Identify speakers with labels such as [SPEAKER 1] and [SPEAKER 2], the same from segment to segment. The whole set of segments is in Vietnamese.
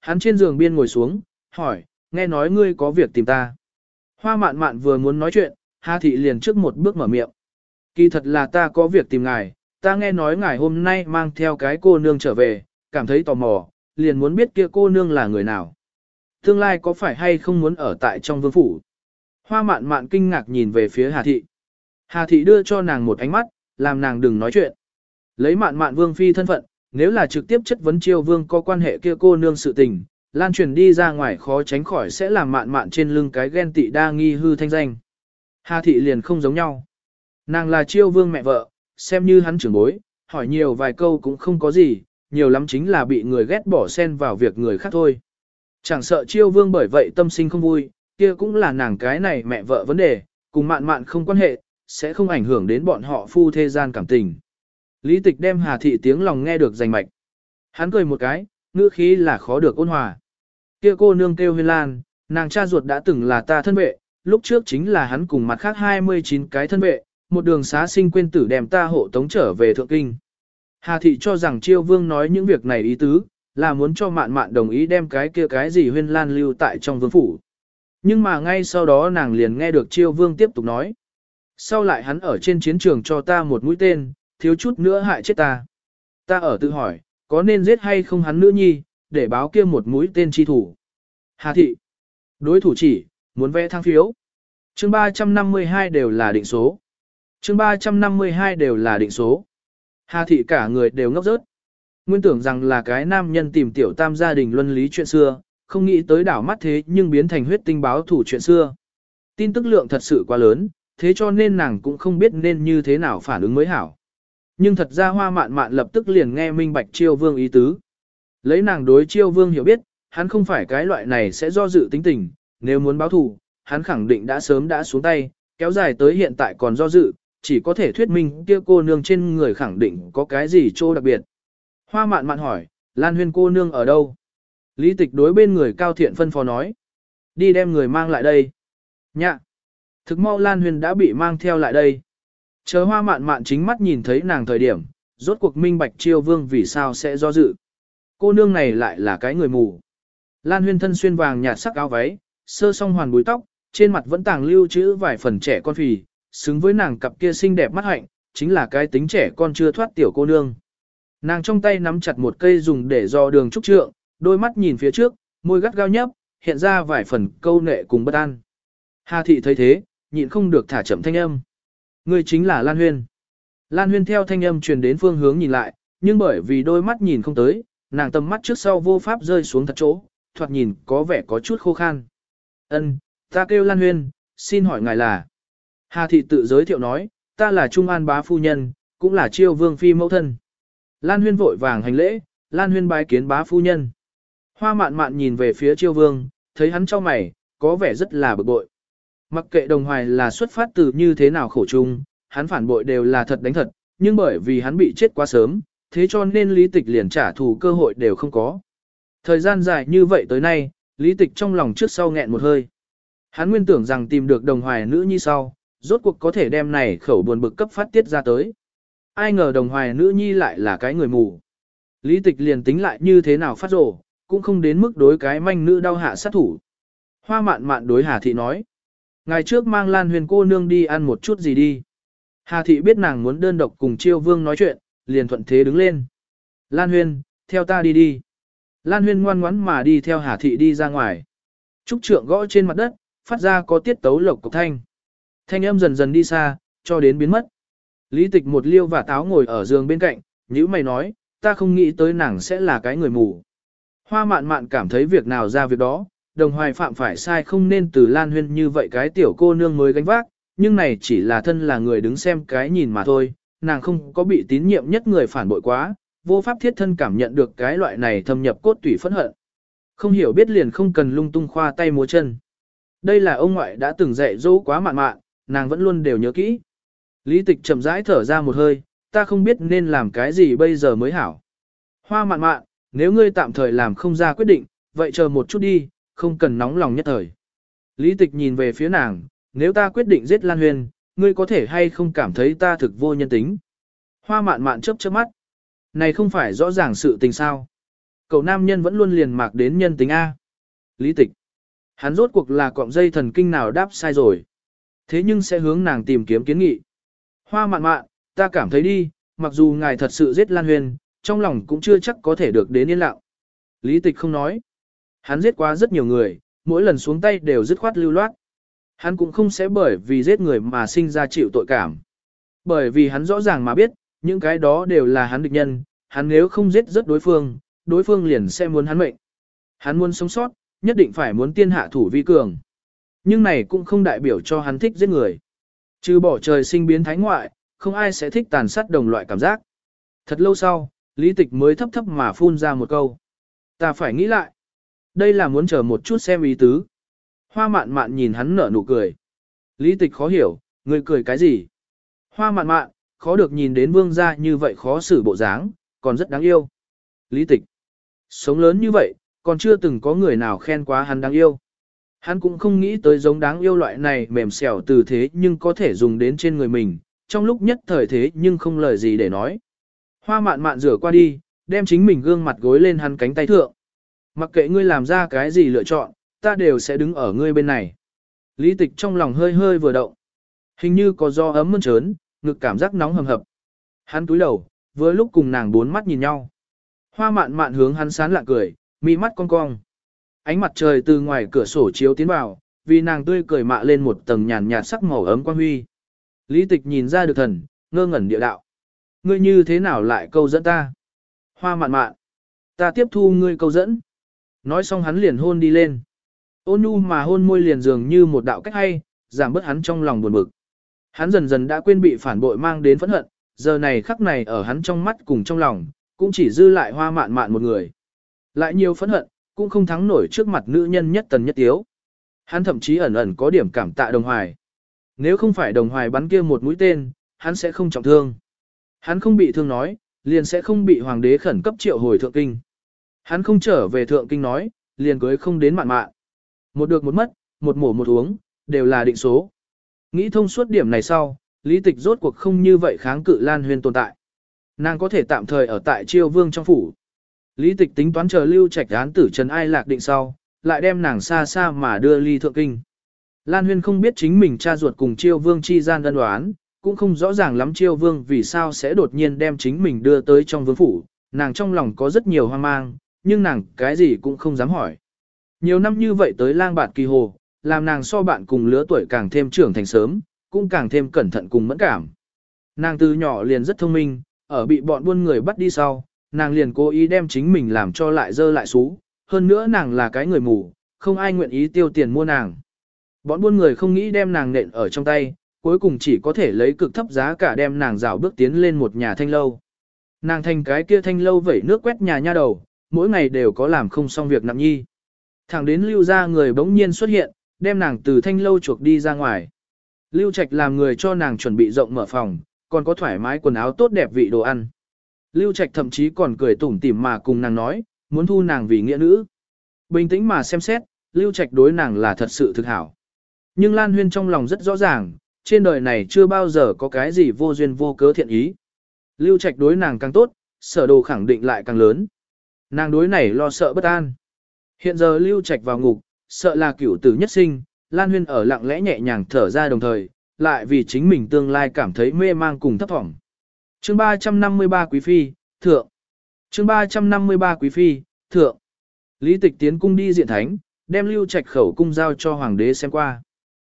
[SPEAKER 1] hắn trên giường biên ngồi xuống, hỏi, nghe nói ngươi có việc tìm ta. Hoa mạn mạn vừa muốn nói chuyện, Hà Thị liền trước một bước mở miệng. Kỳ thật là ta có việc tìm ngài, ta nghe nói ngài hôm nay mang theo cái cô nương trở về, cảm thấy tò mò, liền muốn biết kia cô nương là người nào. Tương lai có phải hay không muốn ở tại trong vương phủ? Hoa mạn mạn kinh ngạc nhìn về phía Hà Thị. Hà Thị đưa cho nàng một ánh mắt, làm nàng đừng nói chuyện. Lấy mạn mạn vương phi thân phận, nếu là trực tiếp chất vấn chiêu vương có quan hệ kia cô nương sự tình, lan truyền đi ra ngoài khó tránh khỏi sẽ làm mạn mạn trên lưng cái ghen tị đa nghi hư thanh danh. Hà Thị liền không giống nhau. Nàng là chiêu vương mẹ vợ, xem như hắn trưởng bối, hỏi nhiều vài câu cũng không có gì, nhiều lắm chính là bị người ghét bỏ xen vào việc người khác thôi. Chẳng sợ chiêu vương bởi vậy tâm sinh không vui, kia cũng là nàng cái này mẹ vợ vấn đề, cùng mạn mạn không quan hệ, sẽ không ảnh hưởng đến bọn họ phu thế gian cảm tình. Lý tịch đem hà thị tiếng lòng nghe được rành mạch. Hắn cười một cái, ngữ khí là khó được ôn hòa. Kia cô nương kêu huyên lan, nàng cha ruột đã từng là ta thân vệ, lúc trước chính là hắn cùng mặt khác 29 cái thân vệ, một đường xá sinh quên tử đem ta hộ tống trở về thượng kinh. Hà thị cho rằng chiêu vương nói những việc này ý tứ, là muốn cho mạn mạn đồng ý đem cái kia cái gì huyên lan lưu tại trong vương phủ. Nhưng mà ngay sau đó nàng liền nghe được chiêu vương tiếp tục nói. Sau lại hắn ở trên chiến trường cho ta một mũi tên, thiếu chút nữa hại chết ta. Ta ở tự hỏi, có nên giết hay không hắn nữ nhi, để báo kia một mũi tên chi thủ. Hà thị. Đối thủ chỉ, muốn vẽ thang phiếu. chương 352 đều là định số. chương 352 đều là định số. Hà thị cả người đều ngốc rớt. Nguyên tưởng rằng là cái nam nhân tìm tiểu tam gia đình luân lý chuyện xưa, không nghĩ tới đảo mắt thế nhưng biến thành huyết tinh báo thủ chuyện xưa. Tin tức lượng thật sự quá lớn, thế cho nên nàng cũng không biết nên như thế nào phản ứng mới hảo. Nhưng thật ra hoa mạn mạn lập tức liền nghe minh bạch chiêu vương ý tứ. Lấy nàng đối chiêu vương hiểu biết, hắn không phải cái loại này sẽ do dự tính tình, nếu muốn báo thù, hắn khẳng định đã sớm đã xuống tay, kéo dài tới hiện tại còn do dự, chỉ có thể thuyết minh kia cô nương trên người khẳng định có cái gì trô đặc biệt. Hoa mạn mạn hỏi, Lan huyên cô nương ở đâu? Lý tịch đối bên người cao thiện phân phó nói. Đi đem người mang lại đây. Nhạ. Thực mau Lan huyên đã bị mang theo lại đây. Chờ hoa mạn mạn chính mắt nhìn thấy nàng thời điểm, rốt cuộc minh bạch chiêu vương vì sao sẽ do dự. Cô nương này lại là cái người mù. Lan huyên thân xuyên vàng nhạt sắc áo váy, sơ song hoàn búi tóc, trên mặt vẫn tàng lưu trữ vài phần trẻ con phì, xứng với nàng cặp kia xinh đẹp mắt hạnh, chính là cái tính trẻ con chưa thoát tiểu cô nương. Nàng trong tay nắm chặt một cây dùng để do đường trúc trượng, đôi mắt nhìn phía trước, môi gắt gao nhấp, hiện ra vài phần câu nệ cùng bất an. Hà thị thấy thế, nhịn không được thả chậm thanh âm. Người chính là Lan Huyên. Lan Huyên theo thanh âm truyền đến phương hướng nhìn lại, nhưng bởi vì đôi mắt nhìn không tới, nàng tầm mắt trước sau vô pháp rơi xuống thật chỗ, thoạt nhìn có vẻ có chút khô khan. Ân, ta kêu Lan Huyên, xin hỏi ngài là. Hà thị tự giới thiệu nói, ta là Trung An bá phu nhân, cũng là chiêu vương phi mẫu thân. Lan Huyên vội vàng hành lễ, Lan Huyên bái kiến bá phu nhân. Hoa mạn mạn nhìn về phía chiêu vương, thấy hắn cho mày, có vẻ rất là bực bội. Mặc kệ đồng hoài là xuất phát từ như thế nào khổ chung, hắn phản bội đều là thật đánh thật, nhưng bởi vì hắn bị chết quá sớm, thế cho nên lý tịch liền trả thù cơ hội đều không có. Thời gian dài như vậy tới nay, lý tịch trong lòng trước sau nghẹn một hơi. Hắn nguyên tưởng rằng tìm được đồng hoài nữ nhi sau, rốt cuộc có thể đem này khẩu buồn bực cấp phát tiết ra tới. Ai ngờ đồng hoài nữ nhi lại là cái người mù. Lý tịch liền tính lại như thế nào phát rổ, cũng không đến mức đối cái manh nữ đau hạ sát thủ. Hoa mạn mạn đối Hà Thị nói. Ngày trước mang Lan huyền cô nương đi ăn một chút gì đi. Hà Thị biết nàng muốn đơn độc cùng chiêu vương nói chuyện, liền thuận thế đứng lên. Lan huyền, theo ta đi đi. Lan huyền ngoan ngoắn mà đi theo Hà Thị đi ra ngoài. Trúc trượng gõ trên mặt đất, phát ra có tiết tấu lộc cục thanh. Thanh âm dần dần đi xa, cho đến biến mất. Lý tịch một liêu và táo ngồi ở giường bên cạnh, nhữ mày nói, ta không nghĩ tới nàng sẽ là cái người mù. Hoa mạn mạn cảm thấy việc nào ra việc đó, đồng hoài phạm phải sai không nên từ lan huyên như vậy cái tiểu cô nương mới gánh vác, nhưng này chỉ là thân là người đứng xem cái nhìn mà thôi, nàng không có bị tín nhiệm nhất người phản bội quá, vô pháp thiết thân cảm nhận được cái loại này thâm nhập cốt tủy phẫn hận. Không hiểu biết liền không cần lung tung khoa tay múa chân. Đây là ông ngoại đã từng dạy dỗ quá mạn mạn, nàng vẫn luôn đều nhớ kỹ. Lý tịch chậm rãi thở ra một hơi, ta không biết nên làm cái gì bây giờ mới hảo. Hoa mạn mạn, nếu ngươi tạm thời làm không ra quyết định, vậy chờ một chút đi, không cần nóng lòng nhất thời. Lý tịch nhìn về phía nàng, nếu ta quyết định giết Lan Huyền, ngươi có thể hay không cảm thấy ta thực vô nhân tính. Hoa mạn mạn chớp chớp mắt. Này không phải rõ ràng sự tình sao. Cậu nam nhân vẫn luôn liền mạc đến nhân tính A. Lý tịch. Hắn rốt cuộc là cọng dây thần kinh nào đáp sai rồi. Thế nhưng sẽ hướng nàng tìm kiếm kiến nghị. Hoa mạn mạn, ta cảm thấy đi, mặc dù ngài thật sự giết Lan Huyền, trong lòng cũng chưa chắc có thể được đến yên lặng. Lý tịch không nói. Hắn giết quá rất nhiều người, mỗi lần xuống tay đều dứt khoát lưu loát. Hắn cũng không sẽ bởi vì giết người mà sinh ra chịu tội cảm. Bởi vì hắn rõ ràng mà biết, những cái đó đều là hắn địch nhân, hắn nếu không giết rất đối phương, đối phương liền sẽ muốn hắn mệnh. Hắn muốn sống sót, nhất định phải muốn tiên hạ thủ vi cường. Nhưng này cũng không đại biểu cho hắn thích giết người. Trừ bỏ trời sinh biến thái ngoại, không ai sẽ thích tàn sát đồng loại cảm giác. Thật lâu sau, lý tịch mới thấp thấp mà phun ra một câu. Ta phải nghĩ lại. Đây là muốn chờ một chút xem ý tứ. Hoa mạn mạn nhìn hắn nở nụ cười. Lý tịch khó hiểu, người cười cái gì? Hoa mạn mạn, khó được nhìn đến vương gia như vậy khó xử bộ dáng, còn rất đáng yêu. Lý tịch. Sống lớn như vậy, còn chưa từng có người nào khen quá hắn đáng yêu. Hắn cũng không nghĩ tới giống đáng yêu loại này mềm xẻo từ thế nhưng có thể dùng đến trên người mình, trong lúc nhất thời thế nhưng không lời gì để nói. Hoa mạn mạn rửa qua đi, đem chính mình gương mặt gối lên hắn cánh tay thượng. Mặc kệ ngươi làm ra cái gì lựa chọn, ta đều sẽ đứng ở ngươi bên này. Lý tịch trong lòng hơi hơi vừa động. Hình như có do ấm mơn trớn, ngực cảm giác nóng hầm hập. Hắn túi đầu, vừa lúc cùng nàng bốn mắt nhìn nhau. Hoa mạn mạn hướng hắn sán lạ cười, mi mắt cong cong. Ánh mặt trời từ ngoài cửa sổ chiếu tiến vào, vì nàng tươi cười mạ lên một tầng nhàn nhạt sắc màu ấm quang huy. Lý tịch nhìn ra được thần, ngơ ngẩn địa đạo. Ngươi như thế nào lại câu dẫn ta? Hoa mạn mạn. Ta tiếp thu ngươi câu dẫn. Nói xong hắn liền hôn đi lên. Ôn nhu mà hôn môi liền dường như một đạo cách hay, giảm bớt hắn trong lòng buồn bực. Hắn dần dần đã quên bị phản bội mang đến phẫn hận, giờ này khắc này ở hắn trong mắt cùng trong lòng, cũng chỉ dư lại hoa mạn mạn một người. Lại nhiều phẫn hận, cũng không thắng nổi trước mặt nữ nhân nhất tần nhất tiếu. Hắn thậm chí ẩn ẩn có điểm cảm tạ đồng hoài. Nếu không phải đồng hoài bắn kia một mũi tên, hắn sẽ không trọng thương. Hắn không bị thương nói, liền sẽ không bị hoàng đế khẩn cấp triệu hồi thượng kinh. Hắn không trở về thượng kinh nói, liền cưới không đến mạn mạn. Một được một mất, một mổ một uống, đều là định số. Nghĩ thông suốt điểm này sau, lý tịch rốt cuộc không như vậy kháng cự Lan Huyên tồn tại. Nàng có thể tạm thời ở tại triều vương trong phủ. Lý tịch tính toán chờ lưu trạch án tử Trần Ai Lạc định sau, lại đem nàng xa xa mà đưa ly thượng kinh. Lan Huyên không biết chính mình cha ruột cùng Chiêu vương chi gian đơn đoán, cũng không rõ ràng lắm Chiêu vương vì sao sẽ đột nhiên đem chính mình đưa tới trong vương phủ, nàng trong lòng có rất nhiều hoang mang, nhưng nàng cái gì cũng không dám hỏi. Nhiều năm như vậy tới lang bạt kỳ hồ, làm nàng so bạn cùng lứa tuổi càng thêm trưởng thành sớm, cũng càng thêm cẩn thận cùng mẫn cảm. Nàng từ nhỏ liền rất thông minh, ở bị bọn buôn người bắt đi sau, nàng liền cố ý đem chính mình làm cho lại dơ lại xú, hơn nữa nàng là cái người mù, không ai nguyện ý tiêu tiền mua nàng. Bọn buôn người không nghĩ đem nàng nện ở trong tay, cuối cùng chỉ có thể lấy cực thấp giá cả đem nàng rào bước tiến lên một nhà thanh lâu. Nàng thành cái kia thanh lâu vẩy nước quét nhà nha đầu, mỗi ngày đều có làm không xong việc nặng nhi. Thẳng đến lưu ra người bỗng nhiên xuất hiện, đem nàng từ thanh lâu chuộc đi ra ngoài. Lưu Trạch làm người cho nàng chuẩn bị rộng mở phòng, còn có thoải mái quần áo tốt đẹp vị đồ ăn. Lưu Trạch thậm chí còn cười tủm tỉm mà cùng nàng nói, muốn thu nàng vì nghĩa nữ. Bình tĩnh mà xem xét, Lưu Trạch đối nàng là thật sự thực hảo. Nhưng Lan Huyên trong lòng rất rõ ràng, trên đời này chưa bao giờ có cái gì vô duyên vô cớ thiện ý. Lưu Trạch đối nàng càng tốt, sở đồ khẳng định lại càng lớn. Nàng đối này lo sợ bất an. Hiện giờ Lưu Trạch vào ngục, sợ là cửu tử nhất sinh, Lan Huyên ở lặng lẽ nhẹ nhàng thở ra đồng thời, lại vì chính mình tương lai cảm thấy mê mang cùng thấp thỏm. Chương 353 Quý Phi, Thượng. Chương 353 Quý Phi, Thượng. Lý tịch tiến cung đi diện thánh, đem lưu trạch khẩu cung giao cho hoàng đế xem qua.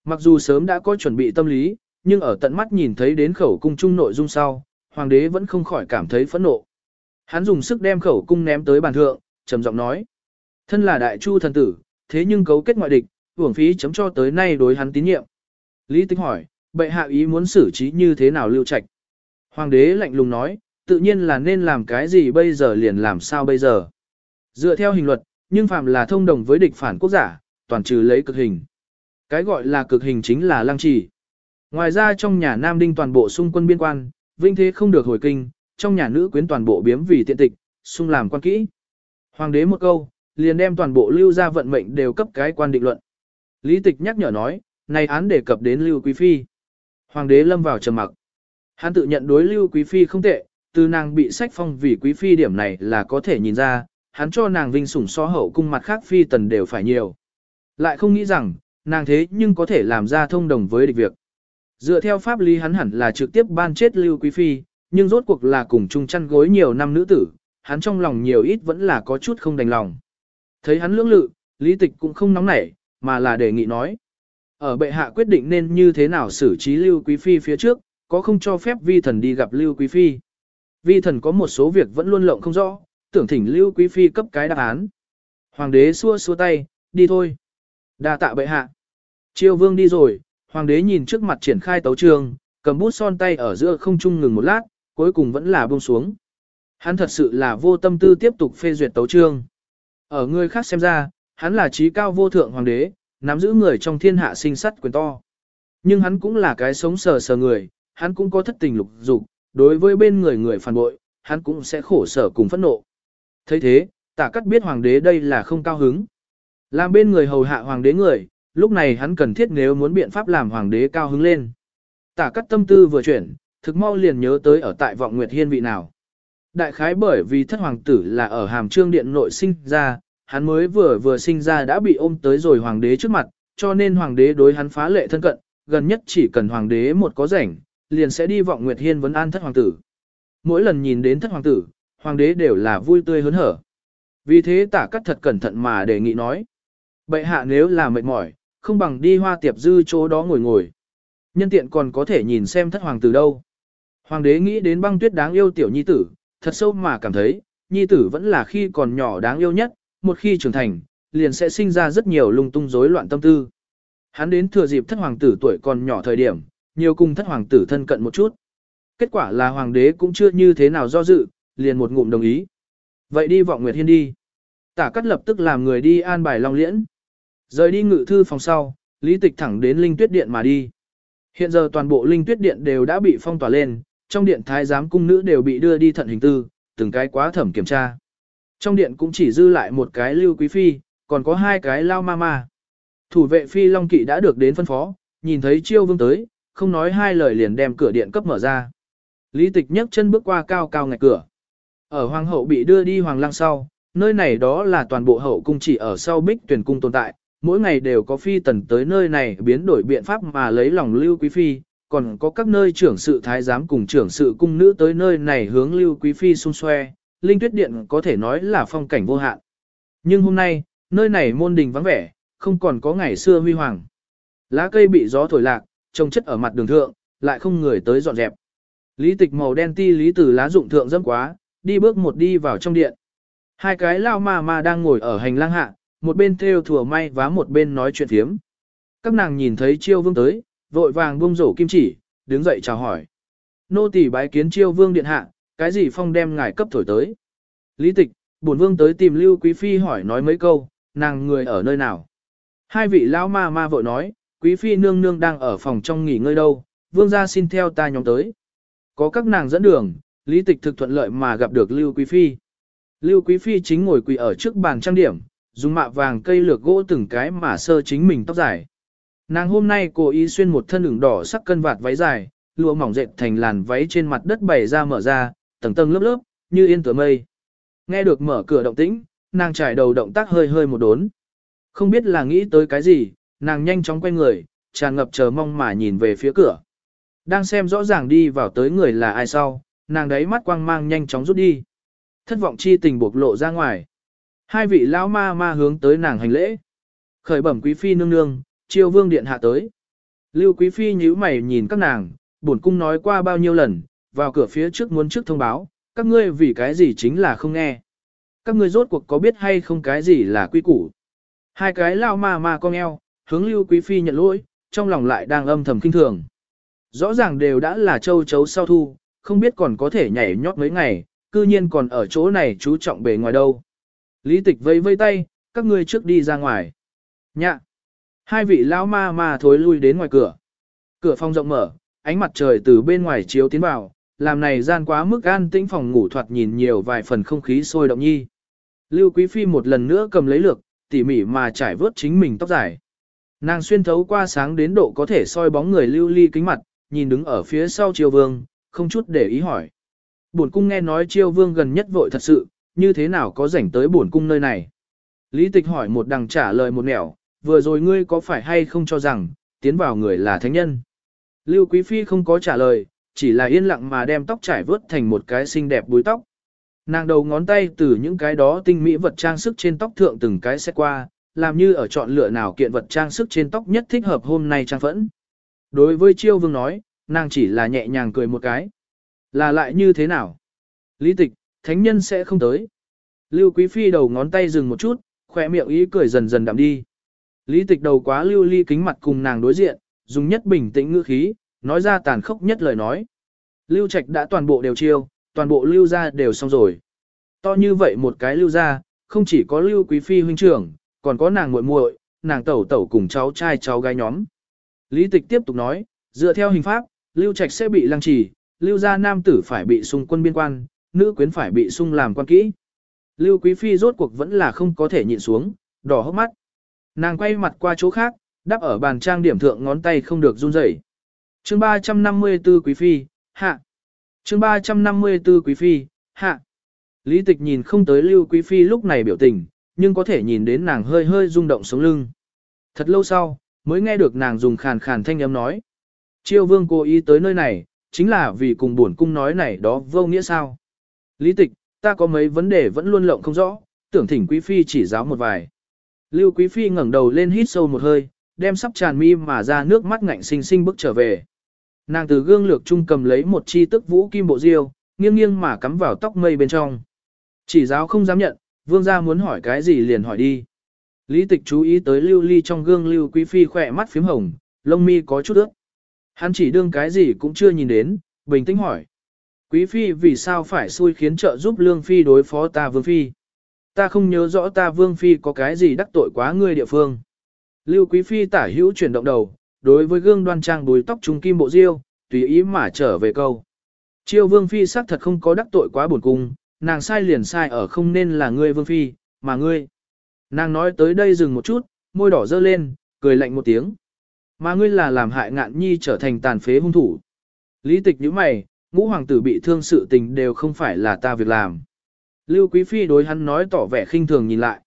[SPEAKER 1] Mặc dù sớm đã có chuẩn bị tâm lý, nhưng ở tận mắt nhìn thấy đến khẩu cung chung nội dung sau, hoàng đế vẫn không khỏi cảm thấy phẫn nộ. Hắn dùng sức đem khẩu cung ném tới bàn thượng, trầm giọng nói. Thân là đại chu thần tử, thế nhưng cấu kết ngoại địch, uổng phí chấm cho tới nay đối hắn tín nhiệm. Lý Tĩnh hỏi, bệ hạ ý muốn xử trí như thế nào lưu trạch? Hoàng đế lạnh lùng nói, tự nhiên là nên làm cái gì bây giờ liền làm sao bây giờ. Dựa theo hình luật, nhưng phạm là thông đồng với địch phản quốc giả, toàn trừ lấy cực hình. Cái gọi là cực hình chính là lăng trì. Ngoài ra trong nhà Nam Đinh toàn bộ xung quân biên quan, vinh thế không được hồi kinh, trong nhà nữ quyến toàn bộ biếm vì tiện tịch, xung làm quan kỹ. Hoàng đế một câu, liền đem toàn bộ lưu gia vận mệnh đều cấp cái quan định luận. Lý tịch nhắc nhở nói, này án đề cập đến lưu quý phi. Hoàng đế lâm vào trầm mặc. Hắn tự nhận đối lưu quý phi không tệ, từ nàng bị sách phong vì quý phi điểm này là có thể nhìn ra, hắn cho nàng vinh sủng so hậu cung mặt khác phi tần đều phải nhiều. Lại không nghĩ rằng, nàng thế nhưng có thể làm ra thông đồng với địch việc. Dựa theo pháp lý hắn hẳn là trực tiếp ban chết Lưu Quý Phi, nhưng rốt cuộc là cùng chung chăn gối nhiều năm nữ tử, hắn trong lòng nhiều ít vẫn là có chút không đành lòng. Thấy hắn lưỡng lự, lý tịch cũng không nóng nảy, mà là đề nghị nói. Ở bệ hạ quyết định nên như thế nào xử trí Lưu Quý Phi phía trước, có không cho phép vi thần đi gặp Lưu Quý Phi. Vi thần có một số việc vẫn luôn lộng không rõ, tưởng thỉnh Lưu Quý Phi cấp cái đáp án. Hoàng đế xua xua tay, đi thôi. đa tạ bệ hạ. Triều vương đi rồi, hoàng đế nhìn trước mặt triển khai tấu trường, cầm bút son tay ở giữa không trung ngừng một lát, cuối cùng vẫn là buông xuống. Hắn thật sự là vô tâm tư tiếp tục phê duyệt tấu trương. Ở người khác xem ra, hắn là trí cao vô thượng hoàng đế, nắm giữ người trong thiên hạ sinh sắt quyền to. Nhưng hắn cũng là cái sống sờ sờ người, hắn cũng có thất tình lục dục, đối với bên người người phản bội, hắn cũng sẽ khổ sở cùng phẫn nộ. thấy thế, tả cắt biết hoàng đế đây là không cao hứng. Làm bên người hầu hạ hoàng đế người, lúc này hắn cần thiết nếu muốn biện pháp làm hoàng đế cao hứng lên. Tả cắt tâm tư vừa chuyển, thực mau liền nhớ tới ở tại vọng nguyệt hiên vị nào. Đại khái bởi vì thất hoàng tử là ở hàm trương điện nội sinh ra, hắn mới vừa vừa sinh ra đã bị ôm tới rồi hoàng đế trước mặt, cho nên hoàng đế đối hắn phá lệ thân cận, gần nhất chỉ cần hoàng đế một có rảnh, liền sẽ đi vọng Nguyệt Hiên vấn an thất hoàng tử. Mỗi lần nhìn đến thất hoàng tử, hoàng đế đều là vui tươi hớn hở. Vì thế tả cắt thật cẩn thận mà đề nghị nói. Bệ hạ nếu là mệt mỏi, không bằng đi hoa tiệp dư chỗ đó ngồi ngồi. Nhân tiện còn có thể nhìn xem thất hoàng tử đâu. Hoàng đế nghĩ đến băng tuyết đáng yêu tiểu nhi tử, thật sâu mà cảm thấy, nhi tử vẫn là khi còn nhỏ đáng yêu nhất, một khi trưởng thành, liền sẽ sinh ra rất nhiều lung tung rối loạn tâm tư. Hắn đến thừa dịp thất hoàng tử tuổi còn nhỏ thời điểm, nhiều cùng thất hoàng tử thân cận một chút. Kết quả là hoàng đế cũng chưa như thế nào do dự, liền một ngụm đồng ý. Vậy đi vọng Nguyệt Hiên đi. Tả cắt lập tức làm người đi an bài long liễn. Rời đi ngự thư phòng sau, lý tịch thẳng đến linh tuyết điện mà đi. Hiện giờ toàn bộ linh tuyết điện đều đã bị phong tỏa lên, trong điện thái giám cung nữ đều bị đưa đi thận hình tư, từng cái quá thẩm kiểm tra. Trong điện cũng chỉ dư lại một cái lưu quý phi, còn có hai cái lao ma ma. Thủ vệ phi long kỵ đã được đến phân phó, nhìn thấy chiêu vương tới, không nói hai lời liền đem cửa điện cấp mở ra. Lý tịch nhấc chân bước qua cao cao ngạch cửa. Ở hoàng hậu bị đưa đi hoàng lang sau, nơi này đó là toàn bộ hậu cung chỉ ở sau bích tuyển cung tồn tại, mỗi ngày đều có phi tần tới nơi này biến đổi biện pháp mà lấy lòng lưu quý phi, còn có các nơi trưởng sự thái giám cùng trưởng sự cung nữ tới nơi này hướng lưu quý phi xung xoe, linh tuyết điện có thể nói là phong cảnh vô hạn. Nhưng hôm nay, nơi này môn đình vắng vẻ, không còn có ngày xưa huy hoàng. Lá cây bị gió thổi lạc, trông chất ở mặt đường thượng, lại không người tới dọn dẹp. Lý tịch màu đen ti lý từ lá dụng thượng dâm quá, đi bước một đi vào trong điện. Hai cái lao ma ma đang ngồi ở hành lang hạ, một bên theo thừa may vá một bên nói chuyện thiếm. Các nàng nhìn thấy chiêu vương tới, vội vàng buông rổ kim chỉ, đứng dậy chào hỏi. Nô tỳ bái kiến chiêu vương điện hạ, cái gì phong đem ngài cấp thổi tới. Lý tịch, bổn vương tới tìm Lưu Quý Phi hỏi nói mấy câu, nàng người ở nơi nào. Hai vị lão ma ma vội nói, Quý Phi nương nương đang ở phòng trong nghỉ ngơi đâu, vương gia xin theo ta nhóm tới. Có các nàng dẫn đường, lý tịch thực thuận lợi mà gặp được Lưu Quý Phi. Lưu Quý Phi chính ngồi quỳ ở trước bàn trang điểm, dùng mạ vàng cây lược gỗ từng cái mà sơ chính mình tóc dài. Nàng hôm nay cố ý xuyên một thân ửng đỏ sắc cân vạt váy dài, lụa mỏng dệt thành làn váy trên mặt đất bày ra mở ra, tầng tầng lớp lớp, như yên tựa mây. Nghe được mở cửa động tĩnh, nàng trải đầu động tác hơi hơi một đốn. Không biết là nghĩ tới cái gì, nàng nhanh chóng quay người, tràn ngập chờ mong mà nhìn về phía cửa. Đang xem rõ ràng đi vào tới người là ai sau, nàng đấy mắt quang mang nhanh chóng rút đi. Thất vọng chi tình buộc lộ ra ngoài. Hai vị lão ma ma hướng tới nàng hành lễ. Khởi bẩm quý phi nương nương, triều vương điện hạ tới. Lưu quý phi nhíu mày nhìn các nàng, bổn cung nói qua bao nhiêu lần, vào cửa phía trước muốn trước thông báo, các ngươi vì cái gì chính là không nghe. Các ngươi rốt cuộc có biết hay không cái gì là quy củ. Hai cái lao ma ma cong eo, hướng lưu quý phi nhận lỗi, trong lòng lại đang âm thầm kinh thường. Rõ ràng đều đã là châu chấu sau thu, không biết còn có thể nhảy nhót mấy ngày, cư nhiên còn ở chỗ này chú trọng bề ngoài đâu. Lý tịch vây vây tay, các ngươi trước đi ra ngoài. Nhạ. Hai vị lão ma ma thối lui đến ngoài cửa. Cửa phòng rộng mở, ánh mặt trời từ bên ngoài chiếu tiến vào, làm này gian quá mức an tĩnh phòng ngủ thoạt nhìn nhiều vài phần không khí sôi động nhi. Lưu Quý Phi một lần nữa cầm lấy lược, tỉ mỉ mà trải vớt chính mình tóc dài. Nàng xuyên thấu qua sáng đến độ có thể soi bóng người lưu ly kính mặt, nhìn đứng ở phía sau triều vương, không chút để ý hỏi. Bổn cung nghe nói triều vương gần nhất vội thật sự, như thế nào có rảnh tới bổn cung nơi này. Lý tịch hỏi một đằng trả lời một nẻo, vừa rồi ngươi có phải hay không cho rằng, tiến vào người là thánh nhân. Lưu Quý Phi không có trả lời, chỉ là yên lặng mà đem tóc trải vớt thành một cái xinh đẹp búi tóc. Nàng đầu ngón tay từ những cái đó tinh mỹ vật trang sức trên tóc thượng từng cái xét qua, làm như ở chọn lựa nào kiện vật trang sức trên tóc nhất thích hợp hôm nay trang phẫn. Đối với Chiêu Vương nói, nàng chỉ là nhẹ nhàng cười một cái. Là lại như thế nào? Lý tịch, thánh nhân sẽ không tới. Lưu Quý Phi đầu ngón tay dừng một chút, khỏe miệng ý cười dần dần đậm đi. Lý tịch đầu quá lưu ly kính mặt cùng nàng đối diện, dùng nhất bình tĩnh ngữ khí, nói ra tàn khốc nhất lời nói. Lưu Trạch đã toàn bộ đều chiêu, toàn bộ lưu ra đều xong rồi. To như vậy một cái lưu ra, không chỉ có lưu quý phi huynh trưởng, còn có nàng muội muội, nàng tẩu tẩu cùng cháu trai cháu gái nhóm. Lý tịch tiếp tục nói, dựa theo hình pháp, lưu trạch sẽ bị lăng trì, lưu gia nam tử phải bị sung quân biên quan, nữ quyến phải bị sung làm quan kỹ. Lưu quý phi rốt cuộc vẫn là không có thể nhịn xuống, đỏ hốc mắt. Nàng quay mặt qua chỗ khác, đắp ở bàn trang điểm thượng ngón tay không được run rẩy. Chương 354 Quý Phi, hạ. Chương 354 Quý Phi, hạ. Lý tịch nhìn không tới Lưu Quý Phi lúc này biểu tình, nhưng có thể nhìn đến nàng hơi hơi rung động sống lưng. Thật lâu sau, mới nghe được nàng dùng khàn khàn thanh âm nói. Chiêu vương cố ý tới nơi này, chính là vì cùng buồn cung nói này đó vô nghĩa sao. Lý tịch, ta có mấy vấn đề vẫn luôn lộng không rõ, tưởng thỉnh Quý Phi chỉ giáo một vài. Lưu Quý Phi ngẩng đầu lên hít sâu một hơi, đem sắp tràn mi mà ra nước mắt ngạnh sinh sinh bước trở về. Nàng từ gương lược trung cầm lấy một chi tức vũ kim bộ diêu, nghiêng nghiêng mà cắm vào tóc mây bên trong. Chỉ giáo không dám nhận, vương gia muốn hỏi cái gì liền hỏi đi. Lý tịch chú ý tới lưu ly trong gương lưu quý phi khỏe mắt phím hồng, lông mi có chút ướt. Hắn chỉ đương cái gì cũng chưa nhìn đến, bình tĩnh hỏi. Quý phi vì sao phải xui khiến trợ giúp lương phi đối phó ta vương phi? Ta không nhớ rõ ta vương phi có cái gì đắc tội quá ngươi địa phương. Lưu quý phi tả hữu chuyển động đầu, đối với gương đoan trang đuôi tóc trung kim bộ diêu, tùy ý mà trở về câu. Chiêu vương phi xác thật không có đắc tội quá buồn cung, nàng sai liền sai ở không nên là ngươi vương phi, mà ngươi. Nàng nói tới đây dừng một chút, môi đỏ dơ lên, cười lạnh một tiếng. Mà ngươi là làm hại ngạn nhi trở thành tàn phế hung thủ. Lý tịch như mày, ngũ hoàng tử bị thương sự tình đều không phải là ta việc làm. Lưu Quý Phi đối hắn nói tỏ vẻ khinh thường nhìn lại.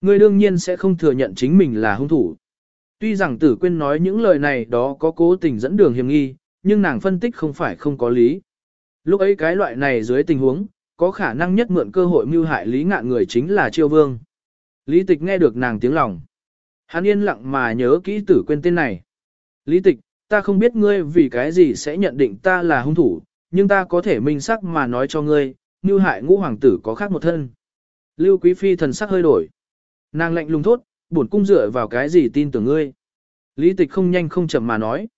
[SPEAKER 1] Ngươi đương nhiên sẽ không thừa nhận chính mình là hung thủ. Tuy rằng tử quên nói những lời này đó có cố tình dẫn đường hiểm nghi, nhưng nàng phân tích không phải không có lý. Lúc ấy cái loại này dưới tình huống, có khả năng nhất mượn cơ hội mưu hại lý ngạn người chính là Triêu vương. Lý tịch nghe được nàng tiếng lòng. Hắn yên lặng mà nhớ kỹ tử quên tên này. Lý tịch, ta không biết ngươi vì cái gì sẽ nhận định ta là hung thủ, nhưng ta có thể minh sắc mà nói cho ngươi, như hại ngũ hoàng tử có khác một thân. Lưu Quý Phi thần sắc hơi đổi. Nàng lạnh lùng thốt, bổn cung dựa vào cái gì tin tưởng ngươi. Lý tịch không nhanh không chậm mà nói.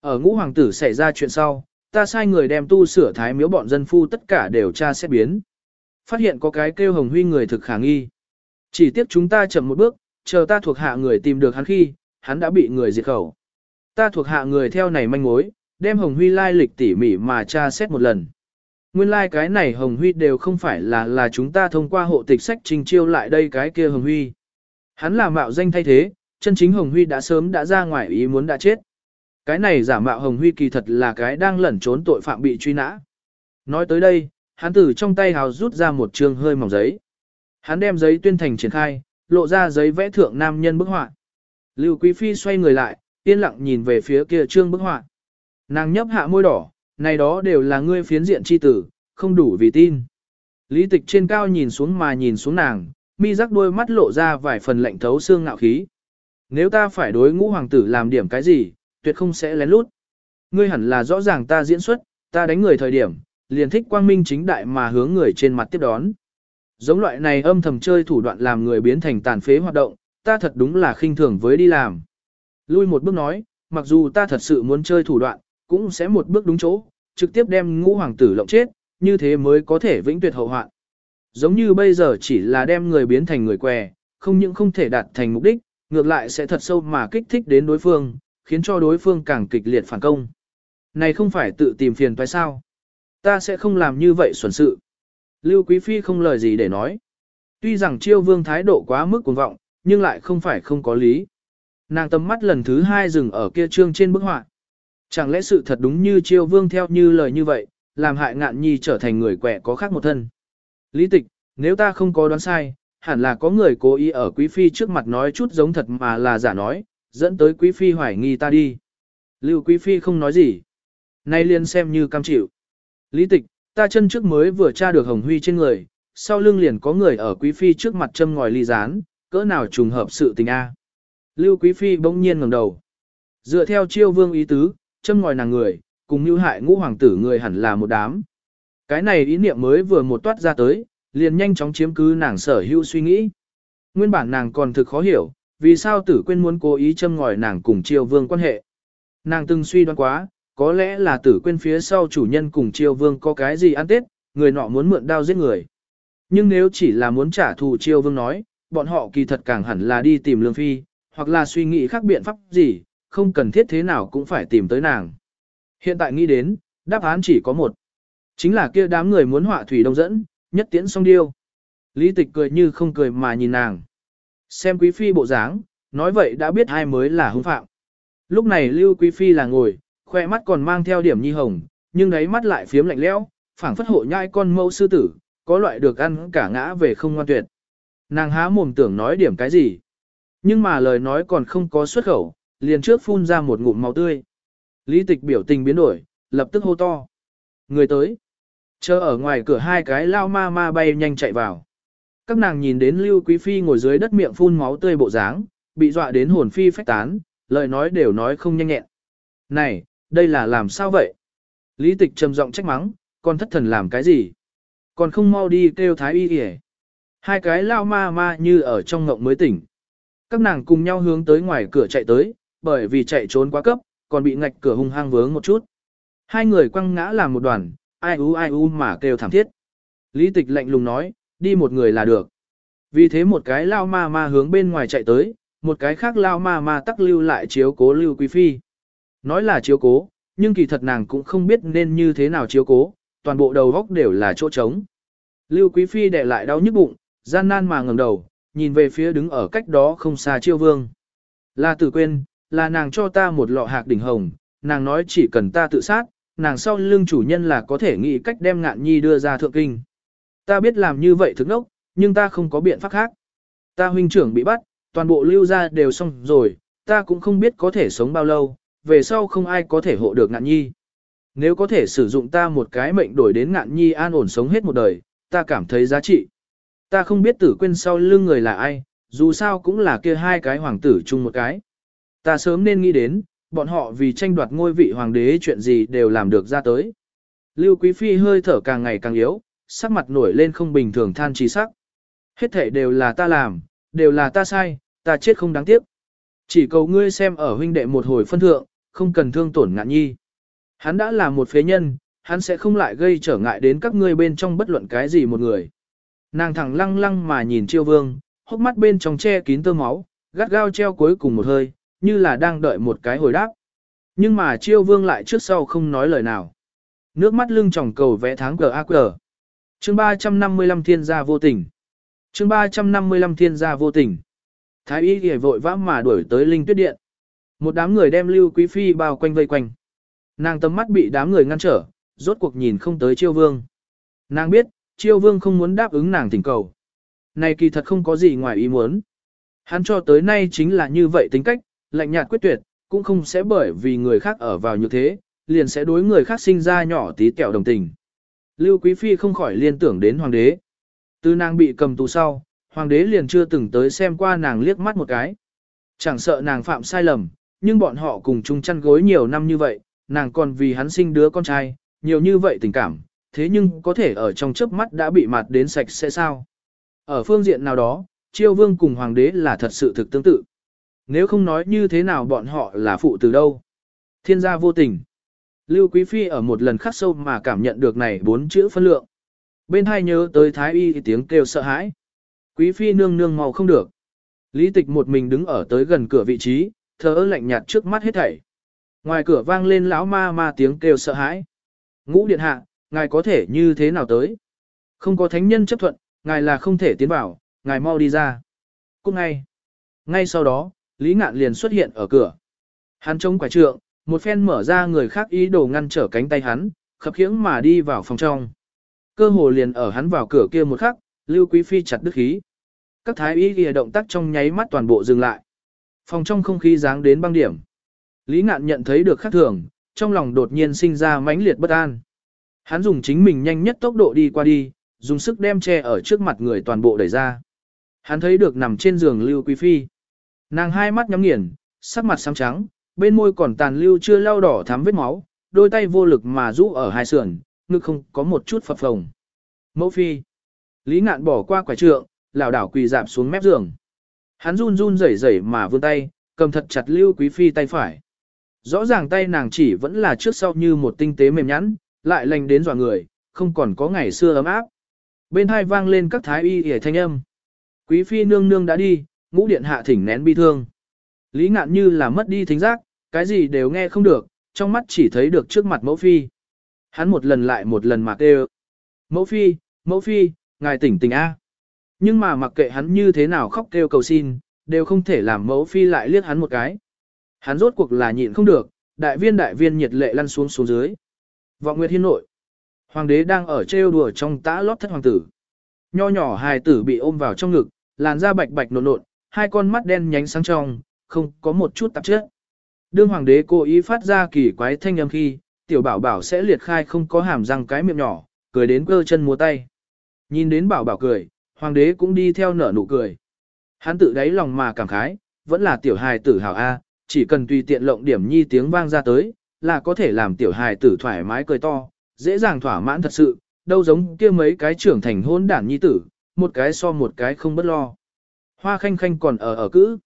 [SPEAKER 1] Ở ngũ hoàng tử xảy ra chuyện sau, ta sai người đem tu sửa thái miếu bọn dân phu tất cả đều tra xét biến. Phát hiện có cái kêu hồng huy người thực khả nghi. Chỉ tiếc chúng ta chậm một bước, chờ ta thuộc hạ người tìm được hắn khi, hắn đã bị người diệt khẩu. Ta thuộc hạ người theo này manh mối, đem hồng huy lai lịch tỉ mỉ mà tra xét một lần. Nguyên lai like cái này hồng huy đều không phải là là chúng ta thông qua hộ tịch sách trình chiêu lại đây cái kia hồng huy. Hắn là mạo danh thay thế, chân chính Hồng Huy đã sớm đã ra ngoài ý muốn đã chết. Cái này giả mạo Hồng Huy kỳ thật là cái đang lẩn trốn tội phạm bị truy nã. Nói tới đây, hắn từ trong tay hào rút ra một trường hơi mỏng giấy. Hắn đem giấy tuyên thành triển khai, lộ ra giấy vẽ thượng nam nhân bức họa. Lưu Quý Phi xoay người lại, yên lặng nhìn về phía kia trương bức họa. Nàng nhấp hạ môi đỏ, này đó đều là ngươi phiến diện chi tử, không đủ vì tin. Lý tịch trên cao nhìn xuống mà nhìn xuống nàng, mi rắc đôi mắt lộ ra vài phần lạnh thấu xương ngạo khí. Nếu ta phải đối ngũ hoàng tử làm điểm cái gì, tuyệt không sẽ lén lút. Ngươi hẳn là rõ ràng ta diễn xuất, ta đánh người thời điểm, liền thích quang minh chính đại mà hướng người trên mặt tiếp đón. Giống loại này âm thầm chơi thủ đoạn làm người biến thành tàn phế hoạt động, ta thật đúng là khinh thường với đi làm. Lui một bước nói, mặc dù ta thật sự muốn chơi thủ đoạn, cũng sẽ một bước đúng chỗ, trực tiếp đem ngũ hoàng tử lộng chết, như thế mới có thể vĩnh tuyệt hậu hoạn. Giống như bây giờ chỉ là đem người biến thành người què, không những không thể đạt thành mục đích, ngược lại sẽ thật sâu mà kích thích đến đối phương, khiến cho đối phương càng kịch liệt phản công. Này không phải tự tìm phiền phải sao? Ta sẽ không làm như vậy xuẩn sự. Lưu Quý Phi không lời gì để nói. Tuy rằng chiêu vương thái độ quá mức cuồng vọng, nhưng lại không phải không có lý. Nàng tầm mắt lần thứ hai dừng ở kia trương trên bức họa. Chẳng lẽ sự thật đúng như chiêu vương theo như lời như vậy, làm hại ngạn nhi trở thành người quẻ có khác một thân. Lý tịch, Nếu ta không có đoán sai, hẳn là có người cố ý ở quý phi trước mặt nói chút giống thật mà là giả nói, dẫn tới quý phi hoài nghi ta đi. Lưu quý phi không nói gì. Nay liền xem như cam chịu. Lý tịch, ta chân trước mới vừa tra được hồng huy trên người, sau lưng liền có người ở quý phi trước mặt châm ngòi ly rán, cỡ nào trùng hợp sự tình a. Lưu quý phi bỗng nhiên ngẩng đầu. Dựa theo chiêu vương ý tứ, châm ngòi nàng người, cùng như hại ngũ hoàng tử người hẳn là một đám. Cái này ý niệm mới vừa một toát ra tới, liền nhanh chóng chiếm cứ nàng sở hữu suy nghĩ. Nguyên bản nàng còn thực khó hiểu, vì sao tử quên muốn cố ý châm ngòi nàng cùng triều vương quan hệ. Nàng từng suy đoán quá, có lẽ là tử quên phía sau chủ nhân cùng triều vương có cái gì ăn tết, người nọ muốn mượn đao giết người. Nhưng nếu chỉ là muốn trả thù triều vương nói, bọn họ kỳ thật càng hẳn là đi tìm lương phi, hoặc là suy nghĩ khác biện pháp gì, không cần thiết thế nào cũng phải tìm tới nàng. Hiện tại nghĩ đến, đáp án chỉ có một. Chính là kia đám người muốn họa thủy đông dẫn, nhất tiễn song điêu. Lý tịch cười như không cười mà nhìn nàng. Xem quý phi bộ dáng, nói vậy đã biết ai mới là hung phạm. Lúc này lưu quý phi là ngồi, khoe mắt còn mang theo điểm nhi hồng, nhưng đáy mắt lại phiếm lạnh lẽo, phảng phất hộ nhai con mẫu sư tử, có loại được ăn cả ngã về không ngoan tuyệt. Nàng há mồm tưởng nói điểm cái gì. Nhưng mà lời nói còn không có xuất khẩu, liền trước phun ra một ngụm máu tươi. Lý tịch biểu tình biến đổi, lập tức hô to. Người tới. Chờ ở ngoài cửa hai cái lao ma ma bay nhanh chạy vào. Các nàng nhìn đến Lưu Quý Phi ngồi dưới đất miệng phun máu tươi bộ dáng, bị dọa đến hồn phi phách tán, lời nói đều nói không nhanh nhẹn. Này, đây là làm sao vậy? Lý tịch trầm giọng trách mắng, con thất thần làm cái gì? Còn không mau đi kêu thái y kìa. Hai cái lao ma ma như ở trong ngộng mới tỉnh. Các nàng cùng nhau hướng tới ngoài cửa chạy tới, bởi vì chạy trốn quá cấp, còn bị ngạch cửa hung hăng vướng một chút. Hai người quăng ngã làm một đoàn, ai u ai u mà kêu thảm thiết. Lý tịch lạnh lùng nói, đi một người là được. Vì thế một cái lao ma ma hướng bên ngoài chạy tới, một cái khác lao ma ma tắc lưu lại chiếu cố lưu quý phi. Nói là chiếu cố, nhưng kỳ thật nàng cũng không biết nên như thế nào chiếu cố, toàn bộ đầu góc đều là chỗ trống. Lưu quý phi đè lại đau nhức bụng, gian nan mà ngẩng đầu, nhìn về phía đứng ở cách đó không xa chiêu vương. Là tử quên, là nàng cho ta một lọ hạc đỉnh hồng, nàng nói chỉ cần ta tự sát, nàng sau lưng chủ nhân là có thể nghĩ cách đem ngạn nhi đưa ra thượng kinh. Ta biết làm như vậy thức nốc, nhưng ta không có biện pháp khác. Ta huynh trưởng bị bắt, toàn bộ lưu ra đều xong rồi, ta cũng không biết có thể sống bao lâu, về sau không ai có thể hộ được ngạn nhi. Nếu có thể sử dụng ta một cái mệnh đổi đến ngạn nhi an ổn sống hết một đời, ta cảm thấy giá trị. Ta không biết tử quên sau lưng người là ai, dù sao cũng là kia hai cái hoàng tử chung một cái. Ta sớm nên nghĩ đến, bọn họ vì tranh đoạt ngôi vị hoàng đế chuyện gì đều làm được ra tới. Lưu Quý Phi hơi thở càng ngày càng yếu, sắc mặt nổi lên không bình thường than trí sắc. Hết thể đều là ta làm, đều là ta sai, ta chết không đáng tiếc. Chỉ cầu ngươi xem ở huynh đệ một hồi phân thượng, không cần thương tổn ngạn nhi. Hắn đã là một phế nhân, hắn sẽ không lại gây trở ngại đến các ngươi bên trong bất luận cái gì một người. Nàng thẳng lăng lăng mà nhìn chiêu vương, hốc mắt bên trong che kín tơ máu, gắt gao treo cuối cùng một hơi, như là đang đợi một cái hồi đáp. Nhưng mà chiêu vương lại trước sau không nói lời nào. Nước mắt lưng tròng cầu vẽ tháng cờ ác cờ. Chương 355 thiên gia vô tình. Chương 355 thiên gia vô tình. Thái y ghề vội vã mà đuổi tới linh tuyết điện. Một đám người đem lưu quý phi bao quanh vây quanh. Nàng tầm mắt bị đám người ngăn trở, rốt cuộc nhìn không tới chiêu vương. Nàng biết, chiêu vương không muốn đáp ứng nàng thỉnh cầu. Này kỳ thật không có gì ngoài ý muốn. Hắn cho tới nay chính là như vậy tính cách, lạnh nhạt quyết tuyệt, cũng không sẽ bởi vì người khác ở vào như thế, liền sẽ đối người khác sinh ra nhỏ tí kẹo đồng tình. Lưu Quý Phi không khỏi liên tưởng đến hoàng đế. Từ nàng bị cầm tù sau, hoàng đế liền chưa từng tới xem qua nàng liếc mắt một cái. Chẳng sợ nàng phạm sai lầm, nhưng bọn họ cùng chung chăn gối nhiều năm như vậy, nàng còn vì hắn sinh đứa con trai, nhiều như vậy tình cảm, thế nhưng có thể ở trong chớp mắt đã bị mặt đến sạch sẽ sao. Ở phương diện nào đó, triều vương cùng hoàng đế là thật sự thực tương tự. Nếu không nói như thế nào bọn họ là phụ từ đâu. Thiên gia vô tình. Lưu Quý Phi ở một lần khắc sâu mà cảm nhận được này bốn chữ phân lượng. Bên hai nhớ tới Thái Y tiếng kêu sợ hãi. Quý Phi nương nương màu không được. Lý tịch một mình đứng ở tới gần cửa vị trí, thở lạnh nhạt trước mắt hết thảy. Ngoài cửa vang lên lão ma ma tiếng kêu sợ hãi. Ngũ điện hạ, ngài có thể như thế nào tới? Không có thánh nhân chấp thuận, ngài là không thể tiến vào, ngài mau đi ra. Cũng ngay. Ngay sau đó, Lý Ngạn liền xuất hiện ở cửa. Hắn trông quả trượng, một phen mở ra người khác ý đồ ngăn trở cánh tay hắn, khập khiễng mà đi vào phòng trong. Cơ hồ liền ở hắn vào cửa kia một khắc, Lưu Quý Phi chặt đứt khí. Các thái y ghi động tác trong nháy mắt toàn bộ dừng lại. Phòng trong không khí dáng đến băng điểm. Lý ngạn nhận thấy được khác thường, trong lòng đột nhiên sinh ra mãnh liệt bất an. Hắn dùng chính mình nhanh nhất tốc độ đi qua đi, dùng sức đem che ở trước mặt người toàn bộ đẩy ra. Hắn thấy được nằm trên giường Lưu Quý Phi. Nàng hai mắt nhắm nghiền, sắc mặt xám trắng, bên môi còn tàn lưu chưa lau đỏ thắm vết máu, đôi tay vô lực mà rũ ở hai sườn, ngực không có một chút phập phồng. Mẫu Phi. Lý ngạn bỏ qua quả trượng, lảo đảo quỳ dạp xuống mép giường. Hắn run run rẩy rẩy mà vươn tay, cầm thật chặt Lưu Quý Phi tay phải. Rõ ràng tay nàng chỉ vẫn là trước sau như một tinh tế mềm nhẵn, lại lành đến dọa người, không còn có ngày xưa ấm áp. Bên hai vang lên các thái y hề thanh âm. Quý phi nương nương đã đi, ngũ điện hạ thỉnh nén bi thương. Lý ngạn như là mất đi thính giác, cái gì đều nghe không được, trong mắt chỉ thấy được trước mặt mẫu phi. Hắn một lần lại một lần mặc kêu. Mẫu phi, mẫu phi, ngài tỉnh tỉnh A. Nhưng mà mặc kệ hắn như thế nào khóc kêu cầu xin, đều không thể làm mẫu phi lại liếc hắn một cái. Hắn rốt cuộc là nhịn không được, đại viên đại viên nhiệt lệ lăn xuống xuống dưới. Vọng Nguyệt Hiên nội. Hoàng đế đang ở trêu đùa trong tã lót thất hoàng tử. Nho nhỏ hài tử bị ôm vào trong ngực, làn da bạch bạch nộn nộn, hai con mắt đen nhánh sáng trong, không có một chút tạp chất. Đương hoàng đế cố ý phát ra kỳ quái thanh âm khi, tiểu bảo bảo sẽ liệt khai không có hàm răng cái miệng nhỏ, cười đến cơ chân múa tay. Nhìn đến bảo bảo cười, hoàng đế cũng đi theo nở nụ cười. Hắn tự đáy lòng mà cảm khái, vẫn là tiểu hài tử hào A, chỉ cần tùy tiện lộng điểm nhi tiếng vang ra tới, là có thể làm tiểu hài tử thoải mái cười to, dễ dàng thỏa mãn thật sự, đâu giống kia mấy cái trưởng thành hôn đản nhi tử, một cái so một cái không bất lo. Hoa khanh khanh còn ở ở cữ.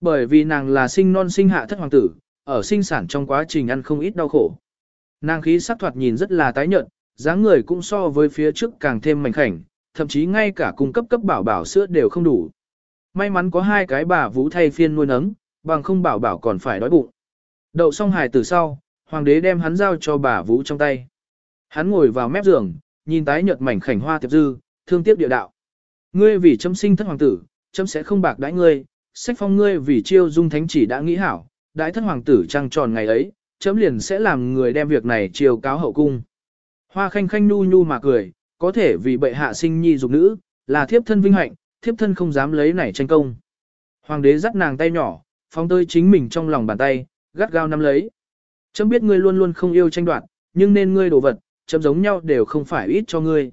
[SPEAKER 1] Bởi vì nàng là sinh non sinh hạ thất hoàng tử, ở sinh sản trong quá trình ăn không ít đau khổ. Nàng khí sắc thoạt nhìn rất là tái nhợt, dáng người cũng so với phía trước càng thêm mảnh khảnh, thậm chí ngay cả cung cấp cấp bảo bảo sữa đều không đủ. May mắn có hai cái bà vũ thay phiên nuôi nấng, bằng không bảo bảo còn phải đói bụng. Đậu xong hài từ sau, hoàng đế đem hắn giao cho bà vũ trong tay. Hắn ngồi vào mép giường, nhìn tái nhợt mảnh khảnh hoa tiệp dư, thương tiếc địa đạo. Ngươi vì chấm sinh thất hoàng tử, chấm sẽ không bạc đãi ngươi, sách phong ngươi vì chiêu dung thánh chỉ đã nghĩ hảo, đãi thất hoàng tử trăng tròn ngày ấy, chấm liền sẽ làm người đem việc này chiêu cáo hậu cung. Hoa khanh khanh nu nu mà cười, có thể vì bệ hạ sinh nhi dục nữ, là thiếp thân vinh hạnh, thiếp thân không dám lấy này tranh công. Hoàng đế dắt nàng tay nhỏ, phóng tơi chính mình trong lòng bàn tay, gắt gao nắm lấy. Chấm biết ngươi luôn luôn không yêu tranh đoạt, nhưng nên ngươi đồ vật, chấm giống nhau đều không phải ít cho ngươi.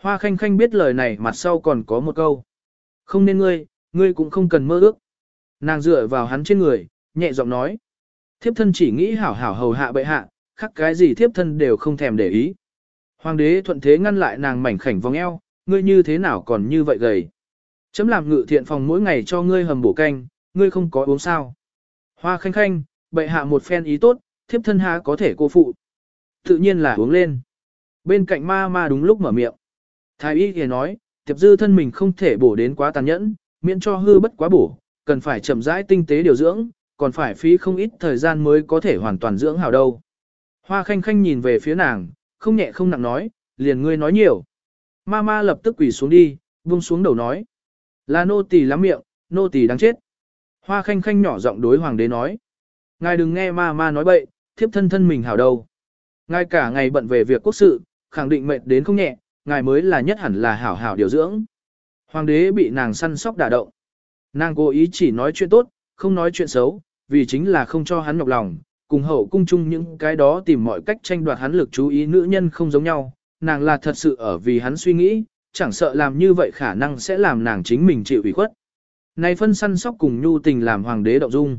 [SPEAKER 1] Hoa khanh khanh biết lời này mặt sau còn có một câu. Không nên ngươi, ngươi cũng không cần mơ ước. Nàng dựa vào hắn trên người, nhẹ giọng nói. Thiếp thân chỉ nghĩ hảo hảo hầu hạ bệ hạ, khắc cái gì thiếp thân đều không thèm để ý. Hoàng đế thuận thế ngăn lại nàng mảnh khảnh vòng eo, ngươi như thế nào còn như vậy gầy. Chấm làm ngự thiện phòng mỗi ngày cho ngươi hầm bổ canh, ngươi không có uống sao. Hoa khanh khanh, bệ hạ một phen ý tốt, thiếp thân há có thể cô phụ. Tự nhiên là uống lên. Bên cạnh ma ma đúng lúc mở miệng. Thái y thì nói, tiệp dư thân mình không thể bổ đến quá tàn nhẫn, miễn cho hư bất quá bổ, cần phải chậm rãi tinh tế điều dưỡng, còn phải phí không ít thời gian mới có thể hoàn toàn dưỡng hảo đâu. Hoa khanh khanh nhìn về phía nàng, không nhẹ không nặng nói, liền ngươi nói nhiều. Ma ma lập tức quỳ xuống đi, buông xuống đầu nói. Là nô tỳ lắm miệng, nô tỳ đáng chết. Hoa khanh khanh nhỏ giọng đối hoàng đế nói. Ngài đừng nghe ma ma nói bậy, thiếp thân thân mình hảo đâu. Ngài cả ngày bận về việc quốc sự, khẳng định mệt đến không nhẹ, ngài mới là nhất hẳn là hảo hảo điều dưỡng. Hoàng đế bị nàng săn sóc đả động. Nàng cố ý chỉ nói chuyện tốt, không nói chuyện xấu, vì chính là không cho hắn nhọc lòng, cùng hậu cung chung những cái đó tìm mọi cách tranh đoạt hắn lực chú ý nữ nhân không giống nhau, nàng là thật sự ở vì hắn suy nghĩ, chẳng sợ làm như vậy khả năng sẽ làm nàng chính mình chịu ủy khuất. Này phân săn sóc cùng nhu tình làm hoàng đế động dung.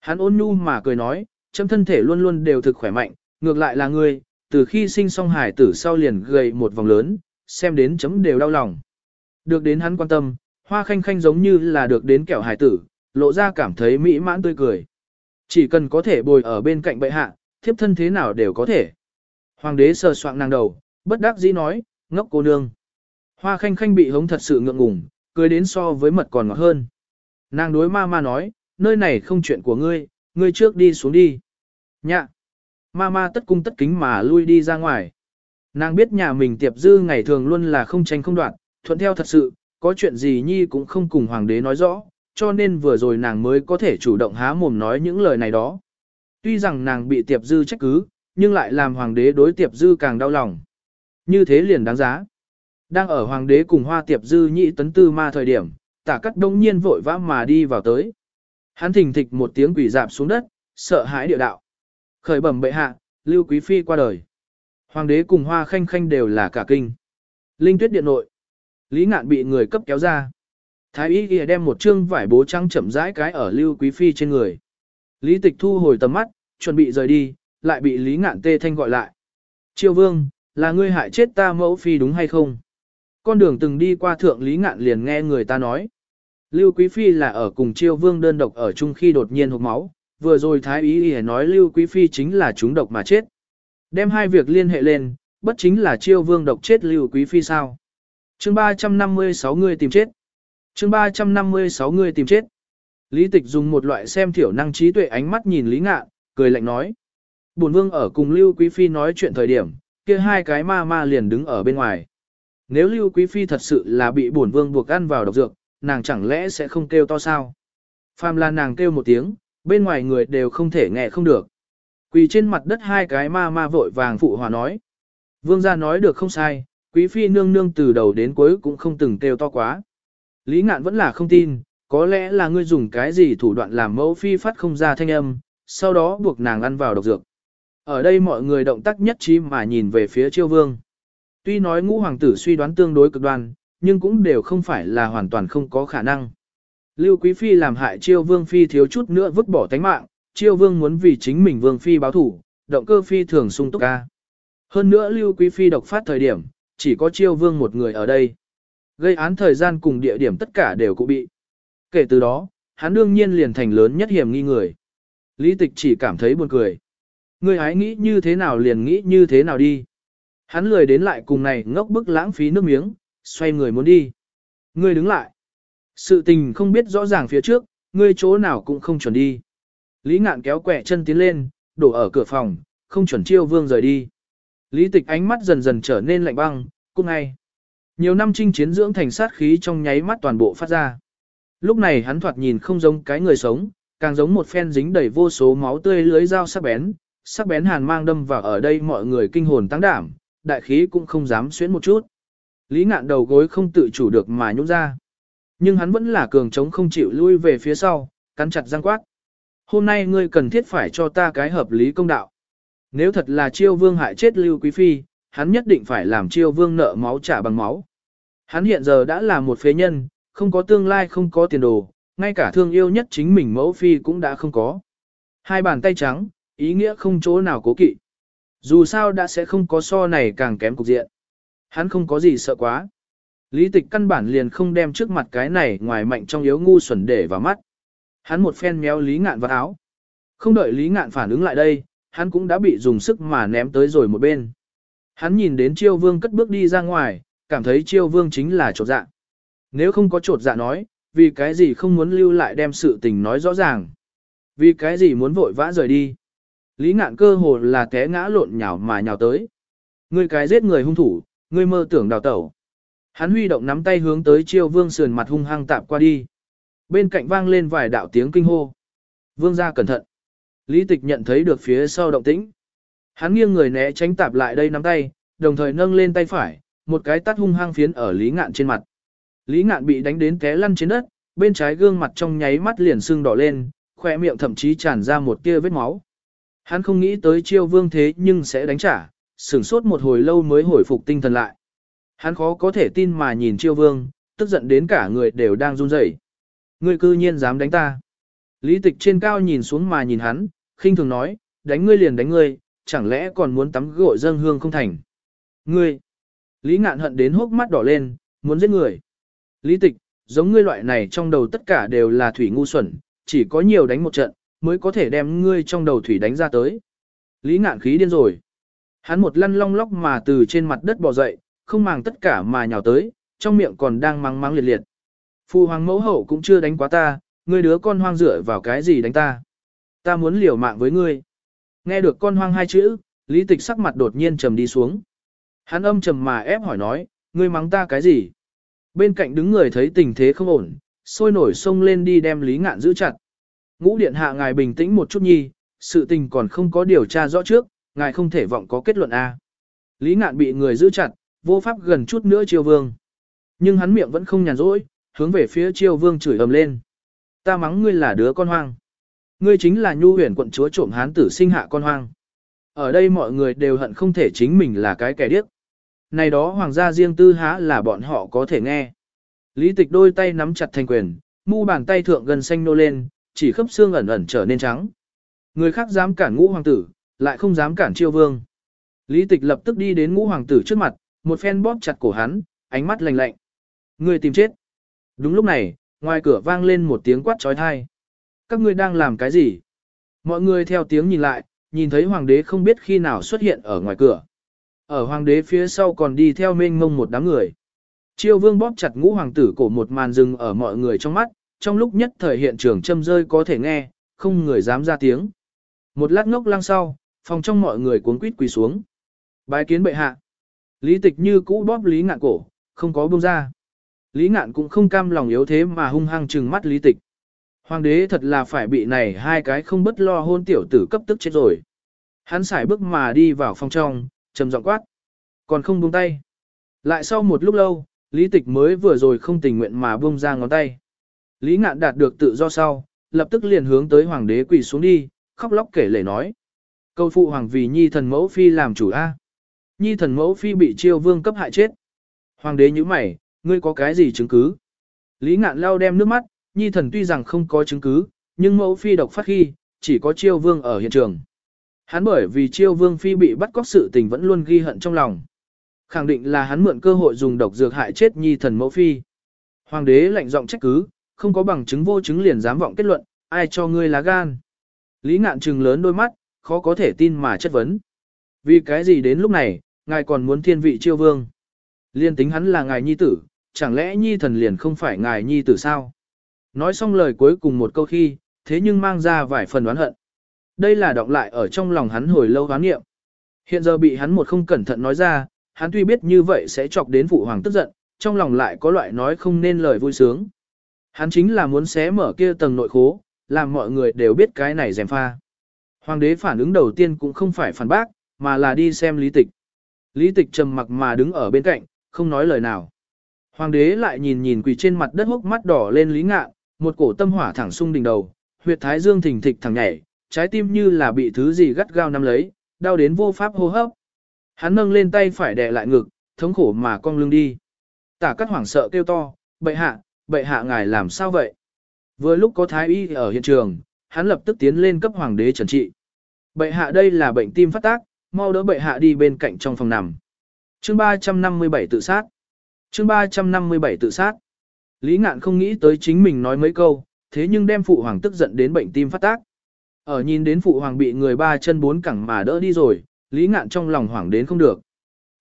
[SPEAKER 1] Hắn ôn nhu mà cười nói, chấm thân thể luôn luôn đều thực khỏe mạnh, ngược lại là ngươi, từ khi sinh xong hải tử sau liền gầy một vòng lớn, xem đến chấm đều đau lòng. Được đến hắn quan tâm, hoa khanh khanh giống như là được đến kẹo hải tử, lộ ra cảm thấy mỹ mãn tươi cười. Chỉ cần có thể bồi ở bên cạnh bệ hạ, thiếp thân thế nào đều có thể. Hoàng đế sờ soạng nàng đầu, bất đắc dĩ nói, ngốc cô nương. Hoa khanh khanh bị hống thật sự ngượng ngùng, cười đến so với mật còn ngọt hơn. Nàng đối ma ma nói, nơi này không chuyện của ngươi, ngươi trước đi xuống đi. Nhạ. Ma ma tất cung tất kính mà lui đi ra ngoài. Nàng biết nhà mình tiệp dư ngày thường luôn là không tranh không đoạn, thuận theo thật sự, có chuyện gì nhi cũng không cùng hoàng đế nói rõ, cho nên vừa rồi nàng mới có thể chủ động há mồm nói những lời này đó. Tuy rằng nàng bị tiệp dư trách cứ, nhưng lại làm hoàng đế đối tiệp dư càng đau lòng. Như thế liền đáng giá. Đang ở hoàng đế cùng hoa tiệp dư nhị tấn tư ma thời điểm, tả cắt đông nhiên vội vã mà đi vào tới. Hắn thình thịch một tiếng quỷ dạp xuống đất, sợ hãi địa đạo. Khởi bẩm bệ hạ, lưu quý phi qua đời. Hoàng đế cùng hoa khanh khanh đều là cả kinh. Linh tuyết điện nội. Lý ngạn bị người cấp kéo ra. Thái y ghi đem một chương vải bố trắng chậm rãi cái ở lưu quý phi trên người. Lý tịch thu hồi tầm mắt, chuẩn bị rời đi, lại bị Lý ngạn tê thanh gọi lại. Triều vương, là ngươi hại chết ta mẫu phi đúng hay không? Con đường từng đi qua thượng Lý ngạn liền nghe người ta nói. Lưu Quý Phi là ở cùng Triều Vương đơn độc ở chung khi đột nhiên hộc máu, vừa rồi Thái Ý Y nói Lưu Quý Phi chính là chúng độc mà chết. Đem hai việc liên hệ lên, bất chính là chiêu Vương độc chết Lưu Quý Phi sao. chương 356 người tìm chết. chương 356 người tìm chết. Lý Tịch dùng một loại xem thiểu năng trí tuệ ánh mắt nhìn Lý Ngạn, cười lạnh nói. Bổn Vương ở cùng Lưu Quý Phi nói chuyện thời điểm, kia hai cái ma ma liền đứng ở bên ngoài. Nếu Lưu Quý Phi thật sự là bị bổn Vương buộc ăn vào độc dược, nàng chẳng lẽ sẽ không kêu to sao? Phàm là nàng kêu một tiếng, bên ngoài người đều không thể nghe không được. Quỳ trên mặt đất hai cái ma ma vội vàng phụ hòa nói. Vương gia nói được không sai, quý phi nương nương từ đầu đến cuối cũng không từng kêu to quá. Lý ngạn vẫn là không tin, có lẽ là ngươi dùng cái gì thủ đoạn làm mẫu phi phát không ra thanh âm, sau đó buộc nàng ăn vào độc dược. Ở đây mọi người động tác nhất trí mà nhìn về phía chiêu vương. Tuy nói ngũ hoàng tử suy đoán tương đối cực đoan, nhưng cũng đều không phải là hoàn toàn không có khả năng. Lưu Quý Phi làm hại chiêu vương phi thiếu chút nữa vứt bỏ tánh mạng, chiêu vương muốn vì chính mình vương phi báo thủ, động cơ phi thường sung túc ca. Hơn nữa Lưu Quý Phi độc phát thời điểm, chỉ có chiêu vương một người ở đây. Gây án thời gian cùng địa điểm tất cả đều cũng bị. Kể từ đó, hắn đương nhiên liền thành lớn nhất hiểm nghi người. Lý tịch chỉ cảm thấy buồn cười. Người hái nghĩ như thế nào liền nghĩ như thế nào đi. Hắn lười đến lại cùng này ngốc bức lãng phí nước miếng, xoay người muốn đi. Ngươi đứng lại. Sự tình không biết rõ ràng phía trước, ngươi chỗ nào cũng không chuẩn đi. Lý ngạn kéo quẹ chân tiến lên, đổ ở cửa phòng, không chuẩn chiêu vương rời đi. Lý tịch ánh mắt dần dần trở nên lạnh băng, cũng ngay. Nhiều năm chinh chiến dưỡng thành sát khí trong nháy mắt toàn bộ phát ra. Lúc này hắn thoạt nhìn không giống cái người sống, càng giống một phen dính đầy vô số máu tươi lưới dao sắc bén, sắc bén hàn mang đâm vào ở đây mọi người kinh hồn tăng đảm, đại khí cũng không dám xuyến một chút. Lý ngạn đầu gối không tự chủ được mà nhúc ra. Nhưng hắn vẫn là cường trống không chịu lui về phía sau, cắn chặt răng quát. Hôm nay ngươi cần thiết phải cho ta cái hợp lý công đạo. Nếu thật là chiêu vương hại chết Lưu Quý Phi, hắn nhất định phải làm chiêu vương nợ máu trả bằng máu. Hắn hiện giờ đã là một phế nhân, không có tương lai không có tiền đồ, ngay cả thương yêu nhất chính mình mẫu phi cũng đã không có. Hai bàn tay trắng, ý nghĩa không chỗ nào cố kỵ. Dù sao đã sẽ không có so này càng kém cục diện. Hắn không có gì sợ quá. Lý tịch căn bản liền không đem trước mặt cái này ngoài mạnh trong yếu ngu xuẩn để vào mắt. Hắn một phen méo lý ngạn vào áo. Không đợi lý ngạn phản ứng lại đây, hắn cũng đã bị dùng sức mà ném tới rồi một bên. Hắn nhìn đến chiêu vương cất bước đi ra ngoài, cảm thấy chiêu vương chính là trột dạ. Nếu không có trột dạ nói, vì cái gì không muốn lưu lại đem sự tình nói rõ ràng. Vì cái gì muốn vội vã rời đi. Lý ngạn cơ hồ là té ngã lộn nhào mà nhào tới. Ngươi cái giết người hung thủ, ngươi mơ tưởng đào tẩu. Hắn huy động nắm tay hướng tới chiêu vương sườn mặt hung hăng tạp qua đi. Bên cạnh vang lên vài đạo tiếng kinh hô. Vương ra cẩn thận. Lý tịch nhận thấy được phía sau động tĩnh. Hắn nghiêng người né tránh tạp lại đây nắm tay, đồng thời nâng lên tay phải, một cái tắt hung hăng phiến ở Lý ngạn trên mặt. Lý ngạn bị đánh đến té lăn trên đất, bên trái gương mặt trong nháy mắt liền sưng đỏ lên, khỏe miệng thậm chí tràn ra một tia vết máu. Hắn không nghĩ tới chiêu vương thế nhưng sẽ đánh trả, sửng sốt một hồi lâu mới hồi phục tinh thần lại. Hắn khó có thể tin mà nhìn chiêu vương, tức giận đến cả người đều đang run rẩy. Ngươi cư nhiên dám đánh ta. Lý tịch trên cao nhìn xuống mà nhìn hắn, khinh thường nói, đánh ngươi liền đánh ngươi, chẳng lẽ còn muốn tắm gội dâng hương không thành. Ngươi. Lý ngạn hận đến hốc mắt đỏ lên, muốn giết người. Lý tịch, giống ngươi loại này trong đầu tất cả đều là thủy ngu xuẩn, chỉ có nhiều đánh một trận, mới có thể đem ngươi trong đầu thủy đánh ra tới. Lý ngạn khí điên rồi. Hắn một lăn long lóc mà từ trên mặt đất bò dậy, không màng tất cả mà nhào tới, trong miệng còn đang mắng mắng liệt liệt. Phu hoàng mẫu hậu cũng chưa đánh quá ta, ngươi đứa con hoang dựa vào cái gì đánh ta. Ta muốn liều mạng với ngươi. Nghe được con hoang hai chữ, lý tịch sắc mặt đột nhiên trầm đi xuống. Hắn âm trầm mà ép hỏi nói, ngươi mắng ta cái gì? Bên cạnh đứng người thấy tình thế không ổn, sôi nổi xông lên đi đem lý ngạn giữ chặt. Ngũ điện hạ ngài bình tĩnh một chút nhi, sự tình còn không có điều tra rõ trước, ngài không thể vọng có kết luận A. Lý ngạn bị người giữ chặt, vô pháp gần chút nữa triều vương. Nhưng hắn miệng vẫn không nhàn rỗi, hướng về phía triều vương chửi ầm lên. Ta mắng ngươi là đứa con hoang. Ngươi chính là nhu huyền quận chúa trộm hán tử sinh hạ con hoang. Ở đây mọi người đều hận không thể chính mình là cái kẻ điếc. Này đó hoàng gia riêng tư há là bọn họ có thể nghe. Lý tịch đôi tay nắm chặt thành quyền, mu bàn tay thượng gần xanh nô lên, chỉ khớp xương ẩn ẩn trở nên trắng. Người khác dám cản ngũ hoàng tử, lại không dám cản triều vương. Lý tịch lập tức đi đến ngũ hoàng tử trước mặt, một phen bóp chặt cổ hắn, ánh mắt lạnh lạnh. Người tìm chết. Đúng lúc này, ngoài cửa vang lên một tiếng quát trói thai. Các ngươi đang làm cái gì? Mọi người theo tiếng nhìn lại, nhìn thấy hoàng đế không biết khi nào xuất hiện ở ngoài cửa. Ở hoàng đế phía sau còn đi theo mênh mông một đám người. Chiêu vương bóp chặt ngũ hoàng tử cổ một màn rừng ở mọi người trong mắt, trong lúc nhất thời hiện trường châm rơi có thể nghe, không người dám ra tiếng. Một lát ngốc lăng sau, phòng trong mọi người cuốn quýt quỳ xuống. Bái kiến bệ hạ. Lý tịch như cũ bóp lý ngạn cổ, không có buông ra. Lý ngạn cũng không cam lòng yếu thế mà hung hăng trừng mắt lý tịch. Hoàng đế thật là phải bị này hai cái không bất lo hôn tiểu tử cấp tức chết rồi. Hắn xài bước mà đi vào phòng trong, trầm giọng quát. Còn không buông tay. Lại sau một lúc lâu, lý tịch mới vừa rồi không tình nguyện mà buông ra ngón tay. Lý ngạn đạt được tự do sau, lập tức liền hướng tới hoàng đế quỳ xuống đi, khóc lóc kể lể nói. Câu phụ hoàng vì nhi thần mẫu phi làm chủ A. Nhi thần mẫu phi bị chiêu vương cấp hại chết. Hoàng đế như mày, ngươi có cái gì chứng cứ? Lý ngạn lao đem nước mắt, nhi thần tuy rằng không có chứng cứ, nhưng mẫu phi độc phát khi, chỉ có chiêu vương ở hiện trường. Hắn bởi vì chiêu vương phi bị bắt cóc sự tình vẫn luôn ghi hận trong lòng. Khẳng định là hắn mượn cơ hội dùng độc dược hại chết nhi thần mẫu phi. Hoàng đế lạnh giọng trách cứ, không có bằng chứng vô chứng liền dám vọng kết luận, ai cho ngươi lá gan. Lý ngạn trừng lớn đôi mắt, khó có thể tin mà chất vấn. Vì cái gì đến lúc này, ngài còn muốn thiên vị chiêu vương? Liên tính hắn là ngài nhi tử, chẳng lẽ nhi thần liền không phải ngài nhi tử sao? Nói xong lời cuối cùng một câu khi, thế nhưng mang ra vài phần oán hận. Đây là động lại ở trong lòng hắn hồi lâu hoán nghiệm. Hiện giờ bị hắn một không cẩn thận nói ra, hắn tuy biết như vậy sẽ chọc đến phụ hoàng tức giận, trong lòng lại có loại nói không nên lời vui sướng. Hắn chính là muốn xé mở kia tầng nội khố, làm mọi người đều biết cái này dèm pha. Hoàng đế phản ứng đầu tiên cũng không phải phản bác, mà là đi xem lý tịch. Lý tịch trầm mặc mà đứng ở bên cạnh, không nói lời nào. Hoàng đế lại nhìn nhìn quỳ trên mặt đất hốc mắt đỏ lên lý ngạn, một cổ tâm hỏa thẳng sung đỉnh đầu, huyệt thái dương thình thịch thẳng nhảy, trái tim như là bị thứ gì gắt gao nắm lấy, đau đến vô pháp hô hấp. Hắn nâng lên tay phải đè lại ngực, thống khổ mà cong lưng đi. Tả cắt hoảng sợ kêu to, bệ hạ, bệ hạ ngài làm sao vậy? Vừa lúc có thái y ở hiện trường, hắn lập tức tiến lên cấp hoàng đế trần trị. Bệ hạ đây là bệnh tim phát tác, mau đỡ bệ hạ đi bên cạnh trong phòng nằm. Chương 357 tự sát. Chương 357 tự sát. Lý ngạn không nghĩ tới chính mình nói mấy câu, thế nhưng đem phụ hoàng tức giận đến bệnh tim phát tác. Ở nhìn đến phụ hoàng bị người ba chân bốn cẳng mà đỡ đi rồi, Lý ngạn trong lòng hoảng đến không được.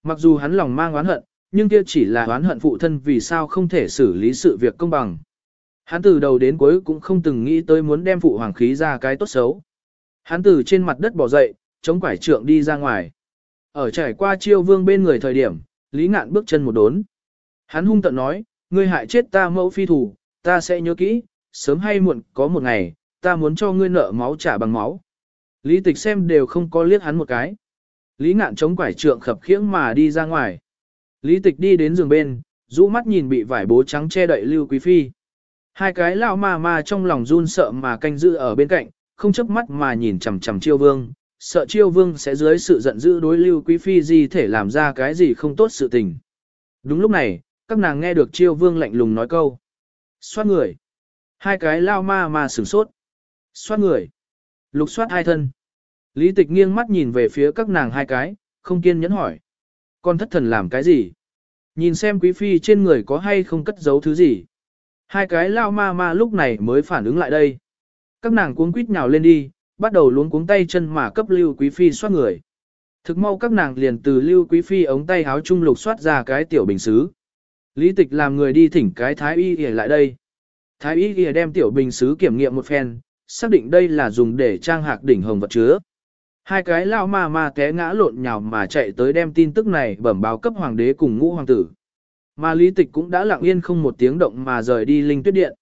[SPEAKER 1] Mặc dù hắn lòng mang oán hận, nhưng kia chỉ là oán hận phụ thân vì sao không thể xử lý sự việc công bằng. Hắn từ đầu đến cuối cũng không từng nghĩ tới muốn đem phụ hoàng khí ra cái tốt xấu. Hắn từ trên mặt đất bỏ dậy, chống quải trượng đi ra ngoài. Ở trải qua chiêu vương bên người thời điểm, Lý Ngạn bước chân một đốn. Hắn hung tận nói, ngươi hại chết ta mẫu phi thủ, ta sẽ nhớ kỹ, sớm hay muộn có một ngày, ta muốn cho ngươi nợ máu trả bằng máu. Lý tịch xem đều không có liếc hắn một cái. Lý ngạn chống quải trượng khập khiễng mà đi ra ngoài. Lý tịch đi đến giường bên, rũ mắt nhìn bị vải bố trắng che đậy Lưu Quý Phi. Hai cái lao ma ma trong lòng run sợ mà canh giữ ở bên cạnh, không chớp mắt mà nhìn chằm chằm chiêu vương, sợ chiêu vương sẽ dưới sự giận dữ đối Lưu Quý Phi gì thể làm ra cái gì không tốt sự tình. Đúng lúc này, các nàng nghe được chiêu vương lạnh lùng nói câu. Xoát người. Hai cái lao ma ma sửng sốt. Xoát người. Lục xoát hai thân. Lý tịch nghiêng mắt nhìn về phía các nàng hai cái, không kiên nhẫn hỏi. Con thất thần làm cái gì? Nhìn xem quý phi trên người có hay không cất giấu thứ gì? Hai cái lao ma ma lúc này mới phản ứng lại đây. Các nàng cuống quýt nhào lên đi, bắt đầu luống cuống tay chân mà cấp lưu quý phi xoát người. Thực mau các nàng liền từ lưu quý phi ống tay háo trung lục xoát ra cái tiểu bình xứ. Lý tịch làm người đi thỉnh cái thái y ỉa lại đây. Thái y ỉa đem tiểu bình xứ kiểm nghiệm một phen, xác định đây là dùng để trang hạc đỉnh hồng vật chứa. Hai cái lao ma ma té ngã lộn nhào mà chạy tới đem tin tức này bẩm báo cấp hoàng đế cùng ngũ hoàng tử. Mà lý tịch cũng đã lặng yên không một tiếng động mà rời đi linh tuyết điện.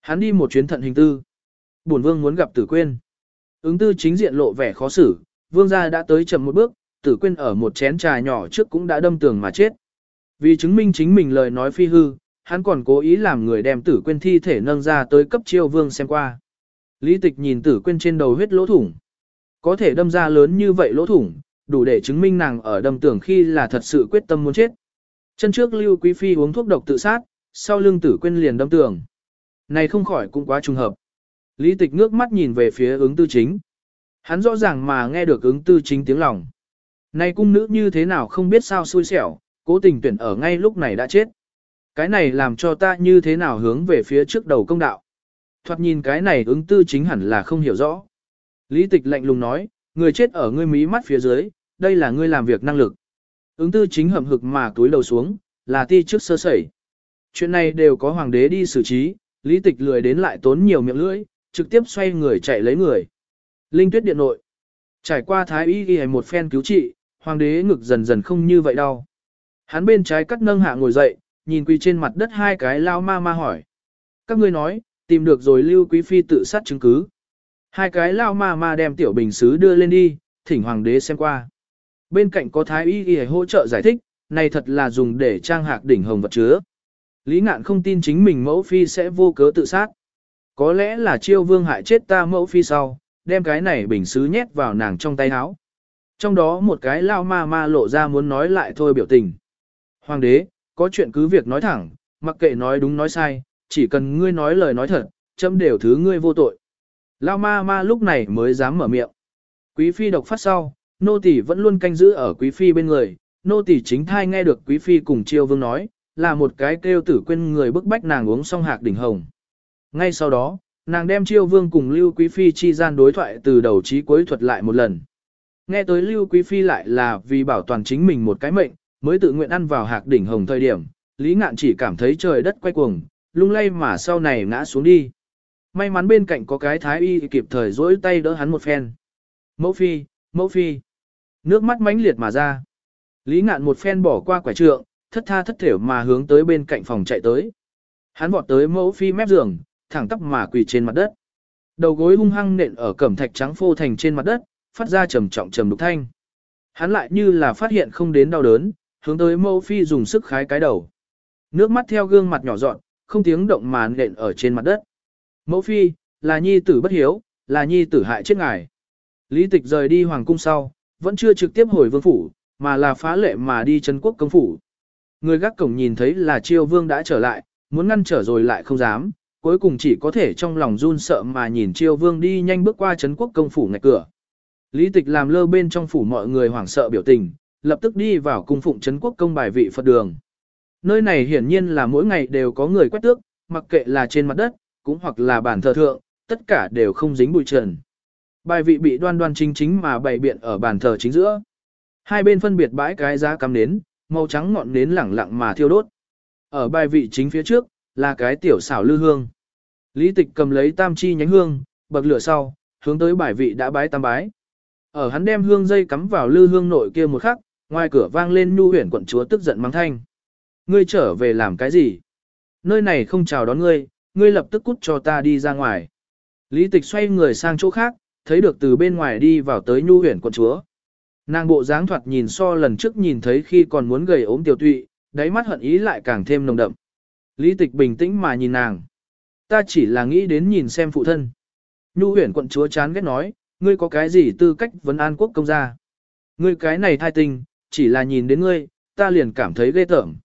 [SPEAKER 1] Hắn đi một chuyến thận hình tư. Bổn vương muốn gặp tử quên. Ứng tư chính diện lộ vẻ khó xử, vương gia đã tới chậm một bước, tử quên ở một chén trà nhỏ trước cũng đã đâm tường mà chết. Vì chứng minh chính mình lời nói phi hư, hắn còn cố ý làm người đem tử quên thi thể nâng ra tới cấp chiêu vương xem qua. Lý tịch nhìn tử quên trên đầu huyết lỗ thủng. Có thể đâm ra lớn như vậy lỗ thủng, đủ để chứng minh nàng ở đâm tưởng khi là thật sự quyết tâm muốn chết. Chân trước Lưu Quý Phi uống thuốc độc tự sát, sau lưng tử quên liền đâm tưởng. Này không khỏi cũng quá trùng hợp. Lý tịch ngước mắt nhìn về phía ứng tư chính. Hắn rõ ràng mà nghe được ứng tư chính tiếng lòng. Này cung nữ như thế nào không biết sao xui xẻo, cố tình tuyển ở ngay lúc này đã chết. Cái này làm cho ta như thế nào hướng về phía trước đầu công đạo. Thoạt nhìn cái này ứng tư chính hẳn là không hiểu rõ. Lý tịch lạnh lùng nói, người chết ở ngươi mí mắt phía dưới, đây là ngươi làm việc năng lực. Ứng tư chính hậm hực mà túi đầu xuống, là ti trước sơ sẩy. Chuyện này đều có hoàng đế đi xử trí, lý tịch lười đến lại tốn nhiều miệng lưỡi, trực tiếp xoay người chạy lấy người. Linh tuyết điện nội. Trải qua thái y ghi một phen cứu trị, hoàng đế ngực dần dần không như vậy đau Hắn bên trái cắt nâng hạ ngồi dậy, nhìn quỳ trên mặt đất hai cái lao ma ma hỏi. Các ngươi nói, tìm được rồi lưu quý phi tự sát chứng cứ. Hai cái lao ma ma đem tiểu bình xứ đưa lên đi, thỉnh hoàng đế xem qua. Bên cạnh có thái y ghi hỗ trợ giải thích, này thật là dùng để trang hạc đỉnh hồng vật chứa. Lý ngạn không tin chính mình mẫu phi sẽ vô cớ tự sát. Có lẽ là chiêu vương hại chết ta mẫu phi sau, đem cái này bình xứ nhét vào nàng trong tay áo. Trong đó một cái lao ma ma lộ ra muốn nói lại thôi biểu tình. Hoàng đế, có chuyện cứ việc nói thẳng, mặc kệ nói đúng nói sai, chỉ cần ngươi nói lời nói thật, chấm đều thứ ngươi vô tội. Lao ma ma lúc này mới dám mở miệng. Quý phi độc phát sau, nô tỳ vẫn luôn canh giữ ở quý phi bên người, nô tỳ chính thai nghe được quý phi cùng chiêu vương nói, là một cái kêu tử quên người bức bách nàng uống xong hạc đỉnh hồng. Ngay sau đó, nàng đem chiêu vương cùng Lưu Quý Phi chi gian đối thoại từ đầu chí cuối thuật lại một lần. Nghe tới Lưu Quý Phi lại là vì bảo toàn chính mình một cái mệnh, mới tự nguyện ăn vào hạc đỉnh hồng thời điểm, Lý Ngạn chỉ cảm thấy trời đất quay cuồng, lung lay mà sau này ngã xuống đi. May mắn bên cạnh có cái thái y kịp thời dỗi tay đỡ hắn một phen. Mẫu Phi, Mẫu Phi. Nước mắt mãnh liệt mà ra. Lý Ngạn một phen bỏ qua quả trượng, thất tha thất thểu mà hướng tới bên cạnh phòng chạy tới. Hắn vọt tới Mẫu Phi mép giường, thẳng tắp mà quỳ trên mặt đất. Đầu gối hung hăng nện ở cẩm thạch trắng phô thành trên mặt đất, phát ra trầm trọng trầm đục thanh. Hắn lại như là phát hiện không đến đau đớn, hướng tới mẫu phi dùng sức khái cái đầu. Nước mắt theo gương mặt nhỏ dọn, không tiếng động mà nện ở trên mặt đất. Mẫu phi, là nhi tử bất hiếu, là nhi tử hại chết ngài. Lý tịch rời đi hoàng cung sau, vẫn chưa trực tiếp hồi vương phủ, mà là phá lệ mà đi chân quốc công phủ. Người gác cổng nhìn thấy là chiêu vương đã trở lại, muốn ngăn trở rồi lại không dám, cuối cùng chỉ có thể trong lòng run sợ mà nhìn chiêu vương đi nhanh bước qua Trấn quốc công phủ ngạch cửa. Lý tịch làm lơ bên trong phủ mọi người hoảng sợ biểu tình, lập tức đi vào cung phụng Trấn quốc công bài vị Phật đường. Nơi này hiển nhiên là mỗi ngày đều có người quét tước, mặc kệ là trên mặt đất, cũng hoặc là bản thờ thượng, tất cả đều không dính bụi trần. Bài vị bị đoan đoan chính chính mà bày biện ở bàn thờ chính giữa. Hai bên phân biệt bãi cái giá cắm nến, màu trắng ngọn nến lẳng lặng mà thiêu đốt. Ở bài vị chính phía trước, là cái tiểu xảo lư hương. Lý tịch cầm lấy tam chi nhánh hương, bậc lửa sau, hướng tới bài vị đã bái tam bái. Ở hắn đem hương dây cắm vào lư hương nội kia một khắc, ngoài cửa vang lên nhu huyền quận chúa tức giận mắng thanh. Ngươi trở về làm cái gì? Nơi này không chào đón ngươi, ngươi lập tức cút cho ta đi ra ngoài. Lý tịch xoay người sang chỗ khác, thấy được từ bên ngoài đi vào tới nhu huyền quận chúa. Nàng bộ dáng thoạt nhìn so lần trước nhìn thấy khi còn muốn gầy ốm tiểu tụy, đáy mắt hận ý lại càng thêm nồng đậm. Lý tịch bình tĩnh mà nhìn nàng. Ta chỉ là nghĩ đến nhìn xem phụ thân. Nhu huyển quận chúa chán ghét nói, ngươi có cái gì tư cách vấn an quốc công gia? Ngươi cái này thai tình, chỉ là nhìn đến ngươi, ta liền cảm thấy ghê tởm.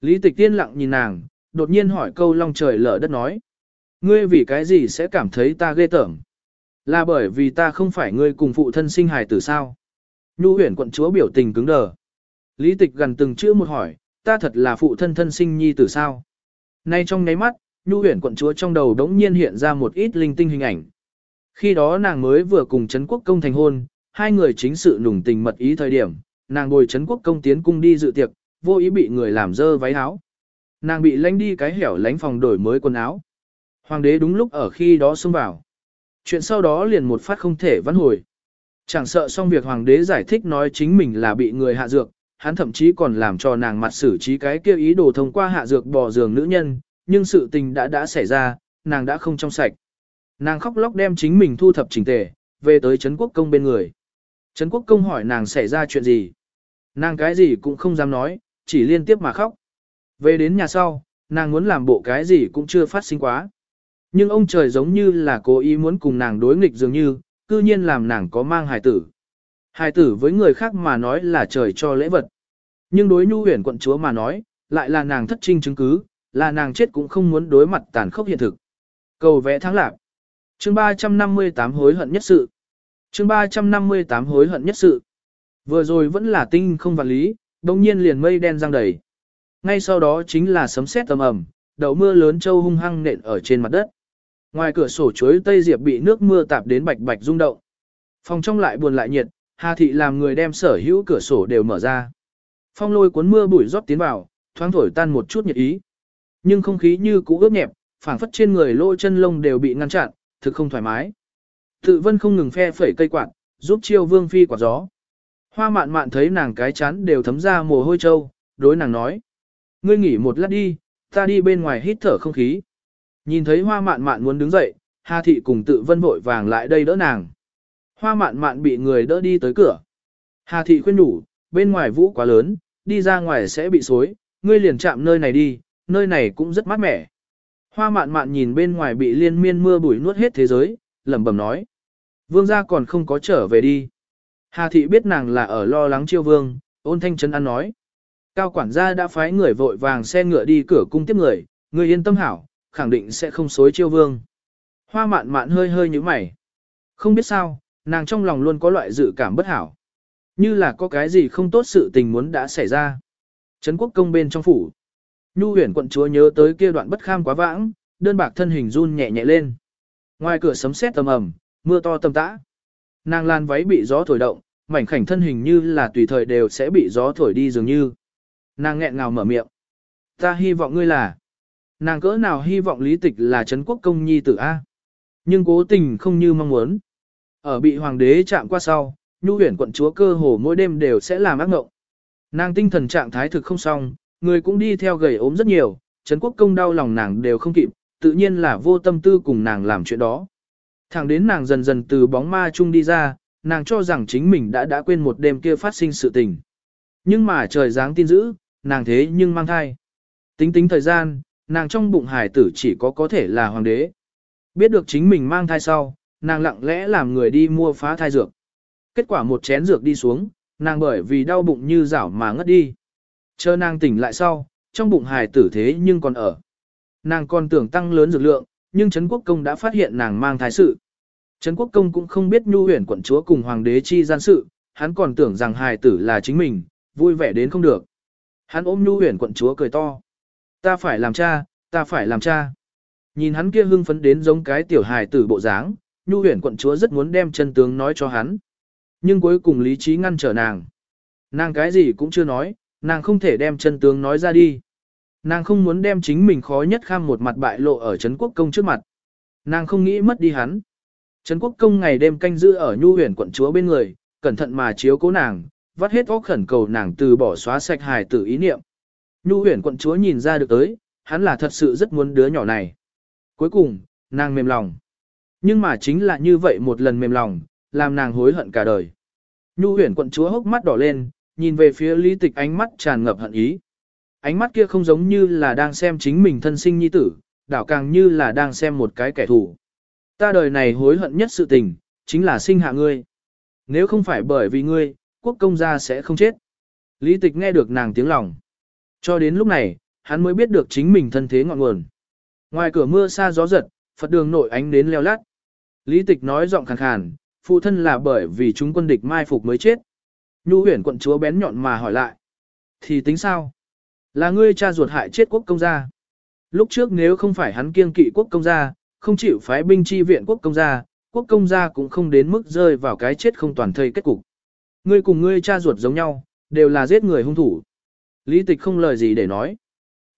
[SPEAKER 1] Lý tịch tiên lặng nhìn nàng, đột nhiên hỏi câu long trời lở đất nói. Ngươi vì cái gì sẽ cảm thấy ta ghê tởm? Là bởi vì ta không phải ngươi cùng phụ thân sinh hài tử sao? Nhu huyển quận chúa biểu tình cứng đờ. Lý tịch gần từng chữ một hỏi, ta thật là phụ thân thân sinh nhi tử sao? Nay trong nháy mắt, Nhu huyền quận chúa trong đầu đống nhiên hiện ra một ít linh tinh hình ảnh. Khi đó nàng mới vừa cùng Trấn Quốc Công thành hôn, hai người chính sự nùng tình mật ý thời điểm, nàng bồi Trấn Quốc Công tiến cung đi dự tiệc, vô ý bị người làm dơ váy áo. Nàng bị lánh đi cái hẻo lánh phòng đổi mới quần áo. Hoàng đế đúng lúc ở khi đó xông vào. Chuyện sau đó liền một phát không thể vãn hồi. Chẳng sợ xong việc hoàng đế giải thích nói chính mình là bị người hạ dược, hắn thậm chí còn làm cho nàng mặt xử trí cái kia ý đồ thông qua hạ dược bỏ giường nữ nhân, nhưng sự tình đã đã xảy ra, nàng đã không trong sạch. Nàng khóc lóc đem chính mình thu thập chỉnh tề, về tới Trấn Quốc Công bên người. Trấn Quốc Công hỏi nàng xảy ra chuyện gì. Nàng cái gì cũng không dám nói, chỉ liên tiếp mà khóc. Về đến nhà sau, nàng muốn làm bộ cái gì cũng chưa phát sinh quá. Nhưng ông trời giống như là cố ý muốn cùng nàng đối nghịch dường như, cư nhiên làm nàng có mang hài tử. Hài tử với người khác mà nói là trời cho lễ vật. Nhưng đối nhu huyền quận chúa mà nói, lại là nàng thất trinh chứng cứ, là nàng chết cũng không muốn đối mặt tàn khốc hiện thực. Cầu vẽ thắng lạc. Chương 358 hối hận nhất sự. Chương 358 hối hận nhất sự. Vừa rồi vẫn là tinh không vật lý, đồng nhiên liền mây đen răng đầy. Ngay sau đó chính là sấm sét tầm ẩm, đậu mưa lớn trâu hung hăng nện ở trên mặt đất. Ngoài cửa sổ chuối tây diệp bị nước mưa tạp đến bạch bạch rung động. Phòng trong lại buồn lại nhiệt, Hà thị làm người đem sở hữu cửa sổ đều mở ra. Phong lôi cuốn mưa bụi rót tiến vào, thoáng thổi tan một chút nhiệt ý. Nhưng không khí như cũ ướt nhẹp, phảng phất trên người lỗ chân lông đều bị ngăn chặn, thực không thoải mái. Tự vân không ngừng phe phẩy cây quạt, giúp chiêu vương phi quạt gió. Hoa mạn mạn thấy nàng cái chán đều thấm ra mồ hôi trâu, đối nàng nói. Ngươi nghỉ một lát đi, ta đi bên ngoài hít thở không khí. Nhìn thấy hoa mạn mạn muốn đứng dậy, Hà thị cùng tự vân vội vàng lại đây đỡ nàng. Hoa mạn mạn bị người đỡ đi tới cửa. Hà thị khuyên đủ, bên ngoài vũ quá lớn, đi ra ngoài sẽ bị xối, ngươi liền chạm nơi này đi, nơi này cũng rất mát mẻ. Hoa mạn mạn nhìn bên ngoài bị liên miên mưa bụi nuốt hết thế giới, lẩm bẩm nói. Vương gia còn không có trở về đi. Hà thị biết nàng là ở lo lắng chiêu vương, ôn thanh chân ăn nói. Cao quản gia đã phái người vội vàng xe ngựa đi cửa cung tiếp người, người yên tâm hảo, khẳng định sẽ không xối chiêu vương. Hoa mạn mạn hơi hơi như mày. Không biết sao, nàng trong lòng luôn có loại dự cảm bất hảo. Như là có cái gì không tốt sự tình muốn đã xảy ra. Trấn quốc công bên trong phủ. Nhu huyền quận chúa nhớ tới kia đoạn bất kham quá vãng, đơn bạc thân hình run nhẹ nhẹ lên. Ngoài cửa sấm sét tầm ầm, mưa to tầm tã. Nàng lan váy bị gió thổi động, mảnh khảnh thân hình như là tùy thời đều sẽ bị gió thổi đi dường như. Nàng nghẹn ngào mở miệng. Ta hy vọng ngươi là. Nàng cỡ nào hy vọng lý tịch là Trấn quốc công nhi tử A. Nhưng cố tình không như mong muốn. Ở bị hoàng đế chạm qua sau, nhu huyền quận chúa cơ hồ mỗi đêm đều sẽ làm ác ngộng. Nàng tinh thần trạng thái thực không xong, người cũng đi theo gầy ốm rất nhiều, Trấn quốc công đau lòng nàng đều không kịp, tự nhiên là vô tâm tư cùng nàng làm chuyện đó. Thẳng đến nàng dần dần từ bóng ma chung đi ra, nàng cho rằng chính mình đã đã quên một đêm kia phát sinh sự tình. Nhưng mà trời dáng tin dữ, nàng thế nhưng mang thai. Tính tính thời gian, nàng trong bụng hải tử chỉ có có thể là hoàng đế. Biết được chính mình mang thai sau, nàng lặng lẽ làm người đi mua phá thai dược. Kết quả một chén dược đi xuống, nàng bởi vì đau bụng như rảo mà ngất đi. Chờ nàng tỉnh lại sau, trong bụng hài tử thế nhưng còn ở. Nàng còn tưởng tăng lớn dược lượng, nhưng Trấn Quốc Công đã phát hiện nàng mang thai sự. Trấn Quốc Công cũng không biết nhu huyền quận chúa cùng hoàng đế chi gian sự, hắn còn tưởng rằng hài tử là chính mình, vui vẻ đến không được. Hắn ôm nhu huyền quận chúa cười to. Ta phải làm cha, ta phải làm cha. Nhìn hắn kia hưng phấn đến giống cái tiểu hài tử bộ dáng, nhu huyền quận chúa rất muốn đem chân tướng nói cho hắn. Nhưng cuối cùng lý trí ngăn trở nàng. Nàng cái gì cũng chưa nói, nàng không thể đem chân tướng nói ra đi. Nàng không muốn đem chính mình khó nhất kham một mặt bại lộ ở Trấn Quốc Công trước mặt. Nàng không nghĩ mất đi hắn. Trấn Quốc Công ngày đêm canh giữ ở nhu huyền quận chúa bên người, cẩn thận mà chiếu cố nàng, vắt hết óc khẩn cầu nàng từ bỏ xóa sạch hài tử ý niệm. Nhu huyền quận chúa nhìn ra được tới, hắn là thật sự rất muốn đứa nhỏ này. Cuối cùng, nàng mềm lòng. Nhưng mà chính là như vậy một lần mềm lòng, làm nàng hối hận cả đời. Nhu huyền quận chúa hốc mắt đỏ lên, nhìn về phía lý tịch ánh mắt tràn ngập hận ý. Ánh mắt kia không giống như là đang xem chính mình thân sinh nhi tử, đảo càng như là đang xem một cái kẻ thù. Ta đời này hối hận nhất sự tình, chính là sinh hạ ngươi. Nếu không phải bởi vì ngươi, quốc công gia sẽ không chết. Lý tịch nghe được nàng tiếng lòng. Cho đến lúc này, hắn mới biết được chính mình thân thế ngọn nguồn. Ngoài cửa mưa xa gió giật, Phật đường nội ánh đến leo lát. Lý tịch nói giọng khàn khàn, phụ thân là bởi vì chúng quân địch mai phục mới chết. Nhu huyển quận chúa bén nhọn mà hỏi lại. Thì tính sao? Là ngươi cha ruột hại chết quốc công gia. Lúc trước nếu không phải hắn kiêng kỵ quốc công gia, không chịu phái binh chi viện quốc công gia, quốc công gia cũng không đến mức rơi vào cái chết không toàn thây kết cục. Ngươi cùng ngươi cha ruột giống nhau, đều là giết người hung thủ. Lý tịch không lời gì để nói.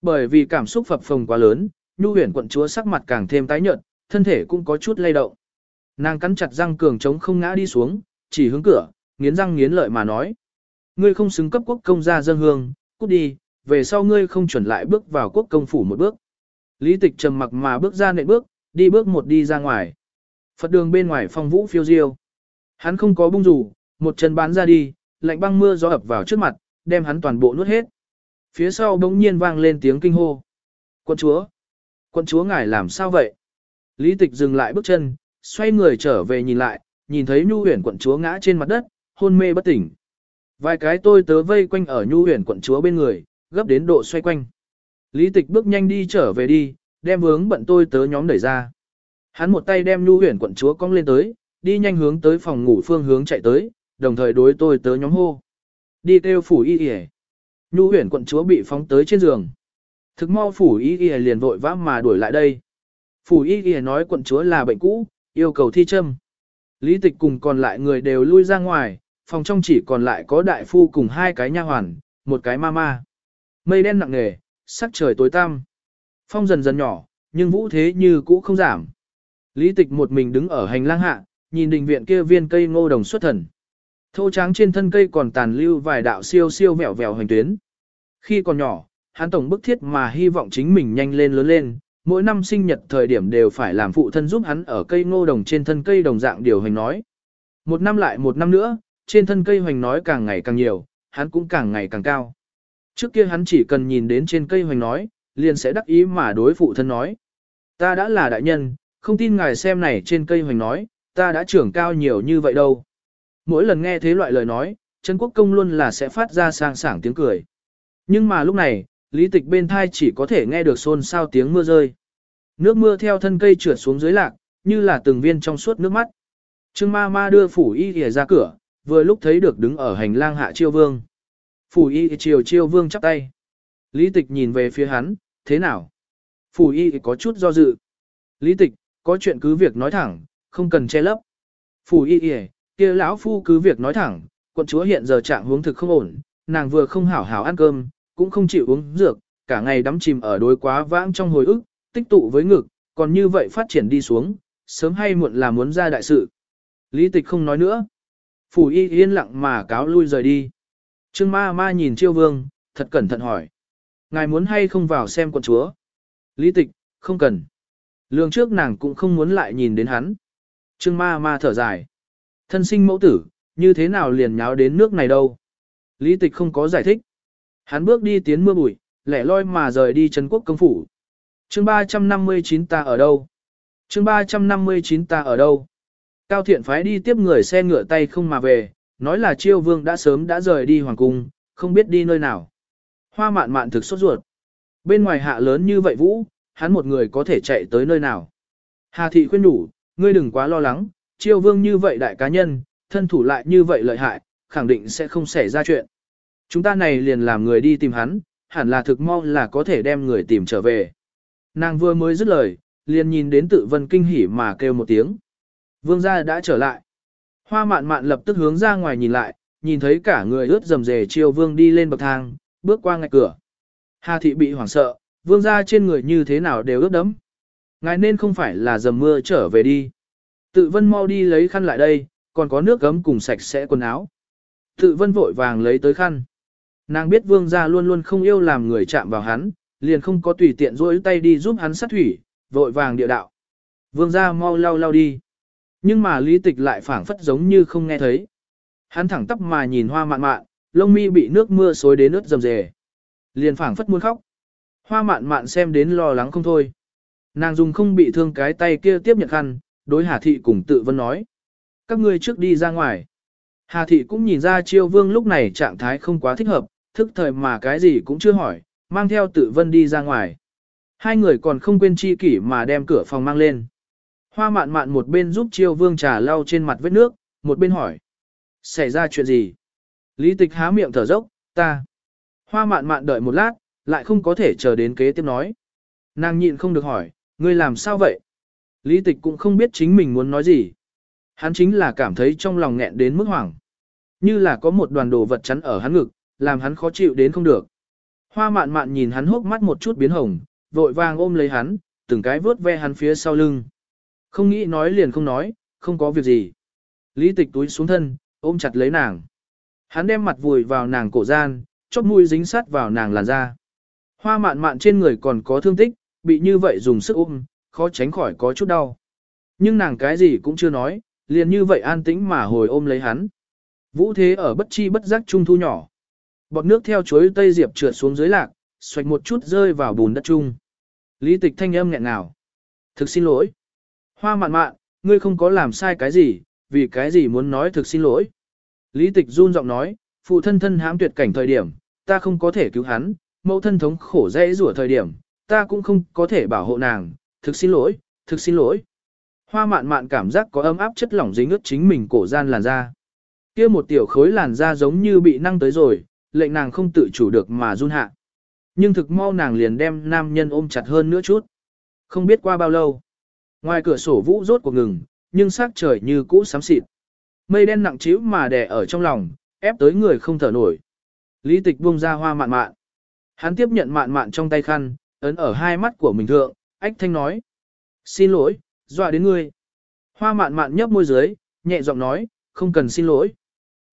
[SPEAKER 1] Bởi vì cảm xúc phập phồng quá lớn, nhu huyển quận chúa sắc mặt càng thêm tái nhợt, thân thể cũng có chút lay động. Nàng cắn chặt răng cường chống không ngã đi xuống, chỉ hướng cửa, nghiến răng nghiến lợi mà nói. Ngươi không xứng cấp quốc công gia dân hương, cút đi, về sau ngươi không chuẩn lại bước vào quốc công phủ một bước. Lý tịch trầm mặc mà bước ra nệ bước, đi bước một đi ra ngoài. Phật đường bên ngoài phong vũ phiêu diêu. Hắn không có bung rủ, một chân bán ra đi, lạnh băng mưa gió ập vào trước mặt, đem hắn toàn bộ nuốt hết. Phía sau bỗng nhiên vang lên tiếng kinh hô. Quân chúa! Quân chúa ngài làm sao vậy? Lý tịch dừng lại bước chân, xoay người trở về nhìn lại, nhìn thấy nhu huyền quận chúa ngã trên mặt đất, hôn mê bất tỉnh. Vài cái tôi tớ vây quanh ở nhu huyền quận chúa bên người, gấp đến độ xoay quanh. Lý tịch bước nhanh đi trở về đi, đem vướng bận tôi tớ nhóm đẩy ra. Hắn một tay đem nhu huyền quận chúa cong lên tới, đi nhanh hướng tới phòng ngủ phương hướng chạy tới, đồng thời đối tôi tớ nhóm hô. Đi kêu phủ y y Nhu huyền quận chúa bị phóng tới trên giường. Thực mau phủ y y liền vội vã mà đuổi lại đây. Phủ y y nói quận chúa là bệnh cũ, yêu cầu thi châm. Lý tịch cùng còn lại người đều lui ra ngoài, phòng trong chỉ còn lại có đại phu cùng hai cái nha hoàn, một cái ma ma. Mây đen nặng nề, sắc trời tối tăm. Phong dần dần nhỏ, nhưng vũ thế như cũ không giảm. Lý tịch một mình đứng ở hành lang hạ, nhìn đình viện kia viên cây ngô đồng xuất thần. Thô tráng trên thân cây còn tàn lưu vài đạo siêu siêu vẹo vẹo hành tuyến. Khi còn nhỏ, hắn tổng bức thiết mà hy vọng chính mình nhanh lên lớn lên, mỗi năm sinh nhật thời điểm đều phải làm phụ thân giúp hắn ở cây ngô đồng trên thân cây đồng dạng điều hành nói. Một năm lại một năm nữa, trên thân cây hoành nói càng ngày càng nhiều, hắn cũng càng ngày càng cao. Trước kia hắn chỉ cần nhìn đến trên cây hoành nói, liền sẽ đắc ý mà đối phụ thân nói. Ta đã là đại nhân, không tin ngài xem này trên cây hoành nói, ta đã trưởng cao nhiều như vậy đâu. Mỗi lần nghe thế loại lời nói, Trấn Quốc Công luôn là sẽ phát ra sang sảng tiếng cười. Nhưng mà lúc này, lý tịch bên thai chỉ có thể nghe được xôn xao tiếng mưa rơi. Nước mưa theo thân cây trượt xuống dưới lạc, như là từng viên trong suốt nước mắt. Trương ma ma đưa phủ y ghề ra cửa, vừa lúc thấy được đứng ở hành lang hạ chiêu vương. Phủ y chiều chiêu vương chắp tay. Lý tịch nhìn về phía hắn, thế nào? Phủ y có chút do dự. Lý tịch, có chuyện cứ việc nói thẳng, không cần che lấp. Phủ y y, kia lão phu cứ việc nói thẳng, quận chúa hiện giờ trạng huống thực không ổn, nàng vừa không hảo hảo ăn cơm, cũng không chịu uống dược, cả ngày đắm chìm ở đối quá vãng trong hồi ức, tích tụ với ngực, còn như vậy phát triển đi xuống, sớm hay muộn là muốn ra đại sự. Lý tịch không nói nữa. Phủ y yên lặng mà cáo lui rời đi. Trương ma ma nhìn chiêu vương, thật cẩn thận hỏi. Ngài muốn hay không vào xem quận chúa? Lý tịch, không cần. Lương trước nàng cũng không muốn lại nhìn đến hắn. Trương ma ma thở dài. Thân sinh mẫu tử, như thế nào liền nháo đến nước này đâu? Lý tịch không có giải thích. Hắn bước đi tiến mưa bụi, lẻ loi mà rời đi Trấn quốc công phủ. chương 359 ta ở đâu? chương 359 ta ở đâu? Cao thiện phái đi tiếp người xe ngựa tay không mà về, nói là chiêu vương đã sớm đã rời đi hoàng cung, không biết đi nơi nào. Hoa mạn mạn thực sốt ruột. Bên ngoài hạ lớn như vậy vũ, hắn một người có thể chạy tới nơi nào. Hà thị khuyên đủ, ngươi đừng quá lo lắng, chiêu vương như vậy đại cá nhân, thân thủ lại như vậy lợi hại, khẳng định sẽ không xảy ra chuyện. Chúng ta này liền làm người đi tìm hắn, hẳn là thực mau là có thể đem người tìm trở về. Nàng vừa mới dứt lời, liền nhìn đến tự vân kinh hỉ mà kêu một tiếng. Vương gia đã trở lại. Hoa mạn mạn lập tức hướng ra ngoài nhìn lại, nhìn thấy cả người ướt dầm dề chiều vương đi lên bậc thang, bước qua ngạch cửa. Hà thị bị hoảng sợ, vương gia trên người như thế nào đều ướt đẫm. Ngài nên không phải là dầm mưa trở về đi. Tự vân mau đi lấy khăn lại đây, còn có nước gấm cùng sạch sẽ quần áo. Tự vân vội vàng lấy tới khăn. Nàng biết vương gia luôn luôn không yêu làm người chạm vào hắn, liền không có tùy tiện rỗi tay đi giúp hắn sát thủy, vội vàng địa đạo. Vương gia mau lau lau đi. Nhưng mà lý tịch lại phảng phất giống như không nghe thấy. Hắn thẳng tắp mà nhìn hoa mạn mạn, lông mi bị nước mưa xối đến ướt rầm rề. Liền phảng phất muốn khóc. Hoa mạn mạn xem đến lo lắng không thôi. Nàng dùng không bị thương cái tay kia tiếp nhận khăn, đối Hà Thị cùng tự vân nói. Các ngươi trước đi ra ngoài. Hà Thị cũng nhìn ra chiêu vương lúc này trạng thái không quá thích hợp, thức thời mà cái gì cũng chưa hỏi, mang theo tự vân đi ra ngoài. Hai người còn không quên chi kỷ mà đem cửa phòng mang lên. Hoa mạn mạn một bên giúp chiêu vương trà lau trên mặt vết nước, một bên hỏi. Xảy ra chuyện gì? Lý tịch há miệng thở dốc, ta. Hoa mạn mạn đợi một lát, lại không có thể chờ đến kế tiếp nói. Nàng nhịn không được hỏi, ngươi làm sao vậy? Lý tịch cũng không biết chính mình muốn nói gì. Hắn chính là cảm thấy trong lòng nghẹn đến mức hoảng. Như là có một đoàn đồ vật chắn ở hắn ngực, làm hắn khó chịu đến không được. Hoa mạn mạn nhìn hắn hốc mắt một chút biến hồng, vội vàng ôm lấy hắn, từng cái vớt ve hắn phía sau lưng. Không nghĩ nói liền không nói, không có việc gì. Lý tịch túi xuống thân, ôm chặt lấy nàng. Hắn đem mặt vùi vào nàng cổ gian, chóp mũi dính sát vào nàng làn da. Hoa mạn mạn trên người còn có thương tích, bị như vậy dùng sức ôm, khó tránh khỏi có chút đau. Nhưng nàng cái gì cũng chưa nói, liền như vậy an tĩnh mà hồi ôm lấy hắn. Vũ thế ở bất chi bất giác trung thu nhỏ. Bọt nước theo chuối tây diệp trượt xuống dưới lạc, xoạch một chút rơi vào bùn đất chung. Lý tịch thanh âm nghẹn ngào. Thực xin lỗi. Hoa mạn mạn, ngươi không có làm sai cái gì, vì cái gì muốn nói thực xin lỗi. Lý tịch run giọng nói, phụ thân thân hãm tuyệt cảnh thời điểm, ta không có thể cứu hắn, mẫu thân thống khổ dễ rủa thời điểm, ta cũng không có thể bảo hộ nàng, thực xin lỗi, thực xin lỗi. Hoa mạn mạn cảm giác có ấm áp chất lỏng dính ướt chính mình cổ gian làn da. kia một tiểu khối làn da giống như bị năng tới rồi, lệnh nàng không tự chủ được mà run hạ. Nhưng thực mau nàng liền đem nam nhân ôm chặt hơn nữa chút. Không biết qua bao lâu. Ngoài cửa sổ vũ rốt cuộc ngừng, nhưng sắc trời như cũ xám xịt. Mây đen nặng trĩu mà đè ở trong lòng, ép tới người không thở nổi. Lý tịch buông ra hoa mạn mạn. Hắn tiếp nhận mạn mạn trong tay khăn, ấn ở hai mắt của mình thượng, ách thanh nói. Xin lỗi, dọa đến ngươi. Hoa mạn mạn nhấp môi dưới, nhẹ giọng nói, không cần xin lỗi.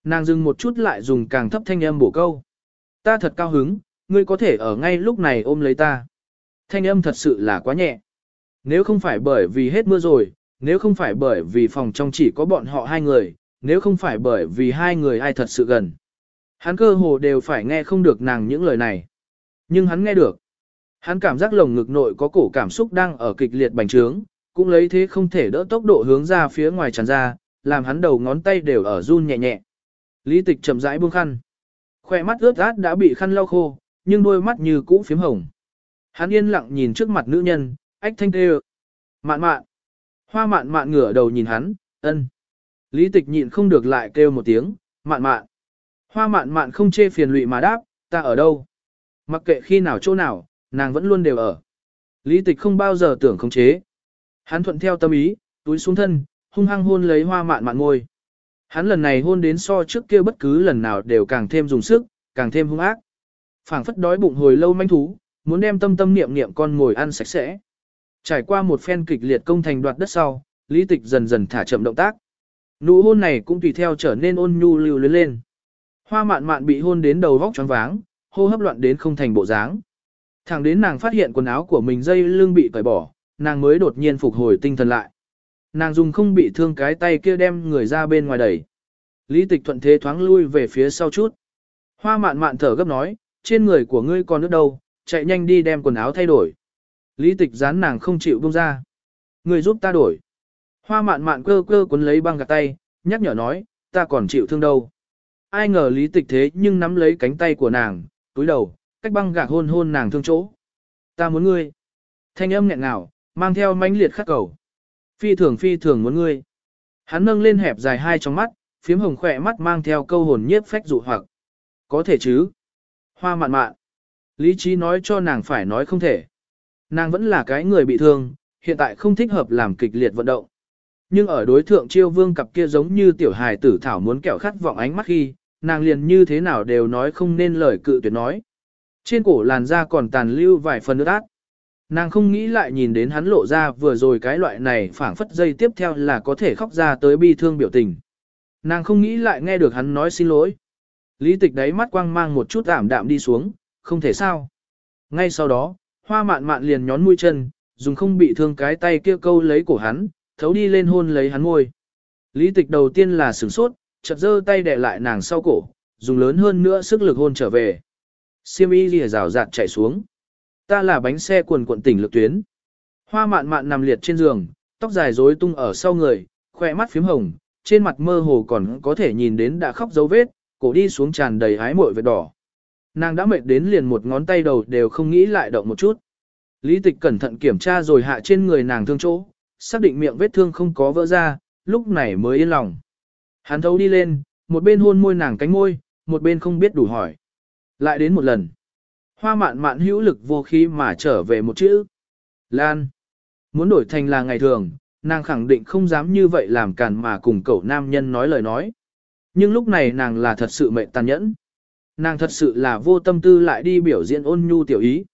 [SPEAKER 1] Nàng dừng một chút lại dùng càng thấp thanh âm bổ câu. Ta thật cao hứng, ngươi có thể ở ngay lúc này ôm lấy ta. Thanh âm thật sự là quá nhẹ. Nếu không phải bởi vì hết mưa rồi, nếu không phải bởi vì phòng trong chỉ có bọn họ hai người, nếu không phải bởi vì hai người ai thật sự gần. Hắn cơ hồ đều phải nghe không được nàng những lời này. Nhưng hắn nghe được. Hắn cảm giác lồng ngực nội có cổ cảm xúc đang ở kịch liệt bành trướng, cũng lấy thế không thể đỡ tốc độ hướng ra phía ngoài tràn ra, làm hắn đầu ngón tay đều ở run nhẹ nhẹ. Lý tịch chậm rãi buông khăn. Khoe mắt ướt át đã bị khăn lau khô, nhưng đôi mắt như cũ phím hồng. Hắn yên lặng nhìn trước mặt nữ nhân, ách thanh tê Mạn mạn. Hoa mạn mạn ngửa đầu nhìn hắn, ân. Lý tịch nhịn không được lại kêu một tiếng, mạn mạn. Hoa mạn mạn không chê phiền lụy mà đáp, ta ở đâu. Mặc kệ khi nào chỗ nào, nàng vẫn luôn đều ở. Lý tịch không bao giờ tưởng khống chế. Hắn thuận theo tâm ý, túi xuống thân, hung hăng hôn lấy hoa mạn mạn ngôi. Hắn lần này hôn đến so trước kia bất cứ lần nào đều càng thêm dùng sức, càng thêm hung ác. phảng phất đói bụng hồi lâu manh thú, muốn đem tâm tâm niệm niệm con ngồi ăn sạch sẽ. Trải qua một phen kịch liệt công thành đoạt đất sau, lý tịch dần dần thả chậm động tác. Nụ hôn này cũng tùy theo trở nên ôn nhu lưu luyến lên. Hoa mạn mạn bị hôn đến đầu vóc choáng váng, hô hấp loạn đến không thành bộ dáng. Thẳng đến nàng phát hiện quần áo của mình dây lưng bị cởi bỏ, nàng mới đột nhiên phục hồi tinh thần lại. Nàng dùng không bị thương cái tay kia đem người ra bên ngoài đẩy. Lý tịch thuận thế thoáng lui về phía sau chút. Hoa mạn mạn thở gấp nói, trên người của ngươi còn nước đâu, chạy nhanh đi đem quần áo thay đổi. Lý tịch dán nàng không chịu buông ra. Ngươi giúp ta đổi. Hoa mạn mạn cơ cơ cuốn lấy băng gạt tay, nhắc nhở nói, ta còn chịu thương đâu. Ai ngờ lý tịch thế nhưng nắm lấy cánh tay của nàng, túi đầu, cách băng gạc hôn hôn nàng thương chỗ. Ta muốn ngươi. Thanh âm nghẹn ngào, mang theo mãnh liệt khắc cầu. Phi thường phi thường muốn ngươi. Hắn nâng lên hẹp dài hai trong mắt, phiếm hồng khỏe mắt mang theo câu hồn nhiếp phách dụ hoặc. Có thể chứ. Hoa mạn mạn. Lý trí nói cho nàng phải nói không thể. Nàng vẫn là cái người bị thương, hiện tại không thích hợp làm kịch liệt vận động. Nhưng ở đối thượng chiêu vương cặp kia giống như tiểu hài tử thảo muốn kẹo khát vọng ánh mắt khi, nàng liền như thế nào đều nói không nên lời cự tuyệt nói. Trên cổ làn da còn tàn lưu vài phần nước át. Nàng không nghĩ lại nhìn đến hắn lộ ra vừa rồi cái loại này phảng phất dây tiếp theo là có thể khóc ra tới bi thương biểu tình. Nàng không nghĩ lại nghe được hắn nói xin lỗi. Lý tịch đáy mắt quang mang một chút ảm đạm đi xuống, không thể sao. Ngay sau đó, hoa mạn mạn liền nhón mũi chân, dùng không bị thương cái tay kia câu lấy cổ hắn, thấu đi lên hôn lấy hắn môi. Lý tịch đầu tiên là sửng sốt, chợt giơ tay đè lại nàng sau cổ, dùng lớn hơn nữa sức lực hôn trở về. Siêm y lìa rào rạt chạy xuống. Ta là bánh xe quần quận tỉnh lực tuyến. Hoa mạn mạn nằm liệt trên giường, tóc dài rối tung ở sau người, khỏe mắt phím hồng, trên mặt mơ hồ còn có thể nhìn đến đã khóc dấu vết, cổ đi xuống tràn đầy hái muội vệt đỏ. Nàng đã mệt đến liền một ngón tay đầu đều không nghĩ lại động một chút. Lý tịch cẩn thận kiểm tra rồi hạ trên người nàng thương chỗ, xác định miệng vết thương không có vỡ ra, lúc này mới yên lòng. Hắn thấu đi lên, một bên hôn môi nàng cánh môi, một bên không biết đủ hỏi. Lại đến một lần. Hoa mạn mạn hữu lực vô khí mà trở về một chữ. Lan. Muốn đổi thành là ngày thường, nàng khẳng định không dám như vậy làm càn mà cùng cậu nam nhân nói lời nói. Nhưng lúc này nàng là thật sự mệnh tàn nhẫn. Nàng thật sự là vô tâm tư lại đi biểu diễn ôn nhu tiểu ý.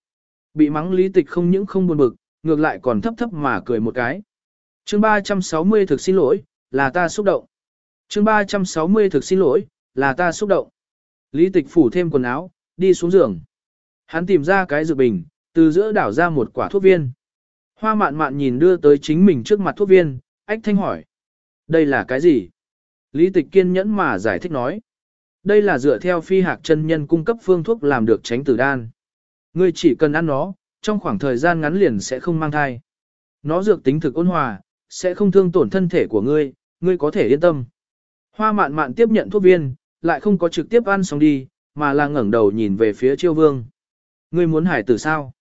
[SPEAKER 1] Bị mắng lý tịch không những không buồn bực, ngược lại còn thấp thấp mà cười một cái. chương 360 thực xin lỗi, là ta xúc động. chương 360 thực xin lỗi, là ta xúc động. Lý tịch phủ thêm quần áo, đi xuống giường. Hắn tìm ra cái dược bình, từ giữa đảo ra một quả thuốc viên. Hoa mạn mạn nhìn đưa tới chính mình trước mặt thuốc viên, ách thanh hỏi. Đây là cái gì? Lý tịch kiên nhẫn mà giải thích nói. Đây là dựa theo phi hạc chân nhân cung cấp phương thuốc làm được tránh tử đan. Ngươi chỉ cần ăn nó, trong khoảng thời gian ngắn liền sẽ không mang thai. Nó dược tính thực ôn hòa, sẽ không thương tổn thân thể của ngươi, ngươi có thể yên tâm. Hoa mạn mạn tiếp nhận thuốc viên, lại không có trực tiếp ăn xong đi, mà là ngẩng đầu nhìn về phía chiêu vương. Ngươi muốn hải tử sao?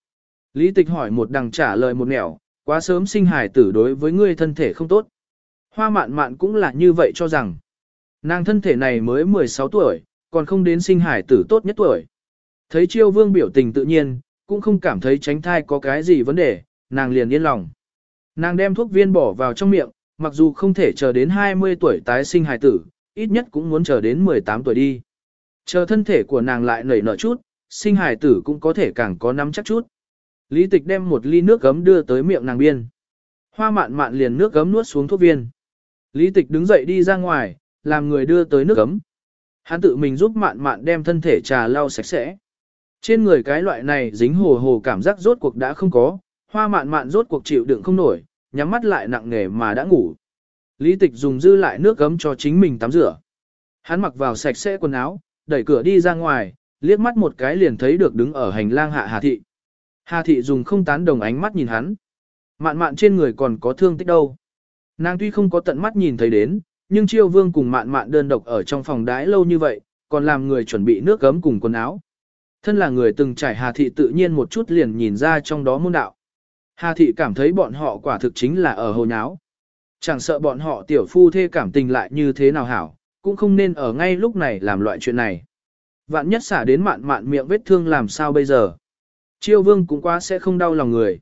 [SPEAKER 1] Lý tịch hỏi một đằng trả lời một nẻo, quá sớm sinh hải tử đối với ngươi thân thể không tốt. Hoa mạn mạn cũng là như vậy cho rằng. Nàng thân thể này mới 16 tuổi, còn không đến sinh hải tử tốt nhất tuổi. Thấy chiêu vương biểu tình tự nhiên, cũng không cảm thấy tránh thai có cái gì vấn đề, nàng liền yên lòng. Nàng đem thuốc viên bỏ vào trong miệng, mặc dù không thể chờ đến 20 tuổi tái sinh hài tử, ít nhất cũng muốn chờ đến 18 tuổi đi. Chờ thân thể của nàng lại nảy nở chút, sinh hài tử cũng có thể càng có nắm chắc chút. Lý tịch đem một ly nước gấm đưa tới miệng nàng biên. Hoa mạn mạn liền nước gấm nuốt xuống thuốc viên. Lý tịch đứng dậy đi ra ngoài, làm người đưa tới nước gấm. Hắn tự mình giúp mạn mạn đem thân thể trà lau sạch sẽ. Trên người cái loại này dính hồ hồ cảm giác rốt cuộc đã không có, hoa mạn mạn rốt cuộc chịu đựng không nổi, nhắm mắt lại nặng nề mà đã ngủ. Lý tịch dùng dư lại nước gấm cho chính mình tắm rửa. Hắn mặc vào sạch sẽ quần áo, đẩy cửa đi ra ngoài, liếc mắt một cái liền thấy được đứng ở hành lang hạ Hà Thị. Hà Thị dùng không tán đồng ánh mắt nhìn hắn. Mạn mạn trên người còn có thương tích đâu. Nàng tuy không có tận mắt nhìn thấy đến, nhưng chiêu vương cùng mạn mạn đơn độc ở trong phòng đái lâu như vậy, còn làm người chuẩn bị nước gấm cùng quần áo. Thân là người từng trải Hà Thị tự nhiên một chút liền nhìn ra trong đó môn đạo. Hà Thị cảm thấy bọn họ quả thực chính là ở hồ nháo. Chẳng sợ bọn họ tiểu phu thê cảm tình lại như thế nào hảo, cũng không nên ở ngay lúc này làm loại chuyện này. Vạn nhất xả đến mạn mạn miệng vết thương làm sao bây giờ. Chiêu vương cũng quá sẽ không đau lòng người.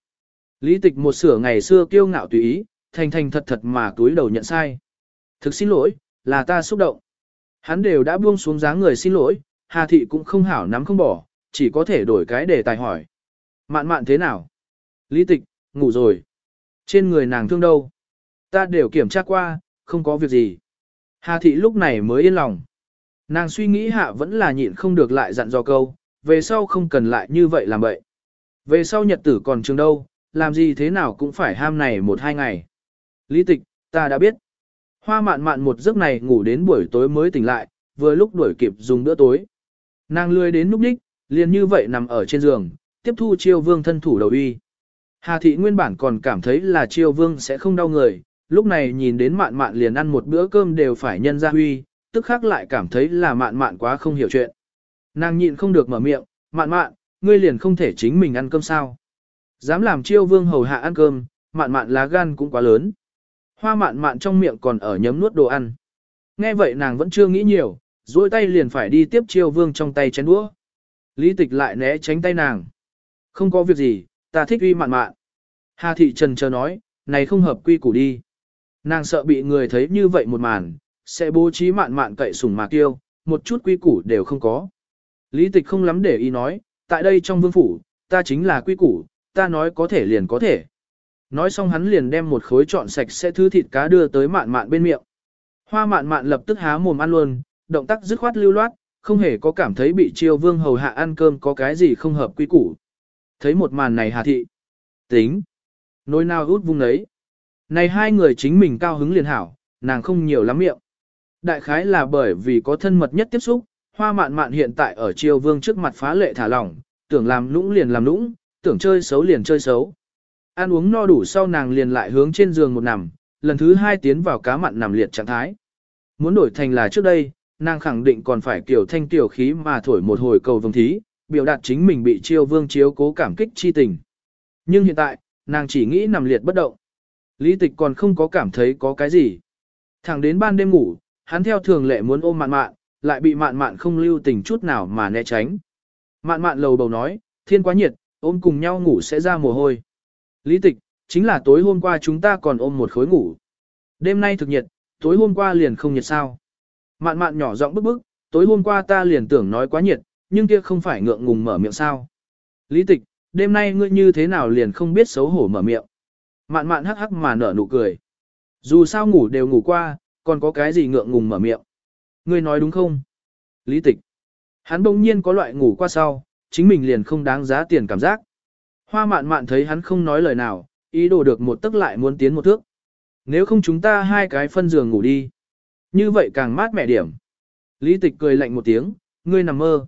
[SPEAKER 1] Lý tịch một sửa ngày xưa kiêu ngạo tùy ý, thành thành thật thật mà túi đầu nhận sai. Thực xin lỗi, là ta xúc động. Hắn đều đã buông xuống dáng người xin lỗi, Hà Thị cũng không hảo nắm không bỏ, chỉ có thể đổi cái để tài hỏi. Mạn mạn thế nào? Lý tịch, ngủ rồi. Trên người nàng thương đâu? Ta đều kiểm tra qua, không có việc gì. Hà thị lúc này mới yên lòng. Nàng suy nghĩ hạ vẫn là nhịn không được lại dặn dò câu, về sau không cần lại như vậy làm vậy. Về sau nhật tử còn trường đâu, làm gì thế nào cũng phải ham này một hai ngày. Lý tịch, ta đã biết. Hoa mạn mạn một giấc này ngủ đến buổi tối mới tỉnh lại, vừa lúc đuổi kịp dùng bữa tối. Nàng lười đến núp đích, liền như vậy nằm ở trên giường, tiếp thu chiêu vương thân thủ đầu y Hà thị nguyên bản còn cảm thấy là chiêu vương sẽ không đau người, lúc này nhìn đến mạn mạn liền ăn một bữa cơm đều phải nhân ra huy, tức khác lại cảm thấy là mạn mạn quá không hiểu chuyện. Nàng nhịn không được mở miệng, mạn mạn, ngươi liền không thể chính mình ăn cơm sao. Dám làm chiêu vương hầu hạ ăn cơm, mạn mạn lá gan cũng quá lớn. Hoa mạn mạn trong miệng còn ở nhấm nuốt đồ ăn. Nghe vậy nàng vẫn chưa nghĩ nhiều, duỗi tay liền phải đi tiếp chiêu vương trong tay chén đũa. Lý tịch lại né tránh tay nàng. Không có việc gì, ta thích uy mạn mạn. Hà thị trần chờ nói, này không hợp quy củ đi. Nàng sợ bị người thấy như vậy một màn, sẽ bố trí mạn mạn cậy sủng mà kiêu, một chút quy củ đều không có. Lý tịch không lắm để ý nói, tại đây trong vương phủ, ta chính là quy củ, ta nói có thể liền có thể. Nói xong hắn liền đem một khối trọn sạch sẽ thứ thịt cá đưa tới mạn mạn bên miệng. Hoa mạn mạn lập tức há mồm ăn luôn, động tác dứt khoát lưu loát, không hề có cảm thấy bị triều vương hầu hạ ăn cơm có cái gì không hợp quy củ. Thấy một màn này hà thị. Tính. Nôi nào út vung đấy. Này hai người chính mình cao hứng liền hảo, nàng không nhiều lắm miệng. Đại khái là bởi vì có thân mật nhất tiếp xúc, hoa mạn mạn hiện tại ở triều vương trước mặt phá lệ thả lỏng, tưởng làm nũng liền làm nũng, tưởng chơi xấu liền chơi xấu. Ăn uống no đủ sau nàng liền lại hướng trên giường một nằm, lần thứ hai tiến vào cá mặn nằm liệt trạng thái. Muốn đổi thành là trước đây, nàng khẳng định còn phải kiểu thanh tiểu khí mà thổi một hồi cầu vồng thí, biểu đạt chính mình bị triều vương chiếu cố cảm kích chi tình. Nhưng hiện tại, nàng chỉ nghĩ nằm liệt bất động. Lý tịch còn không có cảm thấy có cái gì. Thẳng đến ban đêm ngủ, hắn theo thường lệ muốn ôm mạn mạn, lại bị mạn mạn không lưu tình chút nào mà né tránh. Mạn mạn lầu bầu nói, thiên quá nhiệt, ôm cùng nhau ngủ sẽ ra mồ hôi. Lý tịch, chính là tối hôm qua chúng ta còn ôm một khối ngủ. Đêm nay thực nhiệt, tối hôm qua liền không nhiệt sao. Mạn mạn nhỏ giọng bức bức, tối hôm qua ta liền tưởng nói quá nhiệt, nhưng kia không phải ngượng ngùng mở miệng sao. Lý tịch, đêm nay ngươi như thế nào liền không biết xấu hổ mở miệng. Mạn mạn hắc hắc mà nở nụ cười. Dù sao ngủ đều ngủ qua, còn có cái gì ngượng ngùng mở miệng. Ngươi nói đúng không? Lý tịch. Hắn bỗng nhiên có loại ngủ qua sau, chính mình liền không đáng giá tiền cảm giác. Hoa mạn mạn thấy hắn không nói lời nào, ý đồ được một tức lại muốn tiến một thước. Nếu không chúng ta hai cái phân giường ngủ đi. Như vậy càng mát mẻ điểm. Lý tịch cười lạnh một tiếng, ngươi nằm mơ.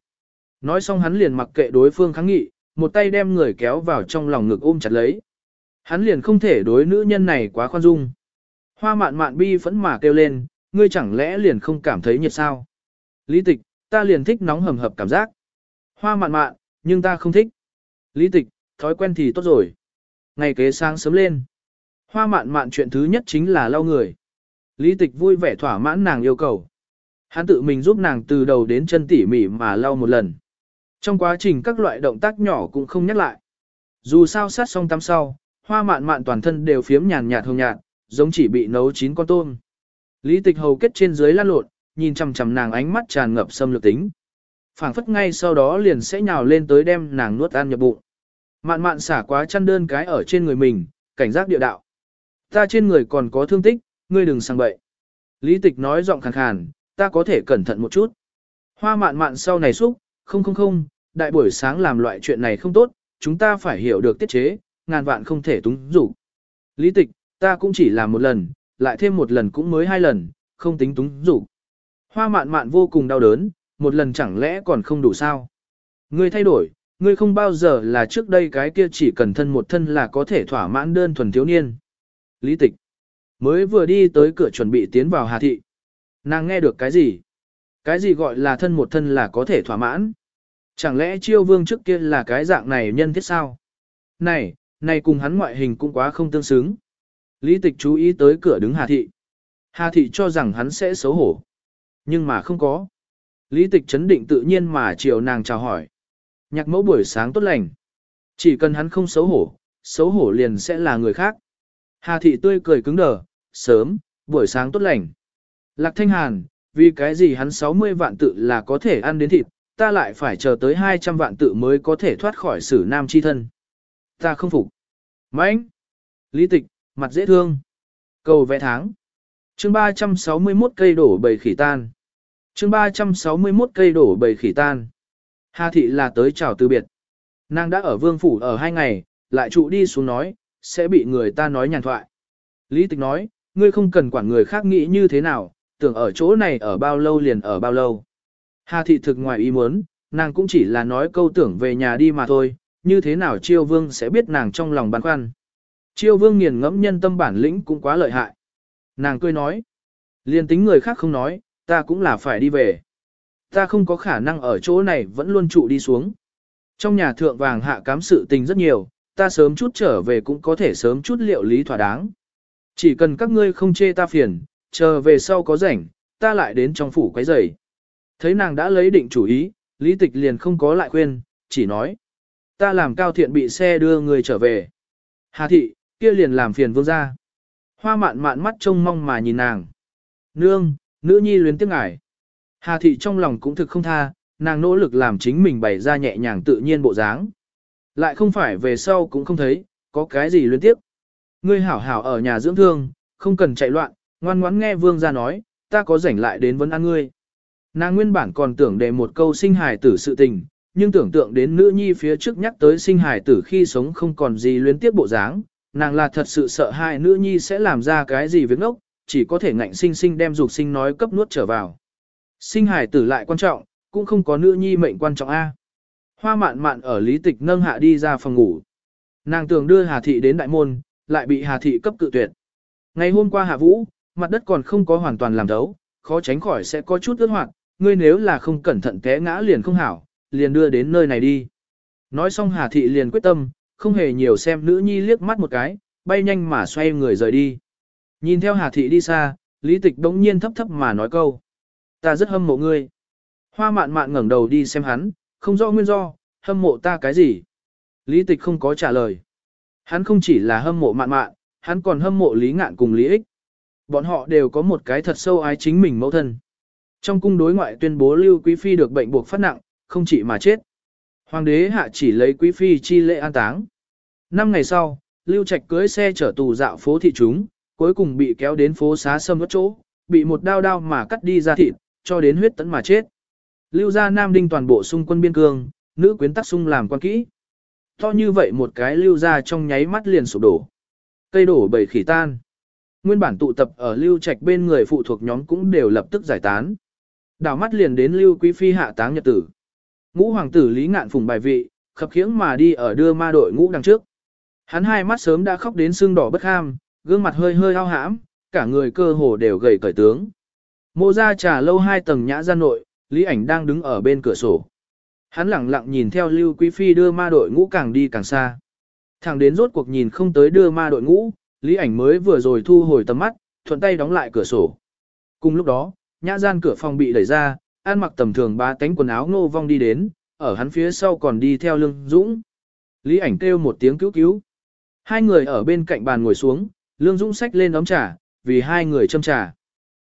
[SPEAKER 1] Nói xong hắn liền mặc kệ đối phương kháng nghị, một tay đem người kéo vào trong lòng ngực ôm chặt lấy. Hắn liền không thể đối nữ nhân này quá khoan dung. Hoa mạn mạn bi phẫn mà kêu lên, ngươi chẳng lẽ liền không cảm thấy nhiệt sao? Lý tịch, ta liền thích nóng hầm hập cảm giác. Hoa mạn mạn, nhưng ta không thích. Lý tịch, thói quen thì tốt rồi. Ngày kế sáng sớm lên. Hoa mạn mạn chuyện thứ nhất chính là lau người. Lý tịch vui vẻ thỏa mãn nàng yêu cầu. Hắn tự mình giúp nàng từ đầu đến chân tỉ mỉ mà lau một lần. Trong quá trình các loại động tác nhỏ cũng không nhắc lại. Dù sao sát xong tắm sau, hoa mạn mạn toàn thân đều phiếm nhàn nhạt hồng nhạt, giống chỉ bị nấu chín con tôm. Lý tịch hầu kết trên dưới lăn lộn, nhìn chằm chằm nàng ánh mắt tràn ngập xâm lược tính. phảng phất ngay sau đó liền sẽ nhào lên tới đem nàng nuốt ăn nhập bụng. Mạn mạn xả quá chăn đơn cái ở trên người mình, cảnh giác địa đạo. Ta trên người còn có thương tích, ngươi đừng sang bậy. Lý tịch nói giọng khàn khàn, ta có thể cẩn thận một chút. Hoa mạn mạn sau này xúc, không không không, đại buổi sáng làm loại chuyện này không tốt, chúng ta phải hiểu được tiết chế, ngàn vạn không thể túng rủ. Lý tịch, ta cũng chỉ làm một lần, lại thêm một lần cũng mới hai lần, không tính túng rủ. Hoa mạn mạn vô cùng đau đớn, một lần chẳng lẽ còn không đủ sao? Ngươi thay đổi, ngươi không bao giờ là trước đây cái kia chỉ cần thân một thân là có thể thỏa mãn đơn thuần thiếu niên. Lý tịch, mới vừa đi tới cửa chuẩn bị tiến vào Hà Thị. Nàng nghe được cái gì? Cái gì gọi là thân một thân là có thể thỏa mãn? Chẳng lẽ chiêu vương trước kia là cái dạng này nhân thiết sao? Này, này cùng hắn ngoại hình cũng quá không tương xứng. Lý tịch chú ý tới cửa đứng Hà Thị. Hà Thị cho rằng hắn sẽ xấu hổ. Nhưng mà không có. Lý tịch chấn định tự nhiên mà chiều nàng chào hỏi. Nhạc mẫu buổi sáng tốt lành. Chỉ cần hắn không xấu hổ, xấu hổ liền sẽ là người khác. Hà Thị tươi cười cứng đờ, sớm, buổi sáng tốt lành. Lạc Thanh Hàn, vì cái gì hắn 60 vạn tự là có thể ăn đến thịt, ta lại phải chờ tới 200 vạn tự mới có thể thoát khỏi sử nam chi thân. Ta không phục. Mãnh. Lý tịch, mặt dễ thương. Cầu vẽ tháng. chương 361 cây đổ bầy khỉ tan. chương 361 cây đổ bầy khỉ tan. Hà thị là tới chào từ biệt. Nàng đã ở vương phủ ở hai ngày, lại trụ đi xuống nói, sẽ bị người ta nói nhàn thoại. Lý tịch nói, ngươi không cần quản người khác nghĩ như thế nào, tưởng ở chỗ này ở bao lâu liền ở bao lâu. Hà thị thực ngoài ý muốn, nàng cũng chỉ là nói câu tưởng về nhà đi mà thôi, như thế nào chiêu vương sẽ biết nàng trong lòng băn khoăn. Chiêu vương nghiền ngẫm nhân tâm bản lĩnh cũng quá lợi hại. Nàng cười nói, liền tính người khác không nói, ta cũng là phải đi về. Ta không có khả năng ở chỗ này vẫn luôn trụ đi xuống. Trong nhà thượng vàng hạ cám sự tình rất nhiều, ta sớm chút trở về cũng có thể sớm chút liệu lý thỏa đáng. Chỉ cần các ngươi không chê ta phiền, chờ về sau có rảnh, ta lại đến trong phủ quấy rầy. Thấy nàng đã lấy định chủ ý, lý tịch liền không có lại khuyên, chỉ nói. Ta làm cao thiện bị xe đưa người trở về. Hà thị, kia liền làm phiền vương gia, Hoa mạn mạn mắt trông mong mà nhìn nàng. Nương, nữ nhi luyến tiếc ngải. Hà thị trong lòng cũng thực không tha, nàng nỗ lực làm chính mình bày ra nhẹ nhàng tự nhiên bộ dáng. Lại không phải về sau cũng không thấy, có cái gì luyến tiếc. Ngươi hảo hảo ở nhà dưỡng thương, không cần chạy loạn, ngoan ngoãn nghe vương gia nói, ta có rảnh lại đến vấn an ngươi. Nàng nguyên bản còn tưởng để một câu sinh hài tử sự tình, nhưng tưởng tượng đến nữ nhi phía trước nhắc tới sinh hài tử khi sống không còn gì luyến tiếp bộ dáng, nàng là thật sự sợ hai nữ nhi sẽ làm ra cái gì việc ngốc, chỉ có thể ngạnh sinh sinh đem dục sinh nói cấp nuốt trở vào. Sinh hải tử lại quan trọng, cũng không có nữ nhi mệnh quan trọng A. Hoa mạn mạn ở lý tịch nâng hạ đi ra phòng ngủ. Nàng tưởng đưa Hà Thị đến đại môn, lại bị Hà Thị cấp cự tuyệt. Ngày hôm qua Hạ Vũ, mặt đất còn không có hoàn toàn làm thấu, khó tránh khỏi sẽ có chút ướt hoạt, ngươi nếu là không cẩn thận té ngã liền không hảo, liền đưa đến nơi này đi. Nói xong Hà Thị liền quyết tâm, không hề nhiều xem nữ nhi liếc mắt một cái, bay nhanh mà xoay người rời đi. Nhìn theo Hà Thị đi xa, Lý Tịch đống nhiên thấp thấp mà nói câu. Ta rất hâm mộ ngươi. Hoa mạn mạn ngẩng đầu đi xem hắn, không rõ nguyên do, hâm mộ ta cái gì. Lý Tịch không có trả lời. Hắn không chỉ là hâm mộ mạn mạn, hắn còn hâm mộ Lý Ngạn cùng Lý Ích. Bọn họ đều có một cái thật sâu ái chính mình mẫu thân. Trong cung đối ngoại tuyên bố Lưu Quý Phi được bệnh buộc phát nặng, không chỉ mà chết. Hoàng đế hạ chỉ lấy Quý Phi chi lễ an táng. Năm ngày sau, Lưu Trạch cưới xe chở tù dạo phố thị chúng, cuối cùng bị kéo đến phố xá sâm ớt chỗ, bị một đao đao mà cắt đi ra thịt, cho đến huyết tấn mà chết. Lưu gia Nam Đinh toàn bộ xung quân biên cương, nữ quyến tắc xung làm quan kỹ. To như vậy một cái lưu gia trong nháy mắt liền sụp đổ. Cây đổ bầy khỉ tan. Nguyên bản tụ tập ở lưu trạch bên người phụ thuộc nhóm cũng đều lập tức giải tán. Đảo mắt liền đến Lưu Quý Phi hạ táng nhật tử. Ngũ hoàng tử Lý Ngạn phùng bài vị, khập khiễng mà đi ở đưa ma đội ngũ đằng trước. Hắn hai mắt sớm đã khóc đến sưng đỏ bất ham, gương mặt hơi hơi ao hãm, cả người cơ hồ đều gầy cởi tướng. Mộ ra trà lâu hai tầng nhã gian nội, Lý ảnh đang đứng ở bên cửa sổ. Hắn lặng lặng nhìn theo Lưu Quý Phi đưa ma đội ngũ càng đi càng xa. Thẳng đến rốt cuộc nhìn không tới đưa ma đội ngũ, Lý ảnh mới vừa rồi thu hồi tầm mắt, thuận tay đóng lại cửa sổ. Cùng lúc đó, nhã gian cửa phòng bị đẩy ra, an mặc tầm thường ba tánh quần áo ngô vong đi đến, ở hắn phía sau còn đi theo lương dũng. Lý ảnh kêu một tiếng cứu cứu. Hai người ở bên cạnh bàn ngồi xuống, lương dũng xách lên ấm trà, vì hai người châm trà.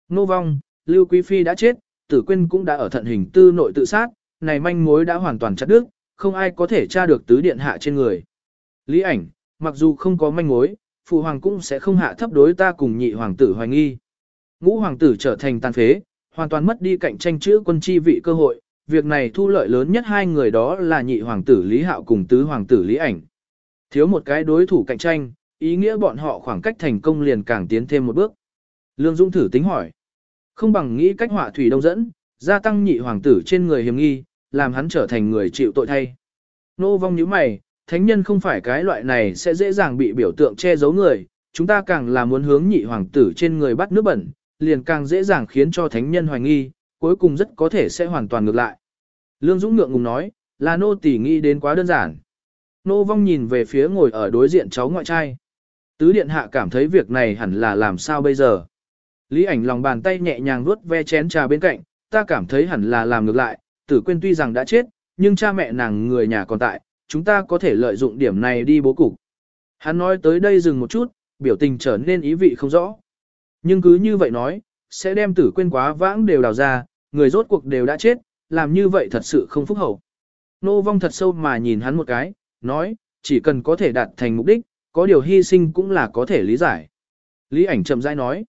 [SPEAKER 1] Ngô vong, Lưu Quý Phi đã chết, tử quyên cũng đã ở thận hình tư nội tự sát, này manh mối đã hoàn toàn chặt đứt, không ai có thể tra được tứ điện hạ trên người. Lý ảnh, mặc dù không có manh mối, phụ hoàng cũng sẽ không hạ thấp đối ta cùng nhị hoàng tử hoài nghi. Ngũ hoàng tử trở thành tàn phế, hoàn toàn mất đi cạnh tranh chữ quân chi vị cơ hội, việc này thu lợi lớn nhất hai người đó là nhị hoàng tử Lý Hạo cùng tứ hoàng tử Lý Ảnh. Thiếu một cái đối thủ cạnh tranh, ý nghĩa bọn họ khoảng cách thành công liền càng tiến thêm một bước. Lương Dung thử tính hỏi. Không bằng nghĩ cách họa thủy đông dẫn, gia tăng nhị hoàng tử trên người hiểm nghi, làm hắn trở thành người chịu tội thay. Nô vong như mày, thánh nhân không phải cái loại này sẽ dễ dàng bị biểu tượng che giấu người, chúng ta càng là muốn hướng nhị hoàng tử trên người bắt nước bẩn, liền càng dễ dàng khiến cho thánh nhân hoài nghi, cuối cùng rất có thể sẽ hoàn toàn ngược lại. Lương Dũng ngượng ngùng nói, là nô tỉ nghĩ đến quá đơn giản. Nô vong nhìn về phía ngồi ở đối diện cháu ngoại trai. Tứ điện hạ cảm thấy việc này hẳn là làm sao bây giờ. Lý ảnh lòng bàn tay nhẹ nhàng vuốt ve chén trà bên cạnh, ta cảm thấy hẳn là làm ngược lại, tử quên tuy rằng đã chết, nhưng cha mẹ nàng người nhà còn tại, chúng ta có thể lợi dụng điểm này đi bố cục. Hắn nói tới đây dừng một chút, biểu tình trở nên ý vị không rõ. Nhưng cứ như vậy nói, sẽ đem tử quên quá vãng đều đào ra, người rốt cuộc đều đã chết, làm như vậy thật sự không phúc hậu. Nô vong thật sâu mà nhìn hắn một cái, nói, chỉ cần có thể đạt thành mục đích, có điều hy sinh cũng là có thể lý giải. Lý ảnh chậm rãi nói,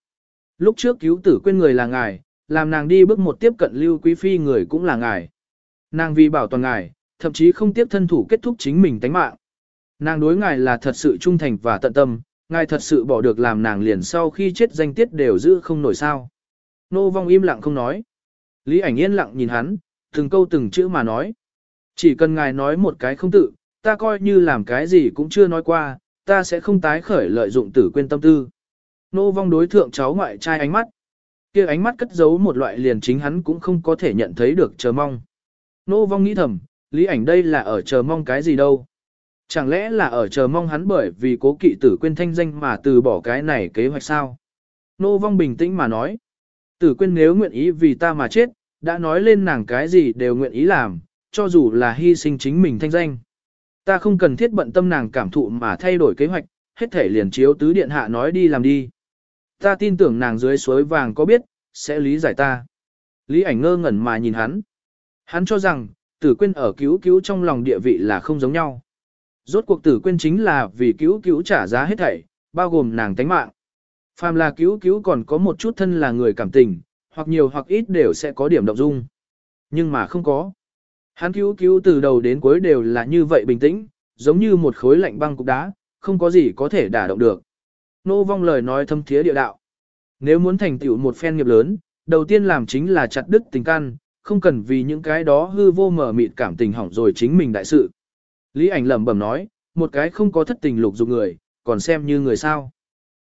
[SPEAKER 1] lúc trước cứu tử quên người là ngài, làm nàng đi bước một tiếp cận lưu quý phi người cũng là ngài. Nàng vì bảo toàn ngài, thậm chí không tiếp thân thủ kết thúc chính mình tánh mạng. Nàng đối ngài là thật sự trung thành và tận tâm, ngài thật sự bỏ được làm nàng liền sau khi chết danh tiết đều giữ không nổi sao. Nô vong im lặng không nói. Lý ảnh yên lặng nhìn hắn, từng câu từng chữ mà nói. Chỉ cần ngài nói một cái không tự, ta coi như làm cái gì cũng chưa nói qua, ta sẽ không tái khởi lợi dụng tử quên tâm tư. Nô vong đối thượng cháu ngoại trai ánh mắt. kia ánh mắt cất giấu một loại liền chính hắn cũng không có thể nhận thấy được chờ mong. Nô vong nghĩ thầm, lý ảnh đây là ở chờ mong cái gì đâu. Chẳng lẽ là ở chờ mong hắn bởi vì cố kỵ tử quên thanh danh mà từ bỏ cái này kế hoạch sao? Nô vong bình tĩnh mà nói. Tử quên nếu nguyện ý vì ta mà chết, đã nói lên nàng cái gì đều nguyện ý làm, cho dù là hy sinh chính mình thanh danh. Ta không cần thiết bận tâm nàng cảm thụ mà thay đổi kế hoạch, hết thể liền chiếu tứ điện hạ nói đi làm đi. Ta tin tưởng nàng dưới suối vàng có biết, sẽ lý giải ta. Lý ảnh ngơ ngẩn mà nhìn hắn. Hắn cho rằng, tử quên ở cứu cứu trong lòng địa vị là không giống nhau. Rốt cuộc tử quên chính là vì cứu cứu trả giá hết thảy, bao gồm nàng tánh mạng. Phàm là cứu cứu còn có một chút thân là người cảm tình, hoặc nhiều hoặc ít đều sẽ có điểm động dung. Nhưng mà không có. Hắn cứu cứu từ đầu đến cuối đều là như vậy bình tĩnh, giống như một khối lạnh băng cục đá, không có gì có thể đả động được. Nô vong lời nói thâm thiế địa đạo. Nếu muốn thành tựu một phen nghiệp lớn, đầu tiên làm chính là chặt đứt tình căn, không cần vì những cái đó hư vô mở mịt cảm tình hỏng rồi chính mình đại sự. Lý ảnh lẩm bẩm nói, một cái không có thất tình lục dục người, còn xem như người sao.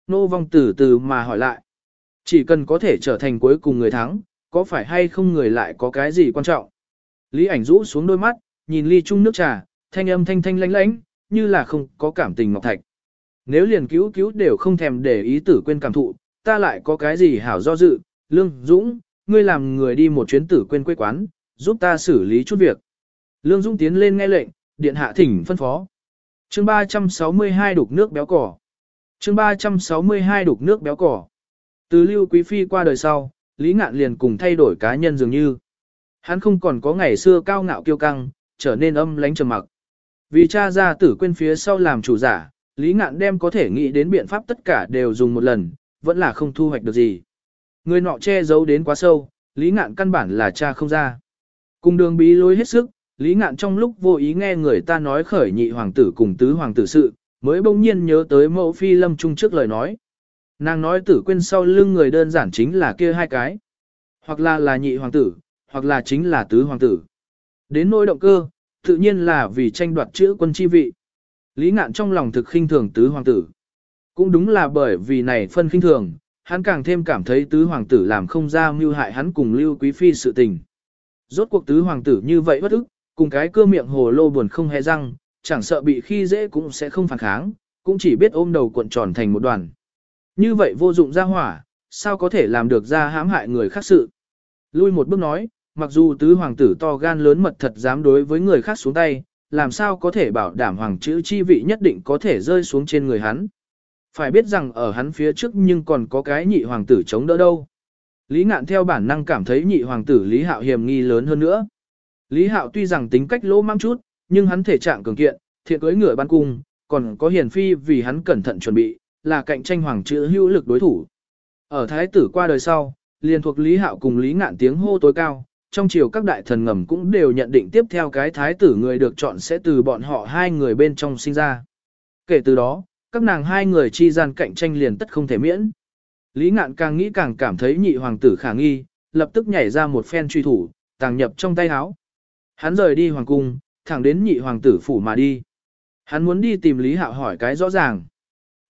[SPEAKER 1] Nô vong từ từ mà hỏi lại. Chỉ cần có thể trở thành cuối cùng người thắng, có phải hay không người lại có cái gì quan trọng? Lý ảnh rũ xuống đôi mắt, nhìn ly chung nước trà, thanh âm thanh thanh lánh lánh, như là không có cảm tình ngọc thạch. Nếu liền cứu cứu đều không thèm để ý tử quên cảm thụ, ta lại có cái gì hảo do dự, Lương Dũng, ngươi làm người đi một chuyến tử quên quê quán, giúp ta xử lý chút việc. Lương Dũng tiến lên nghe lệnh, điện hạ thỉnh phân phó. chương 362 đục nước béo cỏ. chương 362 đục nước béo cỏ. Từ Lưu Quý Phi qua đời sau, Lý Ngạn liền cùng thay đổi cá nhân dường như. Hắn không còn có ngày xưa cao ngạo kiêu căng, trở nên âm lánh trầm mặc. Vì cha ra tử quên phía sau làm chủ giả, Lý Ngạn đem có thể nghĩ đến biện pháp tất cả đều dùng một lần, vẫn là không thu hoạch được gì. Người nọ che giấu đến quá sâu, Lý Ngạn căn bản là cha không ra. Cùng đường bí lối hết sức, Lý Ngạn trong lúc vô ý nghe người ta nói khởi nhị hoàng tử cùng tứ hoàng tử sự, mới bỗng nhiên nhớ tới mẫu phi lâm trung trước lời nói. Nàng nói tử quên sau lưng người đơn giản chính là kia hai cái. Hoặc là là nhị hoàng tử, hoặc là chính là tứ hoàng tử. Đến nỗi động cơ, tự nhiên là vì tranh đoạt chữ quân chi vị. Lý ngạn trong lòng thực khinh thường tứ hoàng tử. Cũng đúng là bởi vì này phân khinh thường, hắn càng thêm cảm thấy tứ hoàng tử làm không ra mưu hại hắn cùng lưu quý phi sự tình. Rốt cuộc tứ hoàng tử như vậy bất ức, cùng cái cưa miệng hồ lô buồn không hề răng, chẳng sợ bị khi dễ cũng sẽ không phản kháng, cũng chỉ biết ôm đầu cuộn tròn thành một đoàn. Như vậy vô dụng ra hỏa, sao có thể làm được ra hãm hại người khác sự. Lui một bước nói, mặc dù tứ hoàng tử to gan lớn mật thật dám đối với người khác xuống tay, làm sao có thể bảo đảm hoàng chữ chi vị nhất định có thể rơi xuống trên người hắn. Phải biết rằng ở hắn phía trước nhưng còn có cái nhị hoàng tử chống đỡ đâu. Lý ngạn theo bản năng cảm thấy nhị hoàng tử Lý Hạo hiểm nghi lớn hơn nữa. Lý Hạo tuy rằng tính cách lỗ mang chút, nhưng hắn thể trạng cường kiện, thiện cưới ngựa ban cung, còn có hiền phi vì hắn cẩn thận chuẩn bị, là cạnh tranh hoàng chữ hữu lực đối thủ. Ở thái tử qua đời sau, liền thuộc Lý Hạo cùng Lý Ngạn tiếng hô tối cao, trong chiều các đại thần ngầm cũng đều nhận định tiếp theo cái thái tử người được chọn sẽ từ bọn họ hai người bên trong sinh ra. Kể từ đó, các nàng hai người chi gian cạnh tranh liền tất không thể miễn. Lý Ngạn càng nghĩ càng cảm thấy nhị hoàng tử khả nghi, lập tức nhảy ra một phen truy thủ, tàng nhập trong tay áo. Hắn rời đi hoàng cung, thẳng đến nhị hoàng tử phủ mà đi. Hắn muốn đi tìm Lý Hạo hỏi cái rõ ràng.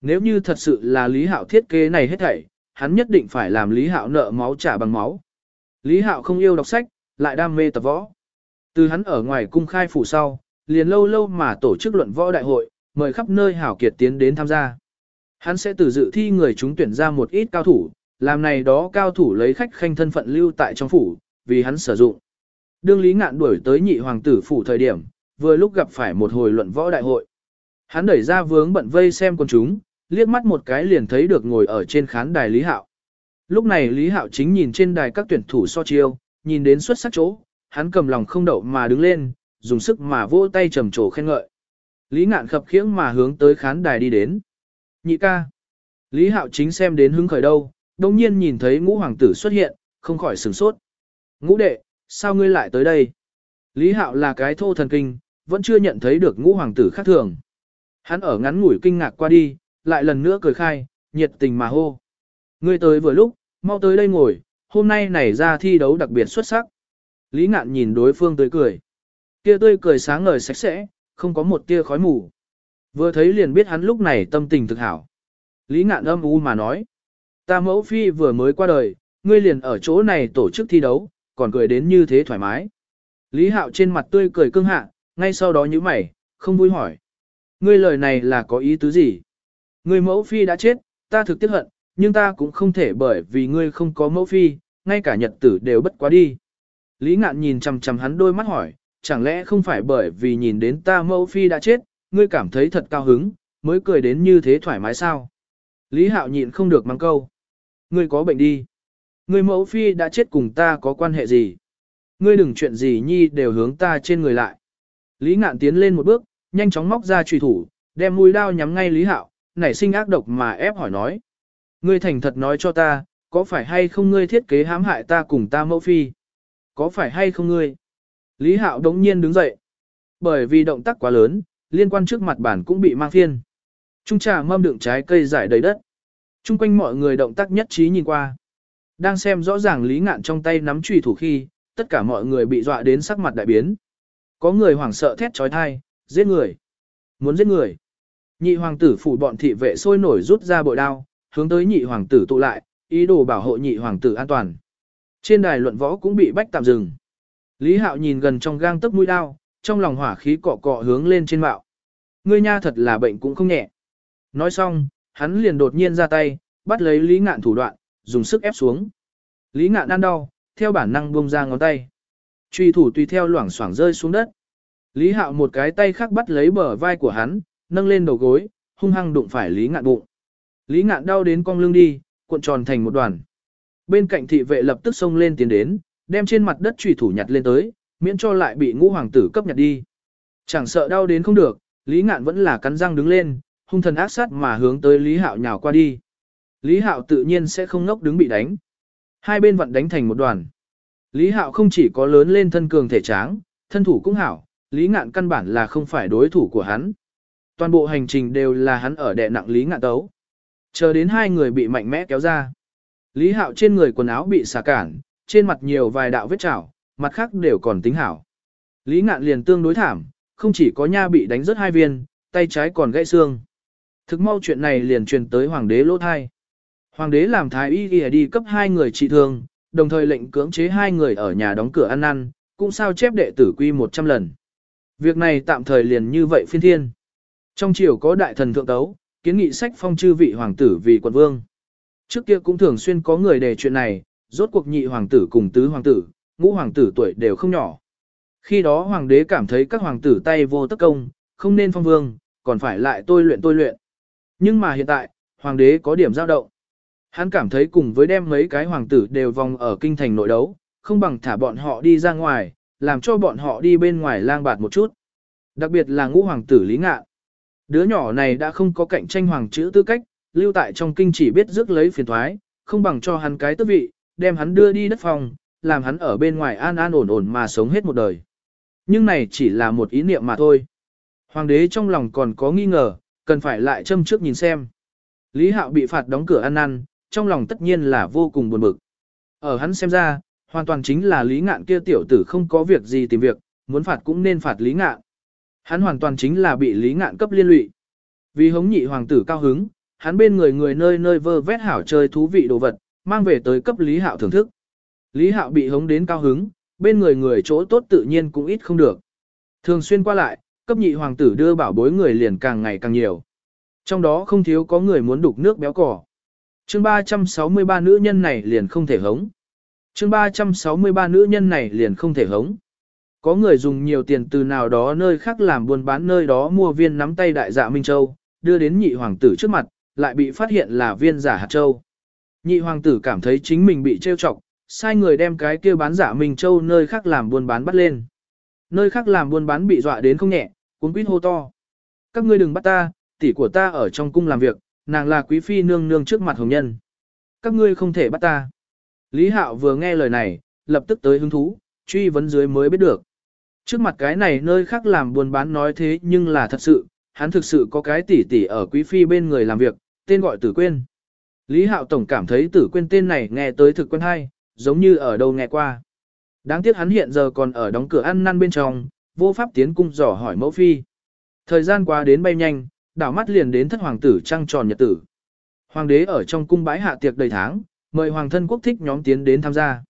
[SPEAKER 1] Nếu như thật sự là Lý Hạo thiết kế này hết thảy, hắn nhất định phải làm Lý Hạo nợ máu trả bằng máu. Lý Hạo không yêu đọc sách, lại đam mê tập võ. Từ hắn ở ngoài cung khai phủ sau, liền lâu lâu mà tổ chức luận võ đại hội, mời khắp nơi hảo kiệt tiến đến tham gia. Hắn sẽ từ dự thi người chúng tuyển ra một ít cao thủ, làm này đó cao thủ lấy khách khanh thân phận lưu tại trong phủ, vì hắn sử dụng. Đương Lý Ngạn đuổi tới nhị hoàng tử phủ thời điểm, vừa lúc gặp phải một hồi luận võ đại hội. Hắn đẩy ra vướng bận vây xem con chúng, liếc mắt một cái liền thấy được ngồi ở trên khán đài Lý Hạo. Lúc này Lý Hạo chính nhìn trên đài các tuyển thủ so chiêu, nhìn đến xuất sắc chỗ, hắn cầm lòng không đậu mà đứng lên, dùng sức mà vỗ tay trầm trồ khen ngợi. Lý ngạn khập khiễng mà hướng tới khán đài đi đến. Nhị ca. Lý Hạo chính xem đến hứng khởi đâu, đồng nhiên nhìn thấy ngũ hoàng tử xuất hiện, không khỏi sửng sốt. Ngũ đệ, sao ngươi lại tới đây? Lý Hạo là cái thô thần kinh, vẫn chưa nhận thấy được ngũ hoàng tử khác thường. Hắn ở ngắn ngủi kinh ngạc qua đi, lại lần nữa cười khai, nhiệt tình mà hô. Ngươi tới vừa lúc, mau tới đây ngồi, hôm nay này ra thi đấu đặc biệt xuất sắc. Lý ngạn nhìn đối phương tươi cười. Kia tươi cười sáng ngời sạch sẽ, không có một tia khói mù. Vừa thấy liền biết hắn lúc này tâm tình thực hảo. Lý ngạn âm u mà nói. Ta mẫu phi vừa mới qua đời, ngươi liền ở chỗ này tổ chức thi đấu, còn cười đến như thế thoải mái. Lý hạo trên mặt tươi cười cưng hạ, ngay sau đó như mày, không vui hỏi. Ngươi lời này là có ý tứ gì? Ngươi mẫu phi đã chết, ta thực tiếc hận, nhưng ta cũng không thể bởi vì ngươi không có mẫu phi, ngay cả nhật tử đều bất quá đi. Lý ngạn nhìn chằm chằm hắn đôi mắt hỏi, chẳng lẽ không phải bởi vì nhìn đến ta mẫu phi đã chết, ngươi cảm thấy thật cao hứng, mới cười đến như thế thoải mái sao? Lý hạo nhịn không được mang câu. Ngươi có bệnh đi. Ngươi mẫu phi đã chết cùng ta có quan hệ gì? Ngươi đừng chuyện gì nhi đều hướng ta trên người lại. Lý ngạn tiến lên một bước, nhanh chóng móc ra trùy thủ, đem mũi đao nhắm ngay Lý hạo, nảy sinh ác độc mà ép hỏi nói. Ngươi thành thật nói cho ta, có phải hay không ngươi thiết kế hãm hại ta cùng ta mẫu phi? Có phải hay không ngươi? Lý Hạo đống nhiên đứng dậy. Bởi vì động tác quá lớn, liên quan trước mặt bản cũng bị mang phiên. Trung trà mâm đựng trái cây giải đầy đất. Trung quanh mọi người động tác nhất trí nhìn qua. Đang xem rõ ràng Lý Ngạn trong tay nắm chùy thủ khi, tất cả mọi người bị dọa đến sắc mặt đại biến. Có người hoảng sợ thét trói thai, giết người. Muốn giết người. Nhị hoàng tử phủ bọn thị vệ sôi nổi rút ra bội đao, hướng tới nhị hoàng tử tụ lại, ý đồ bảo hộ nhị hoàng tử an toàn. Trên đài luận võ cũng bị bách tạm dừng. Lý Hạo nhìn gần trong gang tấc mũi đao, trong lòng hỏa khí cọ cọ hướng lên trên mạo. Ngươi nha thật là bệnh cũng không nhẹ. Nói xong, hắn liền đột nhiên ra tay, bắt lấy Lý Ngạn thủ đoạn, dùng sức ép xuống. Lý Ngạn ăn đau, theo bản năng buông ra ngón tay. Truy thủ tùy theo loảng xoảng rơi xuống đất. Lý Hạo một cái tay khác bắt lấy bờ vai của hắn, nâng lên đầu gối, hung hăng đụng phải Lý Ngạn bụng. Lý Ngạn đau đến cong lưng đi, cuộn tròn thành một đoàn. Bên cạnh thị vệ lập tức xông lên tiến đến, đem trên mặt đất trùy thủ nhặt lên tới, miễn cho lại bị ngũ hoàng tử cấp nhặt đi. Chẳng sợ đau đến không được, Lý Ngạn vẫn là cắn răng đứng lên, hung thần ác sát mà hướng tới Lý Hạo nhào qua đi. Lý Hạo tự nhiên sẽ không ngốc đứng bị đánh. Hai bên vặn đánh thành một đoàn. Lý Hạo không chỉ có lớn lên thân cường thể tráng, thân thủ cũng hảo, Lý Ngạn căn bản là không phải đối thủ của hắn. Toàn bộ hành trình đều là hắn ở đè nặng Lý Ngạn tấu. Chờ đến hai người bị mạnh mẽ kéo ra. Lý Hạo trên người quần áo bị xả cản, trên mặt nhiều vài đạo vết chảo, mặt khác đều còn tính hảo. Lý ngạn liền tương đối thảm, không chỉ có nha bị đánh rớt hai viên, tay trái còn gãy xương. Thực mau chuyện này liền truyền tới hoàng đế lỗ thai. Hoàng đế làm thái y y đi cấp hai người trị thương, đồng thời lệnh cưỡng chế hai người ở nhà đóng cửa ăn ăn, cũng sao chép đệ tử quy 100 lần. Việc này tạm thời liền như vậy phiên thiên. Trong triều có đại thần thượng tấu, kiến nghị sách phong chư vị hoàng tử vì quận vương. Trước kia cũng thường xuyên có người đề chuyện này, rốt cuộc nhị hoàng tử cùng tứ hoàng tử, ngũ hoàng tử tuổi đều không nhỏ. Khi đó hoàng đế cảm thấy các hoàng tử tay vô tất công, không nên phong vương, còn phải lại tôi luyện tôi luyện. Nhưng mà hiện tại, hoàng đế có điểm dao động. Hắn cảm thấy cùng với đem mấy cái hoàng tử đều vòng ở kinh thành nội đấu, không bằng thả bọn họ đi ra ngoài, làm cho bọn họ đi bên ngoài lang bạt một chút. Đặc biệt là ngũ hoàng tử Lý Ngạn. Đứa nhỏ này đã không có cạnh tranh hoàng chữ tư cách, lưu tại trong kinh chỉ biết rước lấy phiền thoái, không bằng cho hắn cái tước vị, đem hắn đưa đi đất phòng, làm hắn ở bên ngoài an an ổn ổn mà sống hết một đời. Nhưng này chỉ là một ý niệm mà thôi. Hoàng đế trong lòng còn có nghi ngờ, cần phải lại châm trước nhìn xem. Lý Hạo bị phạt đóng cửa ăn ăn, trong lòng tất nhiên là vô cùng buồn bực. Ở hắn xem ra, hoàn toàn chính là Lý Ngạn kia tiểu tử không có việc gì tìm việc, muốn phạt cũng nên phạt Lý Ngạn. Hắn hoàn toàn chính là bị Lý Ngạn cấp liên lụy. Vì hống nhị hoàng tử cao hứng, hắn bên người người nơi nơi vơ vét hảo chơi thú vị đồ vật, mang về tới cấp Lý Hạo thưởng thức. Lý Hạo bị hống đến cao hứng, bên người người chỗ tốt tự nhiên cũng ít không được. Thường xuyên qua lại, cấp nhị hoàng tử đưa bảo bối người liền càng ngày càng nhiều. Trong đó không thiếu có người muốn đục nước béo cỏ. Chương 363 nữ nhân này liền không thể hống. Chương 363 nữ nhân này liền không thể hống. Có người dùng nhiều tiền từ nào đó nơi khác làm buôn bán nơi đó mua viên nắm tay đại dạ Minh Châu, đưa đến nhị hoàng tử trước mặt, lại bị phát hiện là viên giả hạt châu. Nhị hoàng tử cảm thấy chính mình bị trêu chọc, sai người đem cái kia bán giả Minh Châu nơi khác làm buôn bán bắt lên. Nơi khác làm buôn bán bị dọa đến không nhẹ, cuốn quýt hô to. Các ngươi đừng bắt ta, tỷ của ta ở trong cung làm việc, nàng là quý phi nương nương trước mặt hồng nhân. Các ngươi không thể bắt ta. Lý Hạo vừa nghe lời này, lập tức tới hứng thú, truy vấn dưới mới biết được. Trước mặt cái này nơi khác làm buôn bán nói thế nhưng là thật sự, hắn thực sự có cái tỷ tỷ ở quý phi bên người làm việc, tên gọi tử quên. Lý Hạo Tổng cảm thấy tử quên tên này nghe tới thực quen hay, giống như ở đâu nghe qua. Đáng tiếc hắn hiện giờ còn ở đóng cửa ăn năn bên trong, vô pháp tiến cung dò hỏi mẫu phi. Thời gian qua đến bay nhanh, đảo mắt liền đến thất hoàng tử trăng tròn nhật tử. Hoàng đế ở trong cung bãi hạ tiệc đầy tháng, mời hoàng thân quốc thích nhóm tiến đến tham gia.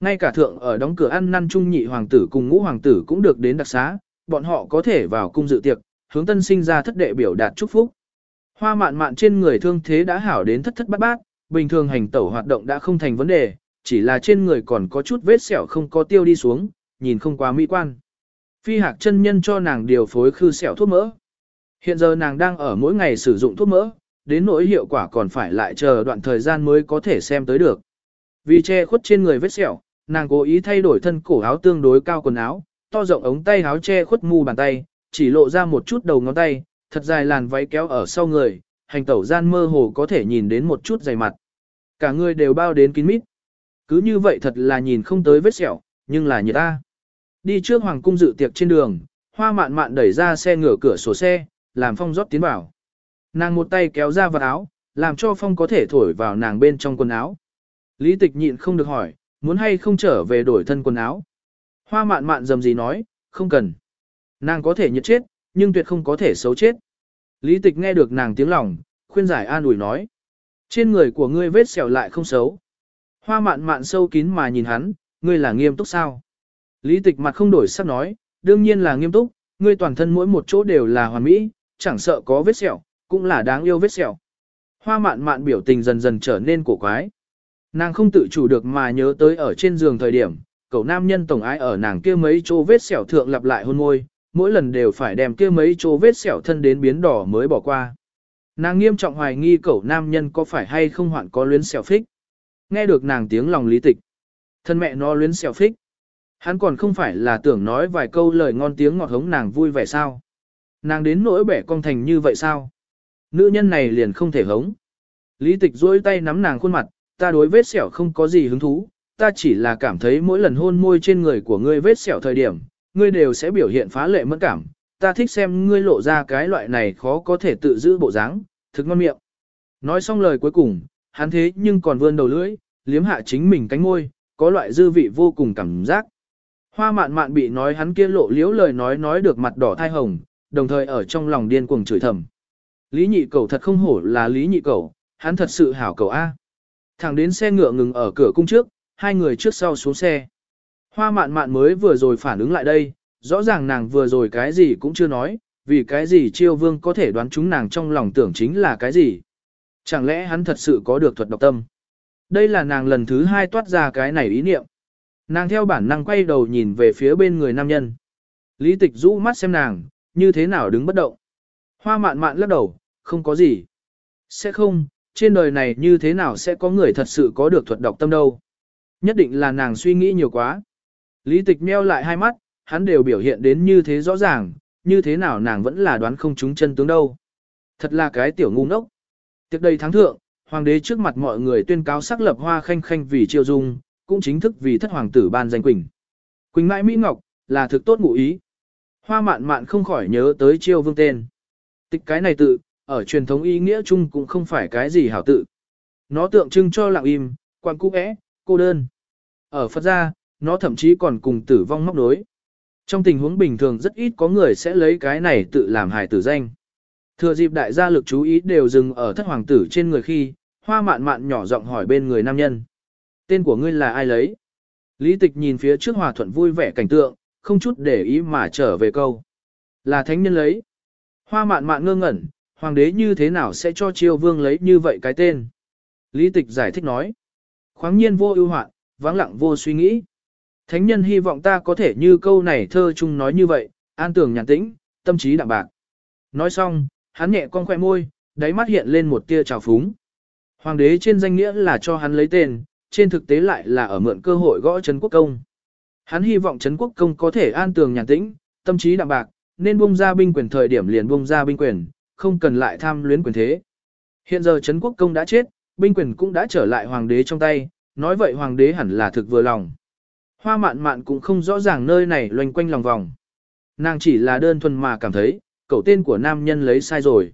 [SPEAKER 1] Ngay cả thượng ở đóng cửa ăn năn trung nhị hoàng tử cùng ngũ hoàng tử cũng được đến đặc xá, bọn họ có thể vào cung dự tiệc, hướng tân sinh ra thất đệ biểu đạt chúc phúc. Hoa mạn mạn trên người thương thế đã hảo đến thất thất bát bát, bình thường hành tẩu hoạt động đã không thành vấn đề, chỉ là trên người còn có chút vết sẹo không có tiêu đi xuống, nhìn không quá mỹ quan. Phi hạc chân nhân cho nàng điều phối khư sẹo thuốc mỡ. Hiện giờ nàng đang ở mỗi ngày sử dụng thuốc mỡ, đến nỗi hiệu quả còn phải lại chờ đoạn thời gian mới có thể xem tới được. Vì che khuất trên người vết sẹo, nàng cố ý thay đổi thân cổ áo tương đối cao quần áo, to rộng ống tay áo che khuất mu bàn tay, chỉ lộ ra một chút đầu ngón tay, thật dài làn váy kéo ở sau người, hành tẩu gian mơ hồ có thể nhìn đến một chút dày mặt. Cả người đều bao đến kín mít. Cứ như vậy thật là nhìn không tới vết sẹo, nhưng là như ta. Đi trước hoàng cung dự tiệc trên đường, hoa mạn mạn đẩy ra xe ngửa cửa sổ xe, làm phong rót tiến vào. Nàng một tay kéo ra vật áo, làm cho phong có thể thổi vào nàng bên trong quần áo. Lý tịch nhịn không được hỏi, muốn hay không trở về đổi thân quần áo. Hoa mạn mạn dầm gì nói, không cần. Nàng có thể nhiệt chết, nhưng tuyệt không có thể xấu chết. Lý tịch nghe được nàng tiếng lòng, khuyên giải an ủi nói. Trên người của ngươi vết sẹo lại không xấu. Hoa mạn mạn sâu kín mà nhìn hắn, ngươi là nghiêm túc sao? Lý tịch mặt không đổi sắc nói, đương nhiên là nghiêm túc, ngươi toàn thân mỗi một chỗ đều là hoàn mỹ, chẳng sợ có vết sẹo, cũng là đáng yêu vết sẹo. Hoa mạn mạn biểu tình dần dần trở nên cổ quái. Nàng không tự chủ được mà nhớ tới ở trên giường thời điểm, cậu nam nhân tổng ái ở nàng kia mấy chỗ vết sẹo thượng lặp lại hôn môi, mỗi lần đều phải đem kia mấy chỗ vết sẹo thân đến biến đỏ mới bỏ qua. Nàng nghiêm trọng hoài nghi cậu nam nhân có phải hay không hoạn có luyến sẹo phích. Nghe được nàng tiếng lòng lý tịch. Thân mẹ nó luyến sẹo phích. Hắn còn không phải là tưởng nói vài câu lời ngon tiếng ngọt hống nàng vui vẻ sao. Nàng đến nỗi bẻ cong thành như vậy sao? Nữ nhân này liền không thể hống. Lý tịch duỗi tay nắm nàng khuôn mặt, ta đối vết sẹo không có gì hứng thú, ta chỉ là cảm thấy mỗi lần hôn môi trên người của ngươi vết sẹo thời điểm, ngươi đều sẽ biểu hiện phá lệ mẫn cảm. Ta thích xem ngươi lộ ra cái loại này khó có thể tự giữ bộ dáng, thực ngon miệng. Nói xong lời cuối cùng, hắn thế nhưng còn vươn đầu lưỡi, liếm hạ chính mình cánh môi, có loại dư vị vô cùng cảm giác. Hoa mạn mạn bị nói hắn kia lộ liễu lời nói nói được mặt đỏ thai hồng, đồng thời ở trong lòng điên cuồng chửi thầm. Lý nhị cầu thật không hổ là lý nhị cầu, hắn thật sự hảo cầu A. Thẳng đến xe ngựa ngừng ở cửa cung trước, hai người trước sau xuống xe. Hoa mạn mạn mới vừa rồi phản ứng lại đây, rõ ràng nàng vừa rồi cái gì cũng chưa nói, vì cái gì chiêu vương có thể đoán chúng nàng trong lòng tưởng chính là cái gì. Chẳng lẽ hắn thật sự có được thuật độc tâm? Đây là nàng lần thứ hai toát ra cái này ý niệm. Nàng theo bản năng quay đầu nhìn về phía bên người nam nhân. Lý tịch rũ mắt xem nàng, như thế nào đứng bất động. Hoa mạn mạn lắc đầu, không có gì. Sẽ không, trên đời này như thế nào sẽ có người thật sự có được thuật đọc tâm đâu. Nhất định là nàng suy nghĩ nhiều quá. Lý tịch meo lại hai mắt, hắn đều biểu hiện đến như thế rõ ràng, như thế nào nàng vẫn là đoán không trúng chân tướng đâu. Thật là cái tiểu ngu ngốc. Tiệc đây tháng thượng, hoàng đế trước mặt mọi người tuyên cáo xác lập hoa khanh khanh vì triều dung, cũng chính thức vì thất hoàng tử ban danh Quỳnh. Quỳnh mãi Mỹ Ngọc, là thực tốt ngụ ý. Hoa mạn mạn không khỏi nhớ tới chiêu vương tên. Tịch cái này tự, ở truyền thống ý nghĩa chung cũng không phải cái gì hảo tự. Nó tượng trưng cho lặng im, quan cũ é, cô đơn. Ở Phật gia, nó thậm chí còn cùng tử vong móc đối. Trong tình huống bình thường rất ít có người sẽ lấy cái này tự làm hài tử danh. Thừa dịp đại gia lực chú ý đều dừng ở thất hoàng tử trên người khi, hoa mạn mạn nhỏ giọng hỏi bên người nam nhân. Tên của ngươi là ai lấy? Lý tịch nhìn phía trước hòa thuận vui vẻ cảnh tượng, không chút để ý mà trở về câu. Là thánh nhân lấy. Hoa mạn mạn ngơ ngẩn, hoàng đế như thế nào sẽ cho triều vương lấy như vậy cái tên? Lý tịch giải thích nói. Khoáng nhiên vô ưu hoạn, vắng lặng vô suy nghĩ. Thánh nhân hy vọng ta có thể như câu này thơ chung nói như vậy, an tường nhàn tĩnh, tâm trí đạm bạc. Nói xong, hắn nhẹ con khoe môi, đáy mắt hiện lên một tia trào phúng. Hoàng đế trên danh nghĩa là cho hắn lấy tên, trên thực tế lại là ở mượn cơ hội gõ Trấn Quốc Công. Hắn hy vọng Trấn Quốc Công có thể an tường nhàn tĩnh, tâm trí đạm bạc, nên buông ra binh quyền thời điểm liền buông ra binh quyền, không cần lại tham luyến quyền thế. Hiện giờ Trấn Quốc Công đã chết, binh quyền cũng đã trở lại hoàng đế trong tay, nói vậy hoàng đế hẳn là thực vừa lòng. Hoa mạn mạn cũng không rõ ràng nơi này loanh quanh lòng vòng. Nàng chỉ là đơn thuần mà cảm thấy, cậu tên của nam nhân lấy sai rồi.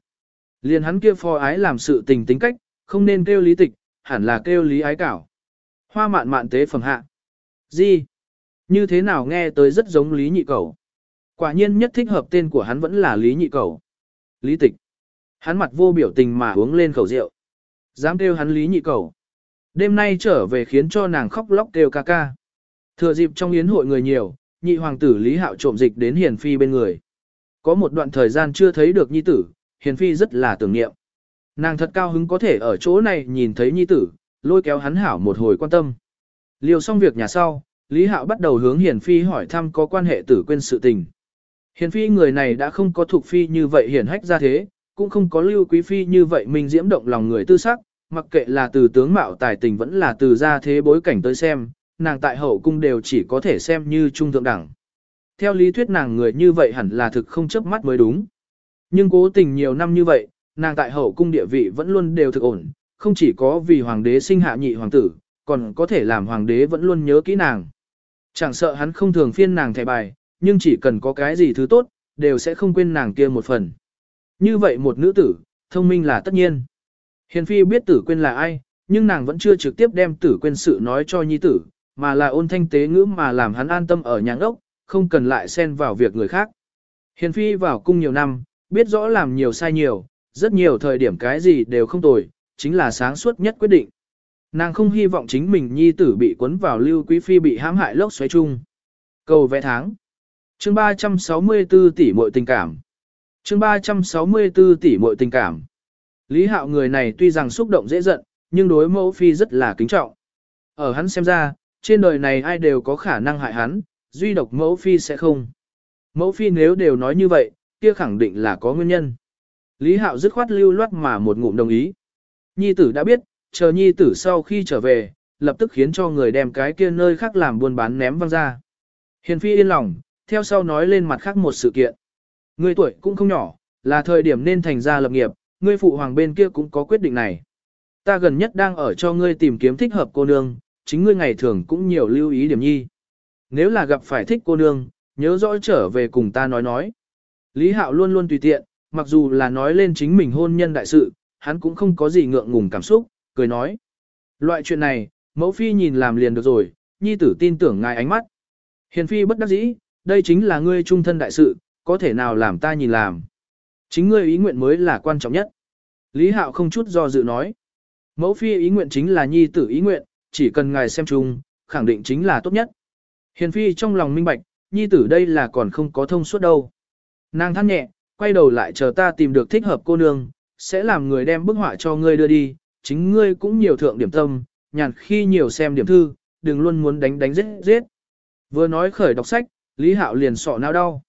[SPEAKER 1] Liền hắn kia phò ái làm sự tình tính cách, không nên kêu lý tịch, hẳn là kêu lý ái cảo. Hoa mạn mạn tế phẩm hạ. Gì? Như thế nào nghe tới rất giống lý nhị cầu. Quả nhiên nhất thích hợp tên của hắn vẫn là lý nhị cầu. Lý tịch. Hắn mặt vô biểu tình mà uống lên khẩu rượu. Dám kêu hắn lý nhị cầu. Đêm nay trở về khiến cho nàng khóc lóc kêu ca ca. Thừa dịp trong yến hội người nhiều, nhị hoàng tử Lý Hạo trộm dịch đến Hiền Phi bên người. Có một đoạn thời gian chưa thấy được nhi tử, Hiền Phi rất là tưởng niệm. Nàng thật cao hứng có thể ở chỗ này nhìn thấy nhi tử, lôi kéo hắn hảo một hồi quan tâm. Liều xong việc nhà sau, Lý Hạo bắt đầu hướng Hiền Phi hỏi thăm có quan hệ tử quên sự tình. Hiền Phi người này đã không có thuộc Phi như vậy hiển hách ra thế, cũng không có lưu quý Phi như vậy mình diễm động lòng người tư sắc, mặc kệ là từ tướng mạo tài tình vẫn là từ gia thế bối cảnh tới xem, nàng tại hậu cung đều chỉ có thể xem như trung thượng đẳng. Theo lý thuyết nàng người như vậy hẳn là thực không chớp mắt mới đúng. Nhưng cố tình nhiều năm như vậy, nàng tại hậu cung địa vị vẫn luôn đều thực ổn, không chỉ có vì hoàng đế sinh hạ nhị hoàng tử, còn có thể làm hoàng đế vẫn luôn nhớ kỹ nàng. Chẳng sợ hắn không thường phiên nàng thẻ bài, nhưng chỉ cần có cái gì thứ tốt, đều sẽ không quên nàng kia một phần. Như vậy một nữ tử, thông minh là tất nhiên. Hiền phi biết tử quên là ai, nhưng nàng vẫn chưa trực tiếp đem tử quên sự nói cho nhi tử, mà là ôn thanh tế ngữ mà làm hắn an tâm ở nhà ốc, không cần lại xen vào việc người khác. Hiền phi vào cung nhiều năm, biết rõ làm nhiều sai nhiều, rất nhiều thời điểm cái gì đều không tồi, chính là sáng suốt nhất quyết định. Nàng không hy vọng chính mình nhi tử bị cuốn vào lưu quý phi bị hãm hại lốc xoáy chung. Cầu vẽ tháng. Chương 364 tỷ muội tình cảm. Chương 364 tỷ muội tình cảm. Lý Hạo người này tuy rằng xúc động dễ giận, nhưng đối mẫu phi rất là kính trọng. Ở hắn xem ra, trên đời này ai đều có khả năng hại hắn, duy độc mẫu phi sẽ không. Mẫu phi nếu đều nói như vậy, kia khẳng định là có nguyên nhân. Lý Hạo dứt khoát lưu loát mà một ngụm đồng ý. Nhi tử đã biết, chờ nhi tử sau khi trở về, lập tức khiến cho người đem cái kia nơi khác làm buôn bán ném văng ra. Hiền phi yên lòng, theo sau nói lên mặt khác một sự kiện. Người tuổi cũng không nhỏ, là thời điểm nên thành ra lập nghiệp, ngươi phụ hoàng bên kia cũng có quyết định này. Ta gần nhất đang ở cho ngươi tìm kiếm thích hợp cô nương, chính ngươi ngày thường cũng nhiều lưu ý điểm nhi. Nếu là gặp phải thích cô nương, nhớ rõ trở về cùng ta nói nói. Lý Hạo luôn luôn tùy tiện, mặc dù là nói lên chính mình hôn nhân đại sự, hắn cũng không có gì ngượng ngùng cảm xúc, cười nói. Loại chuyện này, mẫu phi nhìn làm liền được rồi, nhi tử tin tưởng ngài ánh mắt. Hiền phi bất đắc dĩ, đây chính là ngươi trung thân đại sự, có thể nào làm ta nhìn làm. Chính ngươi ý nguyện mới là quan trọng nhất. Lý Hạo không chút do dự nói. Mẫu phi ý nguyện chính là nhi tử ý nguyện, chỉ cần ngài xem chung, khẳng định chính là tốt nhất. Hiền phi trong lòng minh bạch, nhi tử đây là còn không có thông suốt đâu. Nàng than nhẹ, quay đầu lại chờ ta tìm được thích hợp cô nương, sẽ làm người đem bức họa cho ngươi đưa đi, chính ngươi cũng nhiều thượng điểm tâm, nhàn khi nhiều xem điểm thư, đừng luôn muốn đánh đánh giết giết. Vừa nói khởi đọc sách, Lý Hạo liền sọ não đau.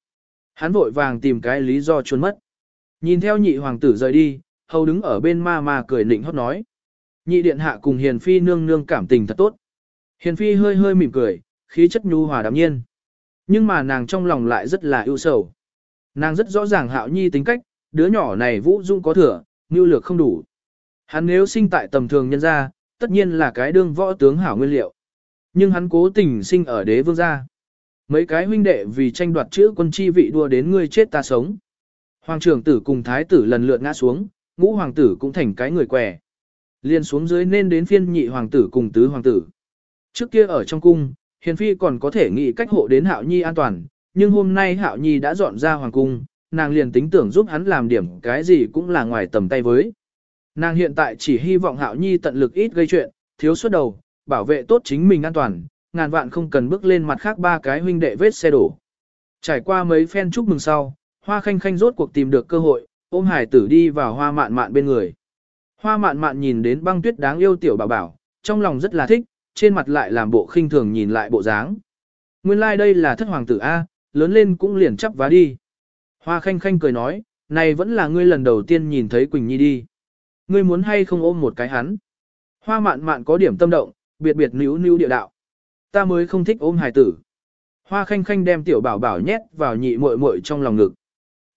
[SPEAKER 1] Hắn vội vàng tìm cái lý do trốn mất. Nhìn theo nhị hoàng tử rời đi, hầu đứng ở bên ma ma cười nịnh hót nói. Nhị điện hạ cùng hiền phi nương nương cảm tình thật tốt. Hiền phi hơi hơi mỉm cười, khí chất nhu hòa đạm nhiên. Nhưng mà nàng trong lòng lại rất là ưu sầu. Nàng rất rõ ràng hạo nhi tính cách, đứa nhỏ này vũ dung có thừa, nhu lược không đủ. Hắn nếu sinh tại tầm thường nhân gia, tất nhiên là cái đương võ tướng hảo nguyên liệu. Nhưng hắn cố tình sinh ở đế vương gia. Mấy cái huynh đệ vì tranh đoạt chữ quân chi vị đua đến ngươi chết ta sống. Hoàng trưởng tử cùng thái tử lần lượt ngã xuống, ngũ hoàng tử cũng thành cái người què. Liên xuống dưới nên đến phiên nhị hoàng tử cùng tứ hoàng tử. Trước kia ở trong cung, hiền phi còn có thể nghĩ cách hộ đến hạo nhi an toàn, nhưng hôm nay hạo nhi đã dọn ra hoàng cung, nàng liền tính tưởng giúp hắn làm điểm cái gì cũng là ngoài tầm tay với. Nàng hiện tại chỉ hy vọng hạo nhi tận lực ít gây chuyện, thiếu suốt đầu, bảo vệ tốt chính mình an toàn, ngàn vạn không cần bước lên mặt khác ba cái huynh đệ vết xe đổ. Trải qua mấy phen chúc mừng sau, hoa khanh khanh rốt cuộc tìm được cơ hội, ôm hải tử đi vào hoa mạn mạn bên người. Hoa mạn mạn nhìn đến băng tuyết đáng yêu tiểu bảo bảo, trong lòng rất là thích, trên mặt lại làm bộ khinh thường nhìn lại bộ dáng. Nguyên lai like đây là thất hoàng tử A, lớn lên cũng liền chắp vá đi. Hoa khanh khanh cười nói, này vẫn là ngươi lần đầu tiên nhìn thấy Quỳnh Nhi đi. Ngươi muốn hay không ôm một cái hắn. Hoa mạn mạn có điểm tâm động, biệt biệt níu níu địa đạo. Ta mới không thích ôm hài tử. Hoa khanh khanh đem tiểu bảo bảo nhét vào nhị muội muội trong lòng ngực.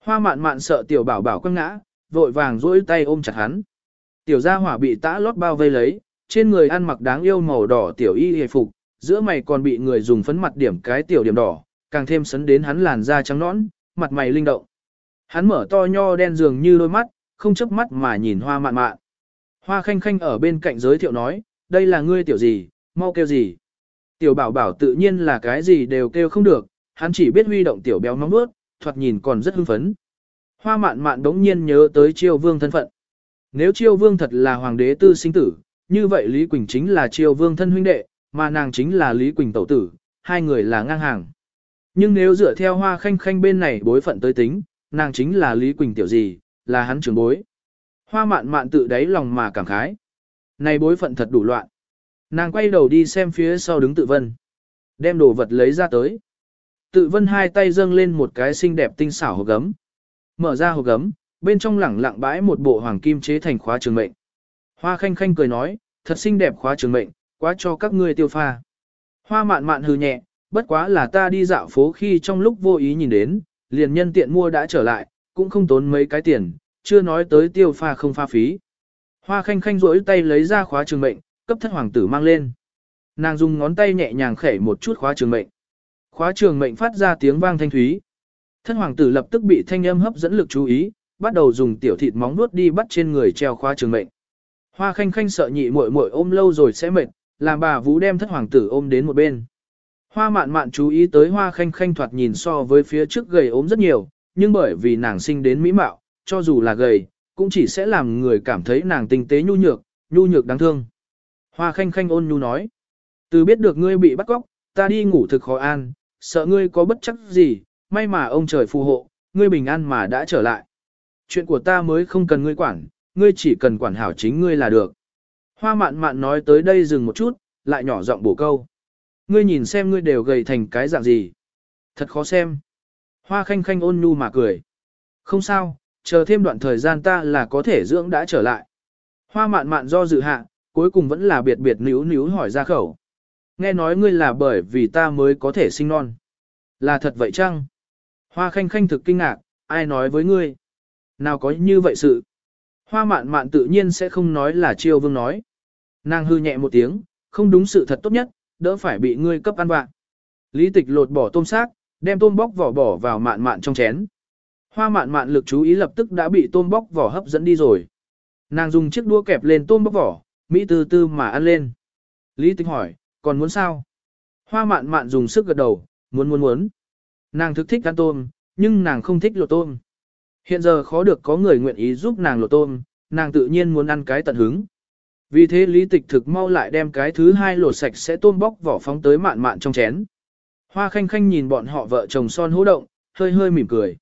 [SPEAKER 1] Hoa mạn mạn sợ tiểu bảo bảo quăng ngã, vội vàng duỗi tay ôm chặt hắn. Tiểu gia hỏa bị tã lót bao vây lấy, trên người ăn mặc đáng yêu màu đỏ tiểu y hề phục, giữa mày còn bị người dùng phấn mặt điểm cái tiểu điểm đỏ, càng thêm sấn đến hắn làn da trắng nõn, mặt mày linh động. Hắn mở to nho đen dường như đôi mắt, không chớp mắt mà nhìn hoa mạn mạn. Hoa khanh khanh ở bên cạnh giới thiệu nói, đây là ngươi tiểu gì, mau kêu gì. Tiểu bảo bảo tự nhiên là cái gì đều kêu không được, hắn chỉ biết huy động tiểu béo nóng bước, thoạt nhìn còn rất hưng phấn. Hoa mạn mạn đống nhiên nhớ tới triều vương thân phận. Nếu triều vương thật là hoàng đế tư sinh tử, như vậy Lý Quỳnh chính là triều vương thân huynh đệ, mà nàng chính là Lý Quỳnh tẩu tử, hai người là ngang hàng. Nhưng nếu dựa theo hoa khanh khanh bên này bối phận tới tính, nàng chính là Lý Quỳnh tiểu gì, là hắn trưởng bối. Hoa mạn mạn tự đáy lòng mà cảm khái. Này bối phận thật đủ loạn. Nàng quay đầu đi xem phía sau đứng tự vân. Đem đồ vật lấy ra tới. Tự vân hai tay dâng lên một cái xinh đẹp tinh xảo hộp gấm. Mở ra hộp gấm, bên trong lẳng lặng bãi một bộ hoàng kim chế thành khóa trường mệnh. Hoa khanh khanh cười nói, thật xinh đẹp khóa trường mệnh, quá cho các ngươi tiêu pha. Hoa mạn mạn hừ nhẹ, bất quá là ta đi dạo phố khi trong lúc vô ý nhìn đến, liền nhân tiện mua đã trở lại, cũng không tốn mấy cái tiền, chưa nói tới tiêu pha không pha phí. Hoa khanh khanh rỗi tay lấy ra khóa trường mệnh, cấp thất hoàng tử mang lên. Nàng dùng ngón tay nhẹ nhàng khẩy một chút khóa trường mệnh. Khóa trường mệnh phát ra tiếng vang thanh thúy. Thất hoàng tử lập tức bị thanh âm hấp dẫn lực chú ý, bắt đầu dùng tiểu thịt móng nuốt đi bắt trên người treo khóa trường mệnh. Hoa khanh khanh sợ nhị muội muội ôm lâu rồi sẽ mệt, làm bà vũ đem thất hoàng tử ôm đến một bên. Hoa mạn mạn chú ý tới hoa khanh khanh thoạt nhìn so với phía trước gầy ốm rất nhiều, nhưng bởi vì nàng sinh đến mỹ mạo, cho dù là gầy, cũng chỉ sẽ làm người cảm thấy nàng tinh tế nhu nhược, nhu nhược đáng thương. Hoa khanh khanh ôn nhu nói, từ biết được ngươi bị bắt cóc, ta đi ngủ thực khó an, sợ ngươi có bất chắc gì, may mà ông trời phù hộ, ngươi bình an mà đã trở lại. Chuyện của ta mới không cần ngươi quản, ngươi chỉ cần quản hảo chính ngươi là được. Hoa mạn mạn nói tới đây dừng một chút, lại nhỏ giọng bổ câu. Ngươi nhìn xem ngươi đều gầy thành cái dạng gì. Thật khó xem. Hoa khanh khanh ôn nhu mà cười. Không sao, chờ thêm đoạn thời gian ta là có thể dưỡng đã trở lại. Hoa mạn mạn do dự hạ, cuối cùng vẫn là biệt biệt níu níu hỏi ra khẩu. Nghe nói ngươi là bởi vì ta mới có thể sinh non. Là thật vậy chăng? Hoa khanh khanh thực kinh ngạc, ai nói với ngươi? Nào có như vậy sự? Hoa mạn mạn tự nhiên sẽ không nói là chiêu vương nói. Nàng hư nhẹ một tiếng, không đúng sự thật tốt nhất, đỡ phải bị ngươi cấp ăn vạ. Lý tịch lột bỏ tôm xác, đem tôm bóc vỏ bỏ vào mạn mạn trong chén. Hoa mạn mạn lực chú ý lập tức đã bị tôm bóc vỏ hấp dẫn đi rồi. Nàng dùng chiếc đũa kẹp lên tôm bóc vỏ, Mỹ từ từ mà ăn lên. Lý tịch hỏi, còn muốn sao? Hoa mạn mạn dùng sức gật đầu, muốn muốn muốn. Nàng thực thích ăn tôm, nhưng nàng không thích lột tôm. Hiện giờ khó được có người nguyện ý giúp nàng lột tôm, nàng tự nhiên muốn ăn cái tận hứng. Vì thế lý tịch thực mau lại đem cái thứ hai lột sạch sẽ tôm bóc vỏ phóng tới mạn mạn trong chén. Hoa khanh khanh nhìn bọn họ vợ chồng son hỗ động, hơi hơi mỉm cười.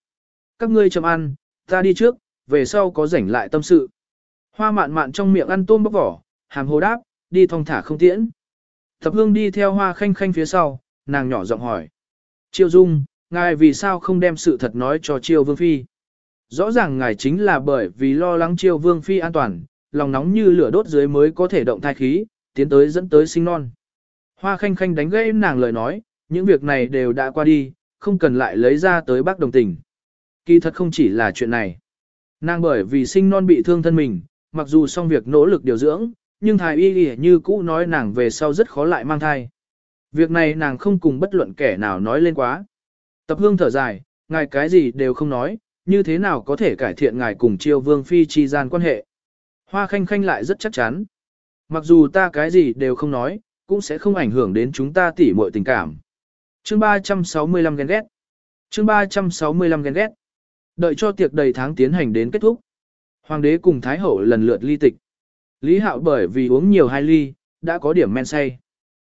[SPEAKER 1] Các ngươi chậm ăn, ta đi trước, về sau có rảnh lại tâm sự. Hoa mạn mạn trong miệng ăn tôm bóc vỏ, hàm hồ đáp, đi thong thả không tiễn. Thập hương đi theo hoa khanh khanh phía sau, nàng nhỏ giọng hỏi. chiêu Dung, ngài vì sao không đem sự thật nói cho chiêu Vương Phi? Rõ ràng ngài chính là bởi vì lo lắng chiêu Vương Phi an toàn, lòng nóng như lửa đốt dưới mới có thể động thai khí, tiến tới dẫn tới sinh non. Hoa khanh khanh đánh gãy nàng lời nói, những việc này đều đã qua đi, không cần lại lấy ra tới bác đồng tình. Kỳ thật không chỉ là chuyện này. Nàng bởi vì sinh non bị thương thân mình, mặc dù xong việc nỗ lực điều dưỡng, nhưng thái y y như cũ nói nàng về sau rất khó lại mang thai. Việc này nàng không cùng bất luận kẻ nào nói lên quá. Tập hương thở dài, ngài cái gì đều không nói, như thế nào có thể cải thiện ngài cùng chiêu vương phi chi gian quan hệ. Hoa khanh khanh lại rất chắc chắn. Mặc dù ta cái gì đều không nói, cũng sẽ không ảnh hưởng đến chúng ta tỉ muội tình cảm. Chương 365 ghen ghét. Chương 365 ghen ghét. Đợi cho tiệc đầy tháng tiến hành đến kết thúc. Hoàng đế cùng Thái hậu lần lượt ly tịch. Lý Hạo bởi vì uống nhiều hai ly, đã có điểm men say.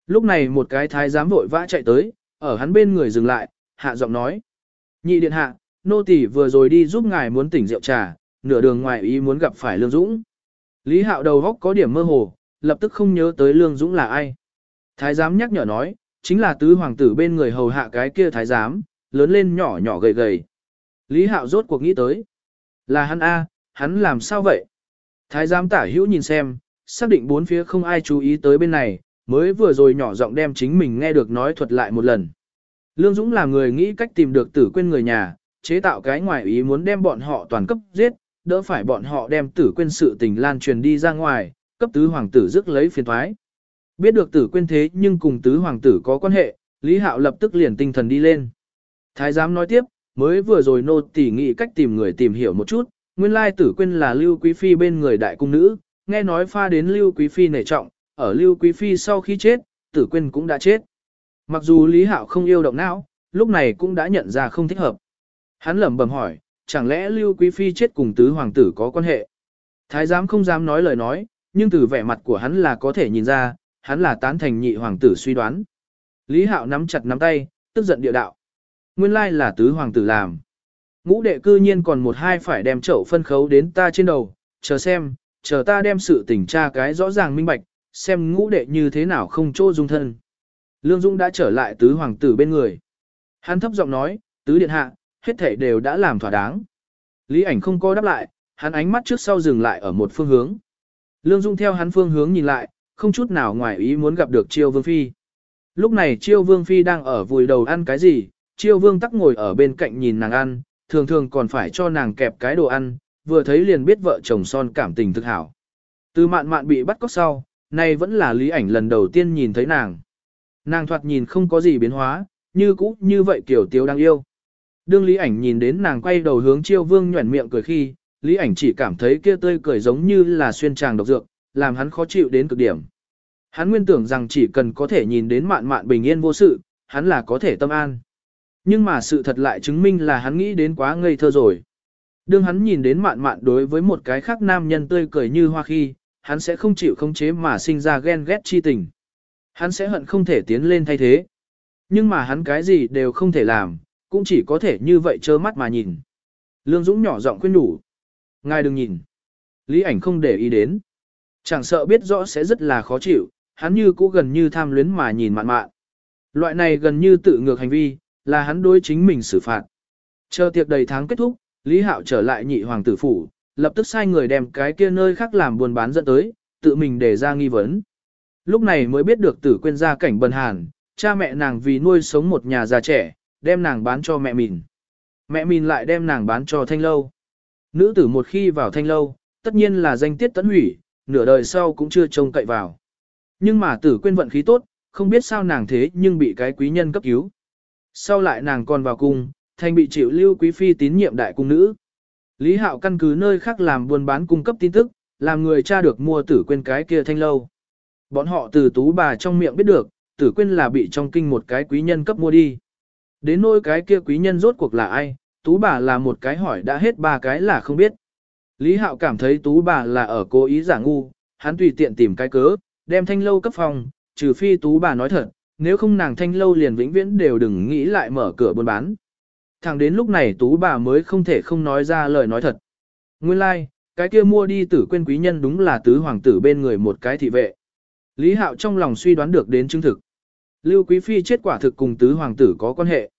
[SPEAKER 1] Lúc này một cái thái giám vội vã chạy tới, ở hắn bên người dừng lại, hạ giọng nói. Nhị điện hạ, nô tỳ vừa rồi đi giúp ngài muốn tỉnh rượu trà, nửa đường ngoài ý muốn gặp phải Lương Dũng. Lý Hạo đầu góc có điểm mơ hồ, lập tức không nhớ tới Lương Dũng là ai. Thái giám nhắc nhở nói, chính là tứ hoàng tử bên người hầu hạ cái kia thái giám, lớn lên nhỏ nhỏ gầy gầy. Lý Hạo rốt cuộc nghĩ tới. Là hắn A, hắn làm sao vậy? Thái giám tả hữu nhìn xem, xác định bốn phía không ai chú ý tới bên này, mới vừa rồi nhỏ giọng đem chính mình nghe được nói thuật lại một lần. Lương Dũng là người nghĩ cách tìm được tử quên người nhà, chế tạo cái ngoài ý muốn đem bọn họ toàn cấp giết, đỡ phải bọn họ đem tử quên sự tình lan truyền đi ra ngoài, cấp tứ hoàng tử rước lấy phiền thoái. Biết được tử quên thế nhưng cùng tứ hoàng tử có quan hệ, Lý Hạo lập tức liền tinh thần đi lên. Thái giám nói tiếp, mới vừa rồi nô tỉ nghĩ cách tìm người tìm hiểu một chút, nguyên lai tử quên là Lưu Quý Phi bên người đại cung nữ, nghe nói pha đến Lưu Quý Phi nể trọng, ở Lưu Quý Phi sau khi chết, tử quên cũng đã chết. Mặc dù Lý Hạo không yêu động não, lúc này cũng đã nhận ra không thích hợp. Hắn lẩm bẩm hỏi, chẳng lẽ Lưu Quý Phi chết cùng tứ hoàng tử có quan hệ? Thái giám không dám nói lời nói, nhưng từ vẻ mặt của hắn là có thể nhìn ra, hắn là tán thành nhị hoàng tử suy đoán. Lý Hạo nắm chặt nắm tay, tức giận địa đạo. Nguyên lai là tứ hoàng tử làm. Ngũ đệ cư nhiên còn một hai phải đem chậu phân khấu đến ta trên đầu, chờ xem, chờ ta đem sự tình tra cái rõ ràng minh bạch, xem ngũ đệ như thế nào không chỗ dung thân. Lương Dung đã trở lại tứ hoàng tử bên người. Hắn thấp giọng nói, tứ điện hạ, hết thể đều đã làm thỏa đáng. Lý ảnh không có đáp lại, hắn ánh mắt trước sau dừng lại ở một phương hướng. Lương Dung theo hắn phương hướng nhìn lại, không chút nào ngoài ý muốn gặp được Chiêu Vương Phi. Lúc này Chiêu Vương Phi đang ở vùi đầu ăn cái gì, Chiêu Vương tắc ngồi ở bên cạnh nhìn nàng ăn, thường thường còn phải cho nàng kẹp cái đồ ăn, vừa thấy liền biết vợ chồng son cảm tình thực hảo. Từ mạn mạn bị bắt cóc sau, nay vẫn là lý ảnh lần đầu tiên nhìn thấy nàng. Nàng thoạt nhìn không có gì biến hóa, như cũ như vậy kiểu tiếu đang yêu. Đương lý ảnh nhìn đến nàng quay đầu hướng chiêu vương nhuẩn miệng cười khi, lý ảnh chỉ cảm thấy kia tươi cười giống như là xuyên tràng độc dược, làm hắn khó chịu đến cực điểm. Hắn nguyên tưởng rằng chỉ cần có thể nhìn đến mạn mạn bình yên vô sự, hắn là có thể tâm an. Nhưng mà sự thật lại chứng minh là hắn nghĩ đến quá ngây thơ rồi. Đương hắn nhìn đến mạn mạn đối với một cái khác nam nhân tươi cười như hoa khi, hắn sẽ không chịu không chế mà sinh ra ghen ghét chi tình. Hắn sẽ hận không thể tiến lên thay thế. Nhưng mà hắn cái gì đều không thể làm, cũng chỉ có thể như vậy trơ mắt mà nhìn. Lương Dũng nhỏ giọng khuyên nhủ. Ngài đừng nhìn. Lý ảnh không để ý đến. Chẳng sợ biết rõ sẽ rất là khó chịu, hắn như cũ gần như tham luyến mà nhìn mạn mạn. Loại này gần như tự ngược hành vi, là hắn đối chính mình xử phạt. Chờ tiệc đầy tháng kết thúc, Lý Hạo trở lại nhị hoàng tử phủ, lập tức sai người đem cái kia nơi khác làm buôn bán dẫn tới, tự mình để ra nghi vấn. Lúc này mới biết được tử quên ra cảnh bần hàn, cha mẹ nàng vì nuôi sống một nhà già trẻ, đem nàng bán cho mẹ mình. Mẹ mình lại đem nàng bán cho thanh lâu. Nữ tử một khi vào thanh lâu, tất nhiên là danh tiết tấn hủy, nửa đời sau cũng chưa trông cậy vào. Nhưng mà tử quên vận khí tốt, không biết sao nàng thế nhưng bị cái quý nhân cấp cứu. Sau lại nàng còn vào cung, thành bị chịu lưu quý phi tín nhiệm đại cung nữ. Lý Hạo căn cứ nơi khác làm buôn bán cung cấp tin tức, làm người cha được mua tử quên cái kia thanh lâu. Bọn họ từ tú bà trong miệng biết được, tử quên là bị trong kinh một cái quý nhân cấp mua đi. Đến nỗi cái kia quý nhân rốt cuộc là ai, tú bà là một cái hỏi đã hết ba cái là không biết. Lý Hạo cảm thấy tú bà là ở cố ý giả ngu, hắn tùy tiện tìm cái cớ, đem thanh lâu cấp phòng, trừ phi tú bà nói thật, nếu không nàng thanh lâu liền vĩnh viễn đều đừng nghĩ lại mở cửa buôn bán. Thẳng đến lúc này tú bà mới không thể không nói ra lời nói thật. Nguyên lai, like, cái kia mua đi tử quên quý nhân đúng là tứ hoàng tử bên người một cái thị vệ. Lý Hạo trong lòng suy đoán được đến chứng thực. Lưu Quý Phi chết quả thực cùng tứ hoàng tử có quan hệ.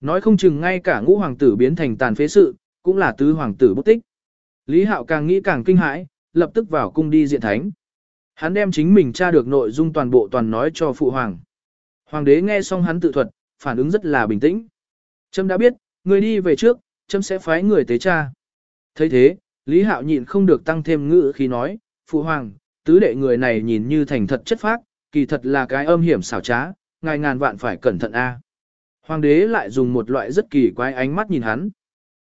[SPEAKER 1] Nói không chừng ngay cả ngũ hoàng tử biến thành tàn phế sự, cũng là tứ hoàng tử bất tích. Lý Hạo càng nghĩ càng kinh hãi, lập tức vào cung đi diện thánh. Hắn đem chính mình tra được nội dung toàn bộ toàn nói cho phụ hoàng. Hoàng đế nghe xong hắn tự thuật, phản ứng rất là bình tĩnh. Trâm đã biết, người đi về trước, Trâm sẽ phái người tế cha. thấy thế, Lý Hạo nhịn không được tăng thêm ngữ khi nói, phụ hoàng, tứ đệ người này nhìn như thành thật chất phác, kỳ thật là cái âm hiểm xảo trá, ngài ngàn vạn phải cẩn thận a. Hoàng đế lại dùng một loại rất kỳ quái ánh mắt nhìn hắn.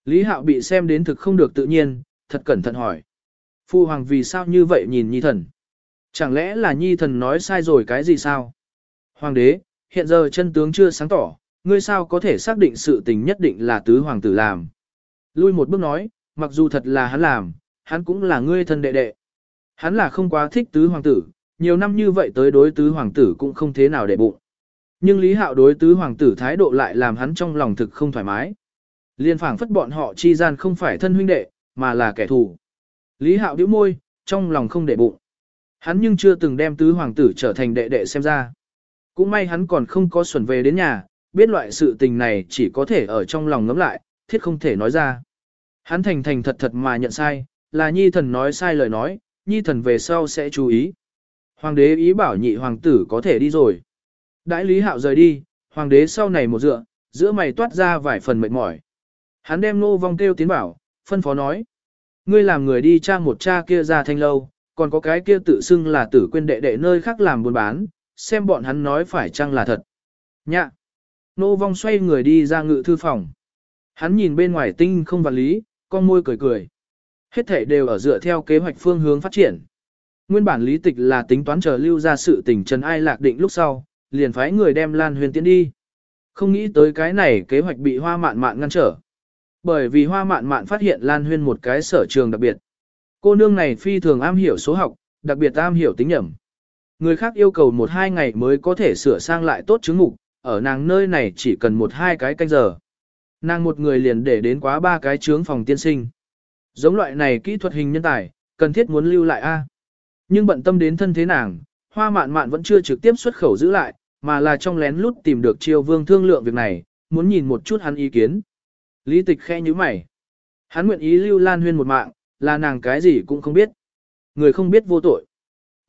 [SPEAKER 1] Lý Hạo bị xem đến thực không được tự nhiên, thật cẩn thận hỏi. Phu hoàng vì sao như vậy nhìn nhi thần? Chẳng lẽ là nhi thần nói sai rồi cái gì sao? Hoàng đế, hiện giờ chân tướng chưa sáng tỏ, ngươi sao có thể xác định sự tình nhất định là tứ hoàng tử làm. Lui một bước nói, mặc dù thật là hắn làm, hắn cũng là ngươi thân đệ đệ. Hắn là không quá thích tứ hoàng tử, nhiều năm như vậy tới đối tứ hoàng tử cũng không thế nào để bụng. Nhưng Lý Hạo đối tứ hoàng tử thái độ lại làm hắn trong lòng thực không thoải mái. Liên phảng phất bọn họ chi gian không phải thân huynh đệ, mà là kẻ thù. Lý Hạo điếu môi, trong lòng không để bụng. Hắn nhưng chưa từng đem tứ hoàng tử trở thành đệ đệ xem ra. Cũng may hắn còn không có xuẩn về đến nhà, biết loại sự tình này chỉ có thể ở trong lòng ngấm lại, thiết không thể nói ra. Hắn thành thành thật thật mà nhận sai, là nhi thần nói sai lời nói, nhi thần về sau sẽ chú ý. Hoàng đế ý bảo nhị hoàng tử có thể đi rồi. Đãi Lý Hạo rời đi, hoàng đế sau này một dựa, giữa mày toát ra vài phần mệt mỏi. Hắn đem nô vong kêu tiến bảo, phân phó nói. Ngươi làm người đi tra một cha kia ra thanh lâu, còn có cái kia tự xưng là tử quên đệ đệ nơi khác làm buôn bán, xem bọn hắn nói phải chăng là thật. Nhạ. Nô vong xoay người đi ra ngự thư phòng. Hắn nhìn bên ngoài tinh không và lý, con môi cười cười. Hết thể đều ở dựa theo kế hoạch phương hướng phát triển. Nguyên bản lý tịch là tính toán chờ lưu ra sự tình trần ai lạc định lúc sau, liền phái người đem Lan Huyền tiến đi. Không nghĩ tới cái này kế hoạch bị hoa mạn mạn ngăn trở. Bởi vì hoa mạn mạn phát hiện Lan Huyên một cái sở trường đặc biệt. Cô nương này phi thường am hiểu số học, đặc biệt am hiểu tính nhẩm. Người khác yêu cầu một hai ngày mới có thể sửa sang lại tốt chứng mục, ở nàng nơi này chỉ cần một hai cái canh giờ. Nàng một người liền để đến quá ba cái trướng phòng tiên sinh. Giống loại này kỹ thuật hình nhân tài, cần thiết muốn lưu lại A. Nhưng bận tâm đến thân thế nàng, hoa mạn mạn vẫn chưa trực tiếp xuất khẩu giữ lại, mà là trong lén lút tìm được triều vương thương lượng việc này, muốn nhìn một chút hắn ý kiến. Lý tịch khe như mày. Hắn nguyện ý lưu lan huyên một mạng, là nàng cái gì cũng không biết. Người không biết vô tội.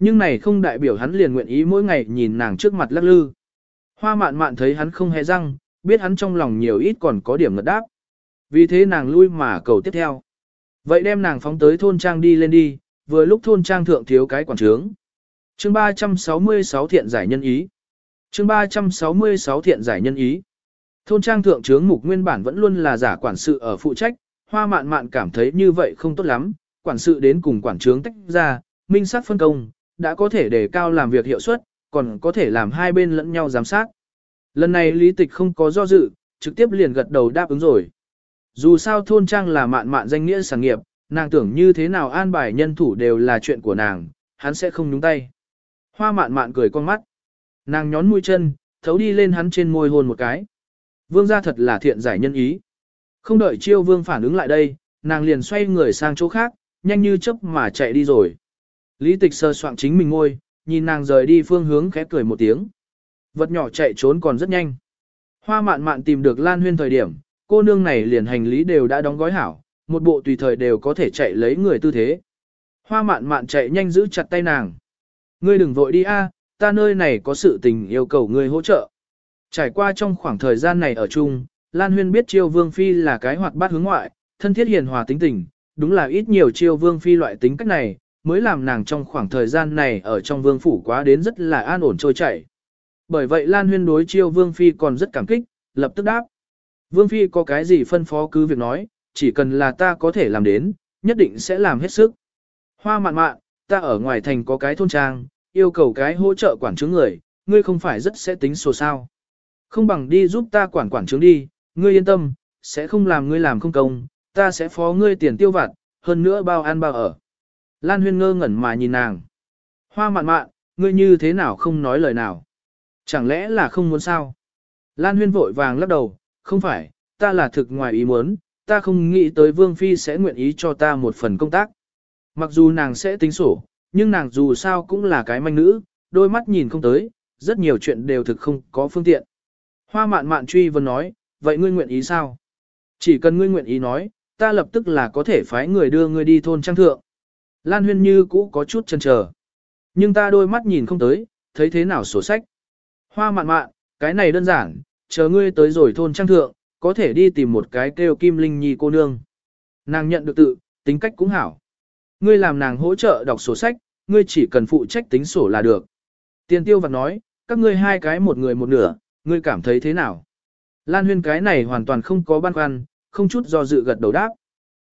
[SPEAKER 1] Nhưng này không đại biểu hắn liền nguyện ý mỗi ngày nhìn nàng trước mặt lắc lư. Hoa mạn mạn thấy hắn không hề răng, biết hắn trong lòng nhiều ít còn có điểm ngật đáp. Vì thế nàng lui mà cầu tiếp theo. Vậy đem nàng phóng tới thôn trang đi lên đi, vừa lúc thôn trang thượng thiếu cái quản trướng. chương 366 thiện giải nhân ý. chương 366 thiện giải nhân ý. Thôn trang thượng trướng mục nguyên bản vẫn luôn là giả quản sự ở phụ trách, hoa mạn mạn cảm thấy như vậy không tốt lắm, quản sự đến cùng quản trướng tách ra, minh sát phân công, đã có thể đề cao làm việc hiệu suất, còn có thể làm hai bên lẫn nhau giám sát. Lần này lý tịch không có do dự, trực tiếp liền gật đầu đáp ứng rồi. Dù sao thôn trang là mạn mạn danh nghĩa sản nghiệp, nàng tưởng như thế nào an bài nhân thủ đều là chuyện của nàng, hắn sẽ không nhúng tay. Hoa mạn mạn cười con mắt. Nàng nhón mũi chân, thấu đi lên hắn trên môi hôn một cái. Vương gia thật là thiện giải nhân ý. Không đợi chiêu vương phản ứng lại đây, nàng liền xoay người sang chỗ khác, nhanh như chớp mà chạy đi rồi. Lý tịch sơ soạn chính mình ngôi, nhìn nàng rời đi phương hướng khẽ cười một tiếng. Vật nhỏ chạy trốn còn rất nhanh. Hoa mạn mạn tìm được Lan Huyên thời điểm, cô nương này liền hành lý đều đã đóng gói hảo, một bộ tùy thời đều có thể chạy lấy người tư thế. Hoa mạn mạn chạy nhanh giữ chặt tay nàng. Ngươi đừng vội đi a, ta nơi này có sự tình yêu cầu ngươi hỗ trợ. Trải qua trong khoảng thời gian này ở chung, Lan Huyên biết chiêu vương phi là cái hoạt bát hướng ngoại, thân thiết hiền hòa tính tình, đúng là ít nhiều chiêu vương phi loại tính cách này, mới làm nàng trong khoảng thời gian này ở trong vương phủ quá đến rất là an ổn trôi chảy. Bởi vậy Lan Huyên đối chiêu vương phi còn rất cảm kích, lập tức đáp. Vương phi có cái gì phân phó cứ việc nói, chỉ cần là ta có thể làm đến, nhất định sẽ làm hết sức. Hoa mạn mạn, ta ở ngoài thành có cái thôn trang, yêu cầu cái hỗ trợ quản chứng người, ngươi không phải rất sẽ tính sổ sao. Không bằng đi giúp ta quản quản chứng đi, ngươi yên tâm, sẽ không làm ngươi làm không công, ta sẽ phó ngươi tiền tiêu vặt, hơn nữa bao ăn bao ở. Lan huyên ngơ ngẩn mà nhìn nàng. Hoa mạn mạn, ngươi như thế nào không nói lời nào? Chẳng lẽ là không muốn sao? Lan huyên vội vàng lắc đầu, không phải, ta là thực ngoài ý muốn, ta không nghĩ tới Vương Phi sẽ nguyện ý cho ta một phần công tác. Mặc dù nàng sẽ tính sổ, nhưng nàng dù sao cũng là cái manh nữ, đôi mắt nhìn không tới, rất nhiều chuyện đều thực không có phương tiện. Hoa mạn mạn truy vấn nói, vậy ngươi nguyện ý sao? Chỉ cần ngươi nguyện ý nói, ta lập tức là có thể phái người đưa ngươi đi thôn trang thượng. Lan huyên như cũ có chút chần chờ. Nhưng ta đôi mắt nhìn không tới, thấy thế nào sổ sách. Hoa mạn mạn, cái này đơn giản, chờ ngươi tới rồi thôn trang thượng, có thể đi tìm một cái kêu kim linh nhi cô nương. Nàng nhận được tự, tính cách cũng hảo. Ngươi làm nàng hỗ trợ đọc sổ sách, ngươi chỉ cần phụ trách tính sổ là được. Tiền tiêu vặt nói, các ngươi hai cái một người một nửa, ngươi cảm thấy thế nào? Lan huyên cái này hoàn toàn không có băn khoăn, không chút do dự gật đầu đáp.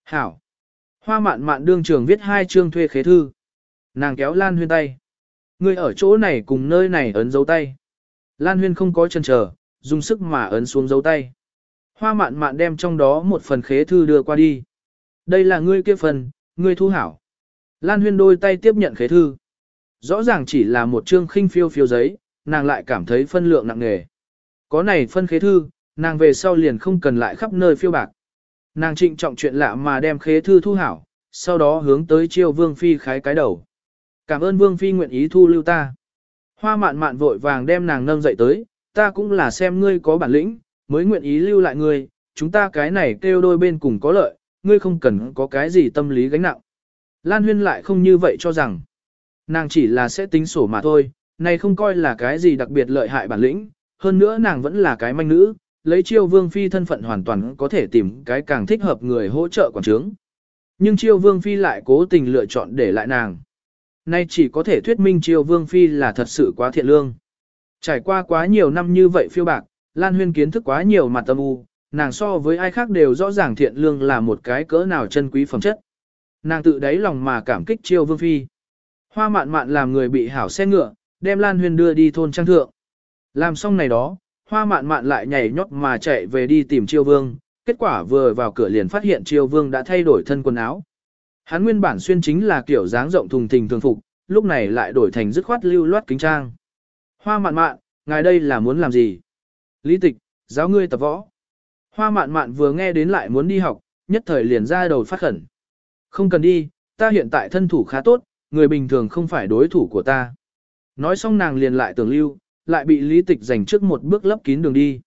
[SPEAKER 1] Hảo. Hoa mạn mạn đương trường viết hai chương thuê khế thư. Nàng kéo Lan huyên tay. Ngươi ở chỗ này cùng nơi này ấn dấu tay. Lan huyên không có chân chờ, dùng sức mà ấn xuống dấu tay. Hoa mạn mạn đem trong đó một phần khế thư đưa qua đi. Đây là ngươi kia phần, ngươi thu hảo. Lan huyên đôi tay tiếp nhận khế thư. Rõ ràng chỉ là một chương khinh phiêu phiêu giấy, nàng lại cảm thấy phân lượng nặng nề. Có này phân khế thư, nàng về sau liền không cần lại khắp nơi phiêu bạc. Nàng trịnh trọng chuyện lạ mà đem khế thư thu hảo, sau đó hướng tới chiêu vương phi khái cái đầu. Cảm ơn vương phi nguyện ý thu lưu ta. Hoa mạn mạn vội vàng đem nàng nâng dậy tới, ta cũng là xem ngươi có bản lĩnh, mới nguyện ý lưu lại ngươi, chúng ta cái này kêu đôi bên cùng có lợi, ngươi không cần có cái gì tâm lý gánh nặng. Lan Huyên lại không như vậy cho rằng, nàng chỉ là sẽ tính sổ mà thôi, này không coi là cái gì đặc biệt lợi hại bản lĩnh, hơn nữa nàng vẫn là cái manh nữ, lấy chiêu vương phi thân phận hoàn toàn có thể tìm cái càng thích hợp người hỗ trợ quản trướng. Nhưng chiêu vương phi lại cố tình lựa chọn để lại nàng. Nay chỉ có thể thuyết minh chiêu vương phi là thật sự quá thiện lương. Trải qua quá nhiều năm như vậy phiêu bạc, Lan Huyên kiến thức quá nhiều mặt tâm u, nàng so với ai khác đều rõ ràng thiện lương là một cái cỡ nào chân quý phẩm chất. Nàng tự đáy lòng mà cảm kích chiêu vương phi. Hoa mạn mạn làm người bị hảo xe ngựa, đem Lan Huyên đưa đi thôn trang thượng. Làm xong này đó, hoa mạn mạn lại nhảy nhót mà chạy về đi tìm chiêu vương, kết quả vừa vào cửa liền phát hiện chiêu vương đã thay đổi thân quần áo. Hắn nguyên bản xuyên chính là kiểu dáng rộng thùng thình thường phục, lúc này lại đổi thành dứt khoát lưu loát kính trang. Hoa mạn mạn, ngài đây là muốn làm gì? Lý tịch, giáo ngươi tập võ. Hoa mạn mạn vừa nghe đến lại muốn đi học, nhất thời liền ra đầu phát khẩn. Không cần đi, ta hiện tại thân thủ khá tốt, người bình thường không phải đối thủ của ta. Nói xong nàng liền lại tưởng lưu, lại bị lý tịch giành trước một bước lấp kín đường đi.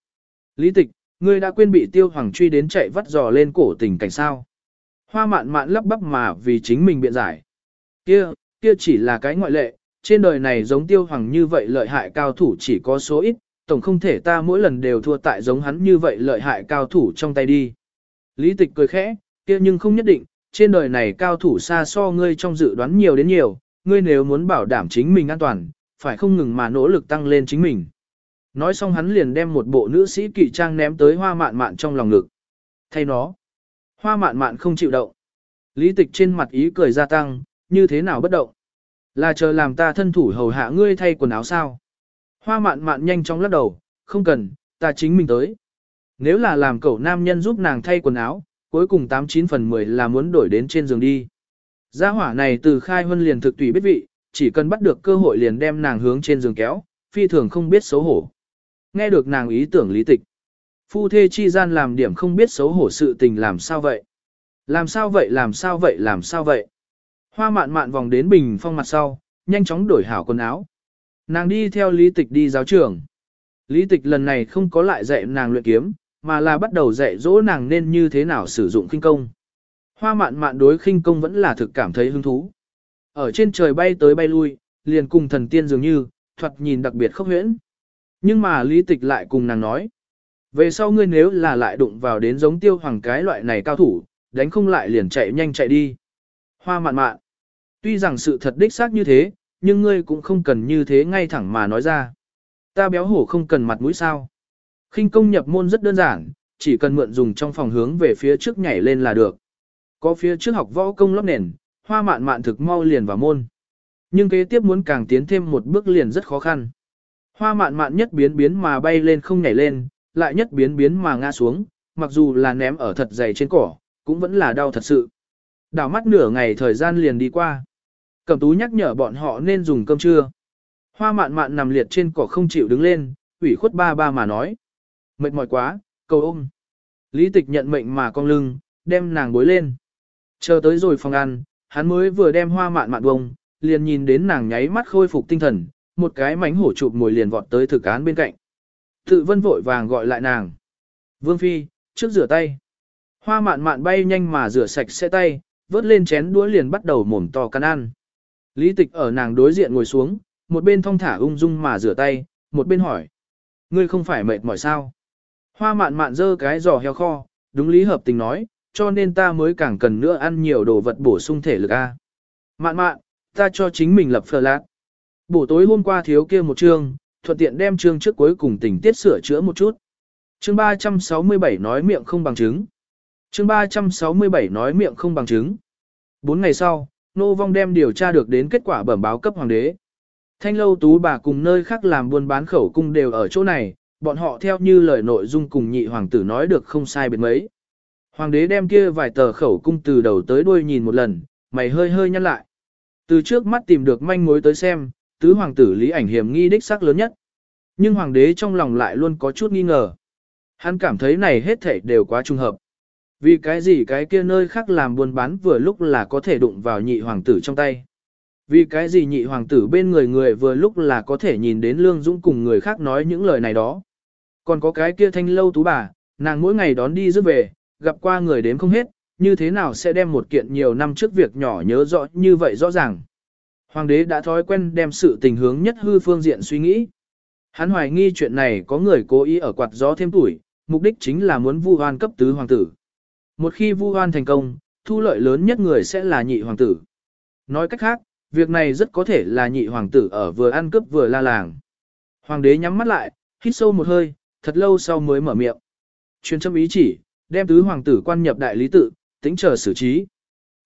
[SPEAKER 1] Lý tịch, ngươi đã quên bị tiêu hoàng truy đến chạy vắt dò lên cổ tình cảnh sao. Hoa mạn mạn lắp bắp mà vì chính mình biện giải. Kia, kia chỉ là cái ngoại lệ, trên đời này giống tiêu hoàng như vậy lợi hại cao thủ chỉ có số ít, tổng không thể ta mỗi lần đều thua tại giống hắn như vậy lợi hại cao thủ trong tay đi. Lý tịch cười khẽ, kia nhưng không nhất định, trên đời này cao thủ xa so ngươi trong dự đoán nhiều đến nhiều, ngươi nếu muốn bảo đảm chính mình an toàn, phải không ngừng mà nỗ lực tăng lên chính mình. Nói xong hắn liền đem một bộ nữ sĩ kỵ trang ném tới hoa mạn mạn trong lòng ngực. Thay nó, hoa mạn mạn không chịu động. Lý tịch trên mặt ý cười gia tăng, như thế nào bất động. Là chờ làm ta thân thủ hầu hạ ngươi thay quần áo sao. Hoa mạn mạn nhanh chóng lắc đầu, không cần, ta chính mình tới. Nếu là làm cậu nam nhân giúp nàng thay quần áo, cuối cùng 89 phần 10 là muốn đổi đến trên giường đi. Gia hỏa này từ khai huân liền thực tùy biết vị, chỉ cần bắt được cơ hội liền đem nàng hướng trên giường kéo, phi thường không biết xấu hổ. Nghe được nàng ý tưởng lý tịch. Phu thê chi gian làm điểm không biết xấu hổ sự tình làm sao vậy? Làm sao vậy làm sao vậy làm sao vậy? Hoa mạn mạn vòng đến bình phong mặt sau, nhanh chóng đổi hảo quần áo. Nàng đi theo lý tịch đi giáo trường. Lý tịch lần này không có lại dạy nàng luyện kiếm, mà là bắt đầu dạy dỗ nàng nên như thế nào sử dụng khinh công. Hoa mạn mạn đối khinh công vẫn là thực cảm thấy hứng thú. Ở trên trời bay tới bay lui, liền cùng thần tiên dường như, thoạt nhìn đặc biệt khốc huyễn. Nhưng mà lý tịch lại cùng nàng nói. Về sau ngươi nếu là lại đụng vào đến giống tiêu hoàng cái loại này cao thủ, đánh không lại liền chạy nhanh chạy đi. Hoa mạn mạn. Tuy rằng sự thật đích xác như thế, nhưng ngươi cũng không cần như thế ngay thẳng mà nói ra. Ta béo hổ không cần mặt mũi sao. khinh công nhập môn rất đơn giản, chỉ cần mượn dùng trong phòng hướng về phía trước nhảy lên là được. Có phía trước học võ công lóc nền, hoa mạn mạn thực mau liền vào môn. Nhưng kế tiếp muốn càng tiến thêm một bước liền rất khó khăn. Hoa mạn mạn nhất biến biến mà bay lên không nhảy lên, lại nhất biến biến mà ngã xuống, mặc dù là ném ở thật dày trên cỏ, cũng vẫn là đau thật sự. Đảo mắt nửa ngày thời gian liền đi qua. Cẩm tú nhắc nhở bọn họ nên dùng cơm trưa. Hoa mạn mạn nằm liệt trên cỏ không chịu đứng lên, ủy khuất ba ba mà nói. Mệt mỏi quá, cầu ôm. Lý tịch nhận mệnh mà cong lưng, đem nàng bối lên. Chờ tới rồi phòng ăn, hắn mới vừa đem hoa mạn mạn bông, liền nhìn đến nàng nháy mắt khôi phục tinh thần, một cái mánh hổ chụp ngồi liền vọt tới thực án bên cạnh. Tự vân vội vàng gọi lại nàng. Vương Phi, trước rửa tay. Hoa mạn mạn bay nhanh mà rửa sạch sẽ tay, vớt lên chén đũa liền bắt đầu mồm to cắn ăn. Lý tịch ở nàng đối diện ngồi xuống, một bên thong thả ung dung mà rửa tay, một bên hỏi. Ngươi không phải mệt mỏi sao? Hoa mạn mạn dơ cái giò heo kho, đúng lý hợp tình nói, cho nên ta mới càng cần nữa ăn nhiều đồ vật bổ sung thể lực a. Mạn mạn, ta cho chính mình lập phờ lạc. Bổ tối hôm qua thiếu kia một chương, thuận tiện đem chương trước cuối cùng tình tiết sửa chữa một chút. Chương 367 nói miệng không bằng chứng. Chương 367 nói miệng không bằng chứng. Bốn ngày sau, Nô Vong đem điều tra được đến kết quả bẩm báo cấp hoàng đế. Thanh lâu tú bà cùng nơi khác làm buôn bán khẩu cung đều ở chỗ này, bọn họ theo như lời nội dung cùng nhị hoàng tử nói được không sai biệt mấy. Hoàng đế đem kia vài tờ khẩu cung từ đầu tới đuôi nhìn một lần, mày hơi hơi nhăn lại. Từ trước mắt tìm được manh mối tới xem, tứ hoàng tử lý ảnh hiểm nghi đích xác lớn nhất. Nhưng hoàng đế trong lòng lại luôn có chút nghi ngờ. Hắn cảm thấy này hết thảy đều quá trùng hợp. Vì cái gì cái kia nơi khác làm buôn bán vừa lúc là có thể đụng vào nhị hoàng tử trong tay. Vì cái gì nhị hoàng tử bên người người vừa lúc là có thể nhìn đến Lương Dũng cùng người khác nói những lời này đó. Còn có cái kia thanh lâu tú bà, nàng mỗi ngày đón đi rước về, gặp qua người đến không hết, như thế nào sẽ đem một kiện nhiều năm trước việc nhỏ nhớ rõ như vậy rõ ràng. Hoàng đế đã thói quen đem sự tình hướng nhất hư phương diện suy nghĩ. Hắn hoài nghi chuyện này có người cố ý ở quạt gió thêm tuổi, mục đích chính là muốn vu hoan cấp tứ hoàng tử. Một khi vu hoan thành công, thu lợi lớn nhất người sẽ là nhị hoàng tử. Nói cách khác, việc này rất có thể là nhị hoàng tử ở vừa ăn cướp vừa la làng. Hoàng đế nhắm mắt lại, hít sâu một hơi, thật lâu sau mới mở miệng. Chuyên châm ý chỉ, đem tứ hoàng tử quan nhập đại lý tự, tính chờ xử trí.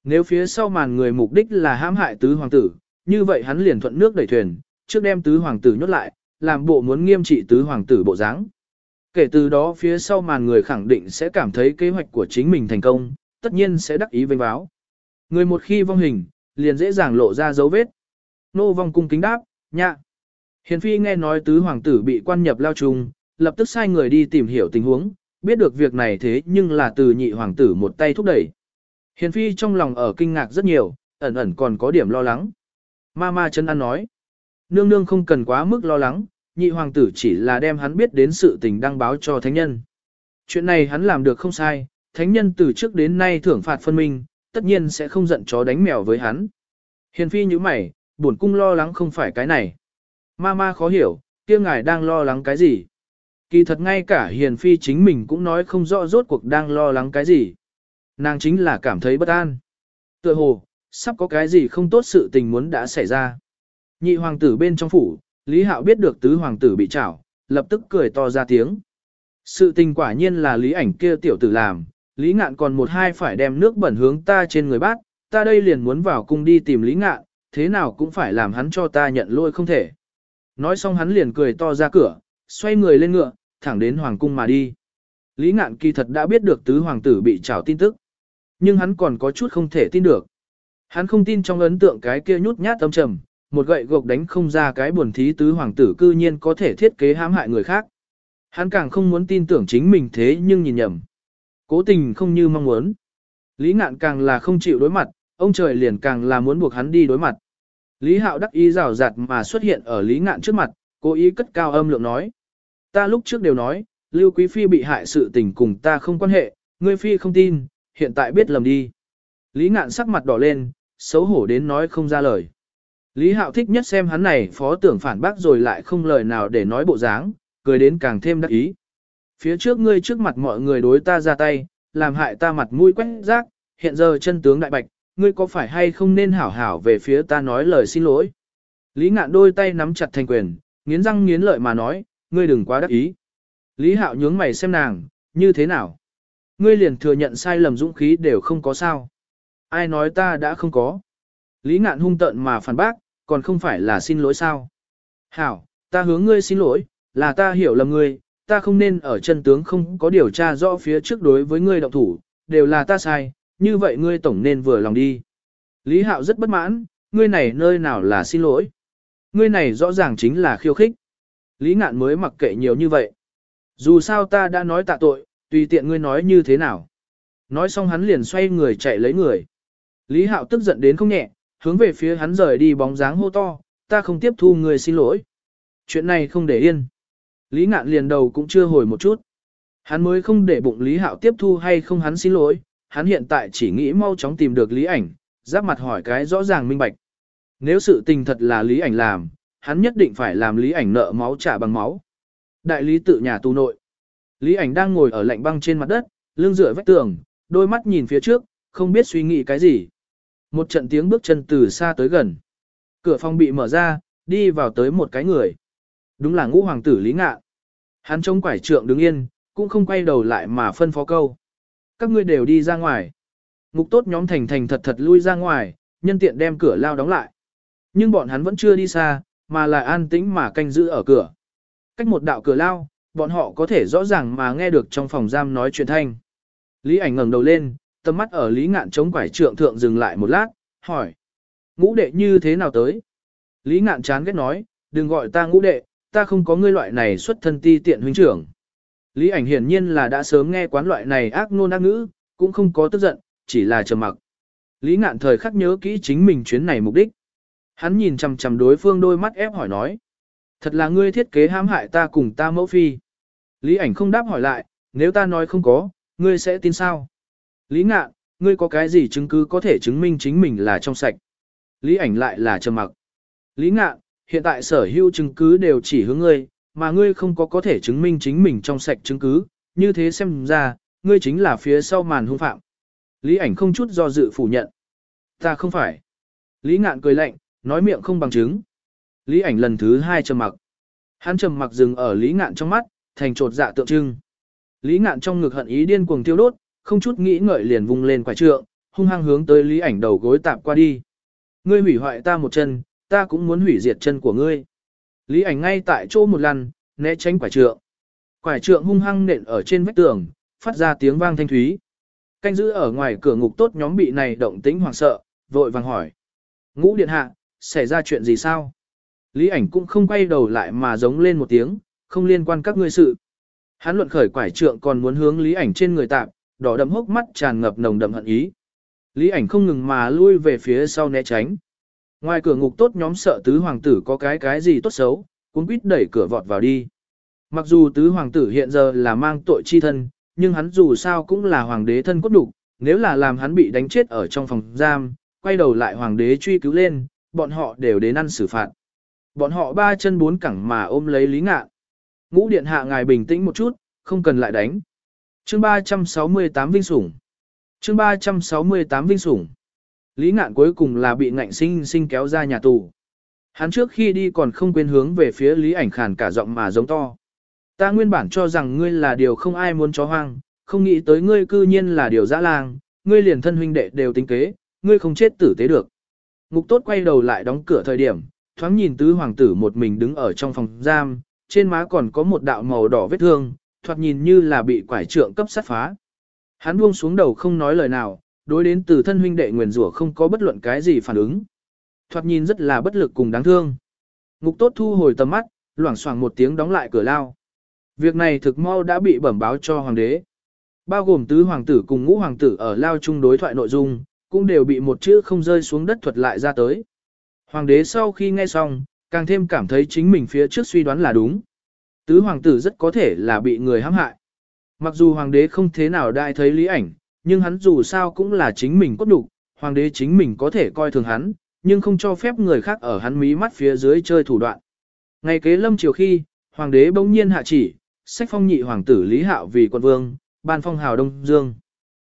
[SPEAKER 1] Nếu phía sau màn người mục đích là hãm hại tứ hoàng tử, như vậy hắn liền thuận nước đẩy thuyền, trước đem tứ hoàng tử nhốt lại, làm bộ muốn nghiêm trị tứ hoàng tử bộ dáng. Kể từ đó phía sau màn người khẳng định sẽ cảm thấy kế hoạch của chính mình thành công, tất nhiên sẽ đắc ý vinh báo. Người một khi vong hình, liền dễ dàng lộ ra dấu vết. Nô vong cung kính đáp, nhạ. Hiền phi nghe nói tứ hoàng tử bị quan nhập lao trùng, lập tức sai người đi tìm hiểu tình huống, biết được việc này thế nhưng là từ nhị hoàng tử một tay thúc đẩy. Hiền phi trong lòng ở kinh ngạc rất nhiều, ẩn ẩn còn có điểm lo lắng. Ma ma chân ăn nói, nương nương không cần quá mức lo lắng, nhị hoàng tử chỉ là đem hắn biết đến sự tình đăng báo cho thánh nhân. Chuyện này hắn làm được không sai, thánh nhân từ trước đến nay thưởng phạt phân minh, tất nhiên sẽ không giận chó đánh mèo với hắn. Hiền phi như mày, buồn cung lo lắng không phải cái này. Ma ma khó hiểu, kia ngài đang lo lắng cái gì? Kỳ thật ngay cả hiền phi chính mình cũng nói không rõ rốt cuộc đang lo lắng cái gì. Nàng chính là cảm thấy bất an. Tựa hồ, sắp có cái gì không tốt sự tình muốn đã xảy ra. Nhị hoàng tử bên trong phủ, Lý Hạo biết được tứ hoàng tử bị trảo, lập tức cười to ra tiếng. Sự tình quả nhiên là Lý ảnh kia tiểu tử làm, Lý ngạn còn một hai phải đem nước bẩn hướng ta trên người bát, ta đây liền muốn vào cung đi tìm Lý ngạn, thế nào cũng phải làm hắn cho ta nhận lỗi không thể. Nói xong hắn liền cười to ra cửa, xoay người lên ngựa, thẳng đến hoàng cung mà đi. Lý ngạn kỳ thật đã biết được tứ hoàng tử bị trảo tin tức. Nhưng hắn còn có chút không thể tin được. Hắn không tin trong ấn tượng cái kia nhút nhát âm trầm, một gậy gộc đánh không ra cái buồn thí tứ hoàng tử cư nhiên có thể thiết kế hãm hại người khác. Hắn càng không muốn tin tưởng chính mình thế nhưng nhìn nhầm. Cố tình không như mong muốn. Lý ngạn càng là không chịu đối mặt, ông trời liền càng là muốn buộc hắn đi đối mặt. Lý hạo đắc ý rào rạt mà xuất hiện ở Lý ngạn trước mặt, cố ý cất cao âm lượng nói. Ta lúc trước đều nói, Lưu Quý Phi bị hại sự tình cùng ta không quan hệ, ngươi Phi không tin, hiện tại biết lầm đi. Lý ngạn sắc mặt đỏ lên, xấu hổ đến nói không ra lời. Lý Hạo thích nhất xem hắn này phó tưởng phản bác rồi lại không lời nào để nói bộ dáng, cười đến càng thêm đắc ý. Phía trước ngươi trước mặt mọi người đối ta ra tay, làm hại ta mặt mũi quét rác, hiện giờ chân tướng đại bạch, ngươi có phải hay không nên hảo hảo về phía ta nói lời xin lỗi. Lý ngạn đôi tay nắm chặt thành quyền, nghiến răng nghiến lợi mà nói, ngươi đừng quá đắc ý. Lý hạo nhướng mày xem nàng, như thế nào? Ngươi liền thừa nhận sai lầm dũng khí đều không có sao. Ai nói ta đã không có. Lý ngạn hung tợn mà phản bác, còn không phải là xin lỗi sao. Hảo, ta hướng ngươi xin lỗi, là ta hiểu lầm ngươi, ta không nên ở chân tướng không có điều tra rõ phía trước đối với ngươi động thủ, đều là ta sai, như vậy ngươi tổng nên vừa lòng đi. Lý Hạo rất bất mãn, ngươi này nơi nào là xin lỗi. Ngươi này rõ ràng chính là khiêu khích. Lý Ngạn mới mặc kệ nhiều như vậy. Dù sao ta đã nói tạ tội, tùy tiện ngươi nói như thế nào. Nói xong hắn liền xoay người chạy lấy người. Lý Hạo tức giận đến không nhẹ, hướng về phía hắn rời đi bóng dáng hô to, ta không tiếp thu người xin lỗi. Chuyện này không để yên. Lý Ngạn liền đầu cũng chưa hồi một chút. Hắn mới không để bụng Lý Hạo tiếp thu hay không hắn xin lỗi, hắn hiện tại chỉ nghĩ mau chóng tìm được Lý ảnh, giáp mặt hỏi cái rõ ràng minh bạch. Nếu sự tình thật là Lý ảnh làm, hắn nhất định phải làm Lý ảnh nợ máu trả bằng máu. Đại lý tự nhà tù nội. Lý ảnh đang ngồi ở lạnh băng trên mặt đất, lưng dựa vách tường, đôi mắt nhìn phía trước, không biết suy nghĩ cái gì. Một trận tiếng bước chân từ xa tới gần. Cửa phòng bị mở ra, đi vào tới một cái người. Đúng là ngũ hoàng tử Lý Ngạ. Hắn trông quải trượng đứng yên, cũng không quay đầu lại mà phân phó câu. Các ngươi đều đi ra ngoài. Ngục tốt nhóm thành thành thật thật lui ra ngoài, nhân tiện đem cửa lao đóng lại. Nhưng bọn hắn vẫn chưa đi xa, mà là an tĩnh mà canh giữ ở cửa. Cách một đạo cửa lao, bọn họ có thể rõ ràng mà nghe được trong phòng giam nói chuyện thanh. Lý ảnh ngẩng đầu lên, tầm mắt ở Lý Ngạn chống quải trượng thượng dừng lại một lát, hỏi. Ngũ đệ như thế nào tới? Lý Ngạn chán ghét nói, đừng gọi ta ngũ đệ, ta không có ngươi loại này xuất thân ti tiện huynh trưởng. Lý ảnh hiển nhiên là đã sớm nghe quán loại này ác ngôn ác ngữ, cũng không có tức giận, chỉ là trầm mặc. Lý ngạn thời khắc nhớ kỹ chính mình chuyến này mục đích. Hắn nhìn chằm chằm đối phương đôi mắt ép hỏi nói. Thật là ngươi thiết kế hãm hại ta cùng ta mẫu phi. Lý ảnh không đáp hỏi lại, nếu ta nói không có, ngươi sẽ tin sao? Lý ngạn, ngươi có cái gì chứng cứ có thể chứng minh chính mình là trong sạch? Lý ảnh lại là trầm mặc. Lý ngạn, hiện tại sở hữu chứng cứ đều chỉ hướng ngươi, mà ngươi không có có thể chứng minh chính mình trong sạch chứng cứ, như thế xem ra, ngươi chính là phía sau màn hung phạm. Lý ảnh không chút do dự phủ nhận. Ta không phải. Lý ngạn cười lạnh, nói miệng không bằng chứng. Lý ảnh lần thứ hai trầm mặc. Hắn trầm mặc dừng ở Lý ngạn trong mắt, thành trột dạ tượng trưng. Lý ngạn trong ngực hận ý điên cuồng tiêu đốt, không chút nghĩ ngợi liền vung lên quả trượng, hung hăng hướng tới Lý ảnh đầu gối tạp qua đi. Ngươi hủy hoại ta một chân, ta cũng muốn hủy diệt chân của ngươi. Lý ảnh ngay tại chỗ một lần, né tránh quả trượng. Quả trượng hung hăng nện ở trên vách tường, phát ra tiếng vang thanh thúy. Canh giữ ở ngoài cửa ngục tốt nhóm bị này động tĩnh hoảng sợ, vội vàng hỏi. Ngũ điện hạ, xảy ra chuyện gì sao? Lý ảnh cũng không quay đầu lại mà giống lên một tiếng, không liên quan các ngươi sự. Hắn luận khởi quải trượng còn muốn hướng lý ảnh trên người tạm, đỏ đậm hốc mắt tràn ngập nồng đậm hận ý. Lý ảnh không ngừng mà lui về phía sau né tránh. Ngoài cửa ngục tốt nhóm sợ tứ hoàng tử có cái cái gì tốt xấu, cũng quýt đẩy cửa vọt vào đi. Mặc dù tứ hoàng tử hiện giờ là mang tội chi thân, nhưng hắn dù sao cũng là hoàng đế thân cốt đục, nếu là làm hắn bị đánh chết ở trong phòng giam, quay đầu lại hoàng đế truy cứu lên, bọn họ đều đến ăn xử phạt. Bọn họ ba chân bốn cẳng mà ôm lấy lý Ngạn. Ngũ điện hạ ngài bình tĩnh một chút, không cần lại đánh. Chương 368 Vinh Sủng Chương 368 Vinh Sủng Lý ngạn cuối cùng là bị ngạnh sinh sinh kéo ra nhà tù. Hắn trước khi đi còn không quên hướng về phía Lý ảnh khàn cả giọng mà giống to. Ta nguyên bản cho rằng ngươi là điều không ai muốn chó hoang, không nghĩ tới ngươi cư nhiên là điều dã lang, ngươi liền thân huynh đệ đều tính kế, ngươi không chết tử tế được. Ngục tốt quay đầu lại đóng cửa thời điểm, thoáng nhìn tứ hoàng tử một mình đứng ở trong phòng giam, trên má còn có một đạo màu đỏ vết thương, thoạt nhìn như là bị quải trượng cấp sát phá. Hắn buông xuống đầu không nói lời nào, đối đến từ thân huynh đệ nguyền rủa không có bất luận cái gì phản ứng. Thoạt nhìn rất là bất lực cùng đáng thương. Ngục tốt thu hồi tầm mắt, loảng xoảng một tiếng đóng lại cửa lao. Việc này thực mau đã bị bẩm báo cho hoàng đế. Bao gồm tứ hoàng tử cùng ngũ hoàng tử ở lao chung đối thoại nội dung, cũng đều bị một chữ không rơi xuống đất thuật lại ra tới. Hoàng đế sau khi nghe xong, càng thêm cảm thấy chính mình phía trước suy đoán là đúng. Tứ hoàng tử rất có thể là bị người hãm hại. Mặc dù hoàng đế không thế nào đại thấy lý ảnh, nhưng hắn dù sao cũng là chính mình cốt đục, hoàng đế chính mình có thể coi thường hắn, nhưng không cho phép người khác ở hắn mí mắt phía dưới chơi thủ đoạn. Ngày kế lâm chiều khi, hoàng đế bỗng nhiên hạ chỉ, sách phong nhị hoàng tử Lý Hạo vì quân vương, ban phong hào Đông Dương.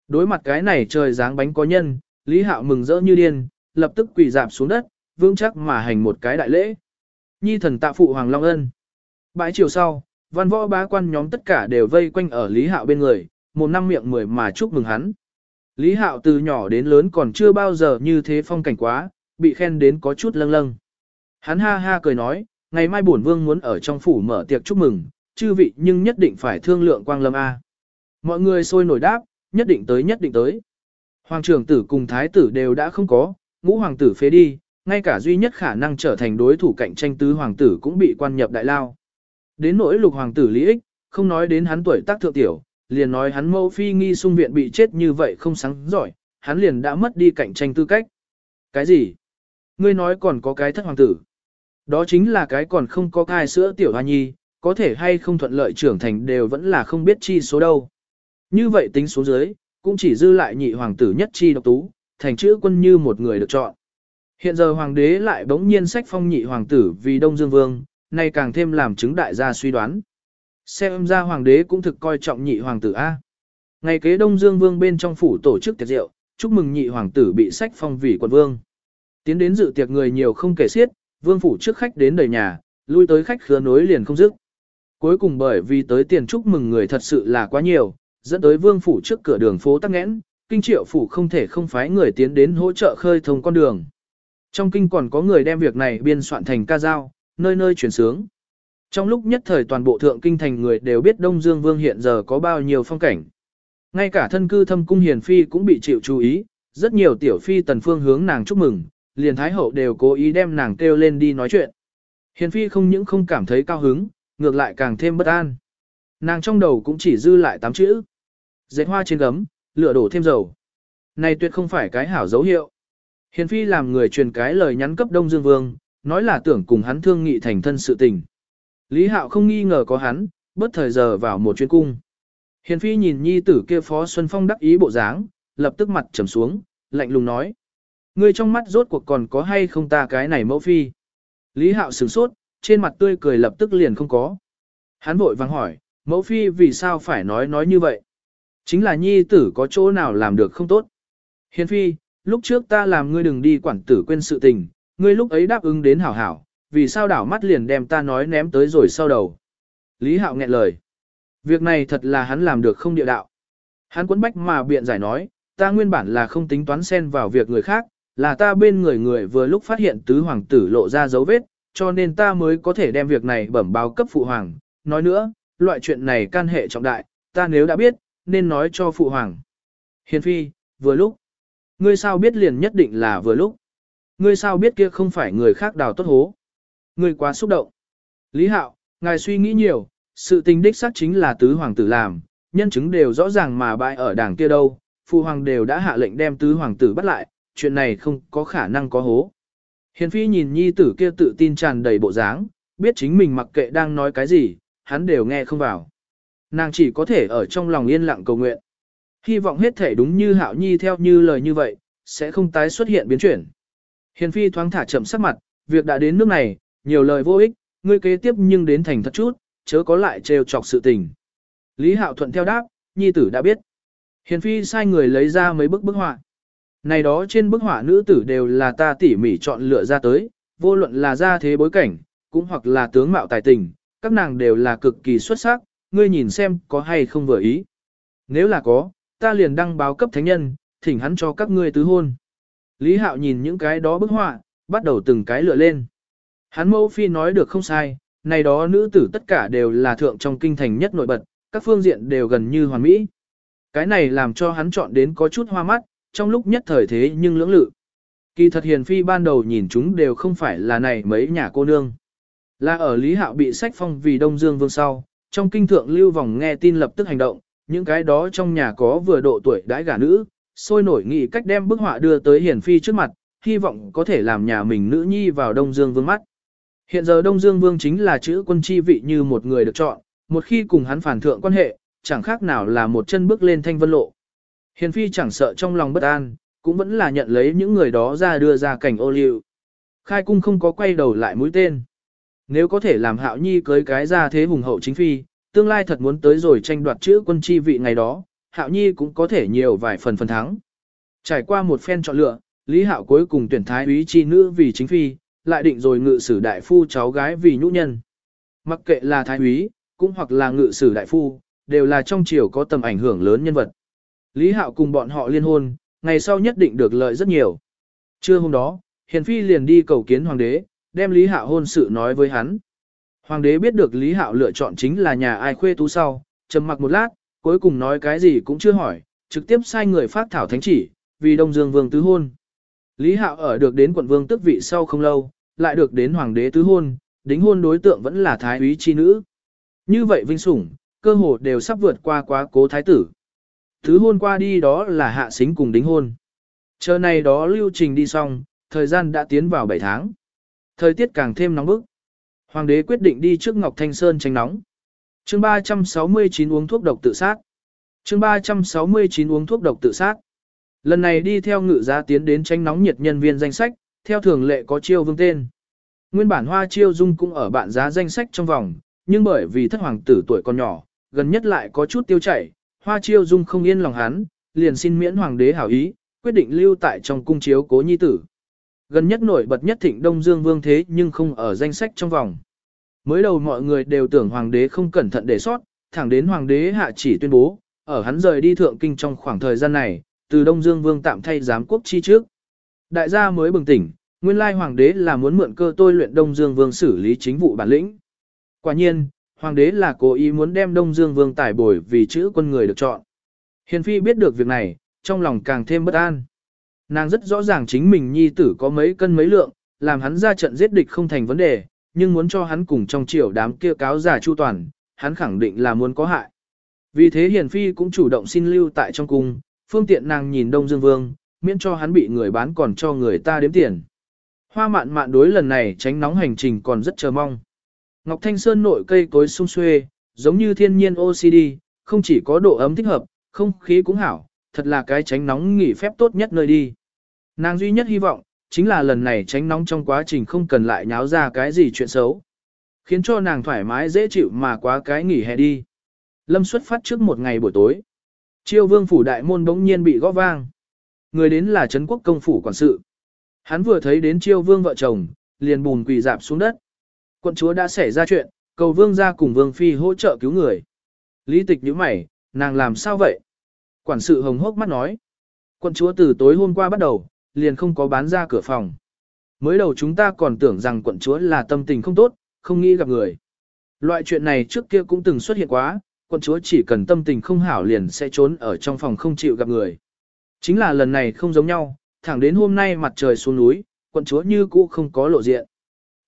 [SPEAKER 1] Đối mặt cái này trời dáng bánh có nhân, Lý Hạo mừng rỡ như điên, lập tức quỳ dạp xuống đất, vững chắc mà hành một cái đại lễ. Nhi thần tạ phụ Hoàng Long Ân. Bãi chiều sau, văn võ bá quan nhóm tất cả đều vây quanh ở Lý Hạo bên người, một năm miệng mười mà chúc mừng hắn. Lý Hạo từ nhỏ đến lớn còn chưa bao giờ như thế phong cảnh quá, bị khen đến có chút lâng lâng. Hắn ha ha cười nói, ngày mai bổn vương muốn ở trong phủ mở tiệc chúc mừng, chư vị nhưng nhất định phải thương lượng quang lâm A. Mọi người sôi nổi đáp, nhất định tới nhất định tới. Hoàng trưởng tử cùng thái tử đều đã không có, ngũ hoàng tử phế đi, ngay cả duy nhất khả năng trở thành đối thủ cạnh tranh tứ hoàng tử cũng bị quan nhập đại lao. Đến nỗi lục hoàng tử lý ích, không nói đến hắn tuổi tác thượng tiểu, liền nói hắn mâu phi nghi sung viện bị chết như vậy không sáng giỏi, hắn liền đã mất đi cạnh tranh tư cách. Cái gì? Ngươi nói còn có cái thất hoàng tử. Đó chính là cái còn không có cai sữa tiểu hoa nhi, có thể hay không thuận lợi trưởng thành đều vẫn là không biết chi số đâu. Như vậy tính số dưới, cũng chỉ dư lại nhị hoàng tử nhất chi độc tú, thành chữ quân như một người được chọn. Hiện giờ hoàng đế lại bỗng nhiên sách phong nhị hoàng tử vì Đông Dương Vương, nay càng thêm làm chứng đại gia suy đoán. Xem ra hoàng đế cũng thực coi trọng nhị hoàng tử A. Ngày kế Đông Dương Vương bên trong phủ tổ chức tiệc rượu, chúc mừng nhị hoàng tử bị sách phong vì quận vương. Tiến đến dự tiệc người nhiều không kể xiết, vương phủ trước khách đến đầy nhà, lui tới khách khứa nối liền không dứt. Cuối cùng bởi vì tới tiền chúc mừng người thật sự là quá nhiều, dẫn tới vương phủ trước cửa đường phố tắc nghẽn, kinh triệu phủ không thể không phái người tiến đến hỗ trợ khơi thông con đường. Trong kinh còn có người đem việc này biên soạn thành ca dao, nơi nơi truyền sướng. Trong lúc nhất thời toàn bộ thượng kinh thành người đều biết Đông Dương Vương hiện giờ có bao nhiêu phong cảnh. Ngay cả thân cư thâm cung hiền phi cũng bị chịu chú ý, rất nhiều tiểu phi tần phương hướng nàng chúc mừng, liền thái hậu đều cố ý đem nàng kêu lên đi nói chuyện. Hiền phi không những không cảm thấy cao hứng, ngược lại càng thêm bất an. Nàng trong đầu cũng chỉ dư lại tám chữ. Dệt hoa trên gấm, lửa đổ thêm dầu. Này tuyệt không phải cái hảo dấu hiệu. Hiền phi làm người truyền cái lời nhắn cấp Đông Dương Vương, nói là tưởng cùng hắn thương nghị thành thân sự tình. Lý Hạo không nghi ngờ có hắn, bất thời giờ vào một chuyến cung. Hiền phi nhìn nhi tử kia phó Xuân Phong đắc ý bộ dáng, lập tức mặt trầm xuống, lạnh lùng nói. Ngươi trong mắt rốt cuộc còn có hay không ta cái này mẫu phi. Lý Hạo sửng sốt, trên mặt tươi cười lập tức liền không có. Hắn vội vàng hỏi, mẫu phi vì sao phải nói nói như vậy? Chính là nhi tử có chỗ nào làm được không tốt. Hiền phi, lúc trước ta làm ngươi đừng đi quản tử quên sự tình, ngươi lúc ấy đáp ứng đến hảo hảo, vì sao đảo mắt liền đem ta nói ném tới rồi sau đầu. Lý Hạo nghẹn lời. Việc này thật là hắn làm được không địa đạo. Hắn quấn bách mà biện giải nói, ta nguyên bản là không tính toán xen vào việc người khác, là ta bên người người vừa lúc phát hiện tứ hoàng tử lộ ra dấu vết, cho nên ta mới có thể đem việc này bẩm báo cấp phụ hoàng. Nói nữa, loại chuyện này can hệ trọng đại, ta nếu đã biết, nên nói cho phụ hoàng. Hiền phi, vừa lúc. Ngươi sao biết liền nhất định là vừa lúc. Ngươi sao biết kia không phải người khác đào tốt hố. Ngươi quá xúc động. Lý Hạo, ngài suy nghĩ nhiều, sự tình đích xác chính là tứ hoàng tử làm, nhân chứng đều rõ ràng mà bại ở đảng kia đâu, phụ hoàng đều đã hạ lệnh đem tứ hoàng tử bắt lại, chuyện này không có khả năng có hố. Hiền phi nhìn nhi tử kia tự tin tràn đầy bộ dáng, biết chính mình mặc kệ đang nói cái gì, hắn đều nghe không vào. Nàng chỉ có thể ở trong lòng yên lặng cầu nguyện. Hy vọng hết thể đúng như hạo nhi theo như lời như vậy, sẽ không tái xuất hiện biến chuyển. Hiền phi thoáng thả chậm sắc mặt, việc đã đến nước này, nhiều lời vô ích, ngươi kế tiếp nhưng đến thành thật chút, chớ có lại trêu chọc sự tình. Lý hạo thuận theo đáp, nhi tử đã biết. Hiền phi sai người lấy ra mấy bức bức họa. Này đó trên bức họa nữ tử đều là ta tỉ mỉ chọn lựa ra tới, vô luận là gia thế bối cảnh, cũng hoặc là tướng mạo tài tình, các nàng đều là cực kỳ xuất sắc, ngươi nhìn xem có hay không vừa ý. Nếu là có, ta liền đăng báo cấp thánh nhân, thỉnh hắn cho các ngươi tứ hôn. Lý Hạo nhìn những cái đó bức họa, bắt đầu từng cái lựa lên. Hắn mẫu phi nói được không sai, này đó nữ tử tất cả đều là thượng trong kinh thành nhất nổi bật, các phương diện đều gần như hoàn mỹ. Cái này làm cho hắn chọn đến có chút hoa mắt, trong lúc nhất thời thế nhưng lưỡng lự. Kỳ thật hiền phi ban đầu nhìn chúng đều không phải là này mấy nhà cô nương. Là ở Lý Hạo bị sách phong vì Đông Dương Vương sau, trong kinh thượng lưu vòng nghe tin lập tức hành động, những cái đó trong nhà có vừa độ tuổi đãi gả nữ, sôi nổi nghị cách đem bức họa đưa tới hiển phi trước mặt, hy vọng có thể làm nhà mình nữ nhi vào Đông Dương Vương mắt. Hiện giờ Đông Dương Vương chính là chữ quân chi vị như một người được chọn, một khi cùng hắn phản thượng quan hệ, chẳng khác nào là một chân bước lên thanh vân lộ. Hiền phi chẳng sợ trong lòng bất an, cũng vẫn là nhận lấy những người đó ra đưa ra cảnh ô liu. Khai cung không có quay đầu lại mũi tên. Nếu có thể làm hạo nhi cưới cái ra thế hùng hậu chính phi, tương lai thật muốn tới rồi tranh đoạt chữ quân chi vị ngày đó, hạo nhi cũng có thể nhiều vài phần phần thắng. Trải qua một phen chọn lựa, Lý Hạo cuối cùng tuyển thái úy chi nữ vì chính phi, lại định rồi ngự sử đại phu cháu gái vì nhũ nhân. Mặc kệ là thái úy, cũng hoặc là ngự sử đại phu, đều là trong triều có tầm ảnh hưởng lớn nhân vật. Lý Hạo cùng bọn họ liên hôn, ngày sau nhất định được lợi rất nhiều. Trưa hôm đó, Hiền Phi liền đi cầu kiến hoàng đế, đem Lý Hạo hôn sự nói với hắn. Hoàng đế biết được Lý Hạo lựa chọn chính là nhà ai khuê tú sau, trầm mặc một lát, cuối cùng nói cái gì cũng chưa hỏi, trực tiếp sai người phát thảo thánh chỉ, vì Đông Dương Vương tứ hôn. Lý Hạo ở được đến quận vương tước vị sau không lâu, lại được đến hoàng đế tứ hôn, đính hôn đối tượng vẫn là thái úy chi nữ. Như vậy vinh sủng, cơ hồ đều sắp vượt qua quá cố thái tử. tứ hôn qua đi đó là hạ xính cùng đính hôn. Chờ này đó lưu trình đi xong, thời gian đã tiến vào 7 tháng. Thời tiết càng thêm nóng bức. Hoàng đế quyết định đi trước Ngọc Thanh Sơn tránh nóng. chương 369 uống thuốc độc tự sát. chương 369 uống thuốc độc tự sát. Lần này đi theo ngự giá tiến đến tránh nóng nhiệt nhân viên danh sách, theo thường lệ có chiêu vương tên. Nguyên bản hoa chiêu dung cũng ở bạn giá danh sách trong vòng, nhưng bởi vì thất hoàng tử tuổi còn nhỏ, gần nhất lại có chút tiêu chảy, hoa chiêu dung không yên lòng hắn, liền xin miễn hoàng đế hảo ý, quyết định lưu tại trong cung chiếu cố nhi tử. Gần nhất nổi bật nhất thịnh Đông Dương Vương thế nhưng không ở danh sách trong vòng. Mới đầu mọi người đều tưởng hoàng đế không cẩn thận để sót, thẳng đến hoàng đế hạ chỉ tuyên bố, ở hắn rời đi thượng kinh trong khoảng thời gian này, từ Đông Dương Vương tạm thay giám quốc chi trước. Đại gia mới bừng tỉnh, nguyên lai hoàng đế là muốn mượn cơ tôi luyện Đông Dương Vương xử lý chính vụ bản lĩnh. Quả nhiên, hoàng đế là cố ý muốn đem Đông Dương Vương tải bồi vì chữ quân người được chọn. Hiền phi biết được việc này, trong lòng càng thêm bất an. Nàng rất rõ ràng chính mình nhi tử có mấy cân mấy lượng, làm hắn ra trận giết địch không thành vấn đề, nhưng muốn cho hắn cùng trong triều đám kia cáo giả chu toàn, hắn khẳng định là muốn có hại. Vì thế Hiền Phi cũng chủ động xin lưu tại trong cung, phương tiện nàng nhìn Đông Dương Vương, miễn cho hắn bị người bán còn cho người ta đếm tiền. Hoa mạn mạn đối lần này tránh nóng hành trình còn rất chờ mong. Ngọc Thanh Sơn nội cây cối sung xuê, giống như thiên nhiên OCD, không chỉ có độ ấm thích hợp, không khí cũng hảo, thật là cái tránh nóng nghỉ phép tốt nhất nơi đi. Nàng duy nhất hy vọng, chính là lần này tránh nóng trong quá trình không cần lại nháo ra cái gì chuyện xấu. Khiến cho nàng thoải mái dễ chịu mà quá cái nghỉ hè đi. Lâm xuất phát trước một ngày buổi tối. Chiêu vương phủ đại môn bỗng nhiên bị gõ vang. Người đến là Trấn quốc công phủ quản sự. Hắn vừa thấy đến chiêu vương vợ chồng, liền bùn quỳ dạp xuống đất. Quận chúa đã xảy ra chuyện, cầu vương ra cùng vương phi hỗ trợ cứu người. Lý tịch nhíu mày, nàng làm sao vậy? Quản sự hồng hốc mắt nói. Quận chúa từ tối hôm qua bắt đầu, liền không có bán ra cửa phòng. Mới đầu chúng ta còn tưởng rằng quận chúa là tâm tình không tốt, không nghĩ gặp người. Loại chuyện này trước kia cũng từng xuất hiện quá, quận chúa chỉ cần tâm tình không hảo liền sẽ trốn ở trong phòng không chịu gặp người. Chính là lần này không giống nhau, thẳng đến hôm nay mặt trời xuống núi, quận chúa như cũ không có lộ diện.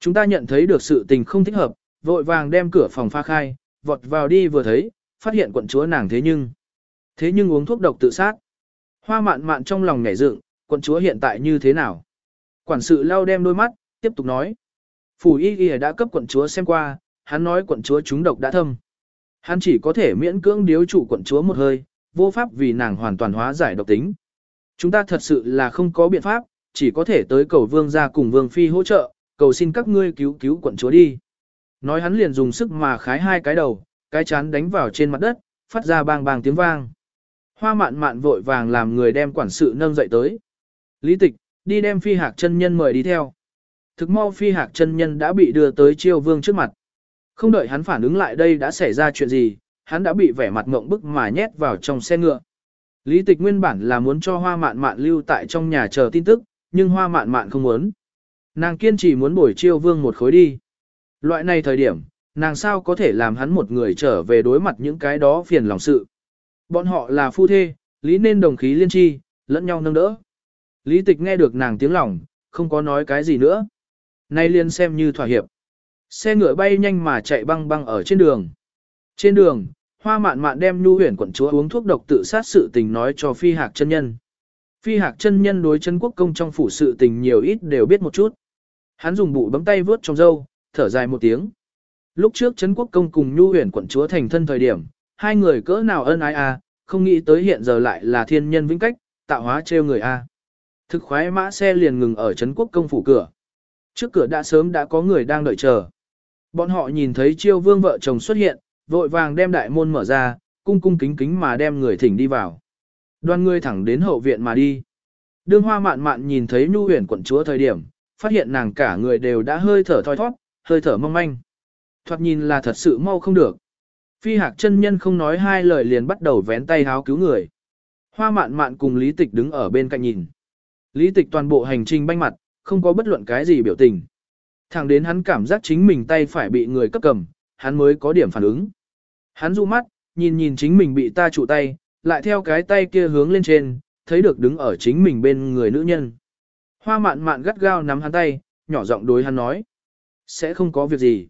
[SPEAKER 1] Chúng ta nhận thấy được sự tình không thích hợp, vội vàng đem cửa phòng pha khai, vọt vào đi vừa thấy, phát hiện quận chúa nàng thế nhưng. Thế nhưng uống thuốc độc tự sát. Hoa mạn mạn trong lòng nhảy dựng, quận chúa hiện tại như thế nào? Quản sự lau đem đôi mắt, tiếp tục nói. Phủ y y đã cấp quận chúa xem qua, hắn nói quận chúa chúng độc đã thâm. Hắn chỉ có thể miễn cưỡng điếu trụ quận chúa một hơi, vô pháp vì nàng hoàn toàn hóa giải độc tính. Chúng ta thật sự là không có biện pháp, chỉ có thể tới cầu vương ra cùng vương phi hỗ trợ, cầu xin các ngươi cứu cứu quận chúa đi. Nói hắn liền dùng sức mà khái hai cái đầu, cái chán đánh vào trên mặt đất, phát ra bang bang tiếng vang. Hoa mạn mạn vội vàng làm người đem quản sự nâng dậy tới. Lý tịch, đi đem phi hạc chân nhân mời đi theo. Thực mau phi hạc chân nhân đã bị đưa tới chiêu vương trước mặt. Không đợi hắn phản ứng lại đây đã xảy ra chuyện gì, hắn đã bị vẻ mặt ngộng bức mà nhét vào trong xe ngựa. Lý tịch nguyên bản là muốn cho hoa mạn mạn lưu tại trong nhà chờ tin tức, nhưng hoa mạn mạn không muốn. Nàng kiên trì muốn bổi chiêu vương một khối đi. Loại này thời điểm, nàng sao có thể làm hắn một người trở về đối mặt những cái đó phiền lòng sự. Bọn họ là phu thê, lý nên đồng khí liên tri, lẫn nhau nâng đỡ. Lý tịch nghe được nàng tiếng lòng, không có nói cái gì nữa. Nay liên xem như thỏa hiệp. Xe ngựa bay nhanh mà chạy băng băng ở trên đường. Trên đường, hoa mạn mạn đem nhu huyền quận chúa uống thuốc độc tự sát sự tình nói cho phi hạc chân nhân. Phi hạc chân nhân đối chân quốc công trong phủ sự tình nhiều ít đều biết một chút. Hắn dùng bụ bấm tay vướt trong râu, thở dài một tiếng. Lúc trước Trấn Quốc Công cùng Nhu huyền quận chúa thành thân thời điểm, hai người cỡ nào ân ái à, không nghĩ tới hiện giờ lại là thiên nhân vĩnh cách, tạo hóa trêu người a. À. Thực khoái mã xe liền ngừng ở Trấn Quốc Công phủ cửa. Trước cửa đã sớm đã có người đang đợi chờ. Bọn họ nhìn thấy chiêu vương vợ chồng xuất hiện, vội vàng đem đại môn mở ra, cung cung kính kính mà đem người thỉnh đi vào. Đoan người thẳng đến hậu viện mà đi. Đương hoa mạn mạn nhìn thấy nhu huyền quận chúa thời điểm, phát hiện nàng cả người đều đã hơi thở thoi thoát, hơi thở mong manh. Thoạt nhìn là thật sự mau không được. Phi hạc chân nhân không nói hai lời liền bắt đầu vén tay háo cứu người. Hoa mạn mạn cùng lý tịch đứng ở bên cạnh nhìn. Lý tịch toàn bộ hành trình banh mặt, không có bất luận cái gì biểu tình. Thẳng đến hắn cảm giác chính mình tay phải bị người cấp cầm, hắn mới có điểm phản ứng. Hắn du mắt, nhìn nhìn chính mình bị ta trụ tay, lại theo cái tay kia hướng lên trên, thấy được đứng ở chính mình bên người nữ nhân. Hoa mạn mạn gắt gao nắm hắn tay, nhỏ giọng đối hắn nói. Sẽ không có việc gì.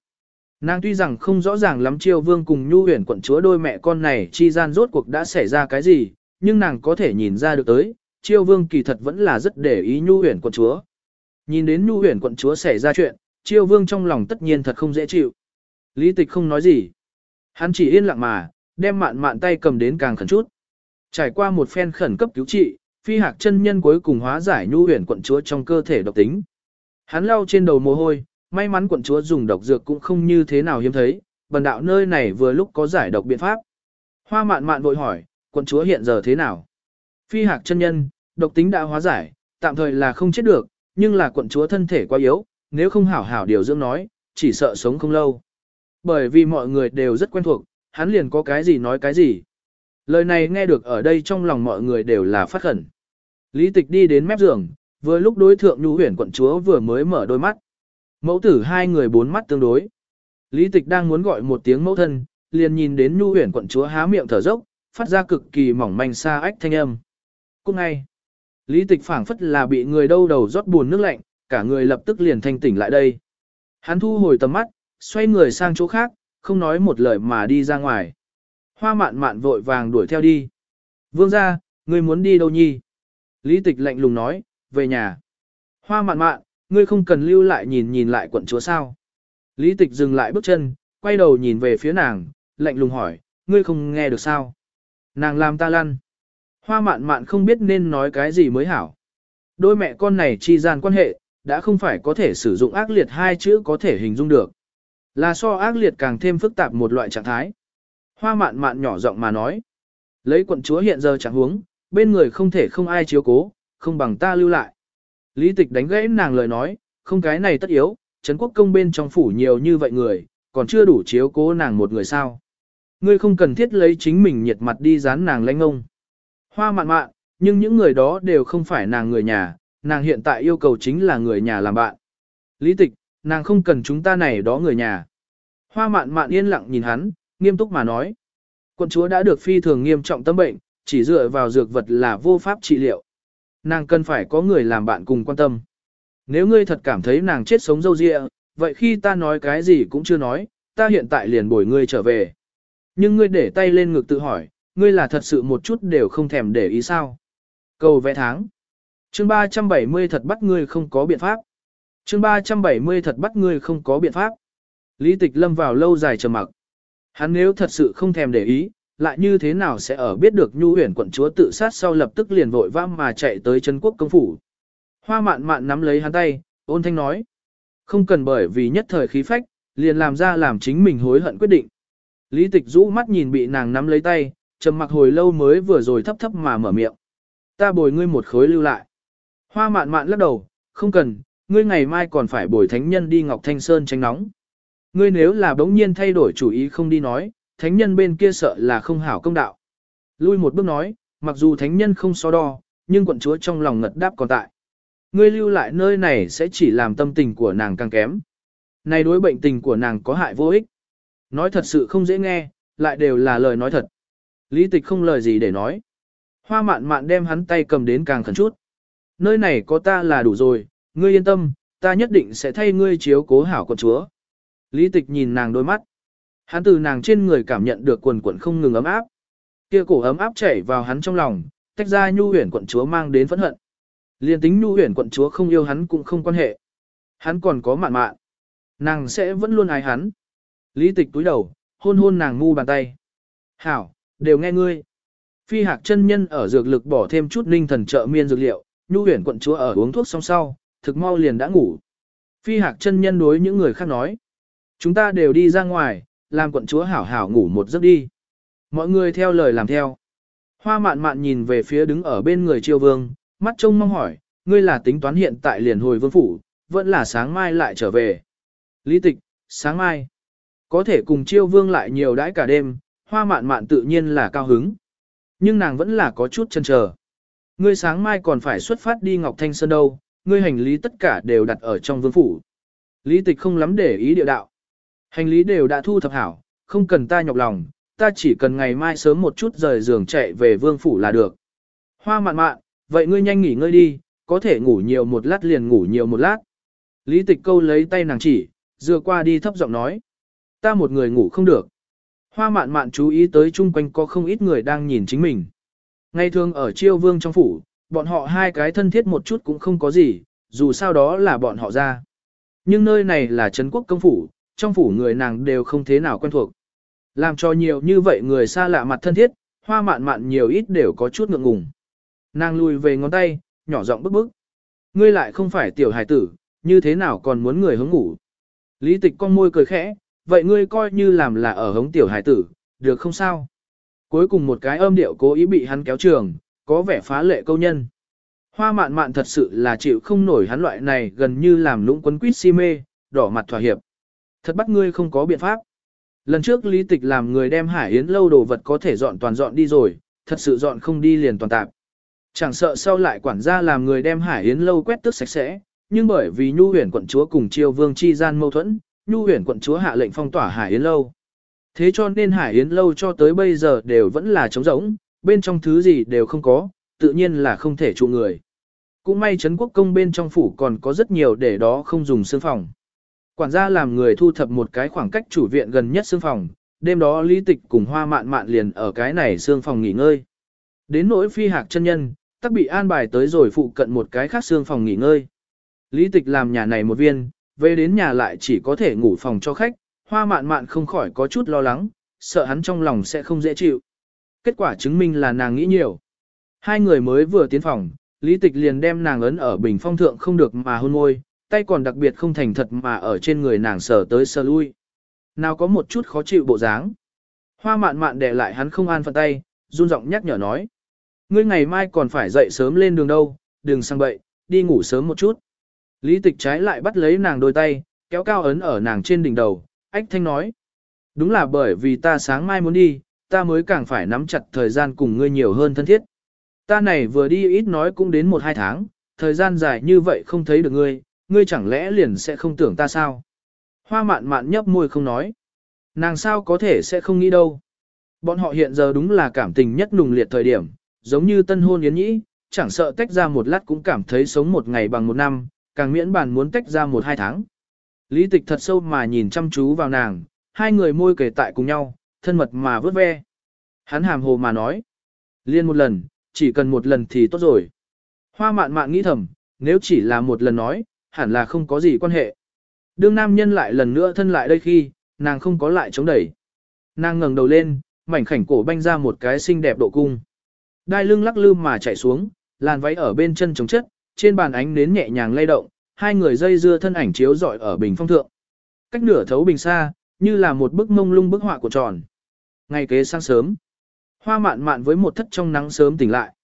[SPEAKER 1] Nàng tuy rằng không rõ ràng lắm chiêu vương cùng nhu huyền quận chúa đôi mẹ con này chi gian rốt cuộc đã xảy ra cái gì, nhưng nàng có thể nhìn ra được tới, chiêu vương kỳ thật vẫn là rất để ý nhu huyền quận chúa. Nhìn đến nhu huyền quận chúa xảy ra chuyện, chiêu vương trong lòng tất nhiên thật không dễ chịu. Lý tịch không nói gì. Hắn chỉ yên lặng mà, đem mạn mạn tay cầm đến càng khẩn chút. Trải qua một phen khẩn cấp cứu trị, phi hạc chân nhân cuối cùng hóa giải nhu huyền quận chúa trong cơ thể độc tính. Hắn lau trên đầu mồ hôi, may mắn quận chúa dùng độc dược cũng không như thế nào hiếm thấy, bần đạo nơi này vừa lúc có giải độc biện pháp. Hoa mạn mạn vội hỏi, quận chúa hiện giờ thế nào? Phi hạc chân nhân, độc tính đã hóa giải, tạm thời là không chết được, nhưng là quận chúa thân thể quá yếu, nếu không hảo hảo điều dưỡng nói, chỉ sợ sống không lâu. Bởi vì mọi người đều rất quen thuộc, hắn liền có cái gì nói cái gì. Lời này nghe được ở đây trong lòng mọi người đều là phát khẩn. Lý tịch đi đến mép giường, vừa lúc đối thượng nhu huyển quận chúa vừa mới mở đôi mắt. Mẫu tử hai người bốn mắt tương đối. Lý tịch đang muốn gọi một tiếng mẫu thân, liền nhìn đến nhu huyển quận chúa há miệng thở dốc, phát ra cực kỳ mỏng manh xa ách thanh âm. Cũng ngay, Lý tịch phảng phất là bị người đâu đầu rót buồn nước lạnh, cả người lập tức liền thanh tỉnh lại đây. Hắn thu hồi tầm mắt, xoay người sang chỗ khác, không nói một lời mà đi ra ngoài. Hoa mạn mạn vội vàng đuổi theo đi. Vương ra, ngươi muốn đi đâu nhi? Lý tịch lạnh lùng nói, về nhà. Hoa mạn mạn, ngươi không cần lưu lại nhìn nhìn lại quận chúa sao. Lý tịch dừng lại bước chân, quay đầu nhìn về phía nàng, lạnh lùng hỏi, ngươi không nghe được sao? Nàng làm ta lăn. Hoa mạn mạn không biết nên nói cái gì mới hảo. Đôi mẹ con này chi gian quan hệ, đã không phải có thể sử dụng ác liệt hai chữ có thể hình dung được. Là so ác liệt càng thêm phức tạp một loại trạng thái. Hoa mạn mạn nhỏ giọng mà nói. Lấy quận chúa hiện giờ chẳng huống, bên người không thể không ai chiếu cố, không bằng ta lưu lại. Lý tịch đánh gãy nàng lời nói, không cái này tất yếu, Trấn quốc công bên trong phủ nhiều như vậy người, còn chưa đủ chiếu cố nàng một người sao. Ngươi không cần thiết lấy chính mình nhiệt mặt đi dán nàng lãnh ông. Hoa mạn mạn, nhưng những người đó đều không phải nàng người nhà, nàng hiện tại yêu cầu chính là người nhà làm bạn. Lý tịch, nàng không cần chúng ta này đó người nhà. Hoa mạn mạn yên lặng nhìn hắn, nghiêm túc mà nói. Quận chúa đã được phi thường nghiêm trọng tâm bệnh, chỉ dựa vào dược vật là vô pháp trị liệu. Nàng cần phải có người làm bạn cùng quan tâm. Nếu ngươi thật cảm thấy nàng chết sống dâu dịa, vậy khi ta nói cái gì cũng chưa nói, ta hiện tại liền bồi ngươi trở về. Nhưng ngươi để tay lên ngực tự hỏi, ngươi là thật sự một chút đều không thèm để ý sao. Cầu vẽ tháng. Chương 370 thật bắt ngươi không có biện pháp. Chương 370 thật bắt ngươi không có biện pháp. Lý tịch lâm vào lâu dài trầm mặc. Hắn nếu thật sự không thèm để ý, lại như thế nào sẽ ở biết được nhu huyền quận chúa tự sát sau lập tức liền vội vã mà chạy tới chân quốc công phủ. Hoa mạn mạn nắm lấy hắn tay, ôn thanh nói. Không cần bởi vì nhất thời khí phách, liền làm ra làm chính mình hối hận quyết định. Lý tịch rũ mắt nhìn bị nàng nắm lấy tay, trầm mặc hồi lâu mới vừa rồi thấp thấp mà mở miệng. Ta bồi ngươi một khối lưu lại. Hoa mạn mạn lắc đầu, không cần, ngươi ngày mai còn phải bồi thánh nhân đi Ngọc Thanh Sơn tránh nóng. Ngươi nếu là bỗng nhiên thay đổi chủ ý không đi nói, thánh nhân bên kia sợ là không hảo công đạo. Lui một bước nói, mặc dù thánh nhân không so đo, nhưng quận chúa trong lòng ngật đáp còn tại. Ngươi lưu lại nơi này sẽ chỉ làm tâm tình của nàng càng kém. Này đối bệnh tình của nàng có hại vô ích. Nói thật sự không dễ nghe, lại đều là lời nói thật. Lý tịch không lời gì để nói. Hoa mạn mạn đem hắn tay cầm đến càng khẩn chút. Nơi này có ta là đủ rồi, ngươi yên tâm, ta nhất định sẽ thay ngươi chiếu cố hảo con chúa. Lý tịch nhìn nàng đôi mắt. Hắn từ nàng trên người cảm nhận được quần quần không ngừng ấm áp. Kia cổ ấm áp chảy vào hắn trong lòng, tách ra nhu huyền quận chúa mang đến phẫn hận. Liên tính nhu huyền quận chúa không yêu hắn cũng không quan hệ. Hắn còn có mạn mạn. Nàng sẽ vẫn luôn ái hắn. Lý tịch túi đầu, hôn hôn nàng ngu bàn tay. Hảo, đều nghe ngươi. Phi hạc chân nhân ở dược lực bỏ thêm chút ninh thần trợ miên dược liệu, nhu huyển quận chúa ở uống thuốc xong sau, thực mau liền đã ngủ. Phi hạc chân nhân đối những người khác nói. Chúng ta đều đi ra ngoài, làm quận chúa hảo hảo ngủ một giấc đi. Mọi người theo lời làm theo. Hoa mạn mạn nhìn về phía đứng ở bên người triều vương, mắt trông mong hỏi, ngươi là tính toán hiện tại liền hồi vương phủ, vẫn là sáng mai lại trở về. Lý tịch, sáng mai. Có thể cùng triều vương lại nhiều đãi cả đêm, hoa mạn mạn tự nhiên là cao hứng. Nhưng nàng vẫn là có chút chân chờ. Ngươi sáng mai còn phải xuất phát đi Ngọc Thanh Sơn đâu, ngươi hành lý tất cả đều đặt ở trong vương phủ. Lý tịch không lắm để ý địa đạo. Hành lý đều đã thu thập hảo, không cần ta nhọc lòng, ta chỉ cần ngày mai sớm một chút rời giường chạy về vương phủ là được. Hoa mạn mạn, vậy ngươi nhanh nghỉ ngơi đi, có thể ngủ nhiều một lát liền ngủ nhiều một lát. Lý tịch câu lấy tay nàng chỉ, dựa qua đi thấp giọng nói. Ta một người ngủ không được. Hoa mạn mạn chú ý tới chung quanh có không ít người đang nhìn chính mình. Ngày thường ở chiêu vương trong phủ, bọn họ hai cái thân thiết một chút cũng không có gì, dù sao đó là bọn họ ra. Nhưng nơi này là Trấn quốc công phủ, trong phủ người nàng đều không thế nào quen thuộc. Làm cho nhiều như vậy người xa lạ mặt thân thiết, hoa mạn mạn nhiều ít đều có chút ngượng ngùng. Nàng lùi về ngón tay, nhỏ giọng bức bức. Ngươi lại không phải tiểu hài tử, như thế nào còn muốn người hướng ngủ. Lý tịch con môi cười khẽ, vậy ngươi coi như làm là ở hống tiểu hải tử, được không sao? Cuối cùng một cái âm điệu cố ý bị hắn kéo trường, có vẻ phá lệ câu nhân. Hoa mạn mạn thật sự là chịu không nổi hắn loại này gần như làm lũng quấn quýt si mê, đỏ mặt thỏa hiệp. Thật bắt ngươi không có biện pháp. Lần trước lý tịch làm người đem hải yến lâu đồ vật có thể dọn toàn dọn đi rồi, thật sự dọn không đi liền toàn tạp. Chẳng sợ sau lại quản gia làm người đem hải yến lâu quét tước sạch sẽ, nhưng bởi vì nhu huyền quận chúa cùng triều vương chi gian mâu thuẫn, nhu huyền quận chúa hạ lệnh phong tỏa hải yến lâu. Thế cho nên hải yến lâu cho tới bây giờ đều vẫn là trống rỗng, bên trong thứ gì đều không có, tự nhiên là không thể trụ người. Cũng may Trấn quốc công bên trong phủ còn có rất nhiều để đó không dùng xương phòng. Quản gia làm người thu thập một cái khoảng cách chủ viện gần nhất xương phòng, đêm đó lý tịch cùng hoa mạn mạn liền ở cái này xương phòng nghỉ ngơi. Đến nỗi phi hạc chân nhân, tắc bị an bài tới rồi phụ cận một cái khác xương phòng nghỉ ngơi. Lý tịch làm nhà này một viên, về đến nhà lại chỉ có thể ngủ phòng cho khách, hoa mạn mạn không khỏi có chút lo lắng, sợ hắn trong lòng sẽ không dễ chịu. Kết quả chứng minh là nàng nghĩ nhiều. Hai người mới vừa tiến phòng, Lý tịch liền đem nàng ấn ở bình phong thượng không được mà hôn môi, tay còn đặc biệt không thành thật mà ở trên người nàng sờ tới sờ lui. Nào có một chút khó chịu bộ dáng. Hoa mạn mạn để lại hắn không an phận tay, run giọng nhắc nhở nói. Ngươi ngày mai còn phải dậy sớm lên đường đâu, đừng sang bậy, đi ngủ sớm một chút. Lý tịch trái lại bắt lấy nàng đôi tay, kéo cao ấn ở nàng trên đỉnh đầu, ách thanh nói. Đúng là bởi vì ta sáng mai muốn đi, ta mới càng phải nắm chặt thời gian cùng ngươi nhiều hơn thân thiết. Ta này vừa đi ít nói cũng đến một hai tháng, thời gian dài như vậy không thấy được ngươi, ngươi chẳng lẽ liền sẽ không tưởng ta sao? Hoa mạn mạn nhấp môi không nói. Nàng sao có thể sẽ không nghĩ đâu. Bọn họ hiện giờ đúng là cảm tình nhất nùng liệt thời điểm, giống như tân hôn yến nhĩ, chẳng sợ tách ra một lát cũng cảm thấy sống một ngày bằng một năm, càng miễn bàn muốn tách ra một hai tháng. Lý tịch thật sâu mà nhìn chăm chú vào nàng, hai người môi kề tại cùng nhau, thân mật mà vớt ve. Hắn hàm hồ mà nói. Liên một lần, chỉ cần một lần thì tốt rồi. Hoa mạn mạn nghĩ thầm, nếu chỉ là một lần nói, hẳn là không có gì quan hệ. Đương nam nhân lại lần nữa thân lại đây khi, nàng không có lại chống đẩy. Nàng ngẩng đầu lên, mảnh khảnh cổ banh ra một cái xinh đẹp độ cung. Đai lưng lắc lư mà chạy xuống, làn váy ở bên chân chống chất, trên bàn ánh nến nhẹ nhàng lay động, hai người dây dưa thân ảnh chiếu rọi ở bình phong thượng. Cách nửa thấu bình xa, như là một bức mông lung bức họa của tròn. Ngày kế sáng sớm, hoa mạn mạn với một thất trong nắng sớm tỉnh lại.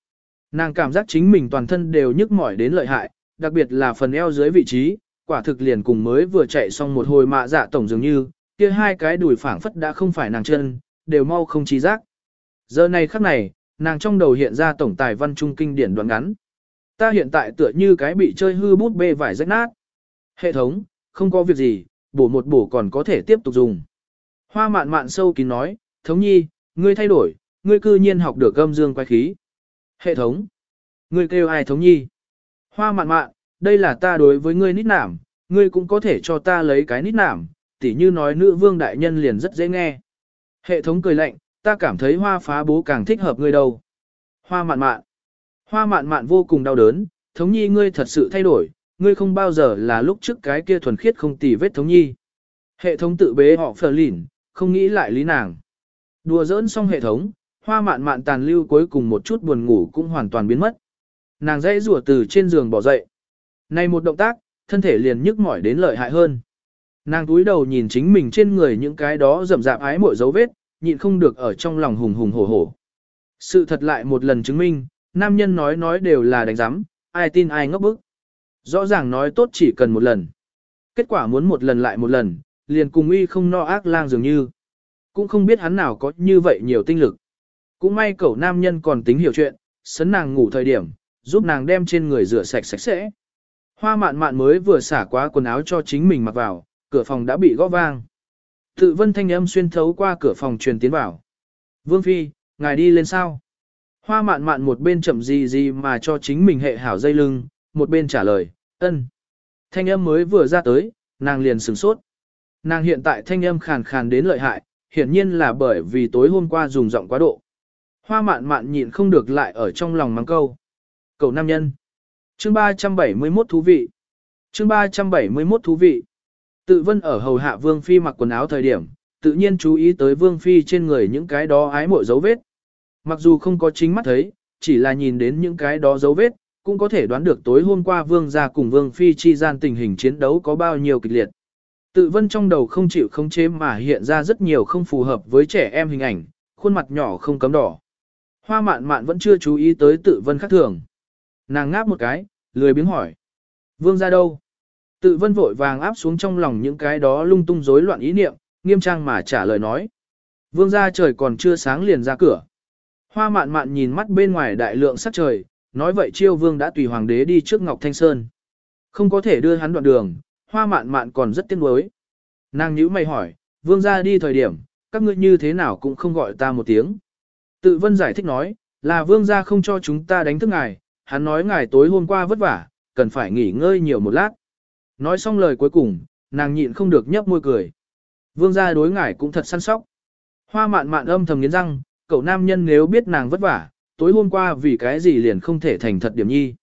[SPEAKER 1] Nàng cảm giác chính mình toàn thân đều nhức mỏi đến lợi hại, đặc biệt là phần eo dưới vị trí, quả thực liền cùng mới vừa chạy xong một hồi mạ dạ tổng dường như, kia hai cái đùi phảng phất đã không phải nàng chân, đều mau không trí giác. Giờ này khắc này, nàng trong đầu hiện ra tổng tài văn trung kinh điển đoạn ngắn. Ta hiện tại tựa như cái bị chơi hư bút bê vải rách nát. Hệ thống, không có việc gì, bổ một bổ còn có thể tiếp tục dùng. Hoa mạn mạn sâu kín nói, thống nhi, ngươi thay đổi, ngươi cư nhiên học được âm dương quay khí. Hệ thống, ngươi kêu ai thống nhi? Hoa mạn mạn, đây là ta đối với ngươi nít nảm, ngươi cũng có thể cho ta lấy cái nít nảm, tỉ như nói nữ vương đại nhân liền rất dễ nghe. Hệ thống cười lạnh, ta cảm thấy hoa phá bố càng thích hợp ngươi đâu. Hoa mạn mạn. Hoa mạn mạn vô cùng đau đớn, thống nhi ngươi thật sự thay đổi, ngươi không bao giờ là lúc trước cái kia thuần khiết không tì vết thống nhi. Hệ thống tự bế họ phờ lỉn, không nghĩ lại lý nàng. Đùa dỡn xong hệ thống, hoa mạn mạn tàn lưu cuối cùng một chút buồn ngủ cũng hoàn toàn biến mất. Nàng dãy rủa từ trên giường bỏ dậy. Này một động tác, thân thể liền nhức mỏi đến lợi hại hơn. Nàng túi đầu nhìn chính mình trên người những cái đó rậm rạp ái mội dấu vết, nhịn không được ở trong lòng hùng hùng hổ hổ. Sự thật lại một lần chứng minh, nam nhân nói nói đều là đánh giám, ai tin ai ngốc bức. Rõ ràng nói tốt chỉ cần một lần. Kết quả muốn một lần lại một lần, liền cùng uy không no ác lang dường như. Cũng không biết hắn nào có như vậy nhiều tinh lực. Cũng may cậu nam nhân còn tính hiểu chuyện, sấn nàng ngủ thời điểm, giúp nàng đem trên người rửa sạch sạch sẽ. Hoa mạn mạn mới vừa xả quá quần áo cho chính mình mặc vào, cửa phòng đã bị gõ vang. Tự vân thanh âm xuyên thấu qua cửa phòng truyền tiến vào. Vương Phi, ngài đi lên sao? Hoa mạn mạn một bên chậm gì gì mà cho chính mình hệ hảo dây lưng, một bên trả lời, ân. Thanh âm mới vừa ra tới, nàng liền sửng sốt. Nàng hiện tại thanh âm khàn khàn đến lợi hại, hiển nhiên là bởi vì tối hôm qua dùng giọng quá độ. Hoa mạn mạn nhịn không được lại ở trong lòng mắng câu. Cầu nam nhân. Chương 371 thú vị. Chương 371 thú vị. Tự vân ở hầu hạ Vương Phi mặc quần áo thời điểm, tự nhiên chú ý tới Vương Phi trên người những cái đó ái mộ dấu vết. Mặc dù không có chính mắt thấy, chỉ là nhìn đến những cái đó dấu vết, cũng có thể đoán được tối hôm qua Vương gia cùng Vương Phi chi gian tình hình chiến đấu có bao nhiêu kịch liệt. Tự vân trong đầu không chịu không chế mà hiện ra rất nhiều không phù hợp với trẻ em hình ảnh, khuôn mặt nhỏ không cấm đỏ. Hoa mạn mạn vẫn chưa chú ý tới tự vân khác thường. Nàng ngáp một cái, lười biếng hỏi. Vương ra đâu? Tự vân vội vàng áp xuống trong lòng những cái đó lung tung rối loạn ý niệm, nghiêm trang mà trả lời nói. Vương ra trời còn chưa sáng liền ra cửa. Hoa mạn mạn nhìn mắt bên ngoài đại lượng sắc trời, nói vậy chiêu vương đã tùy hoàng đế đi trước Ngọc Thanh Sơn. Không có thể đưa hắn đoạn đường, hoa mạn mạn còn rất tiếc nuối. Nàng nhữ mày hỏi, vương ra đi thời điểm, các ngươi như thế nào cũng không gọi ta một tiếng. Tự vân giải thích nói, là vương gia không cho chúng ta đánh thức ngài, hắn nói ngài tối hôm qua vất vả, cần phải nghỉ ngơi nhiều một lát. Nói xong lời cuối cùng, nàng nhịn không được nhấp môi cười. Vương gia đối ngài cũng thật săn sóc. Hoa mạn mạn âm thầm nghiến răng, cậu nam nhân nếu biết nàng vất vả, tối hôm qua vì cái gì liền không thể thành thật điểm nhi.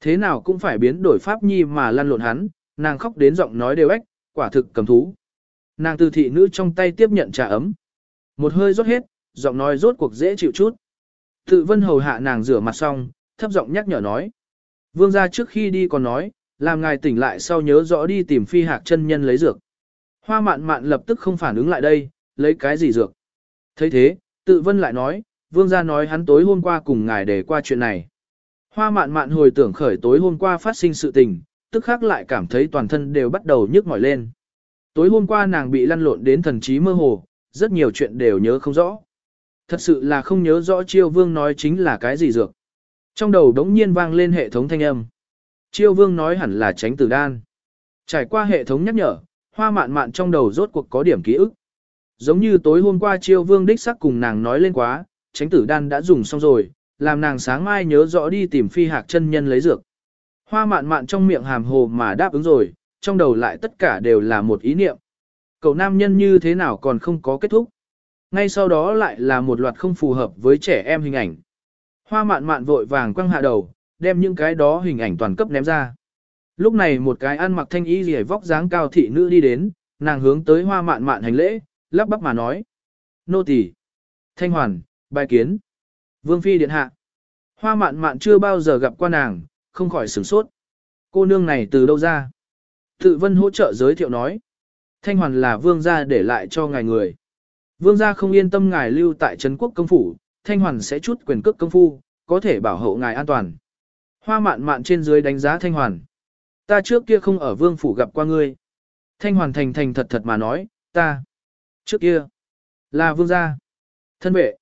[SPEAKER 1] Thế nào cũng phải biến đổi pháp nhi mà lăn lộn hắn, nàng khóc đến giọng nói đều ếch, quả thực cầm thú. Nàng từ thị nữ trong tay tiếp nhận trà ấm. Một hơi rót hết, giọng nói rốt cuộc dễ chịu chút. Tự vân hầu hạ nàng rửa mặt xong, thấp giọng nhắc nhở nói. Vương gia trước khi đi còn nói, làm ngài tỉnh lại sau nhớ rõ đi tìm phi hạc chân nhân lấy dược. Hoa mạn mạn lập tức không phản ứng lại đây, lấy cái gì dược. thấy thế, tự vân lại nói, vương gia nói hắn tối hôm qua cùng ngài để qua chuyện này. Hoa mạn mạn hồi tưởng khởi tối hôm qua phát sinh sự tình, tức khắc lại cảm thấy toàn thân đều bắt đầu nhức mỏi lên. Tối hôm qua nàng bị lăn lộn đến thần trí mơ hồ, rất nhiều chuyện đều nhớ không rõ. Thật sự là không nhớ rõ chiêu vương nói chính là cái gì dược. Trong đầu đống nhiên vang lên hệ thống thanh âm. Chiêu vương nói hẳn là tránh tử đan. Trải qua hệ thống nhắc nhở, hoa mạn mạn trong đầu rốt cuộc có điểm ký ức. Giống như tối hôm qua chiêu vương đích sắc cùng nàng nói lên quá, tránh tử đan đã dùng xong rồi, làm nàng sáng mai nhớ rõ đi tìm phi hạc chân nhân lấy dược. Hoa mạn mạn trong miệng hàm hồ mà đáp ứng rồi, trong đầu lại tất cả đều là một ý niệm. Cậu nam nhân như thế nào còn không có kết thúc. Ngay sau đó lại là một loạt không phù hợp với trẻ em hình ảnh. Hoa mạn mạn vội vàng quăng hạ đầu, đem những cái đó hình ảnh toàn cấp ném ra. Lúc này một cái ăn mặc thanh y rỉa vóc dáng cao thị nữ đi đến, nàng hướng tới hoa mạn mạn hành lễ, lắp bắp mà nói. Nô tỳ, Thanh hoàn, bài kiến. Vương phi điện hạ. Hoa mạn mạn chưa bao giờ gặp qua nàng, không khỏi sửng sốt. Cô nương này từ đâu ra? Tự vân hỗ trợ giới thiệu nói. Thanh hoàn là vương gia để lại cho ngài người. Vương gia không yên tâm ngài lưu tại Trấn quốc công phủ, Thanh hoàn sẽ chút quyền cước công phu, có thể bảo hộ ngài an toàn. Hoa mạn mạn trên dưới đánh giá Thanh hoàn. Ta trước kia không ở vương phủ gặp qua ngươi. Thanh hoàn thành thành thật thật mà nói, ta. Trước kia. Là vương gia. Thân vệ.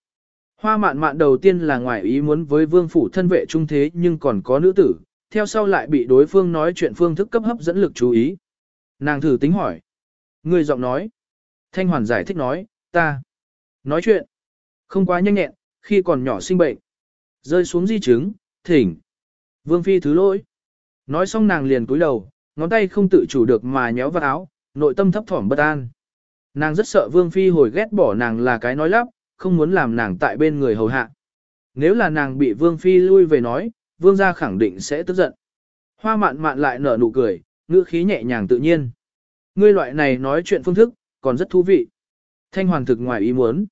[SPEAKER 1] Hoa mạn mạn đầu tiên là ngoại ý muốn với vương phủ thân vệ trung thế nhưng còn có nữ tử, theo sau lại bị đối phương nói chuyện phương thức cấp hấp dẫn lực chú ý. Nàng thử tính hỏi. Người giọng nói. Thanh hoàn giải thích nói, ta. Nói chuyện. Không quá nhanh nhẹn, khi còn nhỏ sinh bệnh. Rơi xuống di chứng, thỉnh. Vương phi thứ lỗi. Nói xong nàng liền cúi đầu, ngón tay không tự chủ được mà nhéo vào áo, nội tâm thấp thỏm bất an. Nàng rất sợ Vương phi hồi ghét bỏ nàng là cái nói lắp, không muốn làm nàng tại bên người hầu hạ. Nếu là nàng bị Vương phi lui về nói, Vương gia khẳng định sẽ tức giận. Hoa mạn mạn lại nở nụ cười, ngữ khí nhẹ nhàng tự nhiên. Ngươi loại này nói chuyện phương thức, còn rất thú vị. Thanh hoàng thực ngoài ý muốn.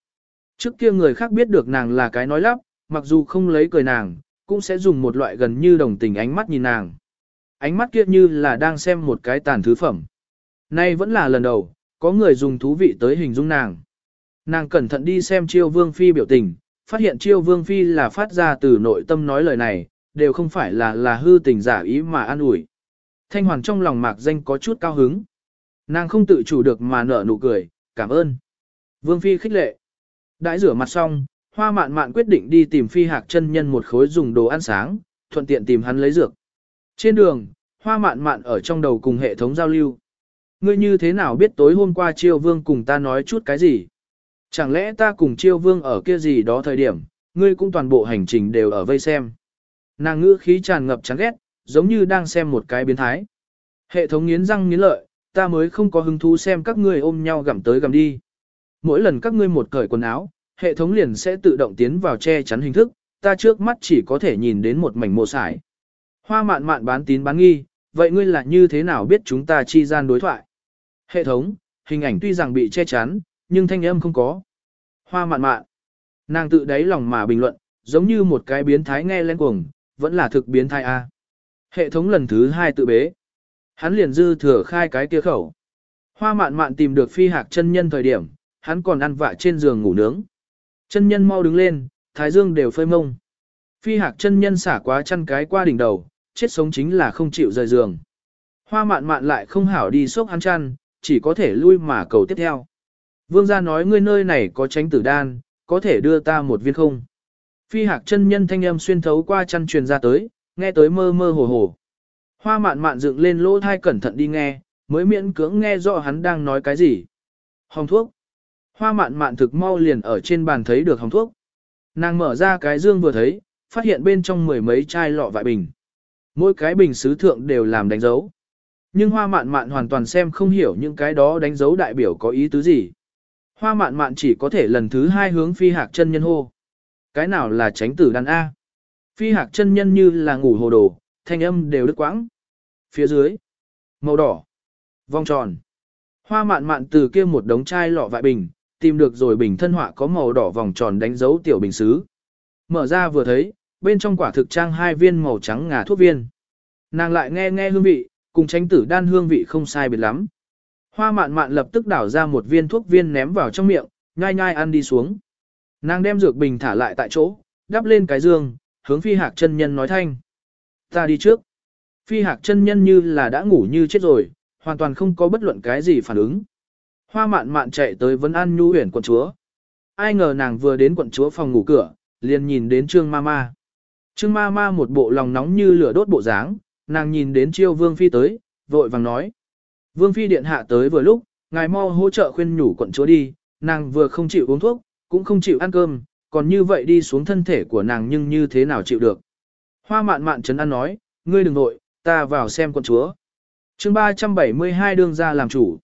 [SPEAKER 1] Trước kia người khác biết được nàng là cái nói lắp, mặc dù không lấy cười nàng, cũng sẽ dùng một loại gần như đồng tình ánh mắt nhìn nàng. Ánh mắt kia như là đang xem một cái tàn thứ phẩm. Nay vẫn là lần đầu, có người dùng thú vị tới hình dung nàng. Nàng cẩn thận đi xem chiêu vương phi biểu tình, phát hiện chiêu vương phi là phát ra từ nội tâm nói lời này, đều không phải là là hư tình giả ý mà an ủi. Thanh hoàn trong lòng mạc danh có chút cao hứng. Nàng không tự chủ được mà nở nụ cười, cảm ơn. Vương phi khích lệ. Đãi rửa mặt xong, hoa mạn mạn quyết định đi tìm phi hạc chân nhân một khối dùng đồ ăn sáng, thuận tiện tìm hắn lấy dược. Trên đường, hoa mạn mạn ở trong đầu cùng hệ thống giao lưu. Ngươi như thế nào biết tối hôm qua chiêu vương cùng ta nói chút cái gì? Chẳng lẽ ta cùng chiêu vương ở kia gì đó thời điểm, ngươi cũng toàn bộ hành trình đều ở vây xem. Nàng ngữ khí tràn ngập chán ghét, giống như đang xem một cái biến thái. Hệ thống nghiến răng nghiến lợi, ta mới không có hứng thú xem các ngươi ôm nhau gặm tới gặm đi. Mỗi lần các ngươi một cởi quần áo, hệ thống liền sẽ tự động tiến vào che chắn hình thức, ta trước mắt chỉ có thể nhìn đến một mảnh mồ sải. Hoa mạn mạn bán tín bán nghi, vậy ngươi là như thế nào biết chúng ta chi gian đối thoại? Hệ thống, hình ảnh tuy rằng bị che chắn, nhưng thanh âm không có. Hoa mạn mạn. Nàng tự đáy lòng mà bình luận, giống như một cái biến thái nghe lên cuồng, vẫn là thực biến thái A. Hệ thống lần thứ hai tự bế. Hắn liền dư thừa khai cái kia khẩu. Hoa mạn mạn tìm được phi hạc chân nhân thời điểm, hắn còn ăn vạ trên giường ngủ nướng. Chân nhân mau đứng lên, thái dương đều phơi mông. Phi hạc chân nhân xả quá chăn cái qua đỉnh đầu, chết sống chính là không chịu rời giường. Hoa mạn mạn lại không hảo đi xốc hắn chăn, chỉ có thể lui mà cầu tiếp theo. Vương gia nói ngươi nơi này có tránh tử đan, có thể đưa ta một viên không. Phi hạc chân nhân thanh âm xuyên thấu qua chăn truyền ra tới, nghe tới mơ mơ hồ hồ. Hoa mạn mạn dựng lên lỗ thai cẩn thận đi nghe, mới miễn cưỡng nghe rõ hắn đang nói cái gì. Hồng thuốc. Hoa mạn mạn thực mau liền ở trên bàn thấy được hồng thuốc. Nàng mở ra cái dương vừa thấy, phát hiện bên trong mười mấy chai lọ vại bình. Mỗi cái bình sứ thượng đều làm đánh dấu. Nhưng hoa mạn mạn hoàn toàn xem không hiểu những cái đó đánh dấu đại biểu có ý tứ gì. Hoa mạn mạn chỉ có thể lần thứ hai hướng phi hạc chân nhân hô. Cái nào là tránh tử đàn A? Phi hạc chân nhân như là ngủ hồ đồ, thanh âm đều đứt quãng. Phía dưới, màu đỏ, vòng tròn. Hoa mạn mạn từ kia một đống chai lọ vại bình, tìm được rồi bình thân họa có màu đỏ vòng tròn đánh dấu tiểu bình xứ. Mở ra vừa thấy, bên trong quả thực trang hai viên màu trắng ngà thuốc viên. Nàng lại nghe nghe hương vị, cùng tránh tử đan hương vị không sai biệt lắm. Hoa mạn mạn lập tức đảo ra một viên thuốc viên ném vào trong miệng, nhai nhai ăn đi xuống. Nàng đem dược bình thả lại tại chỗ, đắp lên cái giường, hướng phi hạc chân nhân nói thanh. Ta đi trước. Phi hạc chân nhân như là đã ngủ như chết rồi, hoàn toàn không có bất luận cái gì phản ứng. Hoa mạn mạn chạy tới vấn an nhu huyển quận chúa. Ai ngờ nàng vừa đến quận chúa phòng ngủ cửa, liền nhìn đến trương ma ma. Trương ma ma một bộ lòng nóng như lửa đốt bộ dáng, nàng nhìn đến chiêu vương phi tới, vội vàng nói. Vương phi điện hạ tới vừa lúc, ngài mau hỗ trợ khuyên nhủ quận chúa đi, nàng vừa không chịu uống thuốc, cũng không chịu ăn cơm, còn như vậy đi xuống thân thể của nàng nhưng như thế nào chịu được. Hoa mạn mạn trấn an nói, ngươi đừng nội, ta vào xem quận chúa. chương 372 đương ra làm chủ.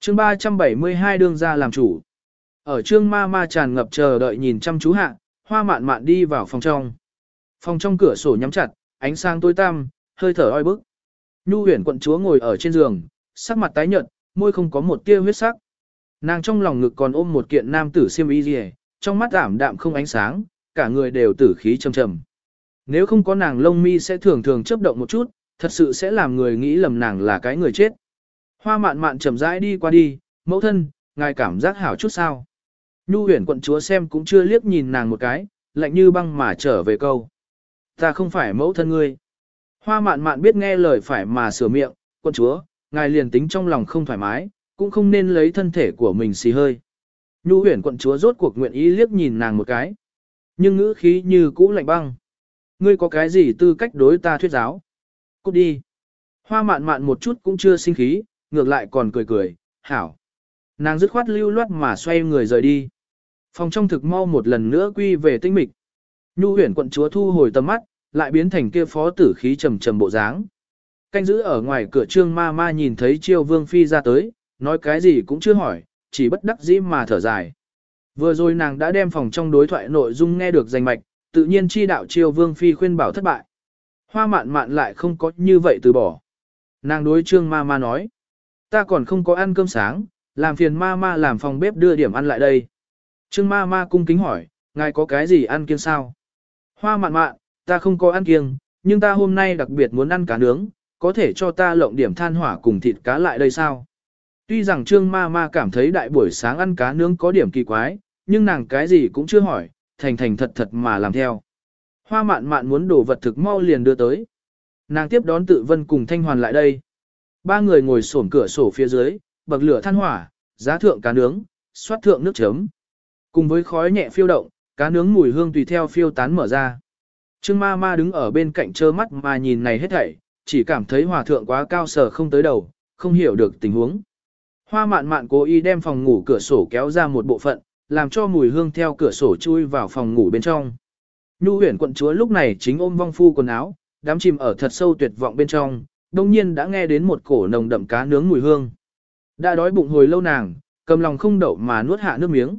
[SPEAKER 1] chương 372 đương ra làm chủ. Ở trương ma ma tràn ngập chờ đợi nhìn chăm chú hạ, hoa mạn mạn đi vào phòng trong. Phòng trong cửa sổ nhắm chặt, ánh sáng tối tăm, hơi thở oi bức. Nhu huyền quận chúa ngồi ở trên giường, sắc mặt tái nhợt, môi không có một tia huyết sắc. Nàng trong lòng ngực còn ôm một kiện nam tử xiêm y rìa, trong mắt ảm đạm không ánh sáng, cả người đều tử khí trầm trầm. Nếu không có nàng lông mi sẽ thường thường chớp động một chút, thật sự sẽ làm người nghĩ lầm nàng là cái người chết. Hoa mạn mạn chậm rãi đi qua đi, mẫu thân, ngài cảm giác hảo chút sao. Nhu huyền quận chúa xem cũng chưa liếc nhìn nàng một cái, lạnh như băng mà trở về câu. Ta không phải mẫu thân ngươi. Hoa mạn mạn biết nghe lời phải mà sửa miệng, quân chúa, ngài liền tính trong lòng không thoải mái, cũng không nên lấy thân thể của mình xì hơi. Nhu huyền quận chúa rốt cuộc nguyện ý liếc nhìn nàng một cái. Nhưng ngữ khí như cũ lạnh băng. Ngươi có cái gì tư cách đối ta thuyết giáo? Cút đi. Hoa mạn mạn một chút cũng chưa sinh khí, ngược lại còn cười cười, hảo. Nàng dứt khoát lưu loát mà xoay người rời đi. Phòng trong thực mau một lần nữa quy về tinh mịch. Nhu huyền quận chúa thu hồi tầm mắt, lại biến thành kia phó tử khí trầm trầm bộ dáng. Canh giữ ở ngoài cửa trương ma ma nhìn thấy chiêu vương phi ra tới, nói cái gì cũng chưa hỏi, chỉ bất đắc dĩ mà thở dài. Vừa rồi nàng đã đem phòng trong đối thoại nội dung nghe được danh mạch, tự nhiên chi đạo chiêu vương phi khuyên bảo thất bại. Hoa mạn mạn lại không có như vậy từ bỏ. Nàng đối trương ma ma nói, ta còn không có ăn cơm sáng, làm phiền ma ma làm phòng bếp đưa điểm ăn lại đây. Trương ma ma cung kính hỏi, ngài có cái gì ăn kiêng sao? Hoa mạn mạn, ta không có ăn kiêng, nhưng ta hôm nay đặc biệt muốn ăn cá nướng, có thể cho ta lộng điểm than hỏa cùng thịt cá lại đây sao? Tuy rằng Trương Ma Ma cảm thấy đại buổi sáng ăn cá nướng có điểm kỳ quái, nhưng nàng cái gì cũng chưa hỏi, thành thành thật thật mà làm theo. Hoa mạn mạn muốn đổ vật thực mau liền đưa tới. Nàng tiếp đón tự vân cùng Thanh Hoàn lại đây. Ba người ngồi sổm cửa sổ phía dưới, bậc lửa than hỏa, giá thượng cá nướng, xoát thượng nước chấm. Cùng với khói nhẹ phiêu động, cá nướng mùi hương tùy theo phiêu tán mở ra. Trương ma ma đứng ở bên cạnh trơ mắt mà nhìn này hết thảy, chỉ cảm thấy hòa thượng quá cao sở không tới đầu, không hiểu được tình huống. Hoa mạn mạn cố ý đem phòng ngủ cửa sổ kéo ra một bộ phận, làm cho mùi hương theo cửa sổ chui vào phòng ngủ bên trong. Nhu huyền quận chúa lúc này chính ôm vong phu quần áo, đám chìm ở thật sâu tuyệt vọng bên trong, đông nhiên đã nghe đến một cổ nồng đậm cá nướng mùi hương. Đã đói bụng hồi lâu nàng, cầm lòng không đậu mà nuốt hạ nước miếng.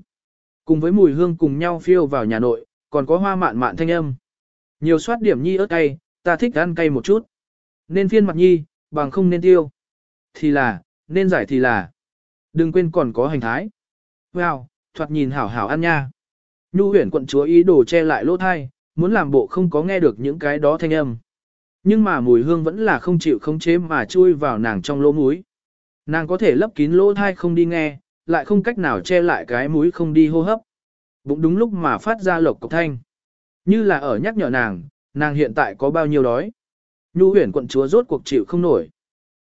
[SPEAKER 1] Cùng với mùi hương cùng nhau phiêu vào nhà nội, còn có hoa mạn mạn thanh âm. Nhiều soát điểm nhi ớt cay, ta thích ăn cay một chút. Nên phiên mặt nhi, bằng không nên tiêu. Thì là, nên giải thì là. Đừng quên còn có hành thái. Wow, thoạt nhìn hảo hảo ăn nha. Nhu huyền quận chúa ý đồ che lại lỗ thai, muốn làm bộ không có nghe được những cái đó thanh âm. Nhưng mà mùi hương vẫn là không chịu không chế mà chui vào nàng trong lỗ mũi. Nàng có thể lấp kín lỗ thai không đi nghe, lại không cách nào che lại cái mũi không đi hô hấp. Bụng đúng lúc mà phát ra lộc cọc thanh. Như là ở nhắc nhở nàng, nàng hiện tại có bao nhiêu đói. Nhu huyển quận chúa rốt cuộc chịu không nổi.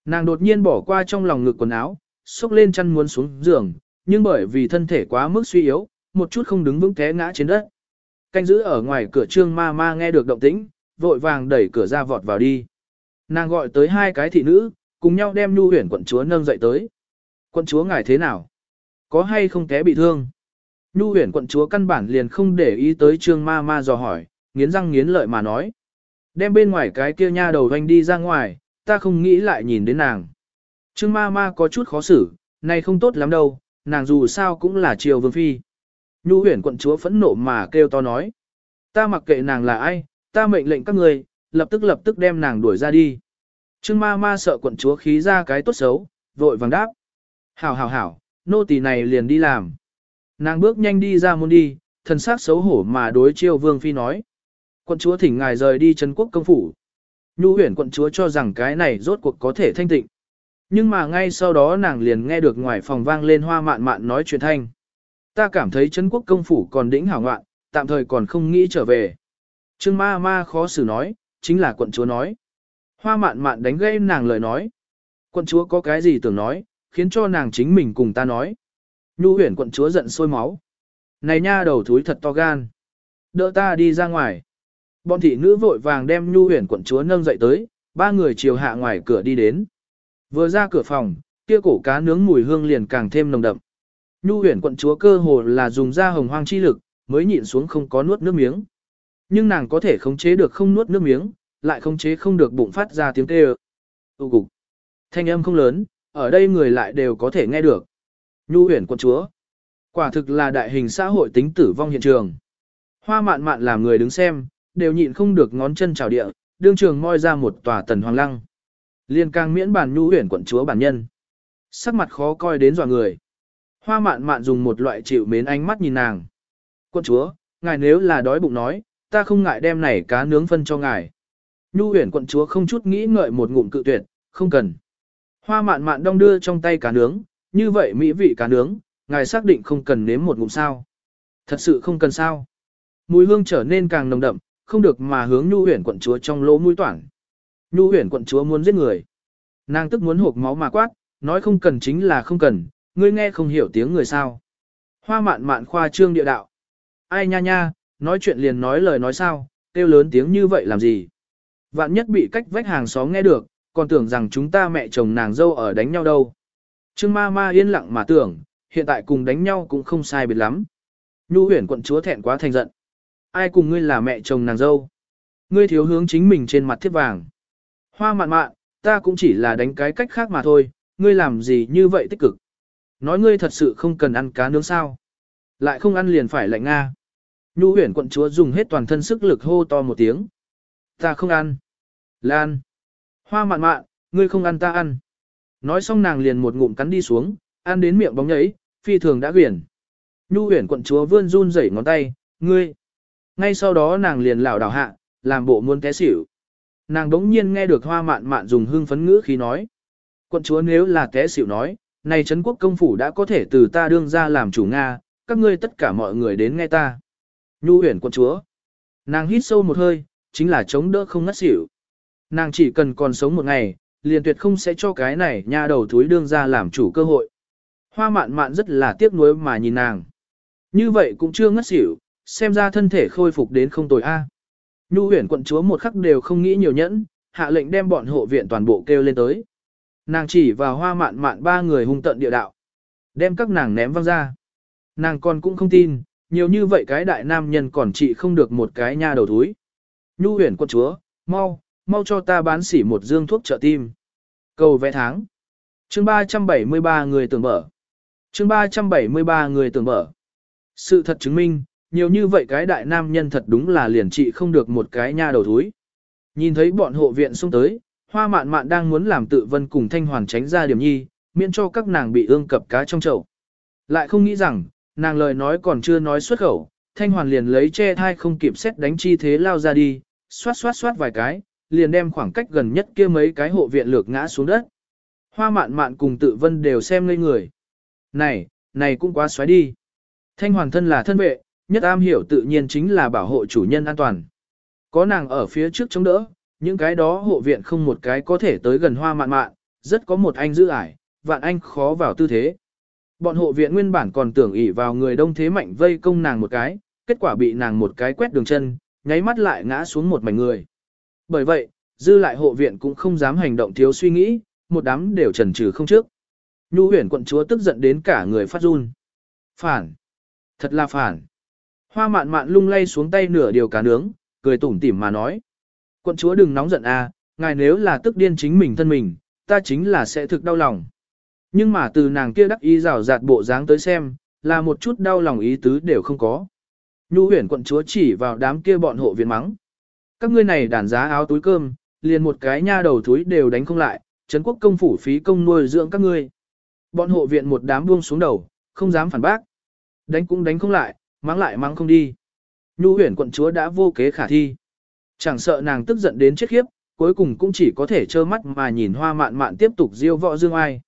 [SPEAKER 1] Nàng đột nhiên bỏ qua trong lòng ngực quần áo, xốc lên chăn muốn xuống giường, nhưng bởi vì thân thể quá mức suy yếu, một chút không đứng vững té ngã trên đất. Canh giữ ở ngoài cửa trương ma ma nghe được động tĩnh, vội vàng đẩy cửa ra vọt vào đi. Nàng gọi tới hai cái thị nữ, cùng nhau đem Nhu huyển quận chúa nâng dậy tới. Quận chúa ngài thế nào? Có hay không té bị thương? Nhu huyền quận chúa căn bản liền không để ý tới trương ma ma dò hỏi, nghiến răng nghiến lợi mà nói. Đem bên ngoài cái kia nha đầu hoanh đi ra ngoài, ta không nghĩ lại nhìn đến nàng. Trương ma ma có chút khó xử, này không tốt lắm đâu, nàng dù sao cũng là triều vương phi. Nhu huyền quận chúa phẫn nộ mà kêu to nói. Ta mặc kệ nàng là ai, ta mệnh lệnh các người, lập tức lập tức đem nàng đuổi ra đi. Trương ma ma sợ quận chúa khí ra cái tốt xấu, vội vàng đáp. Hảo hảo hảo, nô tỳ này liền đi làm. Nàng bước nhanh đi ra môn đi, thần sắc xấu hổ mà đối chiêu vương phi nói. Quận chúa thỉnh ngài rời đi Trấn quốc công phủ. Nhu huyền quận chúa cho rằng cái này rốt cuộc có thể thanh tịnh. Nhưng mà ngay sau đó nàng liền nghe được ngoài phòng vang lên hoa mạn mạn nói chuyện thanh. Ta cảm thấy Trấn quốc công phủ còn đỉnh hảo ngoạn, tạm thời còn không nghĩ trở về. Trương ma ma khó xử nói, chính là quận chúa nói. Hoa mạn mạn đánh gây nàng lời nói. Quận chúa có cái gì tưởng nói, khiến cho nàng chính mình cùng ta nói. Nhu huyền quận chúa giận sôi máu. Này nha đầu thúi thật to gan. Đỡ ta đi ra ngoài. Bọn thị nữ vội vàng đem nhu huyền quận chúa nâng dậy tới, ba người chiều hạ ngoài cửa đi đến. Vừa ra cửa phòng, kia cổ cá nướng mùi hương liền càng thêm nồng đậm. Nhu huyền quận chúa cơ hồ là dùng ra hồng hoang chi lực, mới nhịn xuống không có nuốt nước miếng. Nhưng nàng có thể khống chế được không nuốt nước miếng, lại khống chế không được bụng phát ra tiếng kêu. Tu cục. Thanh âm không lớn, ở đây người lại đều có thể nghe được. Nhu huyền quận chúa. Quả thực là đại hình xã hội tính tử vong hiện trường. Hoa mạn mạn làm người đứng xem, đều nhịn không được ngón chân chào địa, đương trường moi ra một tòa tần hoàng lăng. Liên càng miễn bàn nhu huyền quận chúa bản nhân. Sắc mặt khó coi đến dọa người. Hoa mạn mạn dùng một loại chịu mến ánh mắt nhìn nàng. Quận chúa, ngài nếu là đói bụng nói, ta không ngại đem này cá nướng phân cho ngài. Nhu huyền quận chúa không chút nghĩ ngợi một ngụm cự tuyệt, không cần. Hoa mạn mạn đong đưa trong tay cá nướng, như vậy mỹ vị cá nướng, ngài xác định không cần nếm một ngụm sao. Thật sự không cần sao. Mùi hương trở nên càng nồng đậm, không được mà hướng nhu huyển quận chúa trong lỗ mũi toản. Nhu huyển quận chúa muốn giết người. Nàng tức muốn hộp máu mà quát, nói không cần chính là không cần, ngươi nghe không hiểu tiếng người sao. Hoa mạn mạn khoa trương địa đạo. Ai nha nha, nói chuyện liền nói lời nói sao, kêu lớn tiếng như vậy làm gì. Vạn nhất bị cách vách hàng xóm nghe được, còn tưởng rằng chúng ta mẹ chồng nàng dâu ở đánh nhau đâu. Trương ma ma yên lặng mà tưởng, hiện tại cùng đánh nhau cũng không sai biệt lắm. Nhu huyền quận chúa thẹn quá thành giận. Ai cùng ngươi là mẹ chồng nàng dâu? Ngươi thiếu hướng chính mình trên mặt thiết vàng. Hoa mạn mạn, ta cũng chỉ là đánh cái cách khác mà thôi, ngươi làm gì như vậy tích cực. Nói ngươi thật sự không cần ăn cá nướng sao. Lại không ăn liền phải lạnh Nga. Nhu huyền quận chúa dùng hết toàn thân sức lực hô to một tiếng. Ta không ăn. Lan. Hoa mạn mạn, ngươi không ăn ta ăn. Nói xong nàng liền một ngụm cắn đi xuống, ăn đến miệng bóng nhấy, phi thường đã quyển. Nhu huyển quận chúa vươn run rẩy ngón tay, ngươi. Ngay sau đó nàng liền lảo đảo hạ, làm bộ muốn té xỉu. Nàng đống nhiên nghe được hoa mạn mạn dùng hương phấn ngữ khi nói. Quận chúa nếu là té xỉu nói, này Trấn quốc công phủ đã có thể từ ta đương ra làm chủ Nga, các ngươi tất cả mọi người đến nghe ta. Nhu huyển quận chúa. Nàng hít sâu một hơi, chính là chống đỡ không ngất xỉu. Nàng chỉ cần còn sống một ngày, liền tuyệt không sẽ cho cái này nha đầu thúi đương ra làm chủ cơ hội. Hoa mạn mạn rất là tiếc nuối mà nhìn nàng. Như vậy cũng chưa ngất xỉu, xem ra thân thể khôi phục đến không tồi a. Nhu huyển quận chúa một khắc đều không nghĩ nhiều nhẫn, hạ lệnh đem bọn hộ viện toàn bộ kêu lên tới. Nàng chỉ vào hoa mạn mạn ba người hung tận địa đạo. Đem các nàng ném văng ra. Nàng còn cũng không tin, nhiều như vậy cái đại nam nhân còn trị không được một cái nha đầu thúi Nhu huyển quận chúa, mau, mau cho ta bán xỉ một dương thuốc trợ tim. Cầu vẽ tháng. Chương 373 người tưởng mở. Chương 373 người tưởng mở. Sự thật chứng minh, nhiều như vậy cái đại nam nhân thật đúng là liền trị không được một cái nha đầu thúi. Nhìn thấy bọn hộ viện xung tới, hoa mạn mạn đang muốn làm tự vân cùng thanh hoàn tránh ra điểm nhi, miễn cho các nàng bị ương cập cá trong chậu. Lại không nghĩ rằng, nàng lời nói còn chưa nói xuất khẩu, thanh hoàn liền lấy che thai không kịp xét đánh chi thế lao ra đi, xoát xoát xoát vài cái, liền đem khoảng cách gần nhất kia mấy cái hộ viện lược ngã xuống đất. Hoa mạn mạn cùng tự vân đều xem ngây người. Này, này cũng quá xoáy đi. Thanh hoàn thân là thân vệ, nhất am hiểu tự nhiên chính là bảo hộ chủ nhân an toàn. Có nàng ở phía trước chống đỡ, những cái đó hộ viện không một cái có thể tới gần hoa mạn mạn, rất có một anh giữ ải, vạn anh khó vào tư thế. Bọn hộ viện nguyên bản còn tưởng ỷ vào người đông thế mạnh vây công nàng một cái, kết quả bị nàng một cái quét đường chân, nháy mắt lại ngã xuống một mảnh người. Bởi vậy, dư lại hộ viện cũng không dám hành động thiếu suy nghĩ, một đám đều trần trừ không trước. Nhu huyền quận chúa tức giận đến cả người phát run. Phản! Thật là phản! Hoa mạn mạn lung lay xuống tay nửa điều cá nướng, cười tủm tỉm mà nói. Quận chúa đừng nóng giận a, à, ngài nếu là tức điên chính mình thân mình, ta chính là sẽ thực đau lòng. Nhưng mà từ nàng kia đắc ý rào rạt bộ dáng tới xem, là một chút đau lòng ý tứ đều không có. Nhu huyền quận chúa chỉ vào đám kia bọn hộ viện mắng. Các ngươi này đàn giá áo túi cơm, liền một cái nha đầu túi đều đánh không lại, Trấn quốc công phủ phí công nuôi dưỡng các ngươi. Bọn hộ viện một đám buông xuống đầu, không dám phản bác. Đánh cũng đánh không lại, mắng lại mắng không đi. Nhu huyền quận chúa đã vô kế khả thi. Chẳng sợ nàng tức giận đến chết khiếp, cuối cùng cũng chỉ có thể trơ mắt mà nhìn hoa mạn mạn tiếp tục diêu võ dương ai.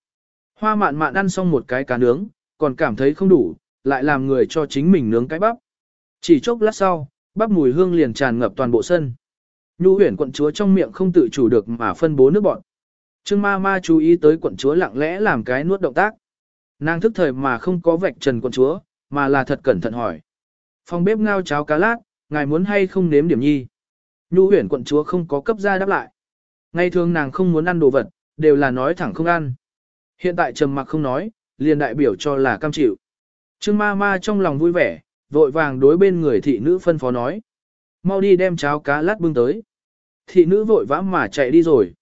[SPEAKER 1] Hoa mạn mạn ăn xong một cái cá nướng, còn cảm thấy không đủ, lại làm người cho chính mình nướng cái bắp. Chỉ chốc lát sau, bắp mùi hương liền tràn ngập toàn bộ sân. Nhu huyền quận chúa trong miệng không tự chủ được mà phân bố nước bọn. Trương ma ma chú ý tới quận chúa lặng lẽ làm cái nuốt động tác. Nàng thức thời mà không có vạch trần quận chúa, mà là thật cẩn thận hỏi. Phòng bếp ngao cháo cá lát, ngài muốn hay không nếm điểm nhi. Nhu huyền quận chúa không có cấp ra đáp lại. Ngày thường nàng không muốn ăn đồ vật, đều là nói thẳng không ăn. Hiện tại trầm mặc không nói, liền đại biểu cho là cam chịu. Trương ma ma trong lòng vui vẻ, vội vàng đối bên người thị nữ phân phó nói. Mau đi đem cháo cá lát bưng tới. Thị nữ vội vã mà chạy đi rồi.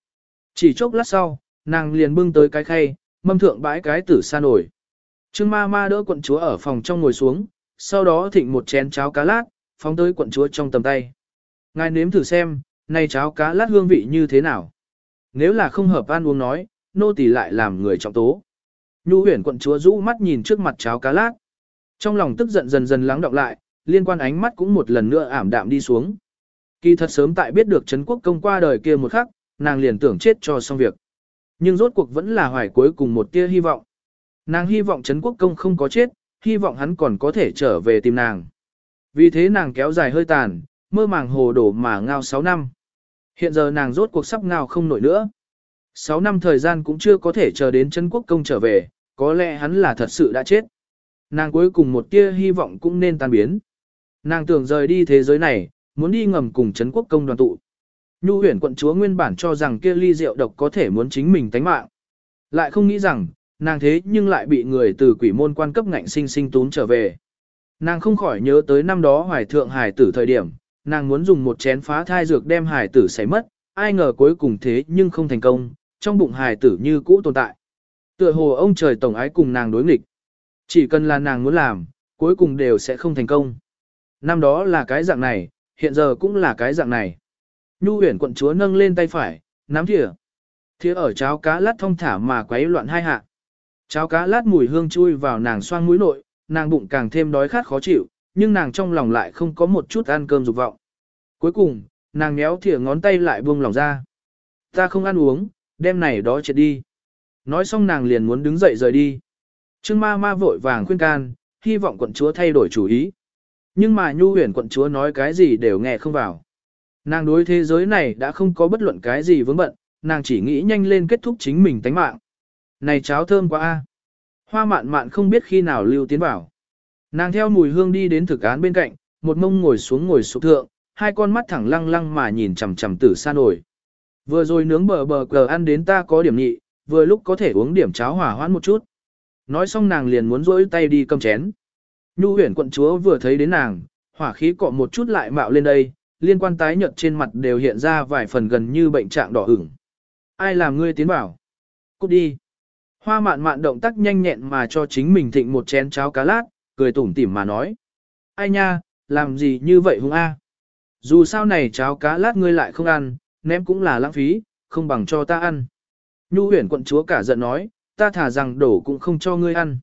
[SPEAKER 1] Chỉ chốc lát sau, nàng liền bưng tới cái khay, mâm thượng bãi cái tử sa nổi. Trương ma ma đỡ quận chúa ở phòng trong ngồi xuống, sau đó thịnh một chén cháo cá lát, phóng tới quận chúa trong tầm tay. Ngài nếm thử xem, này cháo cá lát hương vị như thế nào. Nếu là không hợp ăn uống nói, nô tỳ lại làm người trọng tố. Nhu huyển quận chúa rũ mắt nhìn trước mặt cháo cá lát. Trong lòng tức giận dần dần lắng đọng lại, liên quan ánh mắt cũng một lần nữa ảm đạm đi xuống. Kỳ thật sớm tại biết được Trấn Quốc công qua đời kia một khắc, nàng liền tưởng chết cho xong việc. Nhưng rốt cuộc vẫn là hoài cuối cùng một tia hy vọng. Nàng hy vọng Trấn Quốc công không có chết, hy vọng hắn còn có thể trở về tìm nàng. Vì thế nàng kéo dài hơi tàn, mơ màng hồ đổ mà ngao 6 năm. Hiện giờ nàng rốt cuộc sắp ngao không nổi nữa. 6 năm thời gian cũng chưa có thể chờ đến Trấn Quốc công trở về, có lẽ hắn là thật sự đã chết. Nàng cuối cùng một tia hy vọng cũng nên tan biến. Nàng tưởng rời đi thế giới này, muốn đi ngầm cùng Trấn Quốc công đoàn tụ. Nhu huyền quận chúa nguyên bản cho rằng kia ly rượu độc có thể muốn chính mình tánh mạng. Lại không nghĩ rằng, nàng thế nhưng lại bị người từ quỷ môn quan cấp ngạnh sinh sinh tún trở về. Nàng không khỏi nhớ tới năm đó hoài thượng hải tử thời điểm, nàng muốn dùng một chén phá thai dược đem hải tử xảy mất, ai ngờ cuối cùng thế nhưng không thành công, trong bụng hải tử như cũ tồn tại. Tựa hồ ông trời tổng ái cùng nàng đối nghịch. Chỉ cần là nàng muốn làm, cuối cùng đều sẽ không thành công. Năm đó là cái dạng này, hiện giờ cũng là cái dạng này. Nhu huyền quận chúa nâng lên tay phải, nắm thìa. Thìa ở cháo cá lát thông thả mà quấy loạn hai hạ. Cháo cá lát mùi hương chui vào nàng xoang mũi nội, nàng bụng càng thêm đói khát khó chịu, nhưng nàng trong lòng lại không có một chút ăn cơm dục vọng. Cuối cùng, nàng méo thìa ngón tay lại buông lòng ra. Ta không ăn uống, đem này đó chết đi. Nói xong nàng liền muốn đứng dậy rời đi. Trương ma ma vội vàng khuyên can, hy vọng quận chúa thay đổi chủ ý. Nhưng mà nhu huyền quận chúa nói cái gì đều nghe không vào. Nàng đối thế giới này đã không có bất luận cái gì vướng bận, nàng chỉ nghĩ nhanh lên kết thúc chính mình tánh mạng. Này cháo thơm quá a. Hoa mạn mạn không biết khi nào lưu tiến vào. Nàng theo mùi hương đi đến thực án bên cạnh, một mông ngồi xuống ngồi sụp thượng, hai con mắt thẳng lăng lăng mà nhìn chằm chằm tử sa nổi. Vừa rồi nướng bờ bờ cờ ăn đến ta có điểm nhị, vừa lúc có thể uống điểm cháo hỏa hoãn một chút. Nói xong nàng liền muốn rỗi tay đi cầm chén. Nhu huyển quận chúa vừa thấy đến nàng, hỏa khí cọ một chút lại mạo lên đây, liên quan tái nhợt trên mặt đều hiện ra vài phần gần như bệnh trạng đỏ ửng. Ai làm ngươi tiến bảo? Cút đi. Hoa mạn mạn động tác nhanh nhẹn mà cho chính mình thịnh một chén cháo cá lát, cười tủm tỉm mà nói. Ai nha, làm gì như vậy hung a? Dù sao này cháo cá lát ngươi lại không ăn, ném cũng là lãng phí, không bằng cho ta ăn. Nhu huyển quận chúa cả giận nói, ta thả rằng đổ cũng không cho ngươi ăn.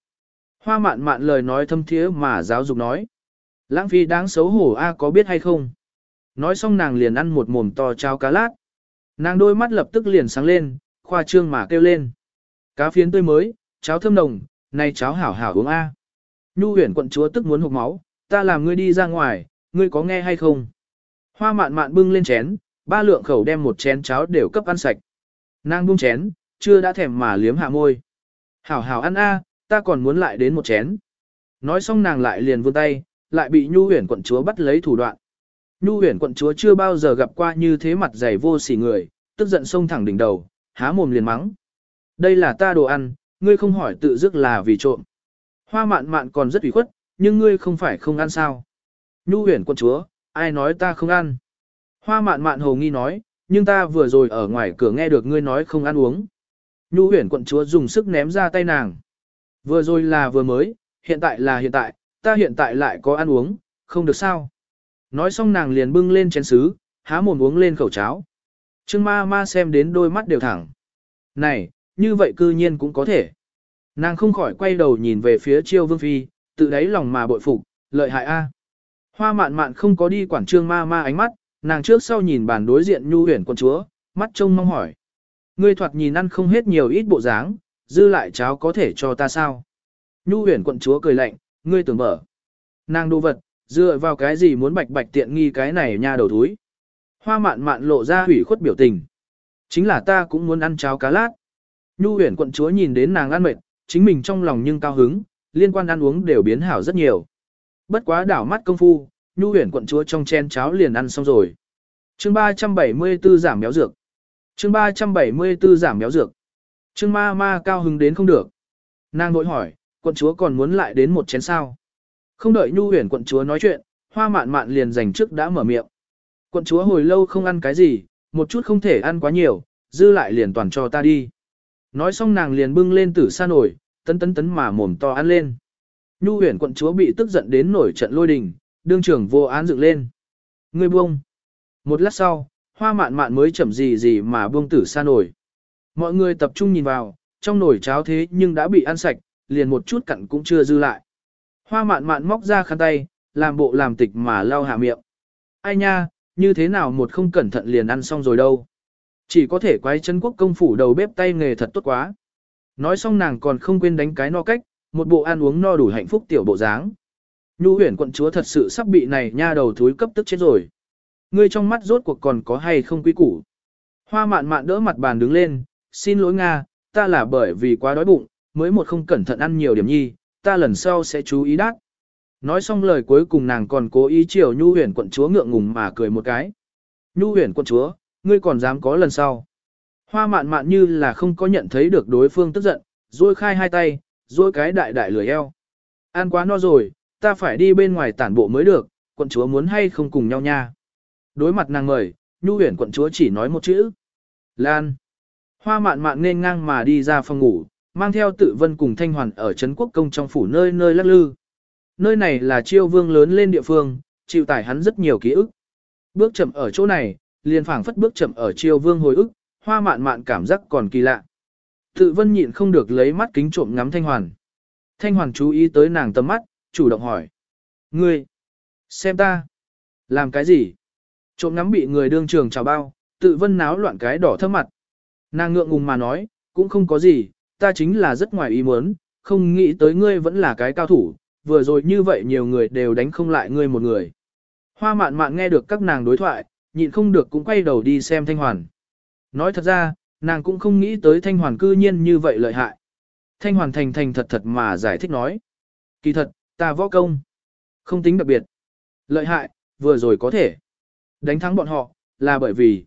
[SPEAKER 1] Hoa mạn mạn lời nói thâm thiế mà giáo dục nói. Lãng phí đáng xấu hổ a có biết hay không? Nói xong nàng liền ăn một mồm to cháo cá lát. Nàng đôi mắt lập tức liền sáng lên, khoa trương mà kêu lên. Cá phiến tươi mới, cháo thơm nồng, nay cháo hảo hảo uống a. Nhu huyền quận chúa tức muốn hụt máu, ta làm ngươi đi ra ngoài, ngươi có nghe hay không? Hoa mạn mạn bưng lên chén, ba lượng khẩu đem một chén cháo đều cấp ăn sạch. Nàng bung chén, chưa đã thèm mà liếm hạ môi. Hảo hảo ăn a, ta còn muốn lại đến một chén. Nói xong nàng lại liền vươn tay, lại bị Nhu huyền quận chúa bắt lấy thủ đoạn. Nhu huyền quận chúa chưa bao giờ gặp qua như thế mặt dày vô sỉ người, tức giận xông thẳng đỉnh đầu, há mồm liền mắng. Đây là ta đồ ăn, ngươi không hỏi tự dứt là vì trộm. Hoa mạn mạn còn rất ủy khuất, nhưng ngươi không phải không ăn sao. Nhu huyền quận chúa, ai nói ta không ăn. Hoa mạn mạn hồ nghi nói, nhưng ta vừa rồi ở ngoài cửa nghe được ngươi nói không ăn uống. Nhu huyền quận chúa dùng sức ném ra tay nàng. Vừa rồi là vừa mới, hiện tại là hiện tại, ta hiện tại lại có ăn uống, không được sao. Nói xong nàng liền bưng lên chén sứ, há mồm uống lên khẩu cháo. Trương ma ma xem đến đôi mắt đều thẳng. Này, như vậy cư nhiên cũng có thể. Nàng không khỏi quay đầu nhìn về phía chiêu vương phi, tự đáy lòng mà bội phục, lợi hại a. Hoa mạn mạn không có đi quản trương ma ma ánh mắt, nàng trước sau nhìn bàn đối diện nhu huyền quân chúa, mắt trông mong hỏi. Ngươi thoạt nhìn ăn không hết nhiều ít bộ dáng, dư lại cháo có thể cho ta sao? Nhu huyền quận chúa cười lạnh, ngươi tưởng mở. Nàng đồ vật, dựa vào cái gì muốn bạch bạch tiện nghi cái này nha đầu thúi. Hoa mạn mạn lộ ra hủy khuất biểu tình. Chính là ta cũng muốn ăn cháo cá lát. Nhu huyền quận chúa nhìn đến nàng ăn mệt, chính mình trong lòng nhưng cao hứng, liên quan ăn uống đều biến hảo rất nhiều. Bất quá đảo mắt công phu, nhu huyền quận chúa trong chen cháo liền ăn xong rồi. chương 374 giảm béo dược. chương 374 giảm béo dược. Trương ma ma cao hứng đến không được. Nàng vội hỏi, quận chúa còn muốn lại đến một chén sao? Không đợi nhu huyền quận chúa nói chuyện, hoa mạn mạn liền dành trước đã mở miệng. Quận chúa hồi lâu không ăn cái gì, một chút không thể ăn quá nhiều, dư lại liền toàn cho ta đi. Nói xong nàng liền bưng lên tử sa nổi, tấn tấn tấn mà mồm to ăn lên. Nhu huyền quận chúa bị tức giận đến nổi trận lôi đình, đương trưởng vô án dựng lên. Ngươi buông. Một lát sau, hoa mạn mạn mới chậm gì gì mà buông tử sa nổi. Mọi người tập trung nhìn vào, trong nồi cháo thế nhưng đã bị ăn sạch, liền một chút cặn cũng chưa dư lại. Hoa mạn mạn móc ra khăn tay, làm bộ làm tịch mà lau hạ miệng. Ai nha, như thế nào một không cẩn thận liền ăn xong rồi đâu. Chỉ có thể quái chân quốc công phủ đầu bếp tay nghề thật tốt quá. Nói xong nàng còn không quên đánh cái no cách, một bộ ăn uống no đủ hạnh phúc tiểu bộ dáng. Nhu huyển quận chúa thật sự sắp bị này nha đầu thúi cấp tức chết rồi. Ngươi trong mắt rốt cuộc còn có hay không quý củ. Hoa mạn mạn đỡ mặt bàn đứng lên, xin lỗi Nga, ta là bởi vì quá đói bụng, mới một không cẩn thận ăn nhiều điểm nhi, ta lần sau sẽ chú ý đắt. Nói xong lời cuối cùng nàng còn cố ý chiều Nhu huyền quận chúa ngượng ngùng mà cười một cái. Nhu huyền quận chúa, ngươi còn dám có lần sau. Hoa mạn mạn như là không có nhận thấy được đối phương tức giận, rồi khai hai tay, rồi cái đại đại lười eo. Ăn quá no rồi, ta phải đi bên ngoài tản bộ mới được, quận chúa muốn hay không cùng nhau nha. Đối mặt nàng mời, Nhu huyền quận chúa chỉ nói một chữ. Lan. Hoa mạn mạn nên ngang mà đi ra phòng ngủ, mang theo tự vân cùng thanh hoàn ở Trấn Quốc Công trong phủ nơi nơi lắc lư. Nơi này là chiêu vương lớn lên địa phương, chịu tải hắn rất nhiều ký ức. Bước chậm ở chỗ này, liền phảng phất bước chậm ở chiêu vương hồi ức, hoa mạn mạn cảm giác còn kỳ lạ. Tự vân nhịn không được lấy mắt kính trộm ngắm thanh hoàn. Thanh hoàn chú ý tới nàng tầm mắt, chủ động hỏi. Ngươi, xem ta, làm cái gì? Trộm ngắm bị người đương trường chào bao, tự vân náo loạn cái đỏ thơm mặt. Nàng ngượng ngùng mà nói, cũng không có gì, ta chính là rất ngoài ý muốn, không nghĩ tới ngươi vẫn là cái cao thủ, vừa rồi như vậy nhiều người đều đánh không lại ngươi một người. Hoa mạn mạn nghe được các nàng đối thoại, nhịn không được cũng quay đầu đi xem Thanh Hoàn. Nói thật ra, nàng cũng không nghĩ tới Thanh Hoàn cư nhiên như vậy lợi hại. Thanh Hoàn thành thành thật thật mà giải thích nói. Kỳ thật, ta võ công. Không tính đặc biệt. Lợi hại, vừa rồi có thể. Đánh thắng bọn họ, là bởi vì.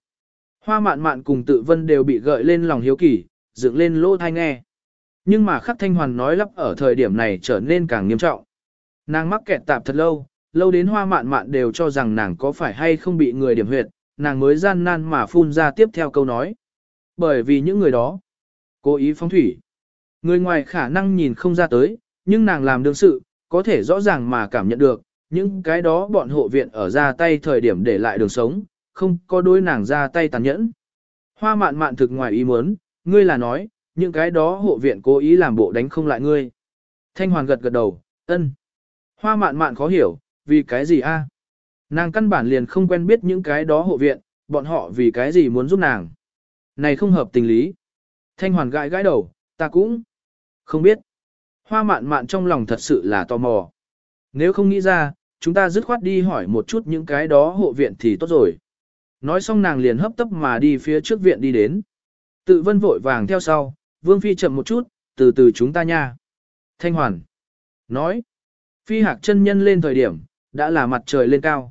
[SPEAKER 1] Hoa mạn mạn cùng tự vân đều bị gợi lên lòng hiếu kỳ, dựng lên lỗ thai nghe. Nhưng mà khắc thanh hoàn nói lắp ở thời điểm này trở nên càng nghiêm trọng. Nàng mắc kẹt tạp thật lâu, lâu đến hoa mạn mạn đều cho rằng nàng có phải hay không bị người điểm huyệt, nàng mới gian nan mà phun ra tiếp theo câu nói. Bởi vì những người đó, cố ý phóng thủy. Người ngoài khả năng nhìn không ra tới, nhưng nàng làm đương sự, có thể rõ ràng mà cảm nhận được, những cái đó bọn hộ viện ở ra tay thời điểm để lại đường sống, không có đối nàng ra tay tàn nhẫn. Hoa mạn mạn thực ngoài ý muốn, ngươi là nói, những cái đó hộ viện cố ý làm bộ đánh không lại ngươi. Thanh hoàn gật gật đầu, ân. Hoa mạn mạn khó hiểu, vì cái gì a? Nàng căn bản liền không quen biết những cái đó hộ viện, bọn họ vì cái gì muốn giúp nàng. Này không hợp tình lý. Thanh hoàn gãi gãi đầu, ta cũng không biết. Hoa mạn mạn trong lòng thật sự là tò mò. Nếu không nghĩ ra, chúng ta dứt khoát đi hỏi một chút những cái đó hộ viện thì tốt rồi. Nói xong nàng liền hấp tấp mà đi phía trước viện đi đến. Tự vân vội vàng theo sau, vương phi chậm một chút, từ từ chúng ta nha. Thanh hoàn. Nói. Phi hạc chân nhân lên thời điểm, đã là mặt trời lên cao.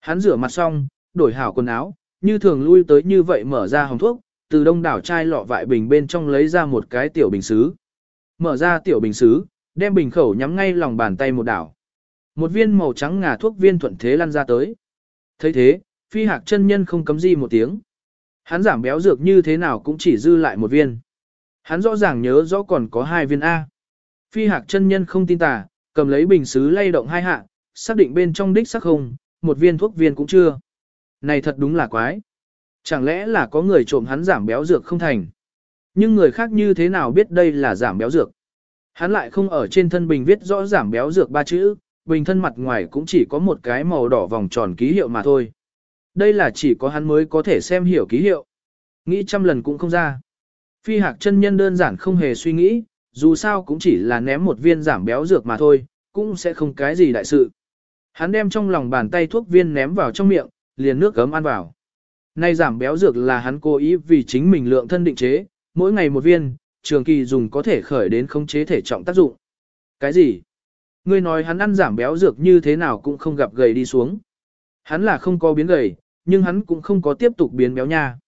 [SPEAKER 1] Hắn rửa mặt xong, đổi hảo quần áo, như thường lui tới như vậy mở ra hồng thuốc, từ đông đảo chai lọ vại bình bên trong lấy ra một cái tiểu bình xứ. Mở ra tiểu bình xứ, đem bình khẩu nhắm ngay lòng bàn tay một đảo. Một viên màu trắng ngà thuốc viên thuận thế lăn ra tới. thấy thế, phi hạc chân nhân không cấm gì một tiếng. Hắn giảm béo dược như thế nào cũng chỉ dư lại một viên. Hắn rõ ràng nhớ rõ còn có hai viên A. Phi hạc chân nhân không tin tà, cầm lấy bình xứ lay động hai hạ, xác định bên trong đích sắc không, một viên thuốc viên cũng chưa. Này thật đúng là quái. Chẳng lẽ là có người trộm hắn giảm béo dược không thành? Nhưng người khác như thế nào biết đây là giảm béo dược? Hắn lại không ở trên thân bình viết rõ giảm béo dược ba chữ, bình thân mặt ngoài cũng chỉ có một cái màu đỏ vòng tròn ký hiệu mà thôi. Đây là chỉ có hắn mới có thể xem hiểu ký hiệu. Nghĩ trăm lần cũng không ra. Phi hạc chân nhân đơn giản không hề suy nghĩ, dù sao cũng chỉ là ném một viên giảm béo dược mà thôi, cũng sẽ không cái gì đại sự. Hắn đem trong lòng bàn tay thuốc viên ném vào trong miệng, liền nước gấm ăn vào. Nay giảm béo dược là hắn cố ý vì chính mình lượng thân định chế, mỗi ngày một viên, trường kỳ dùng có thể khởi đến khống chế thể trọng tác dụng. Cái gì? Ngươi nói hắn ăn giảm béo dược như thế nào cũng không gặp gầy đi xuống. Hắn là không có biến gầy, nhưng hắn cũng không có tiếp tục biến béo nha.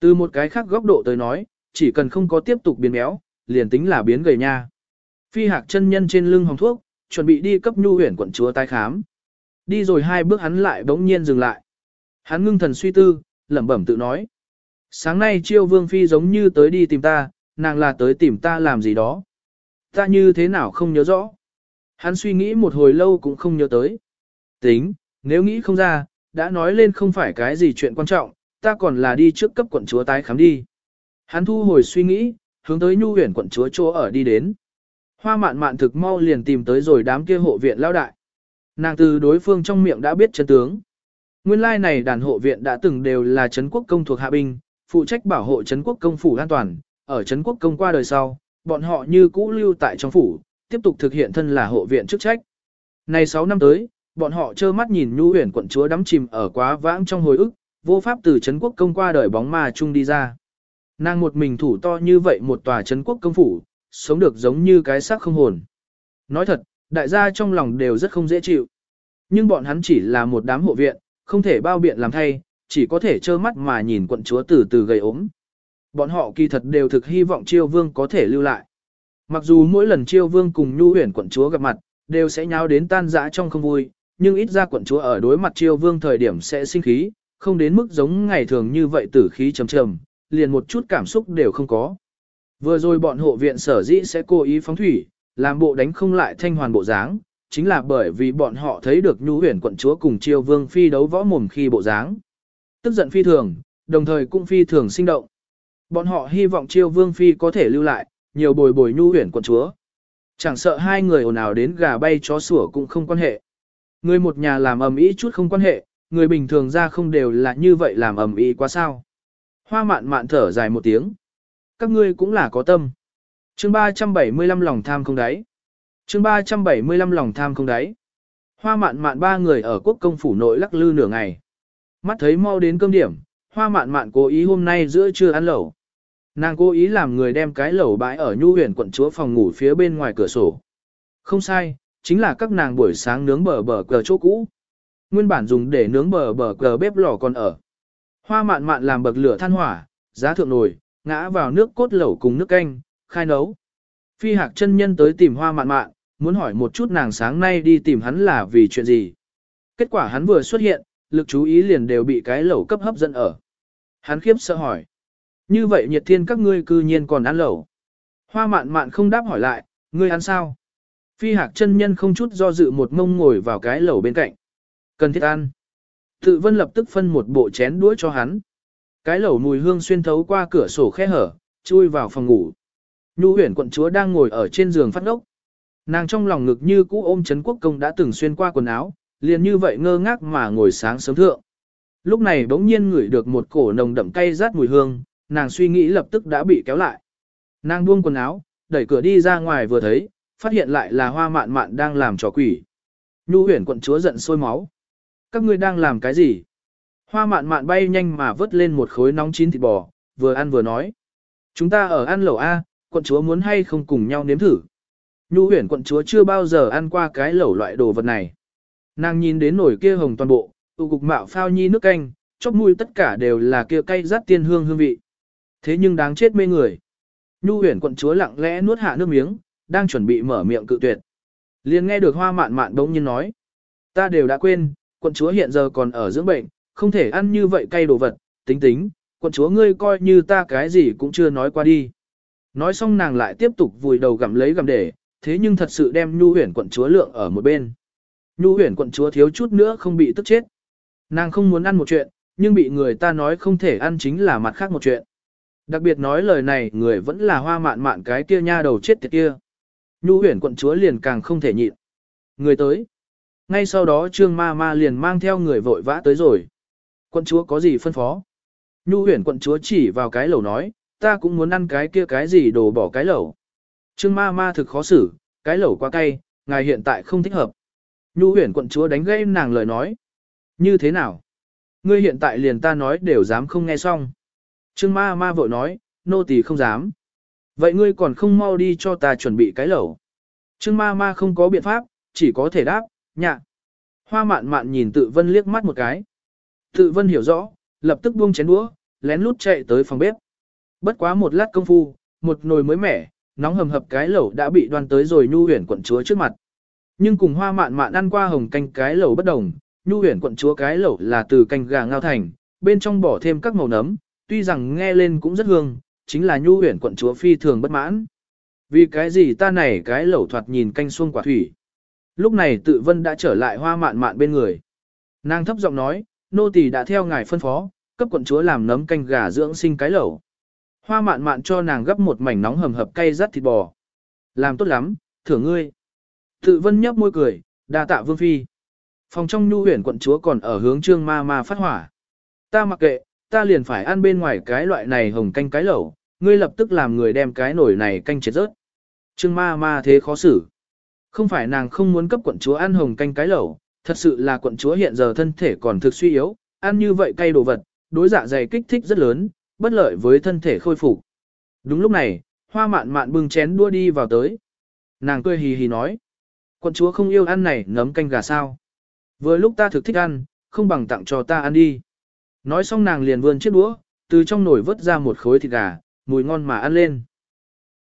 [SPEAKER 1] Từ một cái khác góc độ tới nói, chỉ cần không có tiếp tục biến béo, liền tính là biến gầy nha. Phi hạc chân nhân trên lưng hồng thuốc, chuẩn bị đi cấp nhu huyển quận chúa tái khám. Đi rồi hai bước hắn lại bỗng nhiên dừng lại. Hắn ngưng thần suy tư, lẩm bẩm tự nói. Sáng nay chiêu vương phi giống như tới đi tìm ta, nàng là tới tìm ta làm gì đó. Ta như thế nào không nhớ rõ. Hắn suy nghĩ một hồi lâu cũng không nhớ tới. Tính, nếu nghĩ không ra, đã nói lên không phải cái gì chuyện quan trọng, ta còn là đi trước cấp quận chúa tái khám đi. Hắn thu hồi suy nghĩ, hướng tới nhu huyền quận chúa chỗ ở đi đến. Hoa mạn mạn thực mau liền tìm tới rồi đám kia hộ viện lao đại. Nàng từ đối phương trong miệng đã biết chân tướng. Nguyên lai này đàn hộ viện đã từng đều là Trấn quốc công thuộc hạ binh, phụ trách bảo hộ Trấn quốc công phủ an toàn, ở Trấn quốc công qua đời sau, bọn họ như cũ lưu tại trong phủ, tiếp tục thực hiện thân là hộ viện chức trách. Này 6 năm tới, bọn họ trơ mắt nhìn nhu huyền quận chúa đắm chìm ở quá vãng trong hồi ức, vô pháp từ Trấn quốc công qua đời bóng ma chung đi ra. Nàng một mình thủ to như vậy một tòa Trấn quốc công phủ, sống được giống như cái xác không hồn. Nói thật, đại gia trong lòng đều rất không dễ chịu. Nhưng bọn hắn chỉ là một đám hộ viện, không thể bao biện làm thay, chỉ có thể trơ mắt mà nhìn quận chúa từ từ gầy ốm. Bọn họ kỳ thật đều thực hy vọng chiêu vương có thể lưu lại. Mặc dù mỗi lần chiêu vương cùng nhu huyền quận chúa gặp mặt, đều sẽ nháo đến tan rã trong không vui, nhưng ít ra quận chúa ở đối mặt chiêu vương thời điểm sẽ sinh khí, không đến mức giống ngày thường như vậy tử khí trầm trầm, liền một chút cảm xúc đều không có. Vừa rồi bọn hộ viện sở dĩ sẽ cố ý phóng thủy, làm bộ đánh không lại thanh hoàn bộ dáng, chính là bởi vì bọn họ thấy được nhu huyền quận chúa cùng chiêu vương phi đấu võ mồm khi bộ dáng. Tức giận phi thường, đồng thời cũng phi thường sinh động. Bọn họ hy vọng chiêu vương phi có thể lưu lại, nhiều bồi bồi nhu huyền quận chúa. Chẳng sợ hai người ồn ào đến gà bay chó sủa cũng không quan hệ. Người một nhà làm ầm ĩ chút không quan hệ, người bình thường ra không đều là như vậy làm ầm ĩ quá sao. Hoa mạn mạn thở dài một tiếng. Các ngươi cũng là có tâm. chương 375 lòng tham không đáy. chương 375 lòng tham không đáy. Hoa mạn mạn ba người ở quốc công phủ nội lắc lư nửa ngày. Mắt thấy mau đến cơm điểm, hoa mạn mạn cố ý hôm nay giữa trưa ăn lẩu. Nàng cố ý làm người đem cái lẩu bãi ở nhu huyền quận chúa phòng ngủ phía bên ngoài cửa sổ. Không sai, chính là các nàng buổi sáng nướng bờ bờ cờ chỗ cũ. Nguyên bản dùng để nướng bờ bờ cờ bếp lò còn ở. Hoa mạn mạn làm bậc lửa than hỏa, giá thượng nồi, ngã vào nước cốt lẩu cùng nước canh, khai nấu. Phi hạc chân nhân tới tìm hoa mạn mạn, muốn hỏi một chút nàng sáng nay đi tìm hắn là vì chuyện gì. Kết quả hắn vừa xuất hiện, lực chú ý liền đều bị cái lẩu cấp hấp dẫn ở. Hắn khiếp sợ hỏi. Như vậy nhiệt thiên các ngươi cư nhiên còn ăn lẩu. Hoa mạn mạn không đáp hỏi lại, ngươi ăn sao? Phi hạc chân nhân không chút do dự một mông ngồi vào cái lẩu bên cạnh. Cần thiết ăn. Tự vân lập tức phân một bộ chén đũa cho hắn. Cái lẩu mùi hương xuyên thấu qua cửa sổ khe hở, chui vào phòng ngủ. Nhu huyền quận chúa đang ngồi ở trên giường phát ốc. Nàng trong lòng ngực như cũ ôm chấn quốc công đã từng xuyên qua quần áo, liền như vậy ngơ ngác mà ngồi sáng sớm thượng. Lúc này bỗng nhiên ngửi được một cổ nồng đậm cay rát mùi hương, nàng suy nghĩ lập tức đã bị kéo lại. Nàng buông quần áo, đẩy cửa đi ra ngoài vừa thấy, phát hiện lại là hoa mạn mạn đang làm trò quỷ. Nhu huyền quận chúa giận sôi máu. Các ngươi đang làm cái gì? Hoa mạn mạn bay nhanh mà vớt lên một khối nóng chín thịt bò, vừa ăn vừa nói. Chúng ta ở ăn lẩu A, quận chúa muốn hay không cùng nhau nếm thử. Nhu huyền quận chúa chưa bao giờ ăn qua cái lẩu loại đồ vật này. Nàng nhìn đến nồi kia hồng toàn bộ, tụ cục mạo phao nhi nước canh, chóp mũi tất cả đều là kia cay rát tiên hương hương vị. Thế nhưng đáng chết mê người. Nhu huyền quận chúa lặng lẽ nuốt hạ nước miếng, đang chuẩn bị mở miệng cự tuyệt. liền nghe được hoa mạn mạn bỗng nhiên nói. Ta đều đã quên, quận chúa hiện giờ còn ở dưỡng bệnh, không thể ăn như vậy cay đồ vật, tính tính, quận chúa ngươi coi như ta cái gì cũng chưa nói qua đi. Nói xong nàng lại tiếp tục vùi đầu gặm lấy gặm để, thế nhưng thật sự đem nhu huyền quận chúa lượng ở một bên. Nhu huyền quận chúa thiếu chút nữa không bị tức chết. Nàng không muốn ăn một chuyện, nhưng bị người ta nói không thể ăn chính là mặt khác một chuyện. Đặc biệt nói lời này người vẫn là hoa mạn mạn cái kia nha đầu chết tiệt kia. Nhu huyền quận chúa liền càng không thể nhịn. Người tới. Ngay sau đó trương ma ma liền mang theo người vội vã tới rồi. Quận chúa có gì phân phó? Nhu huyền quận chúa chỉ vào cái lẩu nói, ta cũng muốn ăn cái kia cái gì đồ bỏ cái lẩu. Trương ma ma thực khó xử, cái lẩu quá cay, ngài hiện tại không thích hợp. Nhu huyền quận chúa đánh gây nàng lời nói. Như thế nào? Ngươi hiện tại liền ta nói đều dám không nghe xong. Trương ma ma vội nói, nô tỳ không dám. Vậy ngươi còn không mau đi cho ta chuẩn bị cái lẩu. Trương ma ma không có biện pháp, chỉ có thể đáp, nhạ. Hoa mạn mạn nhìn tự vân liếc mắt một cái. Tự vân hiểu rõ, lập tức buông chén đũa, lén lút chạy tới phòng bếp. Bất quá một lát công phu, một nồi mới mẻ, nóng hầm hập cái lẩu đã bị đoan tới rồi nhu huyền quận chúa trước mặt. Nhưng cùng hoa mạn mạn ăn qua hồng canh cái lẩu bất đồng, nhu huyền quận chúa cái lẩu là từ canh gà ngao thành, bên trong bỏ thêm các màu nấm, tuy rằng nghe lên cũng rất hương, chính là nhu huyền quận chúa phi thường bất mãn. Vì cái gì ta này cái lẩu thoạt nhìn canh xuông quả thủy. Lúc này tự vân đã trở lại hoa mạn mạn bên người. Nàng thấp giọng nói, nô tỳ đã theo ngài phân phó, cấp quận chúa làm nấm canh gà dưỡng sinh cái lẩu. Hoa mạn mạn cho nàng gấp một mảnh nóng hầm hập cay rắt thịt bò. Làm tốt lắm, thưởng ngươi. Tự vân nhấp môi cười, đa tạ vương phi. Phòng trong nhu huyền quận chúa còn ở hướng trương ma ma phát hỏa. Ta mặc kệ, ta liền phải ăn bên ngoài cái loại này hồng canh cái lẩu, ngươi lập tức làm người đem cái nồi này canh chết rớt. Trương ma ma thế khó xử. Không phải nàng không muốn cấp quận chúa ăn hồng canh cái lẩu, thật sự là quận chúa hiện giờ thân thể còn thực suy yếu, ăn như vậy cay đồ vật, đối dạ dày kích thích rất lớn, bất lợi với thân thể khôi phục. Đúng lúc này, hoa mạn mạn bưng chén đua đi vào tới. Nàng cười hì hì nói, quận chúa không yêu ăn này nấm canh gà sao. Vừa lúc ta thực thích ăn, không bằng tặng cho ta ăn đi. Nói xong nàng liền vươn chiếc đũa, từ trong nồi vớt ra một khối thịt gà, mùi ngon mà ăn lên.